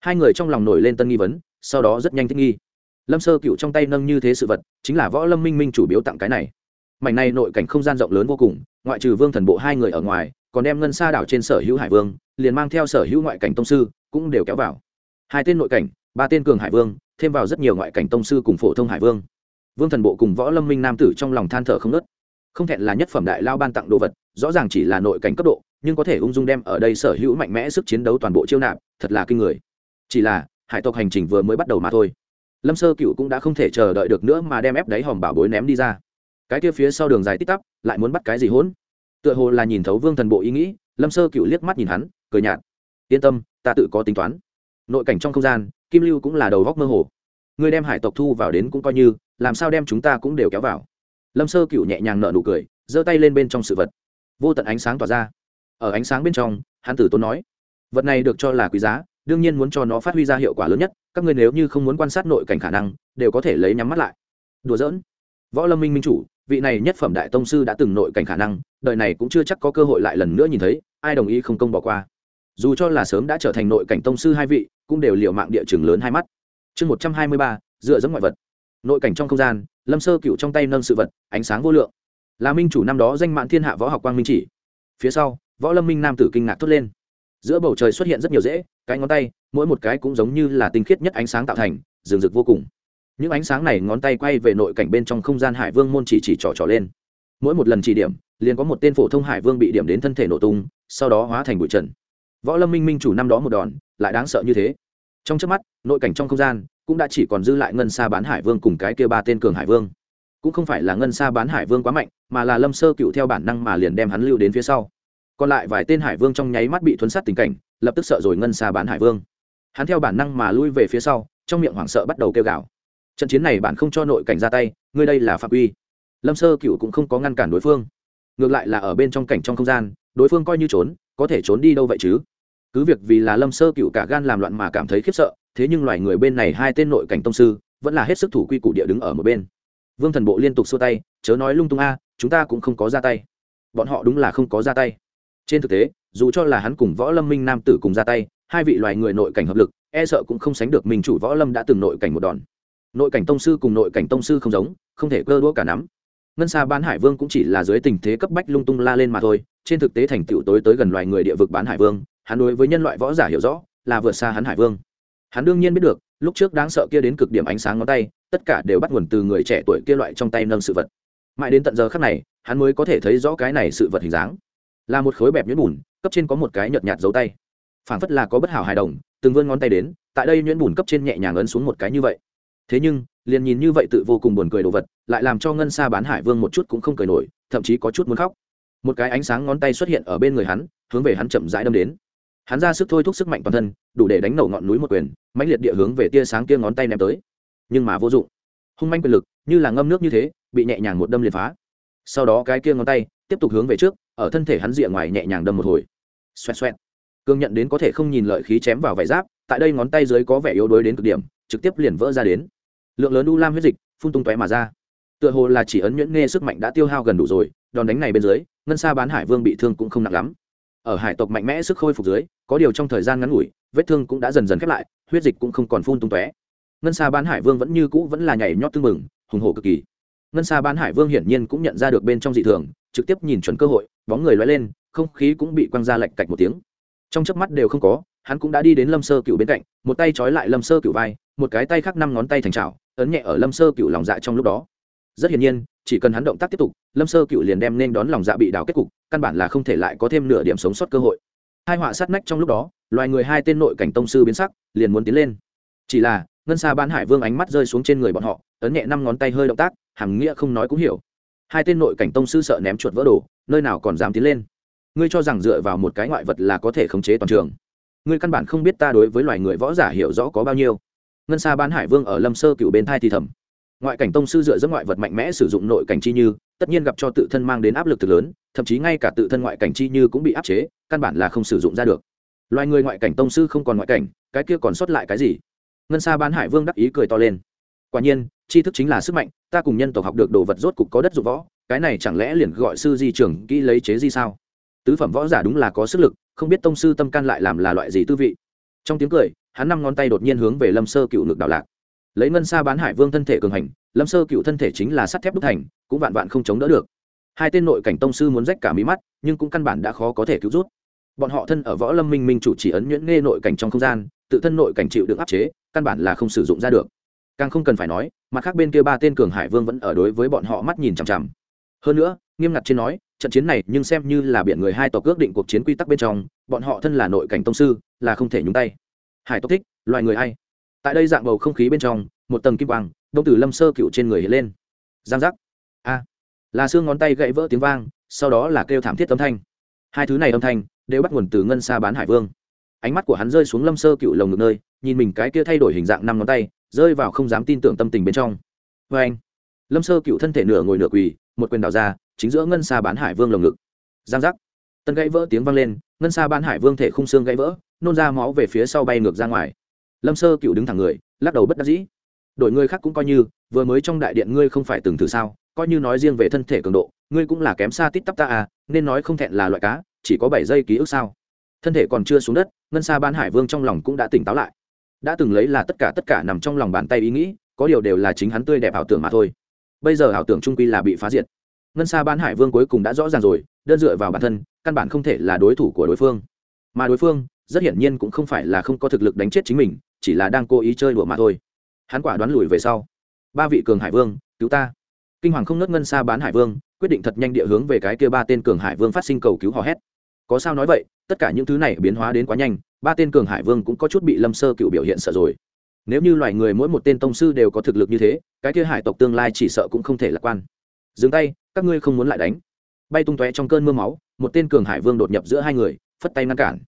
Hai người trong lòng nổi lên tân nghi vấn, sau đó rất nhanh thích nghi. Lâm sơ cựu trong tay nâng như thế sự vật, chính là võ lâm minh minh chủ biếu tặng cái này. Mảnh này nội cảnh không gian rộng lớn vô cùng, ngoại trừ vương thần bộ hai người ở ngoài, còn đem ngân xa đảo trên sở hữu hải vương, liền mang theo sở hữu ngoại cảnh tông sư, cũng đều kéo vào. Hai tên nội cảnh, ba tên cường hải vương, thêm vào rất nhiều ngoại cảnh tông sư cùng phổ thông hải vương. Vương thần bộ cùng võ lâm minh nam tử trong lòng than thở không nớt không thẹn là nhất phẩm đại lao ban tặng đồ vật, rõ ràng chỉ là nội cảnh cấp độ, nhưng có thể ung dung đem ở đây sở hữu mạnh mẽ sức chiến đấu toàn bộ chiêu nạp, thật là kinh người. Chỉ là, hải tộc hành trình vừa mới bắt đầu mà thôi. Lâm sơ cựu cũng đã không thể chờ đợi được nữa mà đem ép đáy hòm bảo bối ném đi ra. Cái kia phía sau đường dài tích tắp, lại muốn bắt cái gì hỗn? Tựa hồ là nhìn thấu vương thần bộ ý nghĩ, lâm sơ cựu liếc mắt nhìn hắn, cười nhạt. Yên tâm, ta tự có tính toán. Nội cảnh trong không gian, kim lưu cũng là đầu góc mơ hồ. Người đem hải tộc thu vào đến cũng coi như, làm sao đem chúng ta cũng đều kéo vào? Lâm sơ cựu nhẹ nhàng nợ nụ cười, giơ tay lên bên trong sự vật. Vô tận ánh sáng tỏa ra. Ở ánh sáng bên trong, hắn tử tôn nói, vật này được cho là quý giá, đương nhiên muốn cho nó phát huy ra hiệu quả lớn nhất, các ngươi nếu như không muốn quan sát nội cảnh khả năng, đều có thể lấy nhắm mắt lại. Đùa giỡn. Võ lâm minh minh chủ, vị này nhất phẩm đại tông sư đã từng nội cảnh khả năng, đời này cũng chưa chắc có cơ hội lại lần nữa nhìn thấy, ai đồng ý không công bỏ qua. Dù cho là sớm đã trở thành nội cảnh tông sư hai vị, cũng đều liệu mạng địa trường lớn hai mắt. Chương một trăm hai mươi ba, dựa dẫm ngoại vật. Nội cảnh trong không gian lâm sơ cựu trong tay nâng sự vật, ánh sáng vô lượng. Là minh chủ năm đó danh mạng thiên hạ võ học quang minh chỉ. Phía sau, võ lâm minh nam tử kinh ngạc thốt lên. Giữa bầu trời xuất hiện rất nhiều rễ, cái ngón tay, mỗi một cái cũng giống như là tinh khiết nhất ánh sáng tạo thành, rừng rực vô cùng. Những ánh sáng này ngón tay quay về nội cảnh bên trong không gian hải vương môn chỉ chỉ trỏ trỏ lên. Mỗi một lần chỉ điểm, liền có một tên phổ thông hải vương bị điểm đến thân thể nổ tung, sau đó hóa thành bụi trần. Võ lâm minh minh chủ năm đó một đòn, lại đáng sợ như thế. Trong trước mắt, nội cảnh trong không gian cũng đã chỉ còn dư lại ngân xa bán hải vương cùng cái kia ba tên cường hải vương. Cũng không phải là ngân xa bán hải vương quá mạnh, mà là lâm sơ cựu theo bản năng mà liền đem hắn lưu đến phía sau. Còn lại vài tên hải vương trong nháy mắt bị thuấn sát tình cảnh, lập tức sợ rồi ngân xa bán hải vương. Hắn theo bản năng mà lui về phía sau, trong miệng hoảng sợ bắt đầu kêu gào. Trận chiến này bạn không cho nội cảnh ra tay, ngươi đây là phạm uy lâm sơ cựu cũng không có ngăn cản đối phương. Ngược lại là ở bên trong cảnh trong không gian, đối phương coi như trốn, có thể trốn đi đâu vậy chứ? Cứ việc vì là lâm sơ cựu cả gan làm loạn mà cảm thấy khiếp sợ thế nhưng loài người bên này hai tên nội cảnh tông sư vẫn là hết sức thủ quy củ địa đứng ở một bên. Vương thần bộ liên tục xua tay, chớ nói lung tung a, chúng ta cũng không có ra tay. Bọn họ đúng là không có ra tay. Trên thực tế, dù cho là hắn cùng võ lâm minh nam tử cùng ra tay, hai vị loài người nội cảnh hợp lực e sợ cũng không sánh được mình chủ võ lâm đã từng nội cảnh một đòn. Nội cảnh tông sư cùng nội cảnh tông sư không giống, không thể cơ đũa cả nắm. Ngân xa bán hải vương cũng chỉ là dưới tình thế cấp bách lung tung la lên mà thôi, trên thực tế thành tựu tối tới gần loài người địa vực bán hải vương, hắn đối với nhân loại võ giả hiểu rõ, là vượt xa hắn hải vương hắn đương nhiên biết được, lúc trước đáng sợ kia đến cực điểm ánh sáng ngón tay, tất cả đều bắt nguồn từ người trẻ tuổi kia loại trong tay nâng sự vật. Mãi đến tận giờ khắc này, hắn mới có thể thấy rõ cái này sự vật hình dáng. Là một khối bẹp nhuyễn bùn, cấp trên có một cái nhợt nhạt dấu tay. Phản phất là có bất hảo hài đồng, từng vươn ngón tay đến, tại đây nhuyễn bùn cấp trên nhẹ nhàng ấn xuống một cái như vậy. Thế nhưng, liền nhìn như vậy tự vô cùng buồn cười đồ vật, lại làm cho ngân sa bán hải vương một chút cũng không cười nổi, thậm chí có chút muốn khóc. Một cái ánh sáng ngón tay xuất hiện ở bên người hắn, hướng về hắn chậm rãi đâm đến hắn ra sức thôi thúc sức mạnh toàn thân, đủ để đánh nổ ngọn núi một quyền, mãnh liệt địa hướng về tia sáng kia ngón tay ném tới. Nhưng mà vô dụng. Hung manh quyền lực, như là ngâm nước như thế, bị nhẹ nhàng một đâm liền phá. Sau đó cái kia ngón tay, tiếp tục hướng về trước, ở thân thể hắn rìa ngoài nhẹ nhàng đâm một hồi. Xoẹt xoẹt. Cương nhận đến có thể không nhìn lợi khí chém vào vải giáp, tại đây ngón tay dưới có vẻ yếu đuối đến cực điểm, trực tiếp liền vỡ ra đến. Lượng lớn u lam huyết dịch phun tung tóe mà ra. Tựa hồ là chỉ ấn nhuyễn nghe sức mạnh đã tiêu hao gần đủ rồi, đòn đánh này bên dưới, ngân sa bán hải vương bị thương cũng không nặng lắm ở hải tộc mạnh mẽ sức khôi phục dưới, có điều trong thời gian ngắn ngủi, vết thương cũng đã dần dần khép lại, huyết dịch cũng không còn phun tung tóe. Ngân xa bán hải vương vẫn như cũ vẫn là nhảy nhót tưng mừng hùng hổ cực kỳ. Ngân xa bán hải vương hiển nhiên cũng nhận ra được bên trong dị thường, trực tiếp nhìn chuẩn cơ hội, bóng người loay lên, không khí cũng bị quăng ra lạnh cạch một tiếng. Trong chớp mắt đều không có, hắn cũng đã đi đến lâm sơ cựu bên cạnh, một tay trói lại lâm sơ cựu vai, một cái tay khác năm ngón tay thành trào ấn nhẹ ở lâm sơ cựu lòng dạ trong lúc đó. Rất hiển nhiên, chỉ cần hắn động tác tiếp tục, lâm sơ cựu liền đem nên đón lòng dạ bị đào kết cục căn bản là không thể lại có thêm nửa điểm sống sót cơ hội. Hai họa sát nách trong lúc đó, loài người hai tên nội cảnh tông sư biến sắc, liền muốn tiến lên. Chỉ là, ngân xa Bán hải vương ánh mắt rơi xuống trên người bọn họ, ấn nhẹ năm ngón tay hơi động tác hàng nghĩa không nói cũng hiểu. Hai tên nội cảnh tông sư sợ ném chuột vỡ đồ, nơi nào còn dám tiến lên. Ngươi cho rằng dựa vào một cái ngoại vật là có thể khống chế toàn trường. Ngươi căn bản không biết ta đối với loài người võ giả hiểu rõ có bao nhiêu. Ngân xa bán hải vương ở lâm sơ cựu bên thai thì thầm ngoại cảnh tông sư dựa dẫn ngoại vật mạnh mẽ sử dụng nội cảnh chi như, tất nhiên gặp cho tự thân mang đến áp lực thực lớn, thậm chí ngay cả tự thân ngoại cảnh chi như cũng bị áp chế, căn bản là không sử dụng ra được. Loài người ngoại cảnh tông sư không còn ngoại cảnh, cái kia còn sót lại cái gì? Ngân sa bán hải vương đắc ý cười to lên. Quả nhiên, tri thức chính là sức mạnh, ta cùng nhân tộc học được đồ vật rốt cục có đất dụng võ, cái này chẳng lẽ liền gọi sư di trưởng kỹ lấy chế di sao? Tứ phẩm võ giả đúng là có sức lực, không biết tông sư tâm can lại làm là loại gì tư vị. Trong tiếng cười, hắn năm ngón tay đột nhiên hướng về lâm sơ cựu ngực đảo lạc lấy ngân xa bán hải vương thân thể cường hành, lâm sơ cựu thân thể chính là sắt thép đúc thành, cũng vạn vạn không chống đỡ được. Hai tên nội cảnh tông sư muốn rách cả mí mắt, nhưng cũng căn bản đã khó có thể cứu rút. Bọn họ thân ở võ lâm minh minh chủ chỉ ấn nhuyễn nghe nội cảnh trong không gian, tự thân nội cảnh chịu được áp chế, căn bản là không sử dụng ra được. Càng không cần phải nói, mặt khác bên kia ba tên cường hải vương vẫn ở đối với bọn họ mắt nhìn chằm chằm. Hơn nữa, nghiêm ngặt trên nói, trận chiến này nhưng xem như là biển người hai tộc ước định cuộc chiến quy tắc bên trong, bọn họ thân là nội cảnh tông sư, là không thể nhúng tay. Hải tộc thích, loài người hay tại đây dạng bầu không khí bên trong, một tầng kim quang, đông tử lâm sơ cựu trên người hiện lên. Giang giác. A. Là xương ngón tay gãy vỡ tiếng vang, sau đó là kêu thảm thiết âm thanh. Hai thứ này âm thanh đều bắt nguồn từ ngân xa bán hải vương. Ánh mắt của hắn rơi xuống lâm sơ cựu lồng ngực nơi, nhìn mình cái kia thay đổi hình dạng năm ngón tay, rơi vào không dám tin tưởng tâm tình bên trong. Vê anh, lâm sơ cựu thân thể nửa ngồi nửa quỳ, một quyền đào ra, chính giữa ngân xa bán hải vương lồng ngực. Giang giác. Tân gãy vỡ tiếng vang lên, ngân xa bán hải vương thể khung xương gãy vỡ, nôn ra máu về phía sau bay ngược ra ngoài lâm sơ cựu đứng thẳng người, lắc đầu bất đắc dĩ. Đổi người khác cũng coi như, vừa mới trong đại điện ngươi không phải từng thử sao, coi như nói riêng về thân thể cường độ, ngươi cũng là kém xa tít tắp ta à nên nói không thẹn là loại cá, chỉ có bảy giây ký ức sao. Thân thể còn chưa xuống đất, ngân xa ban hải vương trong lòng cũng đã tỉnh táo lại. Đã từng lấy là tất cả tất cả nằm trong lòng bàn tay ý nghĩ, có điều đều là chính hắn tươi đẹp ảo tưởng mà thôi. Bây giờ ảo tưởng trung quy là bị phá diệt. Ngân xa ban hải vương cuối cùng đã rõ ràng rồi, đơn dựa vào bản thân, căn bản không thể là đối thủ của đối phương. Mà đối phương, rất hiển nhiên cũng không phải là không có thực lực đánh chết chính mình chỉ là đang cố ý chơi đùa mà thôi. Hắn quả đoán lùi về sau. Ba vị cường hải vương, cứu ta. Kinh hoàng không nớt ngân xa bán hải vương, quyết định thật nhanh địa hướng về cái kia ba tên cường hải vương phát sinh cầu cứu hò hét. Có sao nói vậy, tất cả những thứ này biến hóa đến quá nhanh, ba tên cường hải vương cũng có chút bị lâm sơ cựu biểu hiện sợ rồi. Nếu như loài người mỗi một tên tông sư đều có thực lực như thế, cái kia hải tộc tương lai chỉ sợ cũng không thể lạc quan. Dừng tay, các ngươi không muốn lại đánh. Bay tung tóe trong cơn mưa máu, một tên cường hải vương đột nhập giữa hai người, phất tay ngăn cản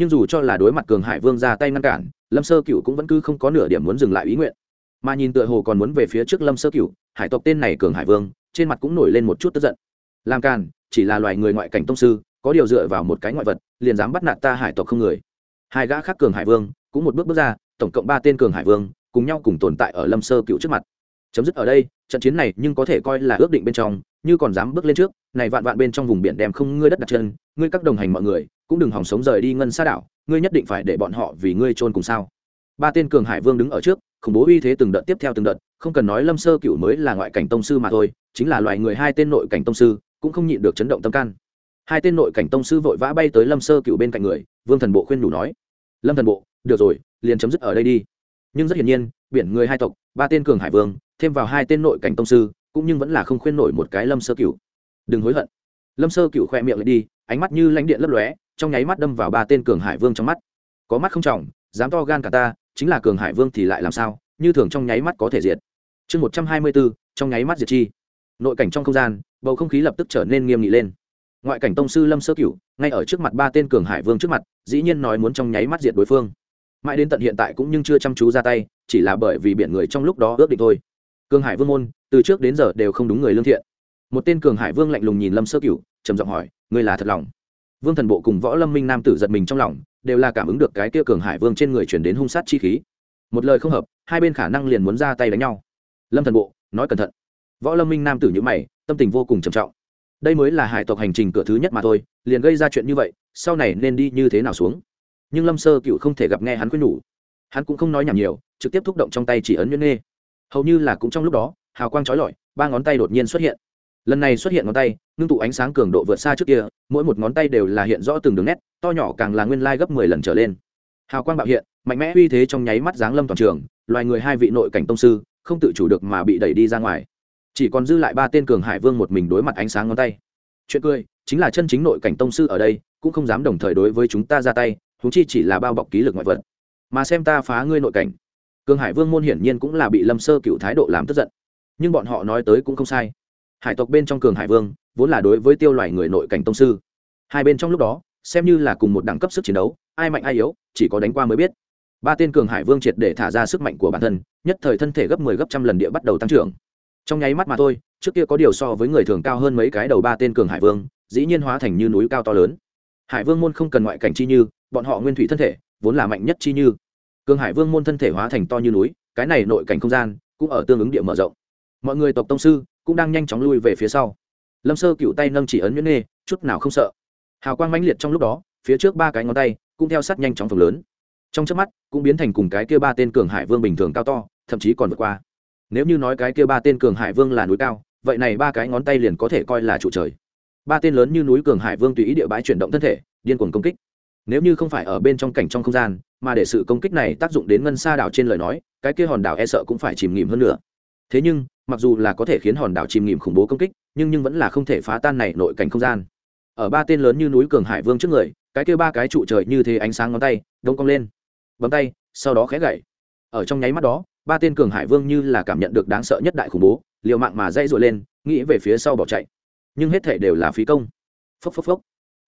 nhưng dù cho là đối mặt cường hải vương ra tay ngăn cản, lâm sơ cựu cũng vẫn cứ không có nửa điểm muốn dừng lại ý nguyện. Mà nhìn tựa hồ còn muốn về phía trước lâm sơ cựu hải tộc tên này cường hải vương, trên mặt cũng nổi lên một chút tức giận. Làm càn, chỉ là loài người ngoại cảnh tông sư, có điều dựa vào một cái ngoại vật, liền dám bắt nạt ta hải tộc không người. Hai gã khác cường hải vương cũng một bước bước ra, tổng cộng ba tên cường hải vương cùng nhau cùng tồn tại ở lâm sơ cựu trước mặt. Chấm dứt ở đây, trận chiến này nhưng có thể coi là ước định bên trong như còn dám bước lên trước, này vạn vạn bên trong vùng biển đem không ngươi đất đặt chân, ngươi các đồng hành mọi người, cũng đừng hỏng sống rời đi ngân xa đảo, ngươi nhất định phải để bọn họ vì ngươi trôn cùng sao. Ba tên cường hải vương đứng ở trước, khủng bố uy thế từng đợt tiếp theo từng đợt, không cần nói lâm sơ cựu mới là ngoại cảnh tông sư mà thôi, chính là loại người hai tên nội cảnh tông sư, cũng không nhịn được chấn động tâm can. Hai tên nội cảnh tông sư vội vã bay tới lâm sơ cựu bên cạnh người, vương thần bộ khuyên đủ nói. Lâm thần bộ, được rồi, liền chấm dứt ở đây đi. Nhưng rất hiển nhiên, biển người hai tộc, ba tên cường hải vương, thêm vào hai tên nội cảnh tông sư cũng nhưng vẫn là không khuyên nổi một cái lâm sơ cựu đừng hối hận. Lâm sơ cựu khoe miệng lại đi, ánh mắt như lãnh điện lấp lóe, trong nháy mắt đâm vào ba tên cường hải vương trong mắt. Có mắt không trọng, dám to gan cả ta, chính là cường hải vương thì lại làm sao, như thường trong nháy mắt có thể diệt. Chương một trăm hai mươi bốn, trong nháy mắt diệt chi. Nội cảnh trong không gian, bầu không khí lập tức trở nên nghiêm nghị lên. Ngoại cảnh tông sư lâm sơ cửu, ngay ở trước mặt ba tên cường hải vương trước mặt, dĩ nhiên nói muốn trong nháy mắt diệt đối phương. Mãi đến tận hiện tại cũng nhưng chưa chăm chú ra tay, chỉ là bởi vì biển người trong lúc đó ước định thôi. Cường hải vương môn từ trước đến giờ đều không đúng người lương thiện. Một tên cường hải vương lạnh lùng nhìn lâm sơ cửu, trầm giọng hỏi, ngươi là thật lòng? Vương thần bộ cùng võ lâm minh nam tử giật mình trong lòng, đều là cảm ứng được cái kia cường hải vương trên người chuyển đến hung sát chi khí. Một lời không hợp, hai bên khả năng liền muốn ra tay đánh nhau. Lâm thần bộ, nói cẩn thận. Võ lâm minh nam tử như mày, tâm tình vô cùng trầm trọng. Đây mới là hải tộc hành trình cửa thứ nhất mà thôi, liền gây ra chuyện như vậy, sau này nên đi như thế nào xuống? Nhưng lâm sơ cựu không thể gặp nghe hắn khuyên nhủ. Hắn cũng không nói nhảm nhiều, trực tiếp thúc động trong tay chỉ ấn nhuyễn nghe hầu như là cũng trong lúc đó hào quang trói lọi, ba ngón tay đột nhiên xuất hiện. Lần này xuất hiện ngón tay, ngưng tụ ánh sáng cường độ vượt xa trước kia, mỗi một ngón tay đều là hiện rõ từng đường nét, to nhỏ càng là nguyên lai gấp mười lần trở lên. Hào quang bạo hiện, mạnh mẽ uy thế trong nháy mắt giáng lâm toàn trường, loài người hai vị nội cảnh tông sư, không tự chủ được mà bị đẩy đi ra ngoài. Chỉ còn dư lại ba tên cường hải vương một mình đối mặt ánh sáng ngón tay. Chuyện cười, chính là chân chính nội cảnh tông sư ở đây, cũng không dám đồng thời đối với chúng ta ra tay húng chi chỉ là bao bọc ký lực ngoại vật. Mà xem ta phá ngươi nội cảnh. Cường hải vương môn hiển nhiên cũng là bị lâm sơ cựu thái độ làm tức giận nhưng bọn họ nói tới cũng không sai. Hải tộc bên trong cường hải vương, vốn là đối với tiêu loài người nội cảnh tông sư. Hai bên trong lúc đó, xem như là cùng một đẳng cấp sức chiến đấu, ai mạnh ai yếu, chỉ có đánh qua mới biết. Ba tên cường hải vương triệt để thả ra sức mạnh của bản thân, nhất thời thân thể gấp mười 10 gấp trăm lần địa bắt đầu tăng trưởng. Trong nháy mắt mà thôi, trước kia có điều so với người thường cao hơn mấy cái đầu ba tên cường hải vương, dĩ nhiên hóa thành như núi cao to lớn. Hải vương môn không cần ngoại cảnh chi như, bọn họ nguyên thủy thân thể, vốn là mạnh nhất chi như. Cường hải vương môn thân thể hóa thành to như núi, cái này nội cảnh không gian, cũng ở tương ứng địa mở rộng mọi người tộc tông sư cũng đang nhanh chóng lui về phía sau. Lâm sơ cựu tay nâng chỉ ấn nhuyễn nê chút nào không sợ. Hào quang mãnh liệt trong lúc đó, phía trước ba cái ngón tay cũng theo sát nhanh chóng phần lớn. Trong trước mắt, cũng biến thành cùng cái kia ba tên cường hải vương bình thường cao to, thậm chí còn vượt qua. Nếu như nói cái kia ba tên cường hải vương là núi cao, vậy này ba cái ngón tay liền có thể coi là trụ trời. Ba tên lớn như núi cường hải vương tùy ý địa bãi chuyển động thân thể, điên cuồng công kích. Nếu như không phải ở bên trong cảnh trong không gian, mà để sự công kích này tác dụng đến ngân xa đảo trên lời nói, cái kia hòn đảo e sợ cũng phải chìm nghỉm hơn nữa thế nhưng, mặc dù là có thể khiến hòn đảo chìm nghỉm khủng bố công kích, nhưng nhưng vẫn là không thể phá tan này nội cảnh không gian. Ở ba tên lớn như núi cường hải vương trước người, cái kia ba cái trụ trời như thế ánh sáng ngón tay, đông cong lên. Bấm tay, sau đó khẽ gậy. Ở trong nháy mắt đó, ba tên cường hải vương như là cảm nhận được đáng sợ nhất đại khủng bố, liều mạng mà dãy dội lên, nghĩ về phía sau bỏ chạy. Nhưng hết thể đều là phí công. Phốc phốc phốc.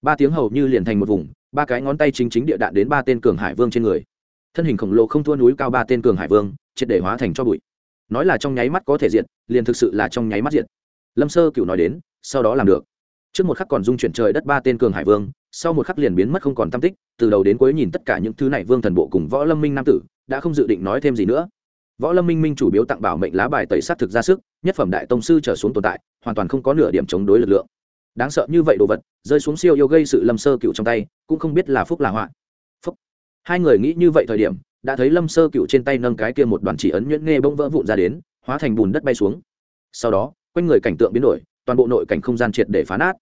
Ba tiếng hầu như liền thành một vùng, ba cái ngón tay chính chính địa đạn đến ba tên cường hải vương trên người. Thân hình khổng lồ không thua núi cao ba tên cường hải vương, triệt để hóa thành cho bụi nói là trong nháy mắt có thể diện liền thực sự là trong nháy mắt diện lâm sơ cựu nói đến, sau đó làm được. Trước một khắc còn dung chuyển trời đất ba tên cường hải vương, sau một khắc liền biến mất không còn tam tích, từ đầu đến cuối nhìn tất cả những thứ này vương thần bộ cùng võ lâm minh nam tử, đã không dự định nói thêm gì nữa. Võ lâm minh minh chủ biếu tặng bảo mệnh lá bài tẩy sát thực ra sức, nhất phẩm đại tông sư trở xuống tồn tại, hoàn toàn không có nửa điểm chống đối lực lượng. Đáng sợ như vậy đồ vật, rơi xuống siêu yêu gây sự lâm sơ cựu trong tay, cũng không biết là phúc là họa. Phúc. Hai người nghĩ như vậy thời điểm đã thấy lâm sơ cựu trên tay nâng cái kia một đoàn chỉ ấn nhuyễn nghe bông vỡ vụn ra đến, hóa thành bùn đất bay xuống. Sau đó, quanh người cảnh tượng biến đổi, toàn bộ nội cảnh không gian triệt để phá nát.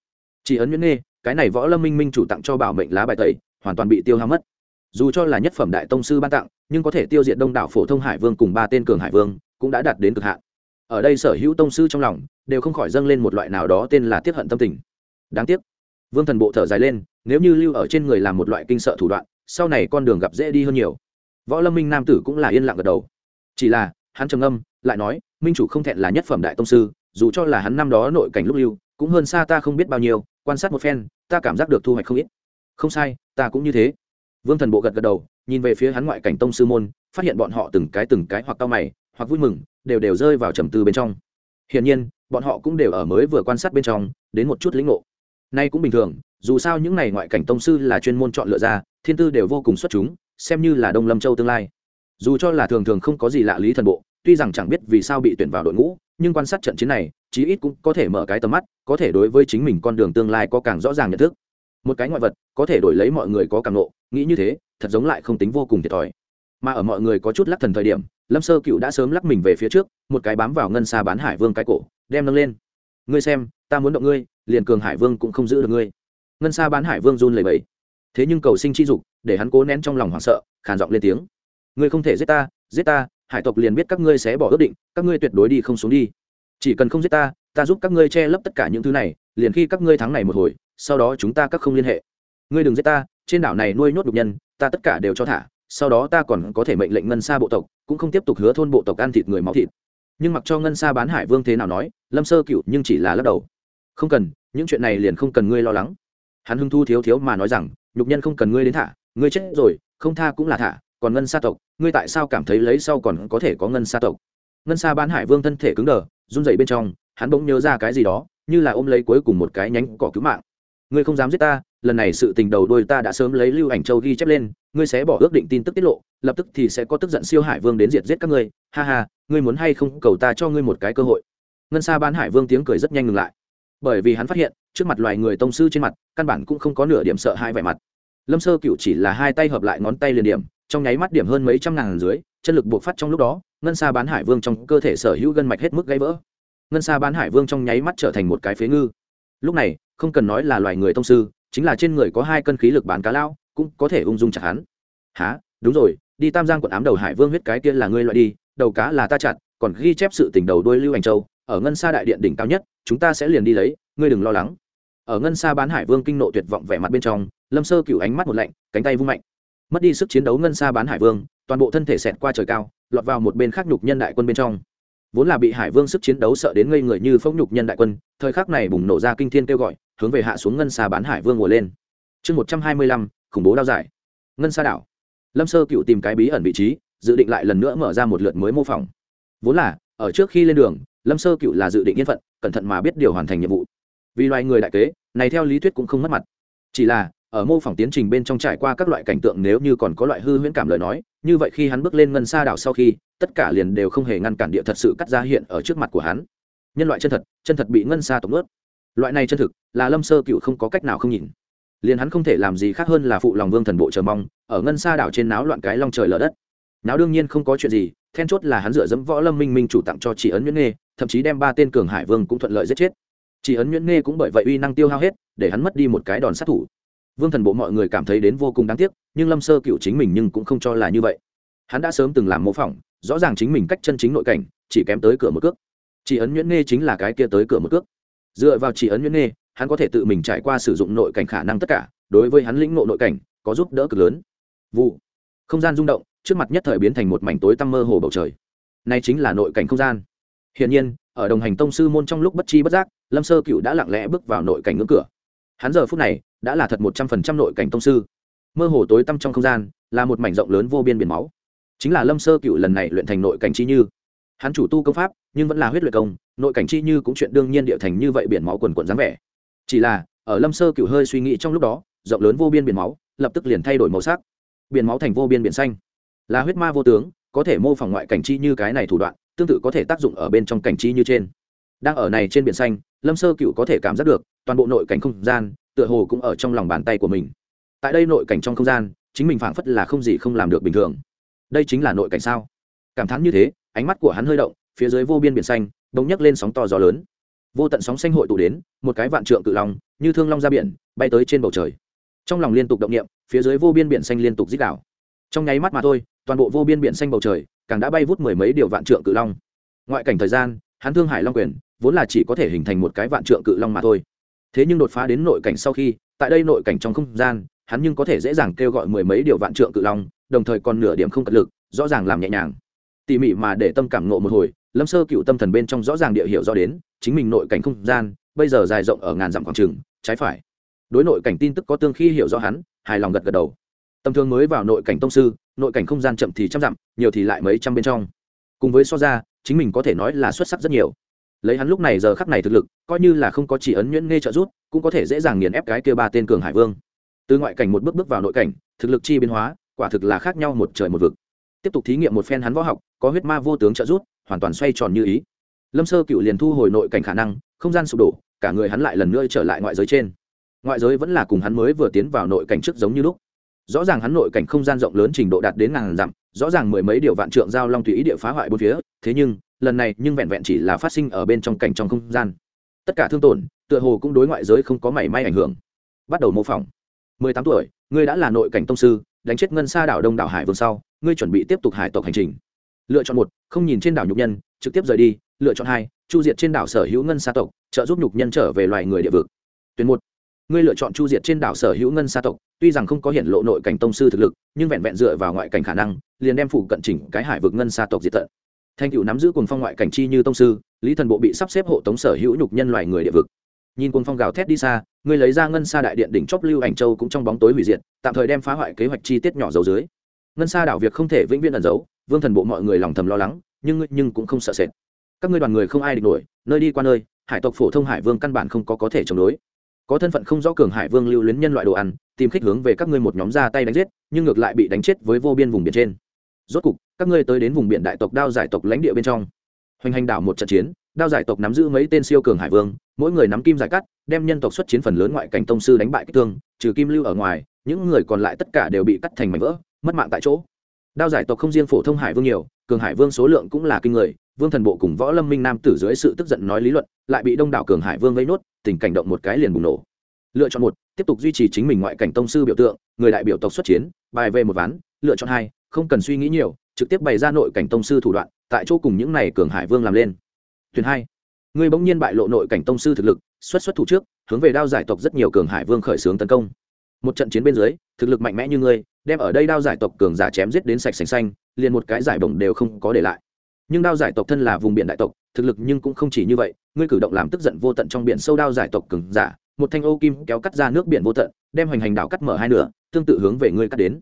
Chỉ ấn nhuyễn nghe, cái này võ lâm minh minh chủ tặng cho bảo mệnh lá bài tẩy, hoàn toàn bị tiêu hao mất. Dù cho là nhất phẩm đại tông sư ban tặng, nhưng có thể tiêu diệt đông đảo phổ thông hải vương cùng ba tên cường hải vương, cũng đã đạt đến cực hạn. Ở đây sở hữu tông sư trong lòng, đều không khỏi dâng lên một loại nào đó tên là tiếp hận tâm tình. Đáng tiếc. Vương thần bộ thở dài lên, nếu như lưu ở trên người làm một loại kinh sợ thủ đoạn, sau này con đường gặp dễ đi hơn nhiều võ lâm minh nam tử cũng là yên lặng gật đầu. Chỉ là, hắn trầm âm lại nói, minh chủ không thẹn là nhất phẩm đại tông sư, dù cho là hắn năm đó nội cảnh lúc lưu, cũng hơn xa ta không biết bao nhiêu, quan sát một phen, ta cảm giác được thu hoạch không ít. Không sai, ta cũng như thế. Vương thần bộ gật gật đầu, nhìn về phía hắn ngoại cảnh tông sư môn, phát hiện bọn họ từng cái từng cái hoặc cao mày, hoặc vui mừng, đều đều rơi vào trầm tư bên trong. Hiển nhiên, bọn họ cũng đều ở mới vừa quan sát bên trong, đến một chút lĩnh ngộ. Nay cũng bình thường, dù sao những này ngoại cảnh tông sư là chuyên môn chọn lựa ra, thiên tư đều vô cùng xuất chúng xem như là đông lâm châu tương lai. Dù cho là thường thường không có gì lạ lý thần bộ, tuy rằng chẳng biết vì sao bị tuyển vào đội ngũ, nhưng quan sát trận chiến này, chí ít cũng có thể mở cái tầm mắt, có thể đối với chính mình con đường tương lai có càng rõ ràng nhận thức. Một cái ngoại vật, có thể đổi lấy mọi người có càng nộ nghĩ như thế, thật giống lại không tính vô cùng thiệt thòi. Mà ở mọi người có chút lắc thần thời điểm, lâm sơ cựu đã sớm lắc mình về phía trước, một cái bám vào ngân xa bán hải vương cái cổ, đem nâng lên. Ngươi xem, ta muốn động ngươi, liền cường hải vương cũng không giữ được ngươi. Ngân xa bán hải vương run lẩy bẩy. Thế nhưng cầu sinh chi dục để hắn cố nén trong lòng hoảng sợ, khàn giọng lên tiếng. Ngươi không thể giết ta giết ta, hải tộc liền biết các ngươi sẽ bỏ ước định, các ngươi tuyệt đối đi không xuống đi. Chỉ cần không giết ta ta giúp các ngươi che lấp tất cả những thứ này, liền khi các ngươi thắng này một hồi, sau đó chúng ta các không liên hệ. Ngươi đừng giết ta, trên đảo này nuôi nhốt đục nhân, ta tất cả đều cho thả, sau đó ta còn có thể mệnh lệnh ngân xa bộ tộc, cũng không tiếp tục hứa thôn bộ tộc ăn thịt người máu thịt. Nhưng mặc cho ngân xa bán hải vương thế nào nói, lâm sơ cựu nhưng chỉ là lắc đầu. Không cần, những chuyện này liền không cần ngươi lo lắng. Hắn hưng thu thiếu thiếu mà nói rằng, nhục nhân không cần ngươi đến thả ngươi chết rồi, không tha cũng là thả, còn ngân sa tộc, ngươi tại sao cảm thấy lấy sau còn có thể có ngân sa tộc? Ngân sa bán hải vương thân thể cứng đờ, run dậy bên trong, hắn bỗng nhớ ra cái gì đó, như là ôm lấy cuối cùng một cái nhánh cỏ cứu mạng. Ngươi không dám giết ta, lần này sự tình đầu đôi ta đã sớm lấy lưu ảnh châu ghi chép lên, ngươi sẽ bỏ ước định tin tức tiết lộ, lập tức thì sẽ có tức giận siêu hải vương đến diệt giết các ngươi. Ha ha, ngươi muốn hay không cầu ta cho ngươi một cái cơ hội? Ngân sa bán hải vương tiếng cười rất nhanh ngừng lại. Bởi vì hắn phát hiện, trước mặt loài người tông sư trên mặt, căn bản cũng không có nửa điểm sợ hai vẻ mặt lâm sơ cựu chỉ là hai tay hợp lại ngón tay liền điểm, trong nháy mắt điểm hơn mấy trăm ngàn dưới, chân lực buộc phát trong lúc đó, ngân xa bán hải vương trong cơ thể sở hữu gân mạch hết mức gãy vỡ. Ngân xa bán hải vương trong nháy mắt trở thành một cái phế ngư. Lúc này, không cần nói là loài người thông sư, chính là trên người có hai cân khí lực bán cá lao cũng có thể ung dung chặt hắn. Há đúng rồi, đi tam giang quận ám đầu hải vương huyết cái kia là ngươi loại đi, đầu cá là ta chặt, còn ghi chép sự tình đầu đuôi lưu hành châu, ở ngân xa đại điện đỉnh cao nhất, chúng ta sẽ liền đi lấy, ngươi đừng lo lắng ở ngân xa bán hải vương kinh nộ tuyệt vọng vẻ mặt bên trong, lâm sơ cựu ánh mắt một lạnh, cánh tay vung mạnh. Mất đi sức chiến đấu ngân xa bán hải vương, toàn bộ thân thể xẹt qua trời cao, lọt vào một bên khác nhục nhân đại quân bên trong. Vốn là bị hải vương sức chiến đấu sợ đến ngây người như phốc nhục nhân đại quân, thời khắc này bùng nổ ra kinh thiên kêu gọi, hướng về hạ xuống ngân xa bán hải vương ngồi lên. Chương một trăm hai mươi lăm, khủng bố đao giải. Ngân xa đảo. Lâm sơ cựu tìm cái bí ẩn vị trí, dự định lại lần nữa mở ra một lượt mới mô phỏng. Vốn là, ở trước khi lên đường, lâm sơ cựu là dự định yên phận, cẩn thận mà biết điều hoàn thành nhiệm vụ vì loài người đại kế, này theo lý thuyết cũng không mất mặt. Chỉ là, ở mô phỏng tiến trình bên trong trải qua các loại cảnh tượng nếu như còn có loại hư huyễn cảm lời nói, như vậy khi hắn bước lên ngân xa đảo sau khi, tất cả liền đều không hề ngăn cản địa thật sự cắt ra hiện ở trước mặt của hắn. Nhân loại chân thật chân thật bị ngân xa tổng ướt loại này chân thực, là lâm sơ cựu không có cách nào không nhìn. Liền hắn không thể làm gì khác hơn là phụ lòng vương thần bộ chờ mong, ở ngân xa đảo trên náo loạn cái long trời lở đất. Náo đương nhiên không có chuyện gì, then chốt là hắn dựa dẫm võ lâm minh minh chủ tặng cho chỉ ấn nhuyễn nghê, thậm chí đem ba tên cường hải vương cũng thuận lợi giết chết chỉ ấn nhuyễn nghe cũng bởi vậy uy năng tiêu hao hết, để hắn mất đi một cái đòn sát thủ. Vương thần bộ mọi người cảm thấy đến vô cùng đáng tiếc, nhưng lâm sơ cựu chính mình nhưng cũng không cho là như vậy. Hắn đã sớm từng làm mô phỏng, rõ ràng chính mình cách chân chính nội cảnh, chỉ kém tới cửa một cước. Chỉ ấn nhuyễn nghe chính là cái kia tới cửa một cước. Dựa vào chỉ ấn nhuyễn nghe, hắn có thể tự mình trải qua sử dụng nội cảnh khả năng tất cả, đối với hắn lĩnh ngộ nội cảnh, có giúp đỡ cực lớn. Vụ. Không gian rung động, trước mặt nhất thời biến thành một mảnh tối tăm mơ hồ bầu trời. Này chính là nội cảnh không gian. Hiển nhiên ở đồng hành tông sư môn trong lúc bất chi bất giác, lâm sơ cựu đã lặng lẽ bước vào nội cảnh ngưỡng cửa. Hắn giờ phút này đã là thật một trăm phần trăm nội cảnh tông sư. Mơ hồ tối tăm trong không gian là một mảnh rộng lớn vô biên biển máu. Chính là lâm sơ cựu lần này luyện thành nội cảnh chi như. Hắn chủ tu công pháp, nhưng vẫn là huyết luyện công, nội cảnh chi như cũng chuyện đương nhiên địa thành như vậy biển máu quần quần dáng vẻ. Chỉ là, ở lâm sơ cựu hơi suy nghĩ trong lúc đó, rộng lớn vô biên biển máu lập tức liền thay đổi màu sắc. Biển máu thành vô biên biển xanh. Là huyết ma vô tướng, có thể mô phỏng ngoại cảnh chi như cái này thủ đoạn tương tự có thể tác dụng ở bên trong cảnh trí như trên. Đang ở này trên biển xanh, lâm sơ cựu có thể cảm giác được, toàn bộ nội cảnh không gian, tựa hồ cũng ở trong lòng bàn tay của mình. Tại đây nội cảnh trong không gian, chính mình phảng phất là không gì không làm được bình thường. Đây chính là nội cảnh sao? Cảm thán như thế, ánh mắt của hắn hơi động, phía dưới vô biên biển xanh bỗng nhấc lên sóng to gió lớn. Vô tận sóng xanh hội tụ đến, một cái vạn trượng cự long, như thương long ra biển, bay tới trên bầu trời. Trong lòng liên tục động niệm, phía dưới vô biên biển xanh liên tục dích đảo trong nháy mắt mà thôi, toàn bộ vô biên biển xanh bầu trời càng đã bay vút mười mấy điều vạn trượng cự long. Ngoại cảnh thời gian, hắn thương hải long quyền, vốn là chỉ có thể hình thành một cái vạn trượng cự long mà thôi. Thế nhưng đột phá đến nội cảnh sau khi, tại đây nội cảnh trong không gian, hắn nhưng có thể dễ dàng kêu gọi mười mấy điều vạn trượng cự long, đồng thời còn nửa điểm không cật lực, rõ ràng làm nhẹ nhàng. Tỉ mỉ mà để tâm cảm nộ một hồi, lâm sơ cựu tâm thần bên trong rõ ràng địa hiệu do đến, chính mình nội cảnh không gian, bây giờ dài rộng ở ngàn dặm quảng trường trái phải. Đối nội cảnh tin tức có tương khi hiểu rõ hắn, hài lòng gật gật đầu tầm thường mới vào nội cảnh tông sư, nội cảnh không gian chậm thì trăm dặm, nhiều thì lại mấy trăm bên trong. Cùng với so ra, chính mình có thể nói là xuất sắc rất nhiều. Lấy hắn lúc này giờ khắc này thực lực, coi như là không có chỉ ấn nhuyễn nghe trợ rút cũng có thể dễ dàng nghiền ép cái kia ba tên cường hải vương. Từ ngoại cảnh một bước bước vào nội cảnh, thực lực chi biến hóa, quả thực là khác nhau một trời một vực. Tiếp tục thí nghiệm một phen hắn võ học, có huyết ma vô tướng trợ rút hoàn toàn xoay tròn như ý. Lâm sơ cựu liền thu hồi nội cảnh khả năng, không gian sụp đổ, cả người hắn lại lần nữa trở lại ngoại giới trên. Ngoại giới vẫn là cùng hắn mới vừa tiến vào nội cảnh trước giống như lúc rõ ràng hắn nội cảnh không gian rộng lớn trình độ đạt đến ngàn dặm, rõ ràng mười mấy điều vạn trượng giao long tùy ý địa phá hoại bốn phía, thế nhưng, lần này nhưng vẹn vẹn chỉ là phát sinh ở bên trong cảnh trong không gian. Tất cả thương tổn, tựa hồ cũng đối ngoại giới không có mảy may ảnh hưởng. Bắt đầu mô phỏng. Mười tám tuổi, ngươi đã là nội cảnh tông sư, đánh chết ngân xa đảo đông đảo hải vương sau, ngươi chuẩn bị tiếp tục hải tộc hành trình. Lựa chọn một, không nhìn trên đảo nhục nhân, trực tiếp rời đi. Lựa chọn hai, chu diệt trên đảo sở hữu ngân xa tộc, trợ giúp nhục nhân trở về loài người địa vực. Tuyển một ngươi lựa chọn chu diệt trên đảo sở hữu ngân sa tộc, tuy rằng không có hiện lộ nội cảnh tông sư thực lực, nhưng vẹn vẹn dựa vào ngoại cảnh khả năng, liền đem phủ cận chỉnh cái hải vực ngân sa tộc diệt tận. Thanh cựu nắm giữ cùng phong ngoại cảnh chi như tông sư, lý thần bộ bị sắp xếp hộ tống sở hữu nhục nhân loài người địa vực. Nhìn cùng phong gào thét đi xa, ngươi lấy ra ngân sa đại điện đỉnh chóp lưu ảnh châu cũng trong bóng tối hủy diệt, tạm thời đem phá hoại kế hoạch chi tiết nhỏ dấu dưới. Ngân sa đảo việc không thể vĩnh viễn ẩn giấu, vương thần bộ mọi người lòng thầm lo lắng, nhưng nhưng cũng không sợ sệt. Các ngươi đoàn người không ai địch nổi, nơi đi qua nơi, hải tộc phổ thông hải vương căn bản không có có thể chống đối có thân phận không rõ cường hải vương lưu luyến nhân loại đồ ăn, tìm khích hướng về các ngươi một nhóm ra tay đánh giết, nhưng ngược lại bị đánh chết với vô biên vùng biển trên. Rốt cục, các ngươi tới đến vùng biển đại tộc đao giải tộc lãnh địa bên trong. Hoành hành đảo một trận chiến, đao giải tộc nắm giữ mấy tên siêu cường hải vương, mỗi người nắm kim giải cắt, đem nhân tộc xuất chiến phần lớn ngoại cảnh tông sư đánh bại kích thương, trừ kim lưu ở ngoài, những người còn lại tất cả đều bị cắt thành mảnh vỡ, mất mạng tại chỗ. Đao giải tộc không riêng phổ thông hải vương nhiều cường hải vương số lượng cũng là kinh người, vương thần bộ cùng võ lâm minh nam tử dưới sự tức giận nói lý luận, lại bị đông đảo cường hải vương vây nốt, tình cảnh động một cái liền bùng nổ. Lựa chọn một, tiếp tục duy trì chính mình ngoại cảnh tông sư biểu tượng, người đại biểu tộc xuất chiến, bài về một ván, lựa chọn hai, không cần suy nghĩ nhiều, trực tiếp bày ra nội cảnh tông sư thủ đoạn, tại chỗ cùng những này cường hải vương làm lên. Tuyển hai, người bỗng nhiên bại lộ nội cảnh tông sư thực lực, xuất xuất thủ trước, hướng về đao giải tộc rất nhiều cường hải vương khởi xướng tấn công. Một trận chiến bên dưới, thực lực mạnh mẽ như ngươi, đem ở đây đao giải tộc cường giả chém giết đến sạch sành xanh liền một cái giải bổng đều không có để lại. Nhưng đao giải tộc thân là vùng biển đại tộc, thực lực nhưng cũng không chỉ như vậy, ngươi cử động làm tức giận vô tận trong biển sâu đao giải tộc cứng giả, một thanh ô kim kéo cắt ra nước biển vô tận, đem hoành hành đảo cắt mở hai nửa, tương tự hướng về ngươi cắt đến.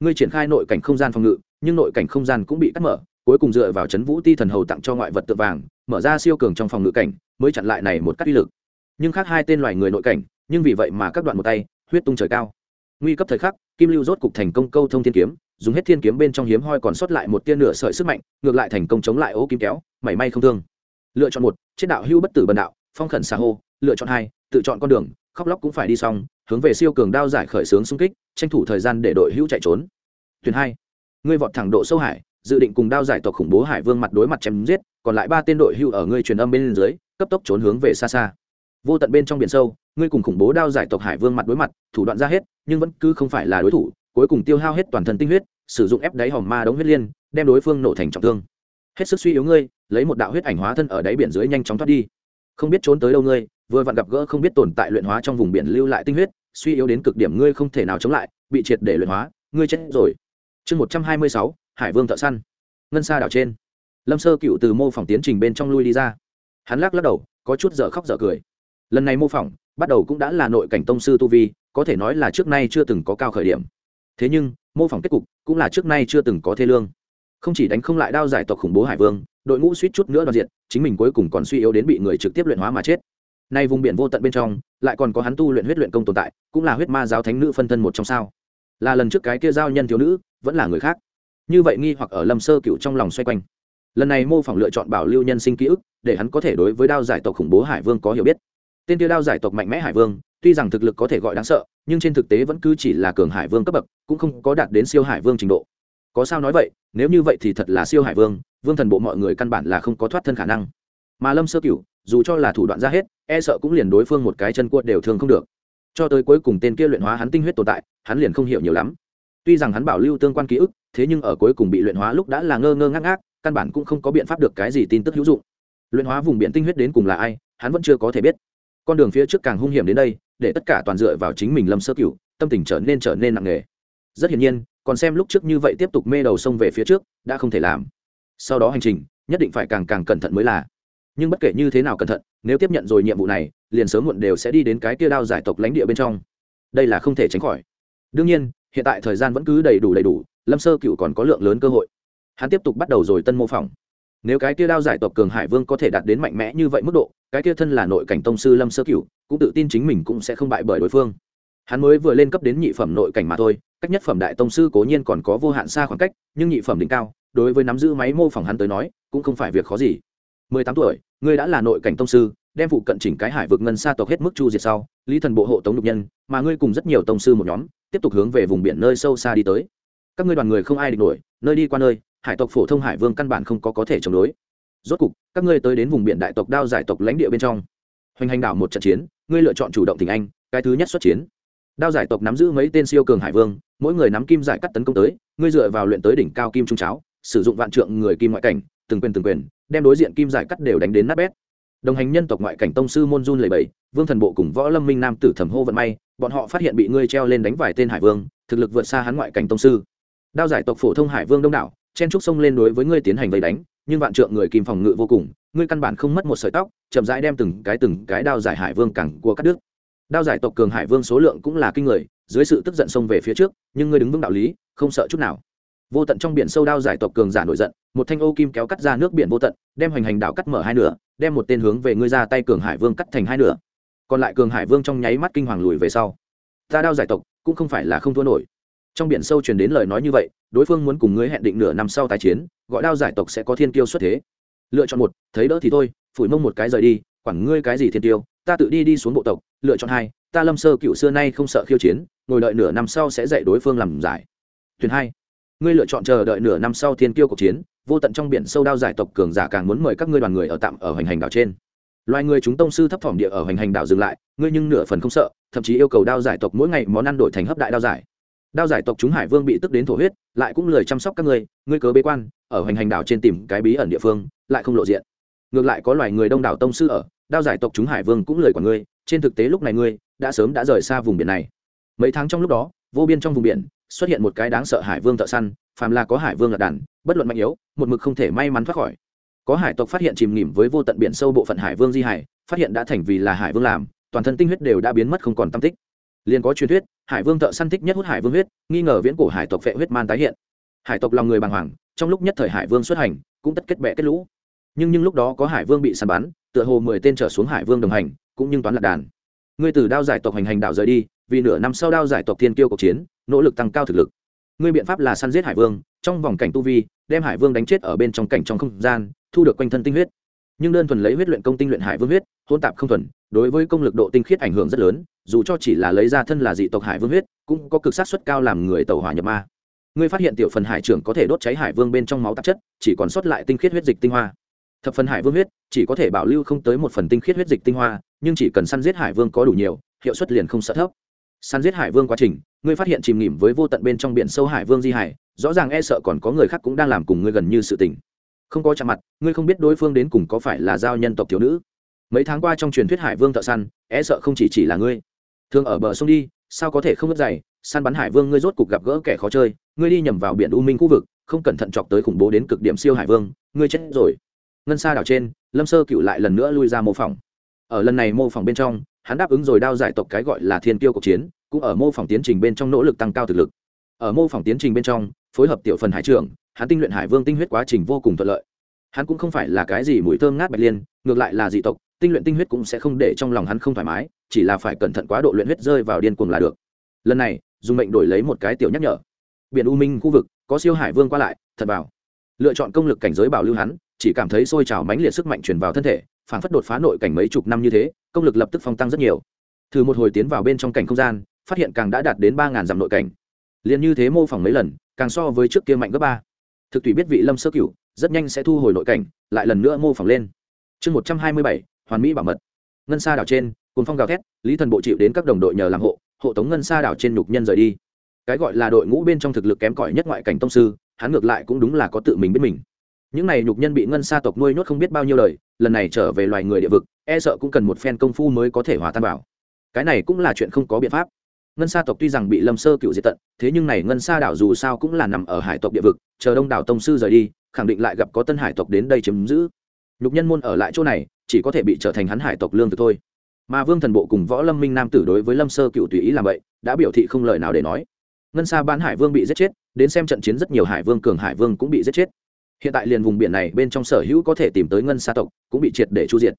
Ngươi triển khai nội cảnh không gian phòng ngự, nhưng nội cảnh không gian cũng bị cắt mở, cuối cùng dựa vào chấn vũ ti thần hầu tặng cho ngoại vật tự vàng, mở ra siêu cường trong phòng ngự cảnh, mới chặn lại này một cắt uy lực. Nhưng khác hai tên loài người nội cảnh, nhưng vì vậy mà các đoạn một tay, huyết tung trời cao. Nguy cấp thời khắc, kim lưu rốt cục thành công câu thông thiên kiếm dùng hết thiên kiếm bên trong hiếm hoi còn sót lại một tia nửa sợi sức mạnh, ngược lại thành công chống lại ố kim kéo, mảy may không thương. Lựa chọn một, chết đạo hưu bất tử bần đạo, phong khẩn xà hô. Lựa chọn hai, tự chọn con đường, khóc lóc cũng phải đi xong, hướng về siêu cường đao giải khởi sướng xung kích, tranh thủ thời gian để đội hữu chạy trốn. Tuyển hai, ngươi vọt thẳng độ sâu hải, dự định cùng đao giải tộc khủng bố hải vương mặt đối mặt chém giết, còn lại ba tên đội hưu ở ngươi truyền âm bên dưới, cấp tốc trốn hướng về xa xa. Vô tận bên trong biển sâu, ngươi cùng khủng bố đao giải tộc hải vương mặt đối mặt, thủ đoạn ra hết, nhưng vẫn cứ không phải là đối thủ cuối cùng tiêu hao hết toàn thân tinh huyết, sử dụng ép đáy hòm ma đống huyết liên, đem đối phương nổ thành trọng thương. Hết sức suy yếu ngươi, lấy một đạo huyết ảnh hóa thân ở đáy biển dưới nhanh chóng thoát đi. Không biết trốn tới đâu ngươi, vừa vặn gặp gỡ không biết tồn tại luyện hóa trong vùng biển lưu lại tinh huyết, suy yếu đến cực điểm ngươi không thể nào chống lại, bị triệt để luyện hóa, ngươi chết rồi. Chương một trăm hai mươi sáu, hải vương thợ săn. Ngân xa đảo trên. Lâm sơ cựu từ mô phỏng tiến trình bên trong lui đi ra. Hắn lắc lắc đầu, có chút dở khóc dở cười. Lần này mô phỏng, bắt đầu cũng đã là nội cảnh tông sư tu vi, có thể nói là trước nay chưa từng có cao khởi điểm thế nhưng, mô phỏng kết cục cũng là trước nay chưa từng có thê lương. Không chỉ đánh không lại đao giải tộc khủng bố hải vương, đội ngũ suýt chút nữa đoạt diện chính mình cuối cùng còn suy yếu đến bị người trực tiếp luyện hóa mà chết. Nay vùng biển vô tận bên trong, lại còn có hắn tu luyện huyết luyện công tồn tại, cũng là huyết ma giáo thánh nữ phân thân một trong sao. Là lần trước cái kia giao nhân thiếu nữ, vẫn là người khác. Như vậy nghi hoặc ở lâm sơ cựu trong lòng xoay quanh. Lần này mô phỏng lựa chọn bảo lưu nhân sinh ký ức, để hắn có thể đối với đao giải tộc khủng bố hải vương có hiểu biết tên tiêu đao giải tộc mạnh mẽ hải vương, tuy rằng thực lực có thể gọi đáng sợ, nhưng trên thực tế vẫn cứ chỉ là cường hải vương cấp bậc, cũng không có đạt đến siêu hải vương trình độ. Có sao nói vậy, nếu như vậy thì thật là siêu hải vương vương thần bộ mọi người căn bản là không có thoát thân khả năng. Mà lâm sơ cửu, dù cho là thủ đoạn ra hết e sợ cũng liền đối phương một cái chân cuột đều thường không được. Cho tới cuối cùng tên kia luyện hóa hắn tinh huyết tồn tại, hắn liền không hiểu nhiều lắm. Tuy rằng hắn bảo lưu tương quan ký ức, thế nhưng ở cuối cùng bị luyện hóa lúc đã là ngơ ngơ ngác ngác, căn bản cũng không có biện pháp được cái gì tin tức hữu dụng. Luyện hóa vùng biển tinh huyết đến cùng là ai, hắn vẫn chưa có thể biết con đường phía trước càng hung hiểm đến đây, để tất cả toàn dựa vào chính mình lâm sơ cửu, tâm tình trở nên trở nên nặng nề. Rất hiển nhiên, còn xem lúc trước như vậy tiếp tục mê đầu sông về phía trước, đã không thể làm. Sau đó hành trình, nhất định phải càng càng cẩn thận mới là. Nhưng bất kể như thế nào cẩn thận, nếu tiếp nhận rồi nhiệm vụ này, liền sớm muộn đều sẽ đi đến cái kia đao giải tộc lãnh địa bên trong. Đây là không thể tránh khỏi. Đương nhiên, hiện tại thời gian vẫn cứ đầy đủ đầy đủ, lâm sơ cựu còn có lượng lớn cơ hội. Hắn tiếp tục bắt đầu rồi tân mô phỏng nếu cái kia đao giải tộc cường hải vương có thể đạt đến mạnh mẽ như vậy mức độ, cái kia thân là nội cảnh tông sư lâm sơ cựu cũng tự tin chính mình cũng sẽ không bại bởi đối phương. Hắn mới vừa lên cấp đến nhị phẩm nội cảnh mà thôi, cách nhất phẩm đại tông sư cố nhiên còn có vô hạn xa khoảng cách, nhưng nhị phẩm đỉnh cao, đối với nắm giữ máy mô phỏng hắn tới nói, cũng không phải việc khó gì. Mười tám tuổi, ngươi đã là nội cảnh tông sư, đem phụ cận chỉnh cái hải vực ngân xa tộc hết mức chu diệt sau, lý thần bộ hộ tống lục nhân, mà ngươi cùng rất nhiều tông sư một nhóm, tiếp tục hướng về vùng biển nơi sâu xa đi tới. Các ngươi đoàn người không ai địch nổi, nơi đi qua nơi hải tộc phổ thông hải vương căn bản không có có thể chống đối. Rốt cục các ngươi tới đến vùng biển đại tộc đao giải tộc lãnh địa bên trong. Hoành hành đảo một trận chiến ngươi lựa chọn chủ động tình anh cái thứ nhất xuất chiến. Đao giải tộc nắm giữ mấy tên siêu cường hải vương mỗi người nắm kim giải cắt tấn công tới ngươi dựa vào luyện tới đỉnh cao kim trung cháo sử dụng vạn trượng người kim ngoại cảnh từng quyền từng quyền đem đối diện kim giải cắt đều đánh đến nát bét. Đồng hành nhân tộc ngoại cảnh tông sư môn run lầy bảy, vương thần bộ cùng võ lâm minh nam tử thẩm hô vận may bọn họ phát hiện bị ngươi treo lên đánh vài tên hải vương thực lực vượt xa hắn ngoại cảnh tông sư. Đao giải tộc phổ thông hải vương đông đảo chen trúc sông lên đối với ngươi tiến hành vây đánh, nhưng vạn trượng người kim phòng ngự vô cùng, ngươi căn bản không mất một sợi tóc, chậm rãi đem từng cái từng cái đao giải hải vương cẳng của cắt đứt. Đao giải tộc cường hải vương số lượng cũng là kinh người, dưới sự tức giận xông về phía trước, nhưng ngươi đứng vững đạo lý, không sợ chút nào. Vô tận trong biển sâu đao giải tộc cường giả nổi giận, một thanh ô kim kéo cắt ra nước biển vô tận, đem hoành hành đảo cắt mở hai nửa, đem một tên hướng về ngươi ra tay cường hải vương cắt thành hai nửa. Còn lại cường hải vương trong nháy mắt kinh hoàng lùi về sau. Ta đao giải tộc cũng không phải là không thua nổi trong biển sâu truyền đến lời nói như vậy, đối phương muốn cùng ngươi hẹn định nửa năm sau tái chiến, gọi đao giải tộc sẽ có thiên kiêu xuất thế. Lựa chọn một, thấy đỡ thì thôi, phủi mông một cái rời đi, quản ngươi cái gì thiên tiêu ta tự đi đi xuống bộ tộc. Lựa chọn hai, ta lâm sơ cựu xưa nay không sợ khiêu chiến, ngồi đợi nửa năm sau sẽ dạy đối phương làm giải. Tuyển hai, ngươi lựa chọn chờ đợi nửa năm sau thiên kiêu cuộc chiến, vô tận trong biển sâu đao giải tộc cường giả càng muốn mời các ngươi đoàn người ở tạm ở hành hành đảo trên. Loài người chúng tông sư thấp thỏm địa ở hành hành đảo dừng lại, ngươi nhưng nửa phần không sợ, thậm chí yêu cầu đao giải tộc mỗi ngày món ăn đổi thành hấp đại đao giải đao giải tộc chúng hải vương bị tức đến thổ huyết, lại cũng lười chăm sóc các ngươi ngươi cớ bế quan, ở hành hành đảo trên tìm cái bí ẩn địa phương, lại không lộ diện. Ngược lại có loài người đông đảo tông sư ở, đao giải tộc chúng hải vương cũng lười của ngươi, trên thực tế lúc này ngươi, đã sớm đã rời xa vùng biển này. Mấy tháng trong lúc đó, vô biên trong vùng biển, xuất hiện một cái đáng sợ hải vương thợ săn, phàm là có hải vương là đàn, bất luận mạnh yếu, một mực không thể may mắn thoát khỏi. Có hải tộc phát hiện chìm nghỉm với vô tận biển sâu bộ phận hải vương di hải, phát hiện đã thành vì là hải vương làm, toàn thân tinh huyết đều đã biến mất không còn tam tích liền có truyền thuyết, hải vương thợ săn thích nhất hút hải vương huyết, nghi ngờ viễn cổ hải tộc vệ huyết man tái hiện. Hải tộc lòng người bàng hoàng, trong lúc nhất thời hải vương xuất hành, cũng tất kết bệ kết lũ. Nhưng nhưng lúc đó có hải vương bị săn bắn, tựa hồ mười tên trở xuống hải vương đồng hành, cũng nhưng toán lạc đàn. Ngươi từ đao giải tộc hành hành đạo rời đi, vì nửa năm sau đao giải tộc thiên kiêu cuộc chiến, nỗ lực tăng cao thực lực. Ngươi biện pháp là săn giết hải vương, trong vòng cảnh tu vi, đem hải vương đánh chết ở bên trong cảnh trong không gian, thu được quanh thân tinh huyết. Nhưng đơn thuần lấy huyết luyện công tinh luyện hải vương huyết hôn tạp không thuần đối với công lực độ tinh khiết ảnh hưởng rất lớn, dù cho chỉ là lấy ra thân là dị tộc hải vương huyết, cũng có cực sát suất cao làm người tàu hỏa nhập ma. Ngươi phát hiện tiểu phần hải trưởng có thể đốt cháy hải vương bên trong máu tạp chất, chỉ còn sót lại tinh khiết huyết dịch tinh hoa. Thập phần hải vương huyết, chỉ có thể bảo lưu không tới một phần tinh khiết huyết dịch tinh hoa, nhưng chỉ cần săn giết hải vương có đủ nhiều, hiệu suất liền không sợ thấp. Săn giết hải vương quá trình, ngươi phát hiện chìm nghỉm với vô tận bên trong biển sâu hải vương di hải, rõ ràng e sợ còn có người khác cũng đang làm cùng ngươi gần như sự tình. Không có chạm mặt, ngươi không biết đối phương đến cùng có phải là giao nhân tộc thiếu nữ mấy tháng qua trong truyền thuyết hải vương thợ săn é sợ không chỉ chỉ là ngươi. Thường ở bờ sông đi, sao có thể không mất dày săn bắn hải vương ngươi rốt cục gặp gỡ kẻ khó chơi, ngươi đi nhầm vào biển u minh khu vực, không cẩn thận chọc tới khủng bố đến cực điểm siêu hải vương, ngươi chết rồi. Ngân xa đảo trên, lâm sơ cựu lại lần nữa lui ra mô phỏng. Ở lần này mô phỏng bên trong, hắn đáp ứng rồi đao giải tộc cái gọi là thiên tiêu cuộc chiến, cũng ở mô phỏng tiến trình bên trong nỗ lực tăng cao thực lực. Ở mô phỏng tiến trình bên trong, phối hợp tiểu phần hải trưởng, hắn tinh luyện hải vương tinh huyết quá trình vô cùng thuận lợi. Hắn cũng không phải là cái gì mùi thơm ngát bạch liên, ngược lại là dị tộc tinh luyện tinh huyết cũng sẽ không để trong lòng hắn không thoải mái, chỉ là phải cẩn thận quá độ luyện huyết rơi vào điên cuồng là được. Lần này, dùng mệnh đổi lấy một cái tiểu nhắc nhở. Biển u minh khu vực, có siêu hải vương qua lại, thật vào lựa chọn công lực cảnh giới bảo lưu hắn, chỉ cảm thấy sôi trào mãnh liệt sức mạnh truyền vào thân thể, phản phất đột phá nội cảnh mấy chục năm như thế, công lực lập tức phong tăng rất nhiều. Thử một hồi tiến vào bên trong cảnh không gian, phát hiện càng đã đạt đến ba ngàn dặm nội cảnh. Liền như thế mô phỏng mấy lần, càng so với trước kia mạnh gấp ba. Thực tùy biết vị lâm sơ cửu, rất nhanh sẽ thu hồi nội cảnh, lại lần nữa mô phỏng lên. Chương một trăm hai mươi bảy hoàn mỹ bảo mật. Ngân xa đảo trên cùng phong gào thét, lý thần bộ chịu đến các đồng đội nhờ làm hộ hộ tống ngân xa đảo trên nhục nhân rời đi. Cái gọi là đội ngũ bên trong thực lực kém cỏi nhất ngoại cảnh tông sư, hắn ngược lại cũng đúng là có tự mình biết mình. Những này nhục nhân bị ngân sa tộc nuôi nhốt không biết bao nhiêu lời lần này trở về loài người địa vực e sợ cũng cần một phen công phu mới có thể hòa tan bảo cái này cũng là chuyện không có biện pháp. Ngân sa tộc tuy rằng bị lâm sơ cựu diệt tận, thế nhưng này ngân sa đảo dù sao cũng là nằm ở hải tộc địa vực, chờ đông đảo tông sư rời đi, khẳng định lại gặp có tân hải tộc đến đây chiếm giữ. Nhục nhân môn ở lại chỗ này chỉ có thể bị trở thành hắn hải tộc lương thực thôi. Mà vương thần bộ cùng võ lâm minh nam tử đối với lâm sơ cựu tùy ý làm vậy, đã biểu thị không lời nào để nói. Ngân xa bán hải vương bị giết chết, đến xem trận chiến rất nhiều hải vương cường hải vương cũng bị giết chết. Hiện tại liền vùng biển này bên trong sở hữu có thể tìm tới ngân xa tộc, cũng bị triệt để chu diệt.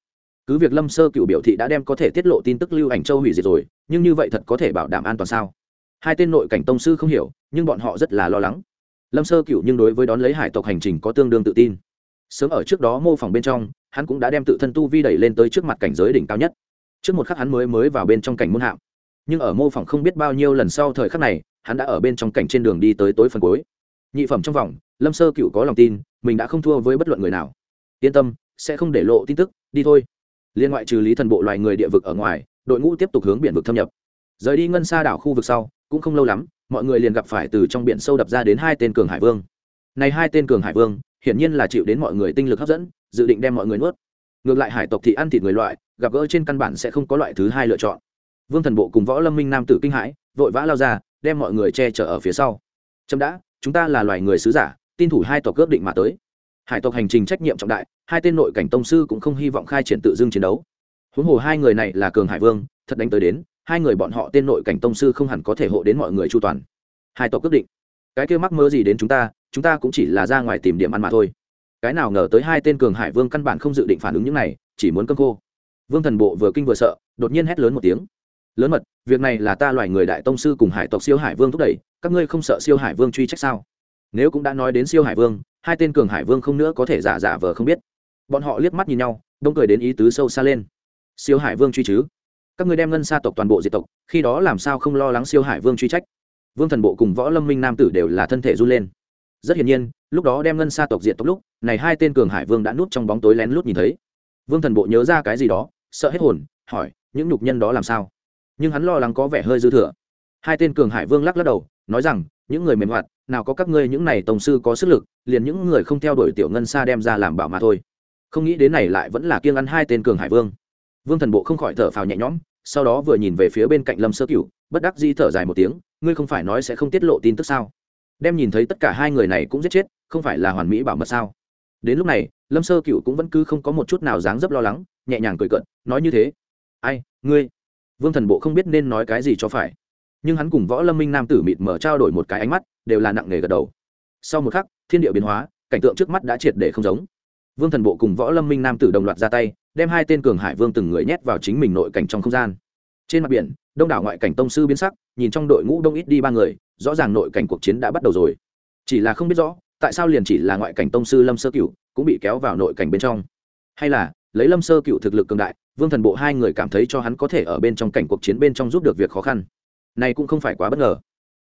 Cứ việc lâm sơ cựu biểu thị đã đem có thể tiết lộ tin tức lưu ảnh châu hủy diệt rồi, nhưng như vậy thật có thể bảo đảm an toàn sao? Hai tên nội cảnh tông sư không hiểu, nhưng bọn họ rất là lo lắng. Lâm sơ cựu nhưng đối với đón lấy hải tộc hành trình có tương đương tự tin. Sớm ở trước đó mô phỏng bên trong hắn cũng đã đem tự thân tu vi đẩy lên tới trước mặt cảnh giới đỉnh cao nhất. Trước một khắc hắn mới mới vào bên trong cảnh môn hạm. Nhưng ở mô phỏng không biết bao nhiêu lần sau thời khắc này, hắn đã ở bên trong cảnh trên đường đi tới tối phần cuối. Nhị phẩm trong vòng, lâm sơ cựu có lòng tin, mình đã không thua với bất luận người nào. Yên tâm, sẽ không để lộ tin tức, đi thôi. Liên ngoại trừ lý thần bộ loài người địa vực ở ngoài, đội ngũ tiếp tục hướng biển vực thâm nhập. Rời đi ngân xa đảo khu vực sau, cũng không lâu lắm, mọi người liền gặp phải từ trong biển sâu đập ra đến hai tên cường hải vương. Này hai tên cường hải vương, hiển nhiên là chịu đến mọi người tinh lực hấp dẫn dự định đem mọi người nuốt. Ngược lại hải tộc thì ăn thịt người loại, gặp gỡ trên căn bản sẽ không có loại thứ hai lựa chọn. Vương thần bộ cùng võ lâm minh nam tử kinh hãi, vội vã lao ra, đem mọi người che chở ở phía sau. Trâm đã, chúng ta là loài người sứ giả, tin thủ hai tộc cướp định mà tới. Hải tộc hành trình trách nhiệm trọng đại, hai tên nội cảnh tông sư cũng không hy vọng khai triển tự dưng chiến đấu. Huống hồ hai người này là cường hải vương, thật đánh tới đến, hai người bọn họ tên nội cảnh tông sư không hẳn có thể hộ đến mọi người chu toàn. Hai tộc cướp định. Cái kêu mắc mơ gì đến chúng ta chúng ta cũng chỉ là ra ngoài tìm điểm ăn mà thôi cái nào ngờ tới hai tên cường hải vương căn bản không dự định phản ứng những này, chỉ muốn cơm khô. Vương thần bộ vừa kinh vừa sợ, đột nhiên hét lớn một tiếng. Lớn mật, việc này là ta loài người đại tông sư cùng hải tộc siêu hải vương thúc đẩy, các ngươi không sợ siêu hải vương truy trách sao? Nếu cũng đã nói đến siêu hải vương, hai tên cường hải vương không nữa có thể giả giả vờ không biết. Bọn họ liếc mắt nhìn nhau, đông cười đến ý tứ sâu xa lên. Siêu hải vương truy chứ? Các ngươi đem ngân xa tộc toàn bộ diệt tộc, khi đó làm sao không lo lắng siêu hải vương truy trách? Vương thần bộ cùng võ lâm minh nam tử đều là thân thể run lên rất hiển nhiên, lúc đó đem ngân xa tộc diện tộc lúc, này hai tên cường hải vương đã núp trong bóng tối lén lút nhìn thấy. Vương thần bộ nhớ ra cái gì đó, sợ hết hồn, hỏi, những nhục nhân đó làm sao? Nhưng hắn lo lắng có vẻ hơi dư thừa. Hai tên cường hải vương lắc lắc đầu, nói rằng, những người mềm hoạt, nào có các ngươi những này tổng sư có sức lực, liền những người không theo đuổi tiểu ngân xa đem ra làm bảo mà thôi. Không nghĩ đến này lại vẫn là kiêng ăn hai tên cường hải vương. Vương thần bộ không khỏi thở phào nhẹ nhõm, sau đó vừa nhìn về phía bên cạnh lâm sơ cửu, bất đắc di thở dài một tiếng, ngươi không phải nói sẽ không tiết lộ tin tức sao? Đem nhìn thấy tất cả hai người này cũng giết chết, không phải là hoàn mỹ bảo mật sao? Đến lúc này, lâm sơ Cựu cũng vẫn cứ không có một chút nào dáng dấp lo lắng, nhẹ nhàng cười cận nói như thế. Ai, ngươi? Vương thần bộ không biết nên nói cái gì cho phải. Nhưng hắn cùng võ lâm minh nam tử mịt mở trao đổi một cái ánh mắt, đều là nặng nề gật đầu. Sau một khắc, thiên địa biến hóa, cảnh tượng trước mắt đã triệt để không giống. Vương thần bộ cùng võ lâm minh nam tử đồng loạt ra tay, đem hai tên cường hải vương từng người nhét vào chính mình nội cảnh trong không gian. Trên mặt biển, đông đảo ngoại cảnh tông sư biến sắc, nhìn trong đội ngũ đông ít đi ba người rõ ràng nội cảnh cuộc chiến đã bắt đầu rồi. Chỉ là không biết rõ, tại sao liền chỉ là ngoại cảnh tông sư lâm sơ cựu cũng bị kéo vào nội cảnh bên trong. Hay là, lấy lâm sơ cựu thực lực cường đại, vương thần bộ hai người cảm thấy cho hắn có thể ở bên trong cảnh cuộc chiến bên trong giúp được việc khó khăn. Này cũng không phải quá bất ngờ.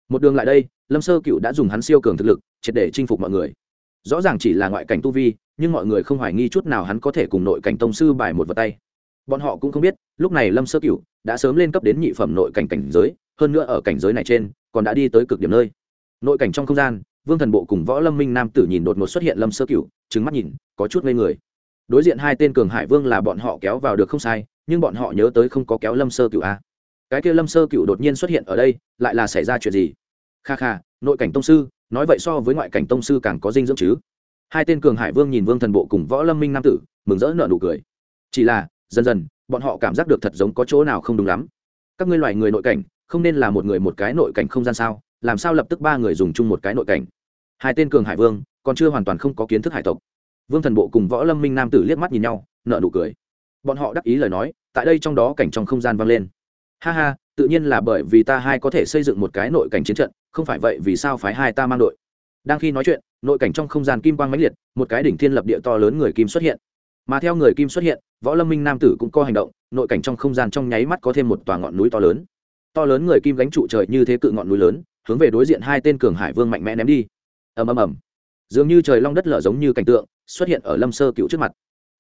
Một đường lại đây, lâm sơ cựu đã dùng hắn siêu cường thực lực, triệt để chinh phục mọi người. Rõ ràng chỉ là ngoại cảnh tu vi, nhưng mọi người không hoài nghi chút nào hắn có thể cùng nội cảnh tông sư bài một vật tay. Bọn họ cũng không biết, lúc này lâm sơ cựu đã sớm lên cấp đến nhị phẩm nội cảnh cảnh giới hơn nữa ở cảnh giới này trên, còn đã đi tới cực điểm nơi. Nội cảnh trong không gian, vương thần bộ cùng võ lâm minh nam tử nhìn đột ngột xuất hiện lâm sơ cựu trứng mắt nhìn, có chút ngây người. Đối diện hai tên cường hải vương là bọn họ kéo vào được không sai, nhưng bọn họ nhớ tới không có kéo lâm sơ cựu a à. cái kia lâm sơ cựu đột nhiên xuất hiện ở đây, lại là xảy ra chuyện gì? Kha kha, nội cảnh tông sư, nói vậy so với ngoại cảnh tông sư càng có dinh dưỡng chứ. Hai tên cường hải vương nhìn vương thần bộ cùng võ lâm minh nam tử, mừng rỡ nợ nụ cười. Chỉ là, dần dần, bọn họ cảm giác được thật giống có chỗ nào không đúng lắm. Các ngươi loài người nội cảnh không nên là một người một cái nội cảnh không gian sao, làm sao lập tức ba người dùng chung một cái nội cảnh? Hai tên cường hải vương, còn chưa hoàn toàn không có kiến thức hải tộc. Vương thần bộ cùng võ lâm minh nam tử liếc mắt nhìn nhau nợ nụ cười. Bọn họ đắc ý lời nói, tại đây trong đó cảnh trong không gian vang lên. Ha ha, tự nhiên là bởi vì ta hai có thể xây dựng một cái nội cảnh chiến trận, không phải vậy vì sao phái hai ta mang đội? Đang khi nói chuyện, nội cảnh trong không gian kim quang mãnh liệt, một cái đỉnh thiên lập địa to lớn người kim xuất hiện. Mà theo người kim xuất hiện, võ lâm minh nam tử cũng có hành động, nội cảnh trong không gian trong nháy mắt có thêm một tòa ngọn núi to lớn to lớn người kim gánh trụ trời như thế cự ngọn núi lớn, hướng về đối diện hai tên cường hải vương mạnh mẽ ném đi. Ầm ầm ầm. Dường như trời long đất lở giống như cảnh tượng, xuất hiện ở lâm sơ cựu trước mặt.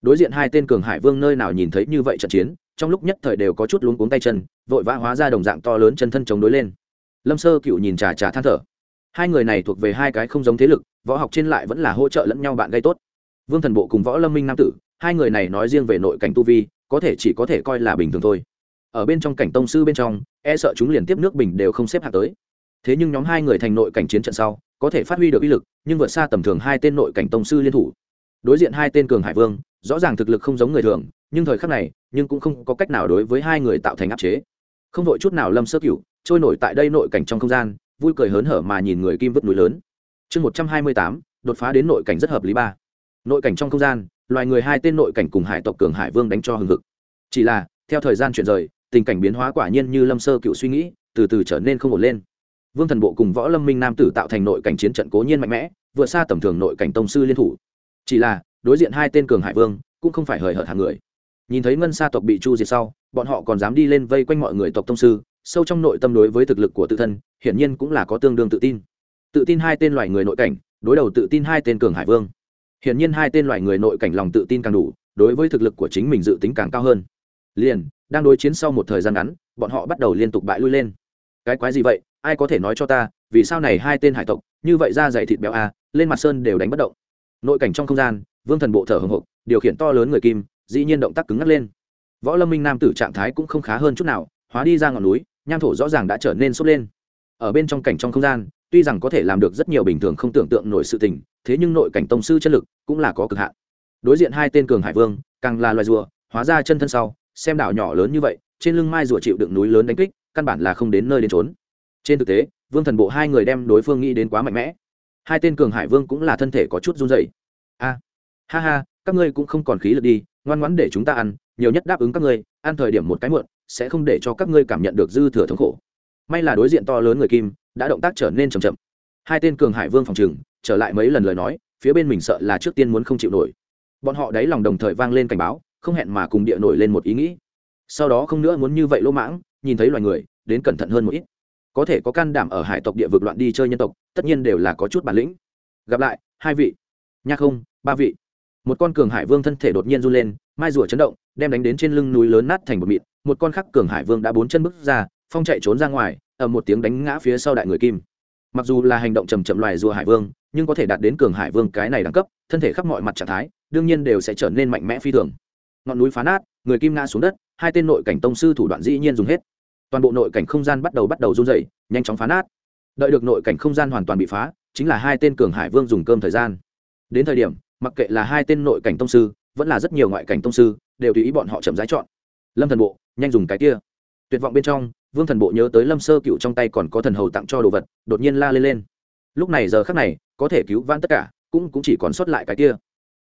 Đối diện hai tên cường hải vương nơi nào nhìn thấy như vậy trận chiến, trong lúc nhất thời đều có chút luống cuống tay chân, vội vã hóa ra đồng dạng to lớn chân thân chống đối lên. Lâm sơ cựu nhìn trà trà than thở. Hai người này thuộc về hai cái không giống thế lực, võ học trên lại vẫn là hỗ trợ lẫn nhau bạn gây tốt. Vương thần bộ cùng võ lâm minh nam tử, hai người này nói riêng về nội cảnh tu vi, có thể chỉ có thể coi là bình thường thôi ở bên trong cảnh tông sư bên trong e sợ chúng liền tiếp nước bình đều không xếp hạng tới. Thế nhưng nhóm hai người thành nội cảnh chiến trận sau, có thể phát huy được uy lực, nhưng vượt xa tầm thường hai tên nội cảnh tông sư liên thủ. Đối diện hai tên cường hải vương, rõ ràng thực lực không giống người thường, nhưng thời khắc này, nhưng cũng không có cách nào đối với hai người tạo thành áp chế. Không vội chút nào lâm sơ cửu trôi nổi tại đây nội cảnh trong không gian, vui cười hớn hở mà nhìn người kim vứt núi lớn. Chương một trăm hai mươi tám, đột phá đến nội cảnh rất hợp lý ba. Nội cảnh trong không gian, loài người hai tên nội cảnh cùng hải tộc cường hải vương đánh cho hừng hực. Chỉ là, theo thời gian chuyển rời tình cảnh biến hóa quả nhiên như lâm sơ cựu suy nghĩ, từ từ trở nên không ổn lên. Vương thần bộ cùng võ lâm minh nam tử tạo thành nội cảnh chiến trận cố nhiên mạnh mẽ, vượt xa tầm thường nội cảnh tông sư liên thủ. Chỉ là, đối diện hai tên cường hải vương, cũng không phải hời hợt hàng người. Nhìn thấy ngân sa tộc bị chu diệt sau, bọn họ còn dám đi lên vây quanh mọi người tộc tông sư, sâu trong nội tâm đối với thực lực của tự thân, hiển nhiên cũng là có tương đương tự tin. Tự tin hai tên loài người nội cảnh, đối đầu tự tin hai tên cường hải vương. Hiển nhiên hai tên loài người nội cảnh lòng tự tin càng đủ, đối với thực lực của chính mình dự tính càng cao hơn. Liền đang đối chiến sau một thời gian ngắn, bọn họ bắt đầu liên tục bại lui lên. Cái quái gì vậy? Ai có thể nói cho ta, vì sao này hai tên hải tộc, như vậy ra dày thịt béo a lên mặt sơn đều đánh bất động. Nội cảnh trong không gian, vương thần bộ thở hồng hộc, điều khiển to lớn người kim, dĩ nhiên động tác cứng ngắt lên. Võ lâm minh nam tử trạng thái cũng không khá hơn chút nào, hóa đi ra ngọn núi, nham thổ rõ ràng đã trở nên sốt lên. Ở bên trong cảnh trong không gian, tuy rằng có thể làm được rất nhiều bình thường không tưởng tượng nổi sự tình, thế nhưng nội cảnh tông sư chất lực cũng là có cực hạn. Đối diện hai tên cường hải vương, càng là loài rùa, hóa ra chân thân sau xem đảo nhỏ lớn như vậy, trên lưng mai rùa chịu đựng núi lớn đánh kích, căn bản là không đến nơi đến trốn trên thực tế, vương thần bộ hai người đem đối phương nghĩ đến quá mạnh mẽ. Hai tên cường hải vương cũng là thân thể có chút run dày a, ha ha, các ngươi cũng không còn khí lực đi, ngoan ngoãn để chúng ta ăn, nhiều nhất đáp ứng các ngươi, ăn thời điểm một cái muộn, sẽ không để cho các ngươi cảm nhận được dư thừa thống khổ. May là đối diện to lớn người kim, đã động tác trở nên chậm chậm. Hai tên cường hải vương phòng trừng trở lại mấy lần lời nói, phía bên mình sợ là trước tiên muốn không chịu nổi. Bọn họ đáy lòng đồng thời vang lên cảnh báo không hẹn mà cùng địa nổi lên một ý nghĩ. Sau đó không nữa muốn như vậy lỗ mãng, nhìn thấy loài người, đến cẩn thận hơn một ít. Có thể có can đảm ở hải tộc địa vực loạn đi chơi nhân tộc, tất nhiên đều là có chút bản lĩnh. Gặp lại, hai vị. Nha không ba vị. Một con cường hải vương thân thể đột nhiên run lên, mai rùa chấn động, đem đánh đến trên lưng núi lớn nát thành một mịt. một con khắc cường hải vương đã bốn chân bước ra, phong chạy trốn ra ngoài, ở một tiếng đánh ngã phía sau đại người kim. Mặc dù là hành động chầm chậm loài rùa hải vương, nhưng có thể đạt đến cường hải vương cái này đẳng cấp, thân thể khắp mọi mặt trạng thái, đương nhiên đều sẽ trở nên mạnh mẽ phi thường ngọn núi phá nát, người kim ngã xuống đất, hai tên nội cảnh tông sư thủ đoạn dĩ nhiên dùng hết. Toàn bộ nội cảnh không gian bắt đầu bắt đầu run dày nhanh chóng phá nát. Đợi được nội cảnh không gian hoàn toàn bị phá, chính là hai tên cường hải vương dùng cơm thời gian. Đến thời điểm, mặc kệ là hai tên nội cảnh tông sư, vẫn là rất nhiều ngoại cảnh tông sư, đều tùy ý bọn họ chậm rãi chọn. Lâm thần bộ, nhanh dùng cái kia. Tuyệt vọng bên trong, vương thần bộ nhớ tới lâm sơ cựu trong tay còn có thần hầu tặng cho đồ vật, đột nhiên la lên lên. Lúc này giờ khác này, có thể cứu vãn tất cả, cũng cũng chỉ còn sót lại cái kia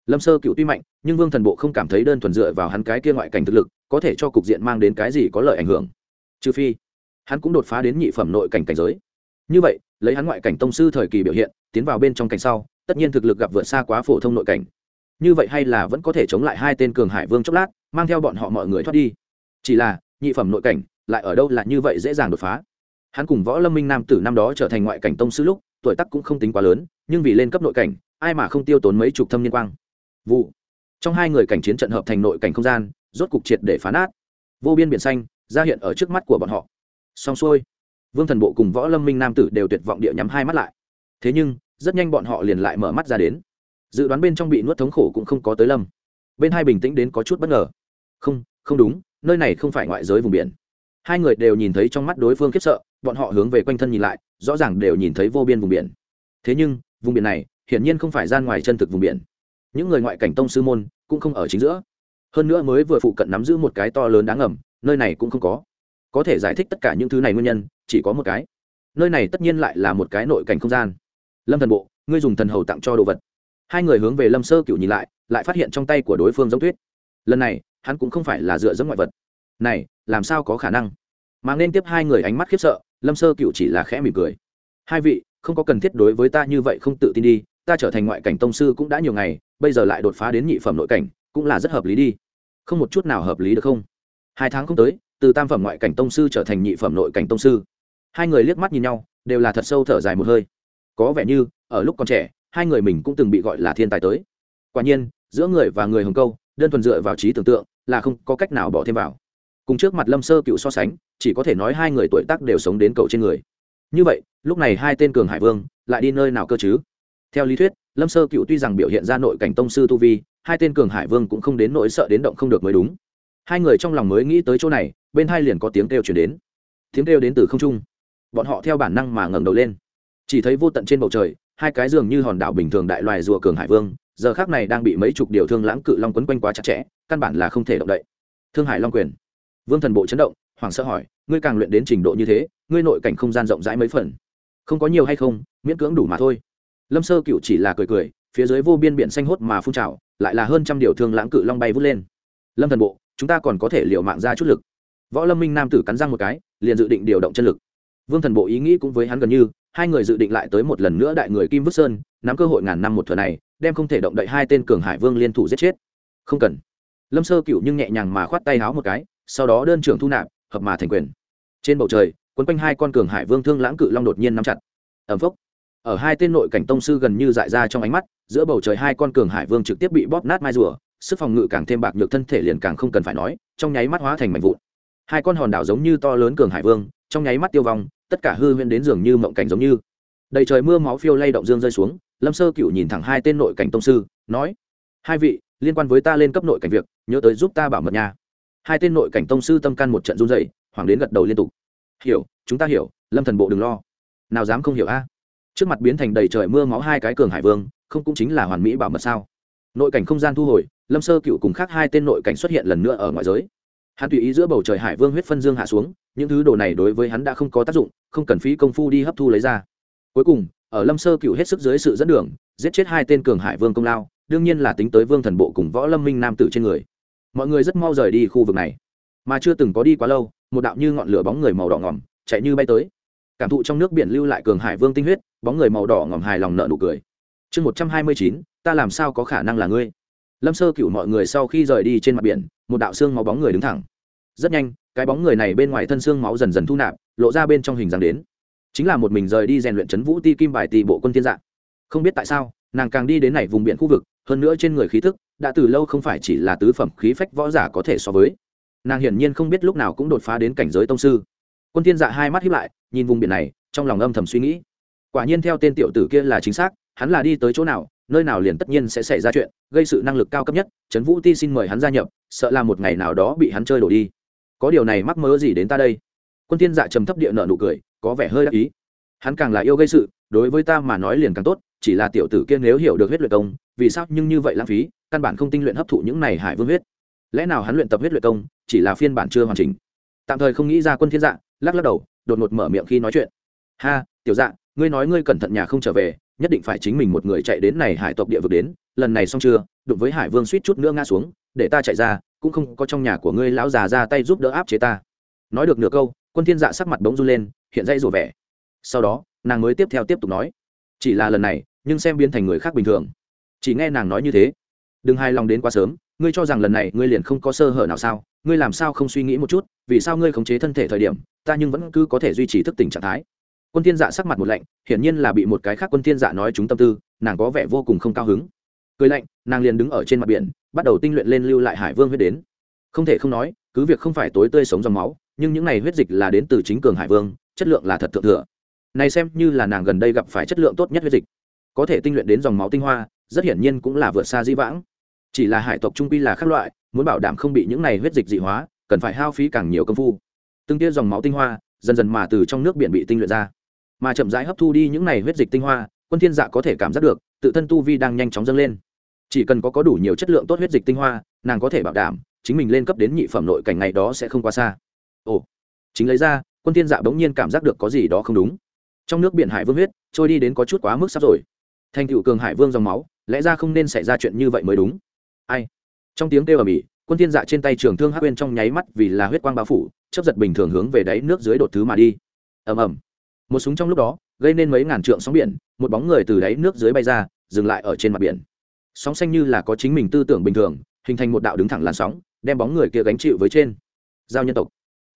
lâm sơ cựu tuy mạnh, nhưng vương thần bộ không cảm thấy đơn thuần dựa vào hắn cái kia ngoại cảnh thực lực, có thể cho cục diện mang đến cái gì có lợi ảnh hưởng. Trừ phi, hắn cũng đột phá đến nhị phẩm nội cảnh cảnh giới. Như vậy, lấy hắn ngoại cảnh tông sư thời kỳ biểu hiện, tiến vào bên trong cảnh sau, tất nhiên thực lực gặp vượt xa quá phổ thông nội cảnh. Như vậy hay là vẫn có thể chống lại hai tên cường hải vương chốc lát, mang theo bọn họ mọi người thoát đi. Chỉ là, nhị phẩm nội cảnh, lại ở đâu là như vậy dễ dàng đột phá. Hắn cùng võ lâm minh nam tử năm đó trở thành ngoại cảnh tông sư lúc, tuổi tác cũng không tính quá lớn, nhưng vì lên cấp nội cảnh, ai mà không tiêu tốn mấy chục thâm niên quang vụ. Trong hai người cảnh chiến trận hợp thành nội cảnh không gian, rốt cục triệt để phá nát. Vô biên biển xanh, ra hiện ở trước mắt của bọn họ. Xong xuôi, vương thần bộ cùng võ lâm minh nam tử đều tuyệt vọng địa nhắm hai mắt lại. Thế nhưng, rất nhanh bọn họ liền lại mở mắt ra đến. Dự đoán bên trong bị nuốt thống khổ cũng không có tới lâm bên hai bình tĩnh đến có chút bất ngờ. Không không đúng, nơi này không phải ngoại giới vùng biển. Hai người đều nhìn thấy trong mắt đối phương khiếp sợ, bọn họ hướng về quanh thân nhìn lại, rõ ràng đều nhìn thấy vô biên vùng biển. Thế nhưng, vùng biển này hiển nhiên không phải gian ngoài chân thực vùng biển những người ngoại cảnh tông sư môn cũng không ở chính giữa. Hơn nữa mới vừa phụ cận nắm giữ một cái to lớn đáng ngầm, nơi này cũng không có. Có thể giải thích tất cả những thứ này nguyên nhân, chỉ có một cái. Nơi này tất nhiên lại là một cái nội cảnh không gian. Lâm thần bộ, ngươi dùng thần hầu tặng cho đồ vật. Hai người hướng về lâm sơ cựu nhìn lại lại phát hiện trong tay của đối phương giống tuyết. Lần này, hắn cũng không phải là dựa dẫm ngoại vật. Này, làm sao có khả năng? Mà nên tiếp hai người ánh mắt khiếp sợ, lâm sơ cựu chỉ là khẽ mỉm cười. Hai vị, không có cần thiết đối với ta như vậy không tự tin đi ta trở thành ngoại cảnh tông sư cũng đã nhiều ngày, bây giờ lại đột phá đến nhị phẩm nội cảnh, cũng là rất hợp lý đi. Không một chút nào hợp lý được không? Hai tháng không tới, từ tam phẩm ngoại cảnh tông sư trở thành nhị phẩm nội cảnh tông sư. Hai người liếc mắt nhìn nhau, đều là thật sâu thở dài một hơi. Có vẻ như, ở lúc còn trẻ, hai người mình cũng từng bị gọi là thiên tài tới. Quả nhiên, giữa người và người hồng câu, đơn thuần dựa vào trí tưởng tượng, là không có cách nào bỏ thêm vào. Cùng trước mặt lâm sơ cựu so sánh, chỉ có thể nói hai người tuổi tác đều sống đến cầu trên người. Như vậy, lúc này hai tên cường hải vương, lại đi nơi nào cơ chứ? Theo lý thuyết, lâm sơ cựu tuy rằng biểu hiện ra nội cảnh tông sư tu vi, hai tên cường hải vương cũng không đến nỗi sợ đến động không được mới đúng. Hai người trong lòng mới nghĩ tới chỗ này, bên hai liền có tiếng kêu chuyển đến. Tiếng kêu đến từ không trung. Bọn họ theo bản năng mà ngẩng đầu lên. Chỉ thấy vô tận trên bầu trời, hai cái giường như hòn đảo bình thường đại loài rùa cường hải vương, giờ khác này đang bị mấy chục điều thương lãng cự long quấn quanh quá chặt chẽ, căn bản là không thể động đậy. Thương hải long quyền. Vương thần bộ chấn động hoàng sợ hỏi, ngươi càng luyện đến trình độ như thế, ngươi nội cảnh không gian rộng rãi mấy phần? Không có nhiều hay không, miễn cưỡng đủ mà thôi lâm sơ cựu chỉ là cười cười, phía dưới vô biên biển xanh hốt mà phun trào, lại là hơn trăm điều thương lãng cự long bay vút lên. Lâm thần bộ, chúng ta còn có thể liệu mạng ra chút lực. Võ lâm minh nam tử cắn răng một cái, liền dự định điều động chân lực. Vương thần bộ ý nghĩ cũng với hắn gần như, hai người dự định lại tới một lần nữa đại người kim vứt sơn, nắm cơ hội ngàn năm một thuở này, đem không thể động đậy hai tên cường hải vương liên thủ giết chết. Không cần. Lâm sơ cựu nhưng nhẹ nhàng mà khoát tay háo một cái, sau đó đơn trưởng thu nạp, hợp mà thành quyền. Trên bầu trời, quấn quanh hai con cường hải vương thương lãng cự long đột nhiên nắm chặt. Ẩm phốc ở hai tên nội cảnh tông sư gần như dại ra trong ánh mắt, giữa bầu trời hai con cường hải vương trực tiếp bị bóp nát mai rùa, sức phòng ngự càng thêm bạc nhược thân thể liền càng không cần phải nói, trong nháy mắt hóa thành mảnh vụn. Hai con hòn đảo giống như to lớn cường hải vương, trong nháy mắt tiêu vong, tất cả hư huyễn đến dường như mộng cảnh giống như. Đầy trời mưa máu phiêu lay động dương rơi xuống, lâm sơ cựu nhìn thẳng hai tên nội cảnh tông sư, nói, hai vị, liên quan với ta lên cấp nội cảnh việc, nhớ tới giúp ta bảo mật nhà hai tên nội cảnh tông sư tâm can một trận run dậy hoàng đến gật đầu liên tục. Hiểu, chúng ta hiểu, lâm thần bộ đừng lo. Nào dám không hiểu a? Trước mặt biến thành đầy trời mưa máu hai cái cường hải vương, không cũng chính là hoàn mỹ bảo mật sao? Nội cảnh không gian thu hồi, lâm sơ cựu cùng khác hai tên nội cảnh xuất hiện lần nữa ở ngoại giới. Hắn tùy ý giữa bầu trời hải vương huyết phân dương hạ xuống, những thứ đồ này đối với hắn đã không có tác dụng, không cần phí công phu đi hấp thu lấy ra. Cuối cùng, ở lâm sơ cựu hết sức dưới sự dẫn đường, giết chết hai tên cường hải vương công lao, đương nhiên là tính tới vương thần bộ cùng võ lâm minh nam tử trên người. Mọi người rất mau rời đi khu vực này. Mà chưa từng có đi quá lâu, một đạo như ngọn lửa bóng người màu đỏ ngỏm chạy như bay tới cảm thụ trong nước biển lưu lại cường hải vương tinh huyết, bóng người màu đỏ ngỏm hài lòng nợ nụ cười. Chương một trăm hai mươi chín, ta làm sao có khả năng là ngươi? Lâm sơ cựu mọi người sau khi rời đi trên mặt biển, một đạo xương máu bóng người đứng thẳng. Rất nhanh, cái bóng người này bên ngoài thân xương máu dần dần thu nạp, lộ ra bên trong hình dáng đến. Chính là một mình rời đi rèn luyện c vũ ti kim bài tì bộ quân thiên dạng. Không biết tại sao, nàng càng đi đến này vùng biển khu vực, hơn nữa trên người khí thức, đã từ lâu không phải chỉ là tứ phẩm khí phách võ giả có thể so với. Nàng hiển nhiên không biết lúc nào cũng đột phá đến cảnh giới tông sư. Quân thiên dạ hai mắt hiếp lại nhìn vùng biển này, trong lòng âm thầm suy nghĩ. Quả nhiên theo tên tiểu tử kia là chính xác, hắn là đi tới chỗ nào, nơi nào liền tất nhiên sẽ xảy ra chuyện, gây sự năng lực cao cấp nhất, trấn vũ ti xin mời hắn gia nhập, sợ là một ngày nào đó bị hắn chơi đổ đi. Có điều này mắc mớ gì đến ta đây? Quân thiên dạ trầm thấp địa nợ nụ cười, có vẻ hơi đắc ý. Hắn càng là yêu gây sự, đối với ta mà nói liền càng tốt, chỉ là tiểu tử kia nếu hiểu được huyết luyện công, vì sao nhưng như vậy lãng phí, căn bản không tinh luyện hấp thụ những này hải vương huyết. Lẽ nào hắn luyện tập huyết luyện công, chỉ là phiên bản chưa hoàn chỉnh? Tạm thời không nghĩ ra quân thiên dạ lắc lắc đầu, đột ngột mở miệng khi nói chuyện. Ha, tiểu dạ ngươi nói ngươi cẩn thận nhà không trở về, nhất định phải chính mình một người chạy đến này hải tộc địa vực đến, lần này xong chưa? Đụng với hải vương suýt chút nữa ngã xuống, để ta chạy ra, cũng không có trong nhà của ngươi lão già ra tay giúp đỡ áp chế ta. Nói được nửa câu, quân thiên dạ sắc mặt bỗng run lên, hiện dây rủa vẻ. Sau đó, nàng mới tiếp theo tiếp tục nói. Chỉ là lần này, nhưng xem biến thành người khác bình thường. Chỉ nghe nàng nói như thế. Đừng hài lòng đến quá sớm, ngươi cho rằng lần này ngươi liền không có sơ hở nào sao? Ngươi làm sao không suy nghĩ một chút, vì sao ngươi khống chế thân thể thời điểm, ta nhưng vẫn cứ có thể duy trì thức tỉnh trạng thái. Quân thiên dạ sắc mặt một lạnh, hiển nhiên là bị một cái khác quân thiên dạ nói chúng tâm tư, nàng có vẻ vô cùng không cao hứng. Cười lạnh, nàng liền đứng ở trên mặt biển, bắt đầu tinh luyện lên lưu lại hải vương huyết đến. Không thể không nói, cứ việc không phải tối tươi sống dòng máu, nhưng những này huyết dịch là đến từ chính cường hải vương, chất lượng là thật thượng thừa. Này xem như là nàng gần đây gặp phải chất lượng tốt nhất huyết dịch. Có thể tinh luyện đến dòng máu tinh hoa, rất hiển nhiên cũng là vượt xa di vãng. Chỉ là hải tộc trung quy là khác loại muốn bảo đảm không bị những này huyết dịch dị hóa, cần phải hao phí càng nhiều công phu. Từng tia dòng máu tinh hoa, dần dần mà từ trong nước biển bị tinh luyện ra. Mà chậm rãi hấp thu đi những này huyết dịch tinh hoa, quân thiên dạ có thể cảm giác được, tự thân tu vi đang nhanh chóng dâng lên. Chỉ cần có có đủ nhiều chất lượng tốt huyết dịch tinh hoa, nàng có thể bảo đảm, chính mình lên cấp đến nhị phẩm nội cảnh ngày đó sẽ không quá xa. Ồ, chính lấy ra, quân thiên dạ bỗng nhiên cảm giác được có gì đó không đúng. Trong nước biển hải vương huyết, trôi đi đến có chút quá mức sắp rồi. Thành tựu cường hải vương dòng máu, lẽ ra không nên xảy ra chuyện như vậy mới đúng. Ai? Trong tiếng kêu ở mỹ quân thiên dạ trên tay trường thương hắc bên trong nháy mắt vì là huyết quang bao phủ chấp giật bình thường hướng về đáy nước dưới đột thứ mà đi. Ầm ầm. Một súng trong lúc đó, gây nên mấy ngàn trượng sóng biển, một bóng người từ đáy nước dưới bay ra, dừng lại ở trên mặt biển. Sóng xanh như là có chính mình tư tưởng bình thường, hình thành một đạo đứng thẳng làn sóng, đem bóng người kia gánh chịu với trên. Giao nhân tộc.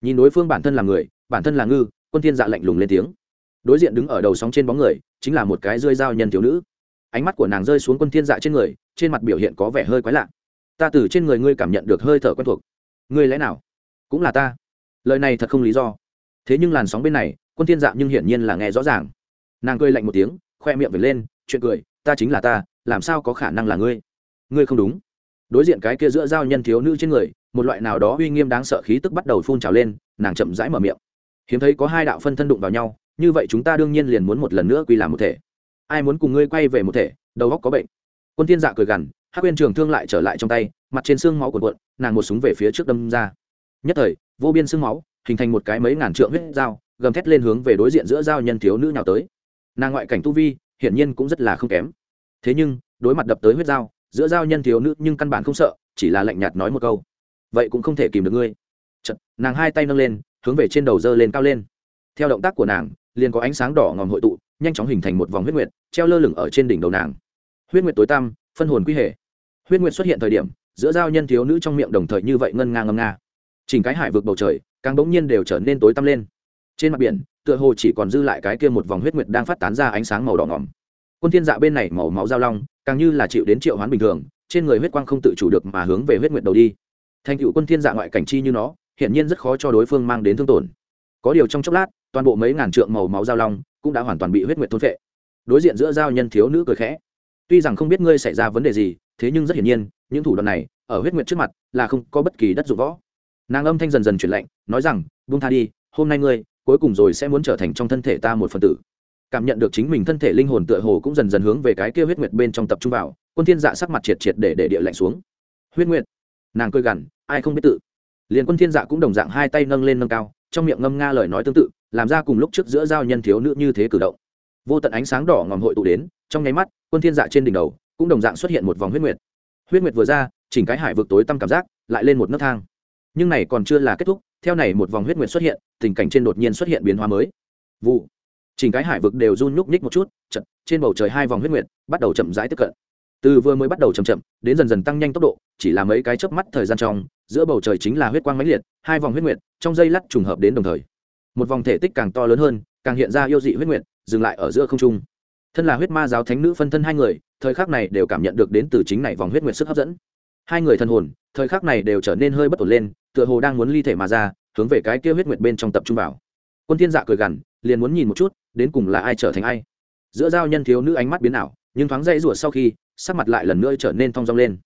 Nhìn đối phương bản thân là người, bản thân là ngư, quân thiên dạ lạnh lùng lên tiếng. Đối diện đứng ở đầu sóng trên bóng người, chính là một cái rơi giao nhân thiếu nữ. Ánh mắt của nàng rơi xuống quân thiên dạ trên người, trên mặt biểu hiện có vẻ hơi quái lạ ta từ trên người ngươi cảm nhận được hơi thở quen thuộc. Ngươi lẽ nào? Cũng là ta. Lời này thật không lý do. Thế nhưng làn sóng bên này, quân thiên dạng nhưng hiển nhiên là nghe rõ ràng. Nàng cười lạnh một tiếng, khoe miệng về lên, chuyện cười, ta chính là ta, làm sao có khả năng là ngươi? Ngươi không đúng. Đối diện cái kia giữa giao nhân thiếu nữ trên người, một loại nào đó uy nghiêm đáng sợ khí tức bắt đầu phun trào lên, nàng chậm rãi mở miệng. Hiếm thấy có hai đạo phân thân đụng vào nhau, như vậy chúng ta đương nhiên liền muốn một lần nữa quy làm một thể. Ai muốn cùng ngươi quay về một thể, đầu góc có bệnh. Quân thiên dạ cười gằn hắc quyên trường thương lại trở lại trong tay mặt trên xương máu cuộn cuộn nàng một súng về phía trước đâm ra. Nhất thời vô biên xương máu hình thành một cái mấy ngàn trượng huyết dao gầm thét lên hướng về đối diện giữa dao nhân thiếu nữ nhào tới. Nàng ngoại cảnh tu vi hiển nhiên cũng rất là không kém. Thế nhưng đối mặt đập tới huyết dao giữa dao nhân thiếu nữ nhưng căn bản không sợ chỉ là lạnh nhạt nói một câu. Vậy cũng không thể kìm được ngươi. Chật, nàng hai tay nâng lên hướng về trên đầu dơ lên cao lên. Theo động tác của nàng liền có ánh sáng đỏ ngòm hội tụ nhanh chóng hình thành một vòng huyết nguyệt treo lơ lửng ở trên đỉnh đầu nàng. Huyết nguyệt tối tăm phân hồn quy hệ huyết nguyệt xuất hiện thời điểm, giữa giao nhân thiếu nữ trong miệng đồng thời như vậy ngân nga ngâm nga. Chỉnh cái hải vực bầu trời, càng bỗng nhiên đều trở nên tối tăm lên. Trên mặt biển, tựa hồ chỉ còn dư lại cái kia một vòng huyết nguyệt đang phát tán ra ánh sáng màu đỏ ngỏm. Quân thiên dạ bên này màu máu giao long, càng như là chịu đến triệu hoán bình thường, trên người huyết quang không tự chủ được mà hướng về huyết nguyệt đầu đi. Thành cựu quân thiên dạ ngoại cảnh chi như nó hiện nhiên rất khó cho đối phương mang đến thương tổn. Có điều trong chốc lát, toàn bộ mấy ngàn trượng màu máu giao long cũng đã hoàn toàn bị huyết nguyệt thôn phệ. Đối diện giữa giao nhân thiếu nữ cười khẽ. Tuy rằng không biết ngươi xảy ra vấn đề gì thế nhưng rất hiển nhiên, những thủ đoạn này, ở huyết nguyệt trước mặt, là không có bất kỳ đất dụng võ. Nàng âm thanh dần dần chuyển lạnh, nói rằng, buông tha đi, hôm nay ngươi, cuối cùng rồi sẽ muốn trở thành trong thân thể ta một phần tử. Cảm nhận được chính mình thân thể linh hồn tựa hồ cũng dần dần hướng về cái kia huyết nguyệt bên trong tập trung vào, quân thiên dạ sắc mặt triệt triệt để để địa lạnh xuống. Huyết nguyệt? Nàng cười gằn, ai không biết tự? Liền quân thiên dạ cũng đồng dạng hai tay nâng lên nâng cao, trong miệng ngâm nga lời nói tương tự, làm ra cùng lúc trước giữa giao nhân thiếu nữ như thế cử động. Vô tận ánh sáng đỏ ngòm hội tụ đến, trong nháy mắt, quân thiên dạ trên đỉnh đầu cũng đồng dạng xuất hiện một vòng huyết nguyệt. Huyết nguyệt vừa ra, chỉnh cái hải vực tối tăm cảm giác, lại lên một nấc thang. Nhưng này còn chưa là kết thúc, theo này một vòng huyết nguyệt xuất hiện, tình cảnh trên đột nhiên xuất hiện biến hóa mới. Vụ. Chỉnh cái hải vực đều run nhúc nhích một chút, chật, trên bầu trời hai vòng huyết nguyệt bắt đầu chậm rãi tiếp cận. Từ vừa mới bắt đầu chậm chậm, đến dần dần tăng nhanh tốc độ, chỉ là mấy cái chớp mắt thời gian trong, giữa bầu trời chính là huyết quang mãnh liệt, hai vòng huyết nguyệt trong dây lắt trùng hợp đến đồng thời. Một vòng thể tích càng to lớn hơn, càng hiện ra yêu dị huyết nguyệt, dừng lại ở giữa không trung thân là huyết ma giáo thánh nữ phân thân hai người, thời khắc này đều cảm nhận được đến từ chính này vòng huyết nguyệt sức hấp dẫn. Hai người thân hồn, thời khắc này đều trở nên hơi bất ổn lên, tựa hồ đang muốn ly thể mà ra, hướng về cái kia huyết nguyệt bên trong tập trung vào. Quân thiên dạ cười gằn, liền muốn nhìn một chút, đến cùng là ai trở thành ai. Giữa giao nhân thiếu nữ ánh mắt biến ảo, nhưng thoáng dây rủa sau khi, sắc mặt lại lần nữa trở nên thong dong lên.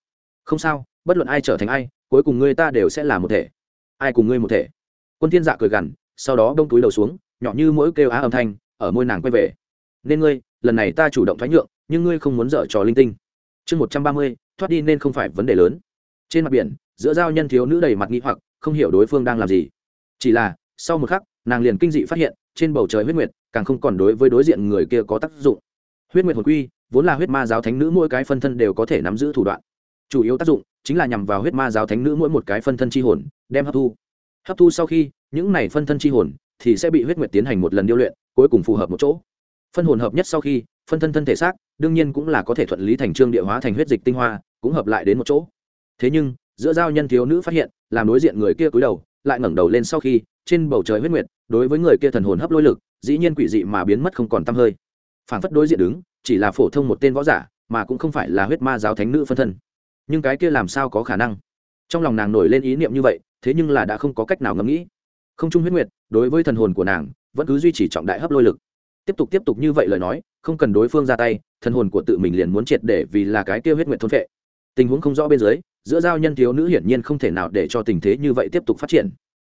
Không sao, bất luận ai trở thành ai, cuối cùng ngươi ta đều sẽ là một thể. Ai cùng ngươi một thể? Quân thiên dạ cười gằn, sau đó đông túi đầu xuống, nhỏ như mỗi kêu á âm thanh, ở môi nàng quay về. Nên ngươi lần này ta chủ động thoái nhượng, nhưng ngươi không muốn dở trò linh tinh. Chương một trăm ba mươi, thoát đi nên không phải vấn đề lớn. Trên mặt biển, giữa giao nhân thiếu nữ đầy mặt nghĩ hoặc, không hiểu đối phương đang làm gì. Chỉ là, sau một khắc, nàng liền kinh dị phát hiện, trên bầu trời huyết nguyệt, càng không còn đối với đối diện người kia có tác dụng. Huyết nguyệt hồn quy, vốn là huyết ma giáo thánh nữ mỗi cái phân thân đều có thể nắm giữ thủ đoạn. Chủ yếu tác dụng, chính là nhằm vào huyết ma giáo thánh nữ mỗi một cái phân thân chi hồn, đem hấp thu. Hấp thu sau khi, những này phân thân chi hồn, thì sẽ bị huyết nguyệt tiến hành một lần điêu luyện, cuối cùng phù hợp một chỗ phân hồn hợp nhất sau khi, phân thân thân thể xác, đương nhiên cũng là có thể thuận lý thành trương địa hóa thành huyết dịch tinh hoa, cũng hợp lại đến một chỗ. Thế nhưng, giữa giao nhân thiếu nữ phát hiện, làm đối diện người kia cúi đầu, lại ngẩng đầu lên sau khi, trên bầu trời huyết nguyệt, đối với người kia thần hồn hấp lôi lực, dĩ nhiên quỷ dị mà biến mất không còn t hơi. Phản phất đối diện đứng, chỉ là phổ thông một tên võ giả, mà cũng không phải là huyết ma giáo thánh nữ phân thân. Nhưng cái kia làm sao có khả năng? Trong lòng nàng nổi lên ý niệm như vậy, thế nhưng là đã không có cách nào ngẫm nghĩ. Không trung huyết nguyệt, đối với thần hồn của nàng, vẫn cứ duy trì trọng đại hấp lôi lực tiếp tục tiếp tục như vậy lời nói, không cần đối phương ra tay, thần hồn của tự mình liền muốn triệt để vì là cái tiêu huyết nguyệt thôn vệ tình huống không rõ bên dưới, giữa giao nhân thiếu nữ hiển nhiên không thể nào để cho tình thế như vậy tiếp tục phát triển.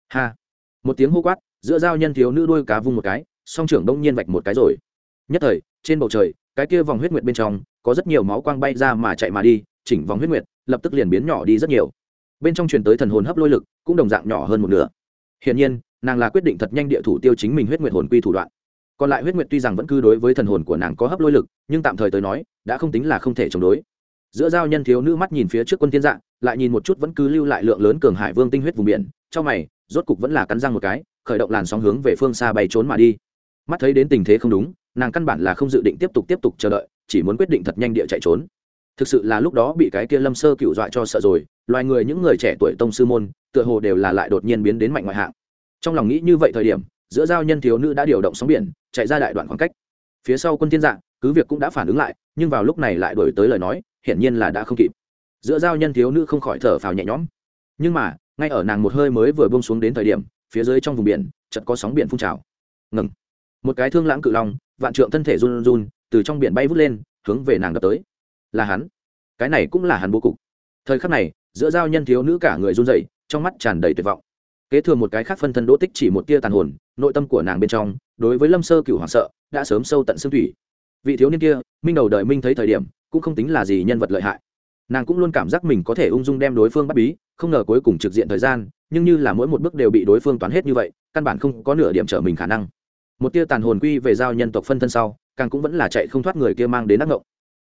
Ha! Một tiếng hô quát, giữa giao nhân thiếu nữ đuôi cá vung một cái, song trưởng đông nhiên vạch một cái rồi. Nhất thời, trên bầu trời, cái kia vòng huyết nguyệt bên trong, có rất nhiều máu quang bay ra mà chạy mà đi, chỉnh vòng huyết nguyệt, lập tức liền biến nhỏ đi rất nhiều. Bên trong truyền tới thần hồn hấp lôi lực, cũng đồng dạng nhỏ hơn một nửa. Hiển nhiên, nàng là quyết định thật nhanh địa thủ tiêu chính mình huyết nguyệt hồn quy thủ đoạn còn lại huyết nguyệt tuy rằng vẫn cứ đối với thần hồn của nàng có hấp lôi lực, nhưng tạm thời tới nói, đã không tính là không thể chống đối. Giữa giao nhân thiếu nữ mắt nhìn phía trước quân thiên dạng, lại nhìn một chút vẫn cứ lưu lại lượng lớn cường hải vương tinh huyết vùng biển, trong mày, rốt cục vẫn là cắn răng một cái, khởi động làn sóng hướng về phương xa bay trốn mà đi. Mắt thấy đến tình thế không đúng, nàng căn bản là không dự định tiếp tục tiếp tục chờ đợi, chỉ muốn quyết định thật nhanh địa chạy trốn. Thực sự là lúc đó bị cái kia lâm sơ cựu dọa cho sợ rồi, loài người những người trẻ tuổi tông sư môn, tựa hồ đều là lại đột nhiên biến đến mạnh ngoại hạng. Trong lòng nghĩ như vậy thời điểm giữa giao nhân thiếu nữ đã điều động sóng biển, chạy ra đại đoạn khoảng cách. Phía sau quân thiên dạng cứ việc cũng đã phản ứng lại, nhưng vào lúc này lại đổi tới lời nói, hiển nhiên là đã không kịp. Giữa giao nhân thiếu nữ không khỏi thở phào nhẹ nhõm. Nhưng mà, ngay ở nàng một hơi mới vừa buông xuống đến thời điểm, phía dưới trong vùng biển, chợt có sóng biển phun trào. Ngừng. Một cái thương lãng cự long, vạn trượng thân thể run run, từ trong biển bay vút lên, hướng về nàng đập tới. Là hắn. Cái này cũng là hắn bố cục. Thời khắc này, giữa giao nhân thiếu nữ cả người run rẩy, trong mắt tràn đầy tuyệt vọng kế thừa một cái khác phân thân đỗ tích chỉ một tia tàn hồn, nội tâm của nàng bên trong, đối với lâm sơ cửu hoảng sợ, đã sớm sâu tận xương thủy. Vị thiếu niên kia, minh đầu đời minh thấy thời điểm, cũng không tính là gì nhân vật lợi hại. Nàng cũng luôn cảm giác mình có thể ung dung đem đối phương bắt bí, không ngờ cuối cùng trực diện thời gian, nhưng như là mỗi một bước đều bị đối phương toán hết như vậy, căn bản không có nửa điểm trở mình khả năng. Một tia tàn hồn quy về giao nhân tộc phân thân sau, càng cũng vẫn là chạy không thoát người kia mang đến đắc ngộng.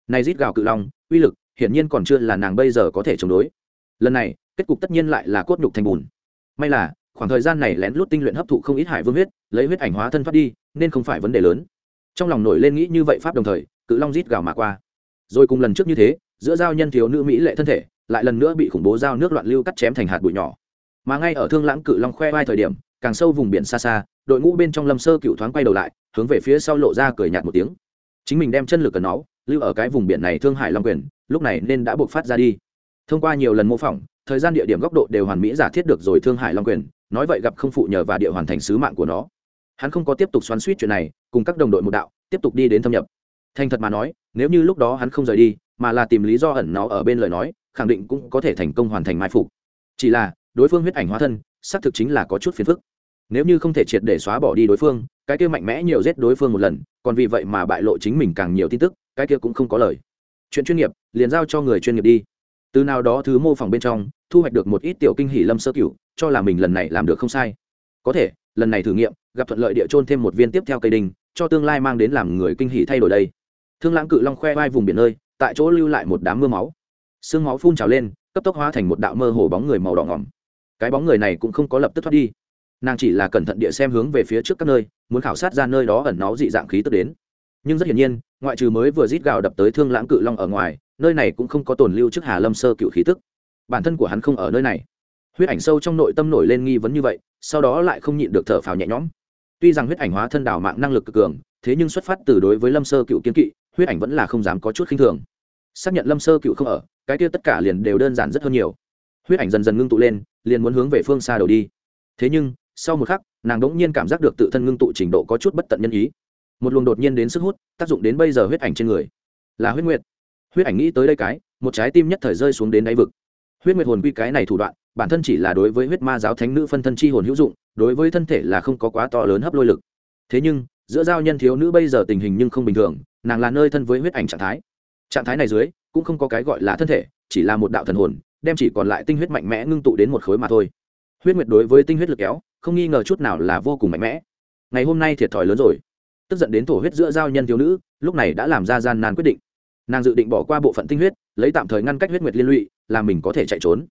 Này rít gào cự long, uy lực, hiển nhiên còn chưa là nàng bây giờ có thể chống đối. Lần này, kết cục tất nhiên lại là cốt nhục thành bùn may là, khoảng thời gian này lén lút tinh luyện hấp thụ không ít hải vương huyết, lấy huyết ảnh hóa thân thoát đi, nên không phải vấn đề lớn. Trong lòng nổi lên nghĩ như vậy pháp đồng thời, cự long rít gào mà qua. Rồi cùng lần trước như thế, giữa giao nhân thiếu nữ mỹ lệ thân thể, lại lần nữa bị khủng bố giao nước loạn lưu cắt chém thành hạt bụi nhỏ. Mà ngay ở thương lãng cự long khoe vai thời điểm, càng sâu vùng biển xa xa, đội ngũ bên trong lâm sơ cựu thoáng quay đầu lại, hướng về phía sau lộ ra cười nhạt một tiếng. Chính mình đem chân lực cần nó lưu ở cái vùng biển này thương hải long quyền, lúc này nên đã buộc phát ra đi. Thông qua nhiều lần mô phỏng thời gian địa điểm góc độ đều hoàn mỹ giả thiết được rồi thương hải long quyền, nói vậy gặp không phụ nhờ và địa hoàn thành sứ mạng của nó. Hắn không có tiếp tục xoắn suýt chuyện này, cùng các đồng đội một đạo, tiếp tục đi đến thâm nhập. Thành thật mà nói, nếu như lúc đó hắn không rời đi, mà là tìm lý do ẩn nó ở bên lời nói, khẳng định cũng có thể thành công hoàn thành mai phục. Chỉ là, đối phương huyết ảnh hóa thân, xác thực chính là có chút phiền phức. Nếu như không thể triệt để xóa bỏ đi đối phương, cái kia mạnh mẽ nhiều giết đối phương một lần, còn vì vậy mà bại lộ chính mình càng nhiều tin tức, cái kia cũng không có lời. Chuyện chuyên nghiệp, liền giao cho người chuyên nghiệp đi. Từ nào đó thứ mô phỏng bên trong thu hoạch được một ít tiểu kinh hỷ lâm sơ cửu cho là mình lần này làm được không sai. Có thể lần này thử nghiệm gặp thuận lợi địa trôn thêm một viên tiếp theo cây đình, cho tương lai mang đến làm người kinh hỷ thay đổi đây. Thương lãng cự long khoe vai vùng biển nơi tại chỗ lưu lại một đám mưa máu. Sương máu phun trào lên cấp tốc hóa thành một đạo mơ hồ bóng người màu đỏ ngỏm. Cái bóng người này cũng không có lập tức thoát đi. Nàng chỉ là cẩn thận địa xem hướng về phía trước các nơi muốn khảo sát ra nơi đó ẩn náu dị dạng khí tức đến. Nhưng rất hiển nhiên ngoại trừ mới vừa rít gào đập tới thương lãng cự long ở ngoài nơi này cũng không có tồn lưu trước hà lâm sơ cựu khí tức bản thân của hắn không ở nơi này. Huyết ảnh sâu trong nội tâm nổi lên nghi vấn như vậy, sau đó lại không nhịn được thở phào nhẹ nhõm. Tuy rằng huyết ảnh hóa thân đảo mạng năng lực cực cường, thế nhưng xuất phát từ đối với lâm sơ cựu kiến kỵ, huyết ảnh vẫn là không dám có chút khinh thường. Xác nhận lâm sơ cựu không ở, cái kia tất cả liền đều đơn giản rất hơn nhiều. Huyết ảnh dần dần ngưng tụ lên, liền muốn hướng về phương xa đầu đi. Thế nhưng, sau một khắc, nàng đỗng nhiên cảm giác được tự thân ngưng tụ trình độ có chút bất tận nhân ý. Một luồng đột nhiên đến sức hút, tác dụng đến bây giờ huyết ảnh trên người. Là huyết nguyệt. Huyết ảnh nghĩ tới đây cái, một trái tim nhất thời rơi xuống đến đáy vực huyết nguyệt hồn quy cái này thủ đoạn, bản thân chỉ là đối với huyết ma giáo thánh nữ phân thân chi hồn hữu dụng, đối với thân thể là không có quá to lớn hấp lôi lực. Thế nhưng, giữa giao nhân thiếu nữ bây giờ tình hình nhưng không bình thường, nàng là nơi thân với huyết ảnh trạng thái. Trạng thái này dưới, cũng không có cái gọi là thân thể, chỉ là một đạo thần hồn, đem chỉ còn lại tinh huyết mạnh mẽ ngưng tụ đến một khối mà thôi. Huyết nguyệt đối với tinh huyết lực kéo, không nghi ngờ chút nào là vô cùng mạnh mẽ. Ngày hôm nay thiệt thòi lớn rồi. Tức giận đến thổ huyết giữa giao nhân thiếu nữ, lúc này đã làm ra gian nan quyết định. Nàng dự định bỏ qua bộ phận tinh huyết, lấy tạm thời ngăn cách huyết nguyệt liên lụy làm mình có thể chạy trốn.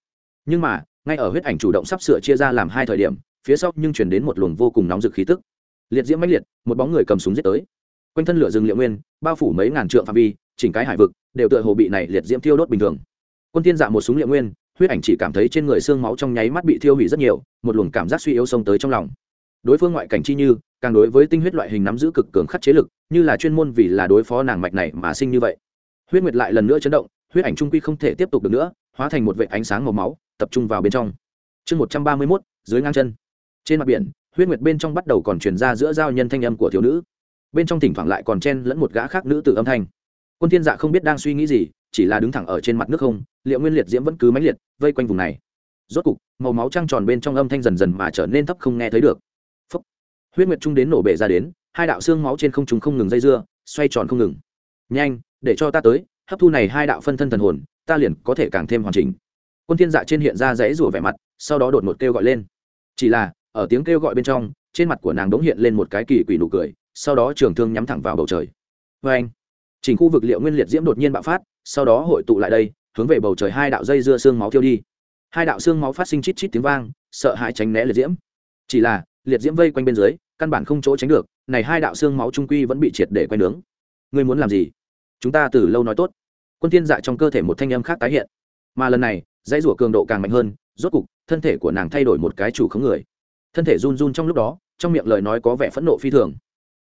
Nhưng mà, ngay ở huyết ảnh chủ động sắp sửa chia ra làm hai thời điểm, phía sau nhưng chuyển đến một luồng vô cùng nóng rực khí tức. Liệt diễm mãnh liệt, một bóng người cầm súng giết tới. Quanh thân lửa rừng liệu nguyên, bao phủ mấy ngàn trượng phạm vi, chỉnh cái hải vực, đều tựa hồ bị này liệt diễm thiêu đốt bình thường. Quân tiên dạ một súng liệu nguyên, huyết ảnh chỉ cảm thấy trên người xương máu trong nháy mắt bị thiêu hủy rất nhiều, một luồng cảm giác suy yếu xông tới trong lòng. Đối phương ngoại cảnh chi như, càng đối với tinh huyết loại hình nắm giữ cực cường khắc chế lực, như là chuyên môn vì là đối phó nàng mạch này mà sinh như vậy. Huyết nguyệt lại lần nữa chấn động, huyết ảnh trung quy không thể tiếp tục được nữa hóa thành một vệ ánh sáng màu máu, tập trung vào bên trong. Chương một trăm ba mươi mốt, dưới ngang chân. Trên mặt biển, huyết nguyệt bên trong bắt đầu còn truyền ra giữa giao nhân thanh âm của thiếu nữ. Bên trong thỉnh thoảng lại còn chen lẫn một gã khác nữ tử âm thanh. Quân thiên dạ không biết đang suy nghĩ gì, chỉ là đứng thẳng ở trên mặt nước không, liệu nguyên liệt diễm vẫn cứ mãnh liệt, vây quanh vùng này. Rốt cục, màu máu trăng tròn bên trong âm thanh dần dần mà trở nên thấp không nghe thấy được. Huyết nguyệt trung đến nổ bể ra đến, hai đạo xương máu trên không trung không ngừng dây dưa, xoay tròn không ngừng. Nhanh, để cho ta tới, hấp thu này hai đạo phân thân thần hồn ta liền có thể càng thêm hoàn chỉnh. Quân thiên dạ trên hiện ra dãy rủa vẻ mặt, sau đó đột ngột kêu gọi lên. Chỉ là, ở tiếng kêu gọi bên trong, trên mặt của nàng đống hiện lên một cái kỳ quỷ nụ cười, sau đó trường thương nhắm thẳng vào bầu trời. Vê anh, chỉnh khu vực liệu nguyên liệt diễm đột nhiên bạo phát, sau đó hội tụ lại đây, hướng về bầu trời hai đạo dây dưa xương máu thiêu đi. Hai đạo xương máu phát sinh chít chít tiếng vang, sợ hãi tránh né liệt diễm. Chỉ là, liệt diễm vây quanh bên dưới, căn bản không chỗ tránh được, này hai đạo xương máu trung quy vẫn bị triệt để quay nướng. Ngươi muốn làm gì? Chúng ta từ lâu nói tốt quân thiên dạ trong cơ thể một thanh âm khác tái hiện. Mà lần này, dãy rủa cường độ càng mạnh hơn, rốt cục, thân thể của nàng thay đổi một cái chủ khống người. Thân thể run run trong lúc đó, trong miệng lời nói có vẻ phẫn nộ phi thường.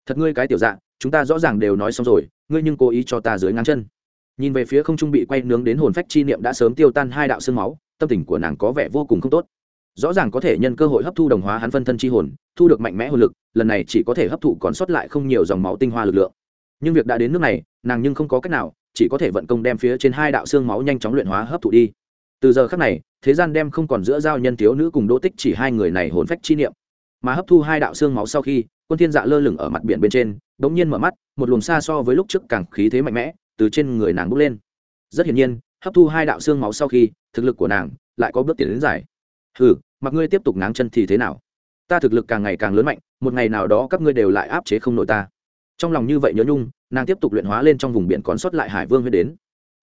Thật ngươi cái tiểu dạng chúng ta rõ ràng đều nói xong rồi, ngươi nhưng cố ý cho ta dưới ngang chân. Nhìn về phía không trung bị quay nướng đến hồn phách chi niệm đã sớm tiêu tan hai đạo xương máu, tâm tình của nàng có vẻ vô cùng không tốt. Rõ ràng có thể nhân cơ hội hấp thu đồng hóa hắn phân thân chi hồn, thu được mạnh mẽ hồn lực, lần này chỉ có thể hấp thụ còn sót lại không nhiều dòng máu tinh hoa lực lượng. Nhưng việc đã đến nước này, nàng nhưng không có cách nào chỉ có thể vận công đem phía trên hai đạo xương máu nhanh chóng luyện hóa hấp thụ đi. Từ giờ khác này, thế gian đem không còn giữa giao nhân thiếu nữ cùng đỗ tích chỉ hai người này hồn phách chi niệm. Mà hấp thu hai đạo xương máu sau khi, quân thiên dạ lơ lửng ở mặt biển bên trên bỗng nhiên mở mắt, một luồng xa so với lúc trước càng khí thế mạnh mẽ, từ trên người nàng bốc lên. Rất hiển nhiên, hấp thu hai đạo xương máu sau khi, thực lực của nàng lại có bước tiến đến giải hừ, mặc ngươi tiếp tục ngáng chân thì thế nào? Ta thực lực càng ngày càng lớn mạnh, một ngày nào đó các ngươi đều lại áp chế không nổi ta. Trong lòng như vậy nhớ nhung nàng tiếp tục luyện hóa lên trong vùng biển còn sót lại hải vương huyết đến.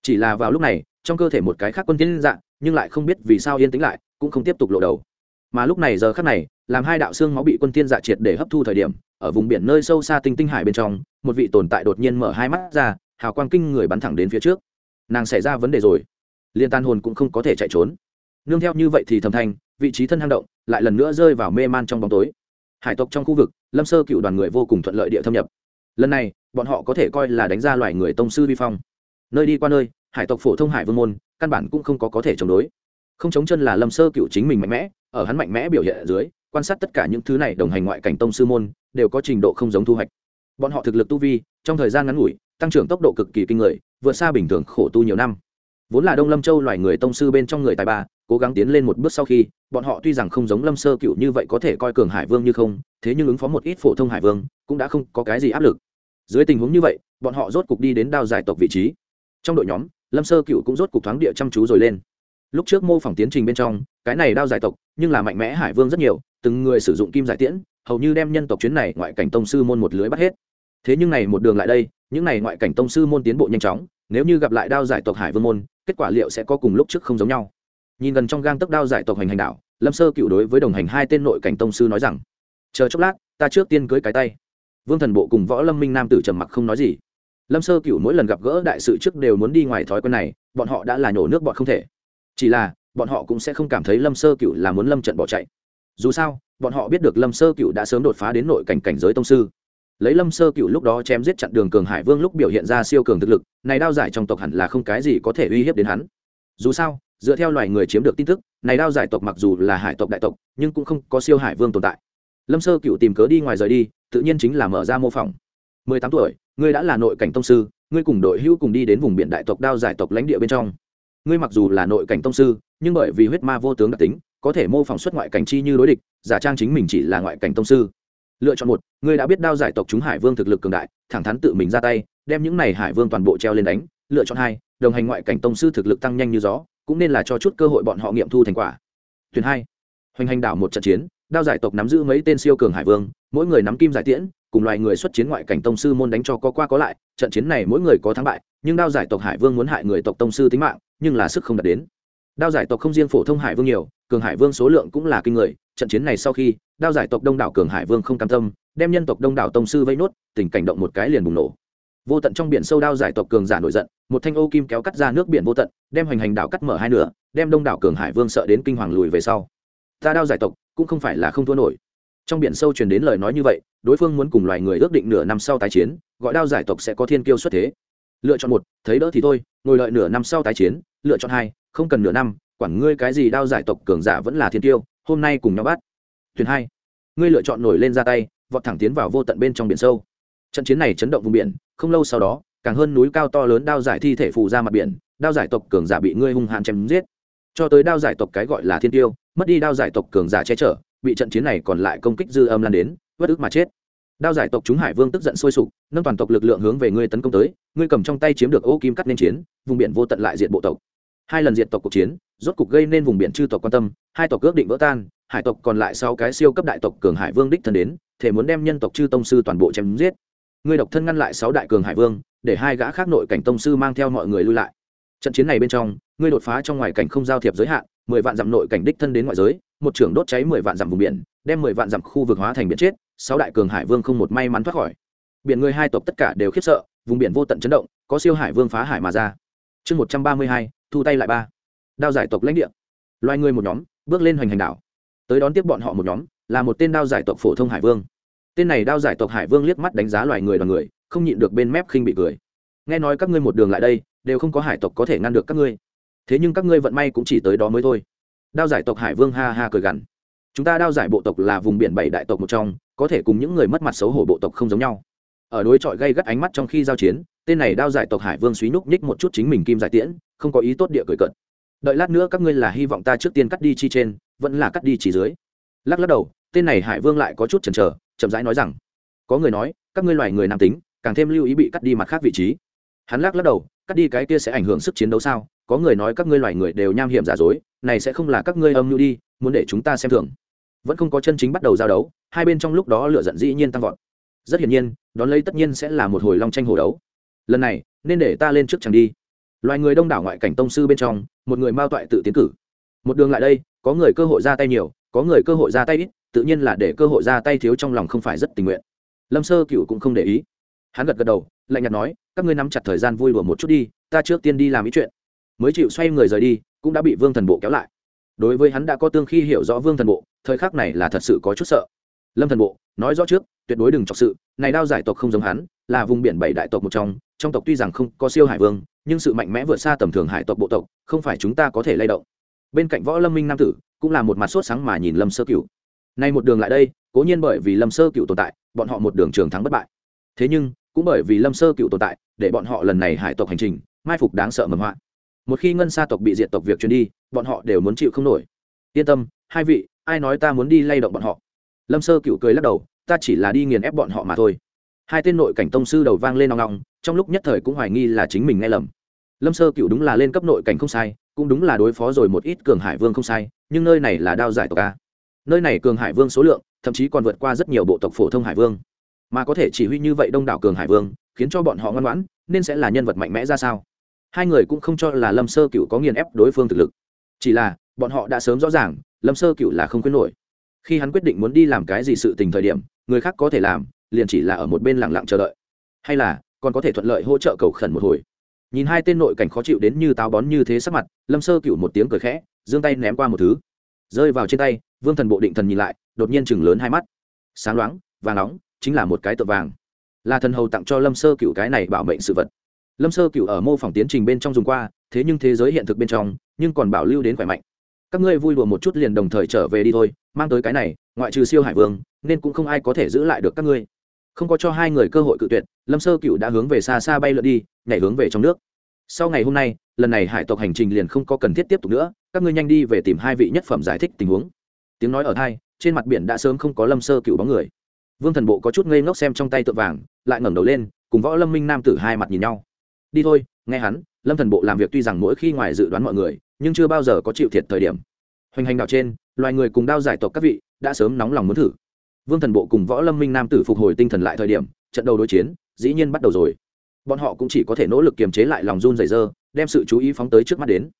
Chỉ là vào lúc này, trong cơ thể một cái khác quân tiến dạng nhưng lại không biết vì sao yên tĩnh lại, cũng không tiếp tục lộ đầu. Mà lúc này giờ khác này, làm hai đạo xương máu bị quân tiên dạ triệt để hấp thu thời điểm, ở vùng biển nơi sâu xa tinh tinh hải bên trong, một vị tồn tại đột nhiên mở hai mắt ra, hào quang kinh người bắn thẳng đến phía trước. Nàng xảy ra vấn đề rồi. Liên tan hồn cũng không có thể chạy trốn. Nương theo như vậy thì thầm thanh, vị trí thân hang động lại lần nữa rơi vào mê man trong bóng tối. Hải tộc trong khu vực, lâm sơ cựu đoàn người vô cùng thuận lợi địa thâm nhập lần này, bọn họ có thể coi là đánh ra loài người tông sư vi phong. Nơi đi qua nơi, hải tộc phổ thông hải vương môn, căn bản cũng không có có thể chống đối. Không chống chân là lâm sơ cựu chính mình mạnh mẽ, ở hắn mạnh mẽ biểu hiện ở dưới, quan sát tất cả những thứ này đồng hành ngoại cảnh tông sư môn, đều có trình độ không giống thu hoạch. Bọn họ thực lực tu vi, trong thời gian ngắn ngủi, tăng trưởng tốc độ cực kỳ kinh người, vượt xa bình thường khổ tu nhiều năm. Vốn là đông lâm châu loài người tông sư bên trong người tài ba cố gắng tiến lên một bước sau khi, bọn họ tuy rằng không giống lâm sơ cựu như vậy có thể coi cường hải vương như không, thế nhưng ứng phó một ít phổ thông hải vương cũng đã không có cái gì áp lực. Dưới tình huống như vậy, bọn họ rốt cục đi đến đao giải tộc vị trí. Trong đội nhóm, lâm sơ cựu cũng rốt cục thoáng địa chăm chú rồi lên. Lúc trước mô phỏng tiến trình bên trong, cái này đao giải tộc, nhưng là mạnh mẽ hải vương rất nhiều, từng người sử dụng kim giải tiễn, hầu như đem nhân tộc chuyến này ngoại cảnh tông sư môn một lưới bắt hết. Thế nhưng này một đường lại đây, những này ngoại cảnh tông sư môn tiến bộ nhanh chóng, nếu như gặp lại đao giải tộc hải vương môn, kết quả liệu sẽ có cùng lúc trước không giống nhau nhìn gần trong gang tấc đao giải tộc hành hành đạo, lâm sơ cựu đối với đồng hành hai tên nội cảnh tông sư nói rằng, chờ chốc lát, ta trước tiên cưới cái tay. Vương thần bộ cùng võ lâm minh nam tử trầm mặc không nói gì. Lâm sơ cựu mỗi lần gặp gỡ đại sự trước đều muốn đi ngoài thói quen này, bọn họ đã là nhổ nước bọn không thể. Chỉ là, bọn họ cũng sẽ không cảm thấy lâm sơ cựu là muốn lâm trận bỏ chạy. Dù sao, bọn họ biết được lâm sơ cựu đã sớm đột phá đến nội cảnh cảnh giới tông sư. Lấy lâm sơ cựu lúc đó chém giết chặn đường cường hải vương lúc biểu hiện ra siêu cường thực lực, này đao giải trong tộc hẳn là không cái gì có thể uy hiếp đến hắn. Dù sao dựa theo loài người chiếm được tin tức, này đao giải tộc mặc dù là hải tộc đại tộc, nhưng cũng không có siêu hải vương tồn tại. Lâm sơ cựu tìm cớ đi ngoài rời đi, tự nhiên chính là mở ra mô phỏng. Mười tám tuổi, ngươi đã là nội cảnh tông sư, ngươi cùng đội hữu cùng đi đến vùng biển đại tộc đao giải tộc lãnh địa bên trong. Ngươi mặc dù là nội cảnh tông sư, nhưng bởi vì huyết ma vô tướng đặc tính, có thể mô phỏng xuất ngoại cảnh chi như đối địch, giả trang chính mình chỉ là ngoại cảnh tông sư. Lựa chọn một, ngươi đã biết đao giải tộc chúng hải vương thực lực cường đại, thẳng thắn tự mình ra tay, đem những này hải vương toàn bộ treo lên đánh. Lựa chọn hai, đồng hành ngoại cảnh tông sư thực lực tăng nhanh như gió cũng nên là cho chút cơ hội bọn họ nghiệm thu thành quả. Tuyển hai, hoành hành đảo một trận chiến, đao giải tộc nắm giữ mấy tên siêu cường hải vương, mỗi người nắm kim giải tiễn, cùng loài người xuất chiến ngoại cảnh tông sư môn đánh cho có qua có lại, trận chiến này mỗi người có thắng bại, nhưng đao giải tộc hải vương muốn hại người tộc tông sư tính mạng, nhưng là sức không đạt đến. Đao giải tộc không riêng phổ thông hải vương nhiều, cường hải vương số lượng cũng là kinh người, trận chiến này sau khi, đao giải tộc đông đảo cường hải vương không cam tâm, đem nhân tộc đông đảo tông sư vây nốt, tình cảnh động một cái liền bùng nổ vô tận trong biển sâu đao giải tộc cường giả nổi giận, một thanh ô kim kéo cắt ra nước biển vô tận, đem hoành hành đảo cắt mở hai nửa, đem đông đảo cường hải vương sợ đến kinh hoàng lùi về sau. Ta đao giải tộc, cũng không phải là không thua nổi. Trong biển sâu truyền đến lời nói như vậy, đối phương muốn cùng loài người ước định nửa năm sau tái chiến, gọi đao giải tộc sẽ có thiên kiêu xuất thế. Lựa chọn một, thấy đỡ thì thôi, ngồi lợi nửa năm sau tái chiến, lựa chọn hai, không cần nửa năm, quản ngươi cái gì đao giải tộc cường giả vẫn là thiên tiêu hôm nay cùng nhau bắt. Tuyển hai, ngươi lựa chọn nổi lên ra tay, vọt thẳng tiến vào vô tận bên trong biển sâu trận chiến này chấn động vùng biển, không lâu sau đó, càng hơn núi cao to lớn đao giải thi thể phù ra mặt biển, đao giải tộc cường giả bị ngươi hung hãn chém giết. Cho tới đao giải tộc cái gọi là thiên tiêu, mất đi đao giải tộc cường giả che chở, bị trận chiến này còn lại công kích dư âm lan đến, vất ức mà chết. Đao giải tộc chúng hải vương tức giận sôi sục, nâng toàn tộc lực lượng hướng về ngươi tấn công tới, ngươi cầm trong tay chiếm được ô kim cắt nên chiến, vùng biển vô tận lại diện bộ tộc. Hai lần diện tộc cuộc chiến, rốt cục gây nên vùng biển chư tộc quan tâm, hai tộc ước định vỡ tan, hải tộc còn lại sau cái siêu cấp đại tộc cường hải vương đích thân đến thể muốn đem nhân tộc chư tông sư toàn bộ chém giết ngươi độc thân ngăn lại sáu đại cường hải vương, để hai gã khác nội cảnh tông sư mang theo mọi người lui lại. Trận chiến này bên trong, ngươi đột phá trong ngoài cảnh không giao thiệp giới hạn, mười vạn dặm nội cảnh đích thân đến ngoại giới, một trưởng đốt cháy mười vạn dặm vùng biển, đem mười vạn dặm khu vực hóa thành biển chết, sáu đại cường hải vương không một may mắn thoát khỏi. Biển người hai tộc tất cả đều khiếp sợ, vùng biển vô tận chấn động, có siêu hải vương phá hải mà ra. Chương một trăm ba mươi hai, thu tay lại ba. Đao giải tộc lãnh địa. Loài người một nhóm, bước lên hoành hành đảo. Tới đón tiếp bọn họ một nhóm, là một tên đao giải tộc phổ thông hải vương tên này đao giải tộc hải vương liếc mắt đánh giá loài người đoàn người, không nhịn được bên mép khinh bị cười. Nghe nói các ngươi một đường lại đây, đều không có hải tộc có thể ngăn được các ngươi. Thế nhưng các ngươi vận may cũng chỉ tới đó mới thôi. Đao giải tộc hải vương ha ha cười gằn. Chúng ta đao giải bộ tộc là vùng biển bảy đại tộc một trong, có thể cùng những người mất mặt xấu hổ bộ tộc không giống nhau. Ở đối chọi gây gắt ánh mắt trong khi giao chiến, tên này đao giải tộc hải vương suý núc ních một chút chính mình kim giải tiễn, không có ý tốt địa cười cận đợi lát nữa các ngươi là hy vọng ta trước tiên cắt đi chi trên, vẫn là cắt đi chỉ dưới lắc lắc đầu, tên này hải vương lại có chút chần chờ, chậm rãi nói rằng, có người nói, các ngươi loài người nam tính, càng thêm lưu ý bị cắt đi mặt khác vị trí. Hắn lắc lắc đầu, cắt đi cái kia sẽ ảnh hưởng sức chiến đấu sao? Có người nói các ngươi loài người đều nham hiểm giả dối, này sẽ không là các ngươi âm mưu đi, muốn để chúng ta xem thường. Vẫn không có chân chính bắt đầu giao đấu, hai bên trong lúc đó lựa giận dĩ nhiên tăng vọt. Rất hiển nhiên, đón lấy tất nhiên sẽ là một hồi long tranh hồ đấu. Lần này, nên để ta lên trước chẳng đi. Loài người đông đảo ngoại cảnh tông sư bên trong, một người mao toại tự tiến cử. Một đường lại đây, có người cơ hội ra tay nhiều có người cơ hội ra tay ít, tự nhiên là để cơ hội ra tay thiếu trong lòng không phải rất tình nguyện. Lâm sơ cựu cũng không để ý. Hắn gật gật đầu, lạnh nhạt nói, các ngươi nắm chặt thời gian vui đùa một chút đi, ta trước tiên đi làm ý chuyện. Mới chịu xoay người rời đi, cũng đã bị vương thần bộ kéo lại. Đối với hắn đã có tương khi hiểu rõ vương thần bộ, thời khắc này là thật sự có chút sợ. Lâm thần bộ, nói rõ trước, tuyệt đối đừng chọc sự, này đao giải tộc không giống hắn, là vùng biển bảy đại tộc một trong trong tộc tuy rằng không có siêu hải vương, nhưng sự mạnh mẽ vượt xa tầm thường hải tộc bộ tộc, không phải chúng ta có thể lay động. Bên cạnh võ lâm minh nam tử cũng là một mặt sốt sáng mà nhìn lâm sơ cửu. Nay một đường lại đây, cố nhiên bởi vì lâm sơ cửu tồn tại, bọn họ một đường trường thắng bất bại. Thế nhưng, cũng bởi vì lâm sơ cửu tồn tại, để bọn họ lần này hải tộc hành trình, mai phục đáng sợ mầm họa. Một khi ngân sa tộc bị diện tộc việc truyền đi, bọn họ đều muốn chịu không nổi. Yên tâm, hai vị, ai nói ta muốn đi lay động bọn họ? Lâm sơ cựu cười lắc đầu, ta chỉ là đi nghiền ép bọn họ mà thôi. Hai tên nội cảnh tông sư đầu vang lên nòng nòng trong lúc nhất thời cũng hoài nghi là chính mình nghe lầm. Lâm sơ cựu đúng là lên cấp nội cảnh không sai, cũng đúng là đối phó rồi một ít cường hải vương không sai nhưng nơi này là đao giải tộc a. Nơi này cường hải vương số lượng, thậm chí còn vượt qua rất nhiều bộ tộc phổ thông hải vương. Mà có thể chỉ huy như vậy đông đảo cường hải vương, khiến cho bọn họ ngoan ngoãn, nên sẽ là nhân vật mạnh mẽ ra sao? Hai người cũng không cho là lâm sơ cựu có nghiền ép đối phương thực lực. Chỉ là, bọn họ đã sớm rõ ràng, lâm sơ cựu là không khuyến nổi. Khi hắn quyết định muốn đi làm cái gì sự tình thời điểm, người khác có thể làm, liền chỉ là ở một bên lẳng lặng chờ đợi. Hay là, còn có thể thuận lợi hỗ trợ cầu khẩn một hồi nhìn hai tên nội cảnh khó chịu đến như táo bón như thế sắc mặt, lâm sơ cựu một tiếng cười khẽ, giương tay ném qua một thứ. Rơi vào trên tay, vương thần bộ định thần nhìn lại, đột nhiên chừng lớn hai mắt. Sáng loáng, vàng nóng, chính là một cái tượng vàng. Là thần hầu tặng cho lâm sơ cựu cái này bảo mệnh sự vật. Lâm sơ cựu ở mô phỏng tiến trình bên trong dùng qua, thế nhưng thế giới hiện thực bên trong, nhưng còn bảo lưu đến khỏe mạnh. Các ngươi vui đùa một chút liền đồng thời trở về đi thôi, mang tới cái này, ngoại trừ siêu hải vương, nên cũng không ai có thể giữ lại được các ngươi không có cho hai người cơ hội cự tuyệt, lâm sơ cựu đã hướng về xa xa bay lượn đi, nhảy hướng về trong nước. Sau ngày hôm nay, lần này hải tộc hành trình liền không có cần thiết tiếp tục nữa, các ngươi nhanh đi về tìm hai vị nhất phẩm giải thích tình huống. Tiếng nói ở thai, trên mặt biển đã sớm không có lâm sơ cựu bóng người. Vương thần bộ có chút ngây ngốc xem trong tay tượng vàng, lại ngẩng đầu lên, cùng võ lâm minh nam tử hai mặt nhìn nhau. Đi thôi, nghe hắn, lâm thần bộ làm việc tuy rằng mỗi khi ngoài dự đoán mọi người, nhưng chưa bao giờ có chịu thiệt thời điểm. Hoành hành đạo trên, loài người cùng đao giải tộc các vị, đã sớm nóng lòng muốn thử vương thần bộ cùng võ lâm minh nam tử phục hồi tinh thần lại thời điểm, trận đầu đối chiến, dĩ nhiên bắt đầu rồi. Bọn họ cũng chỉ có thể nỗ lực kiềm chế lại lòng run dày dơ, đem sự chú ý phóng tới trước mắt đến.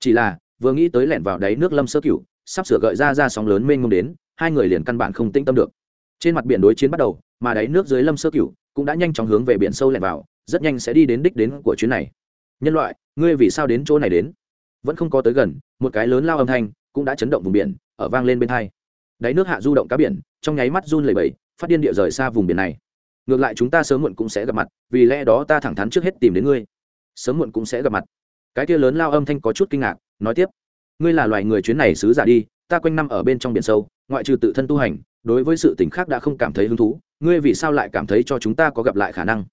Chỉ là, vừa nghĩ tới lẻn vào đáy nước lâm sơ cửu, sắp sửa gợi ra ra sóng lớn mênh mông đến, hai người liền căn bản không tĩnh tâm được. Trên mặt biển đối chiến bắt đầu, mà đáy nước dưới lâm sơ cửu cũng đã nhanh chóng hướng về biển sâu lẻn vào, rất nhanh sẽ đi đến đích đến của chuyến này. Nhân loại, ngươi vì sao đến chỗ này đến? Vẫn không có tới gần, một cái lớn lao âm thanh cũng đã chấn động vùng biển, ở vang lên bên hai. Đáy nước hạ du động cá biển trong nháy mắt run lẩy bẩy, phát điên địa rời xa vùng biển này. Ngược lại chúng ta sớm muộn cũng sẽ gặp mặt, vì lẽ đó ta thẳng thắn trước hết tìm đến ngươi. Sớm muộn cũng sẽ gặp mặt. Cái kia lớn lao âm thanh có chút kinh ngạc, nói tiếp. Ngươi là loài người chuyến này sứ giả đi, ta quanh năm ở bên trong biển sâu, ngoại trừ tự thân tu hành, đối với sự tình khác đã không cảm thấy hứng thú, ngươi vì sao lại cảm thấy cho chúng ta có gặp lại khả năng?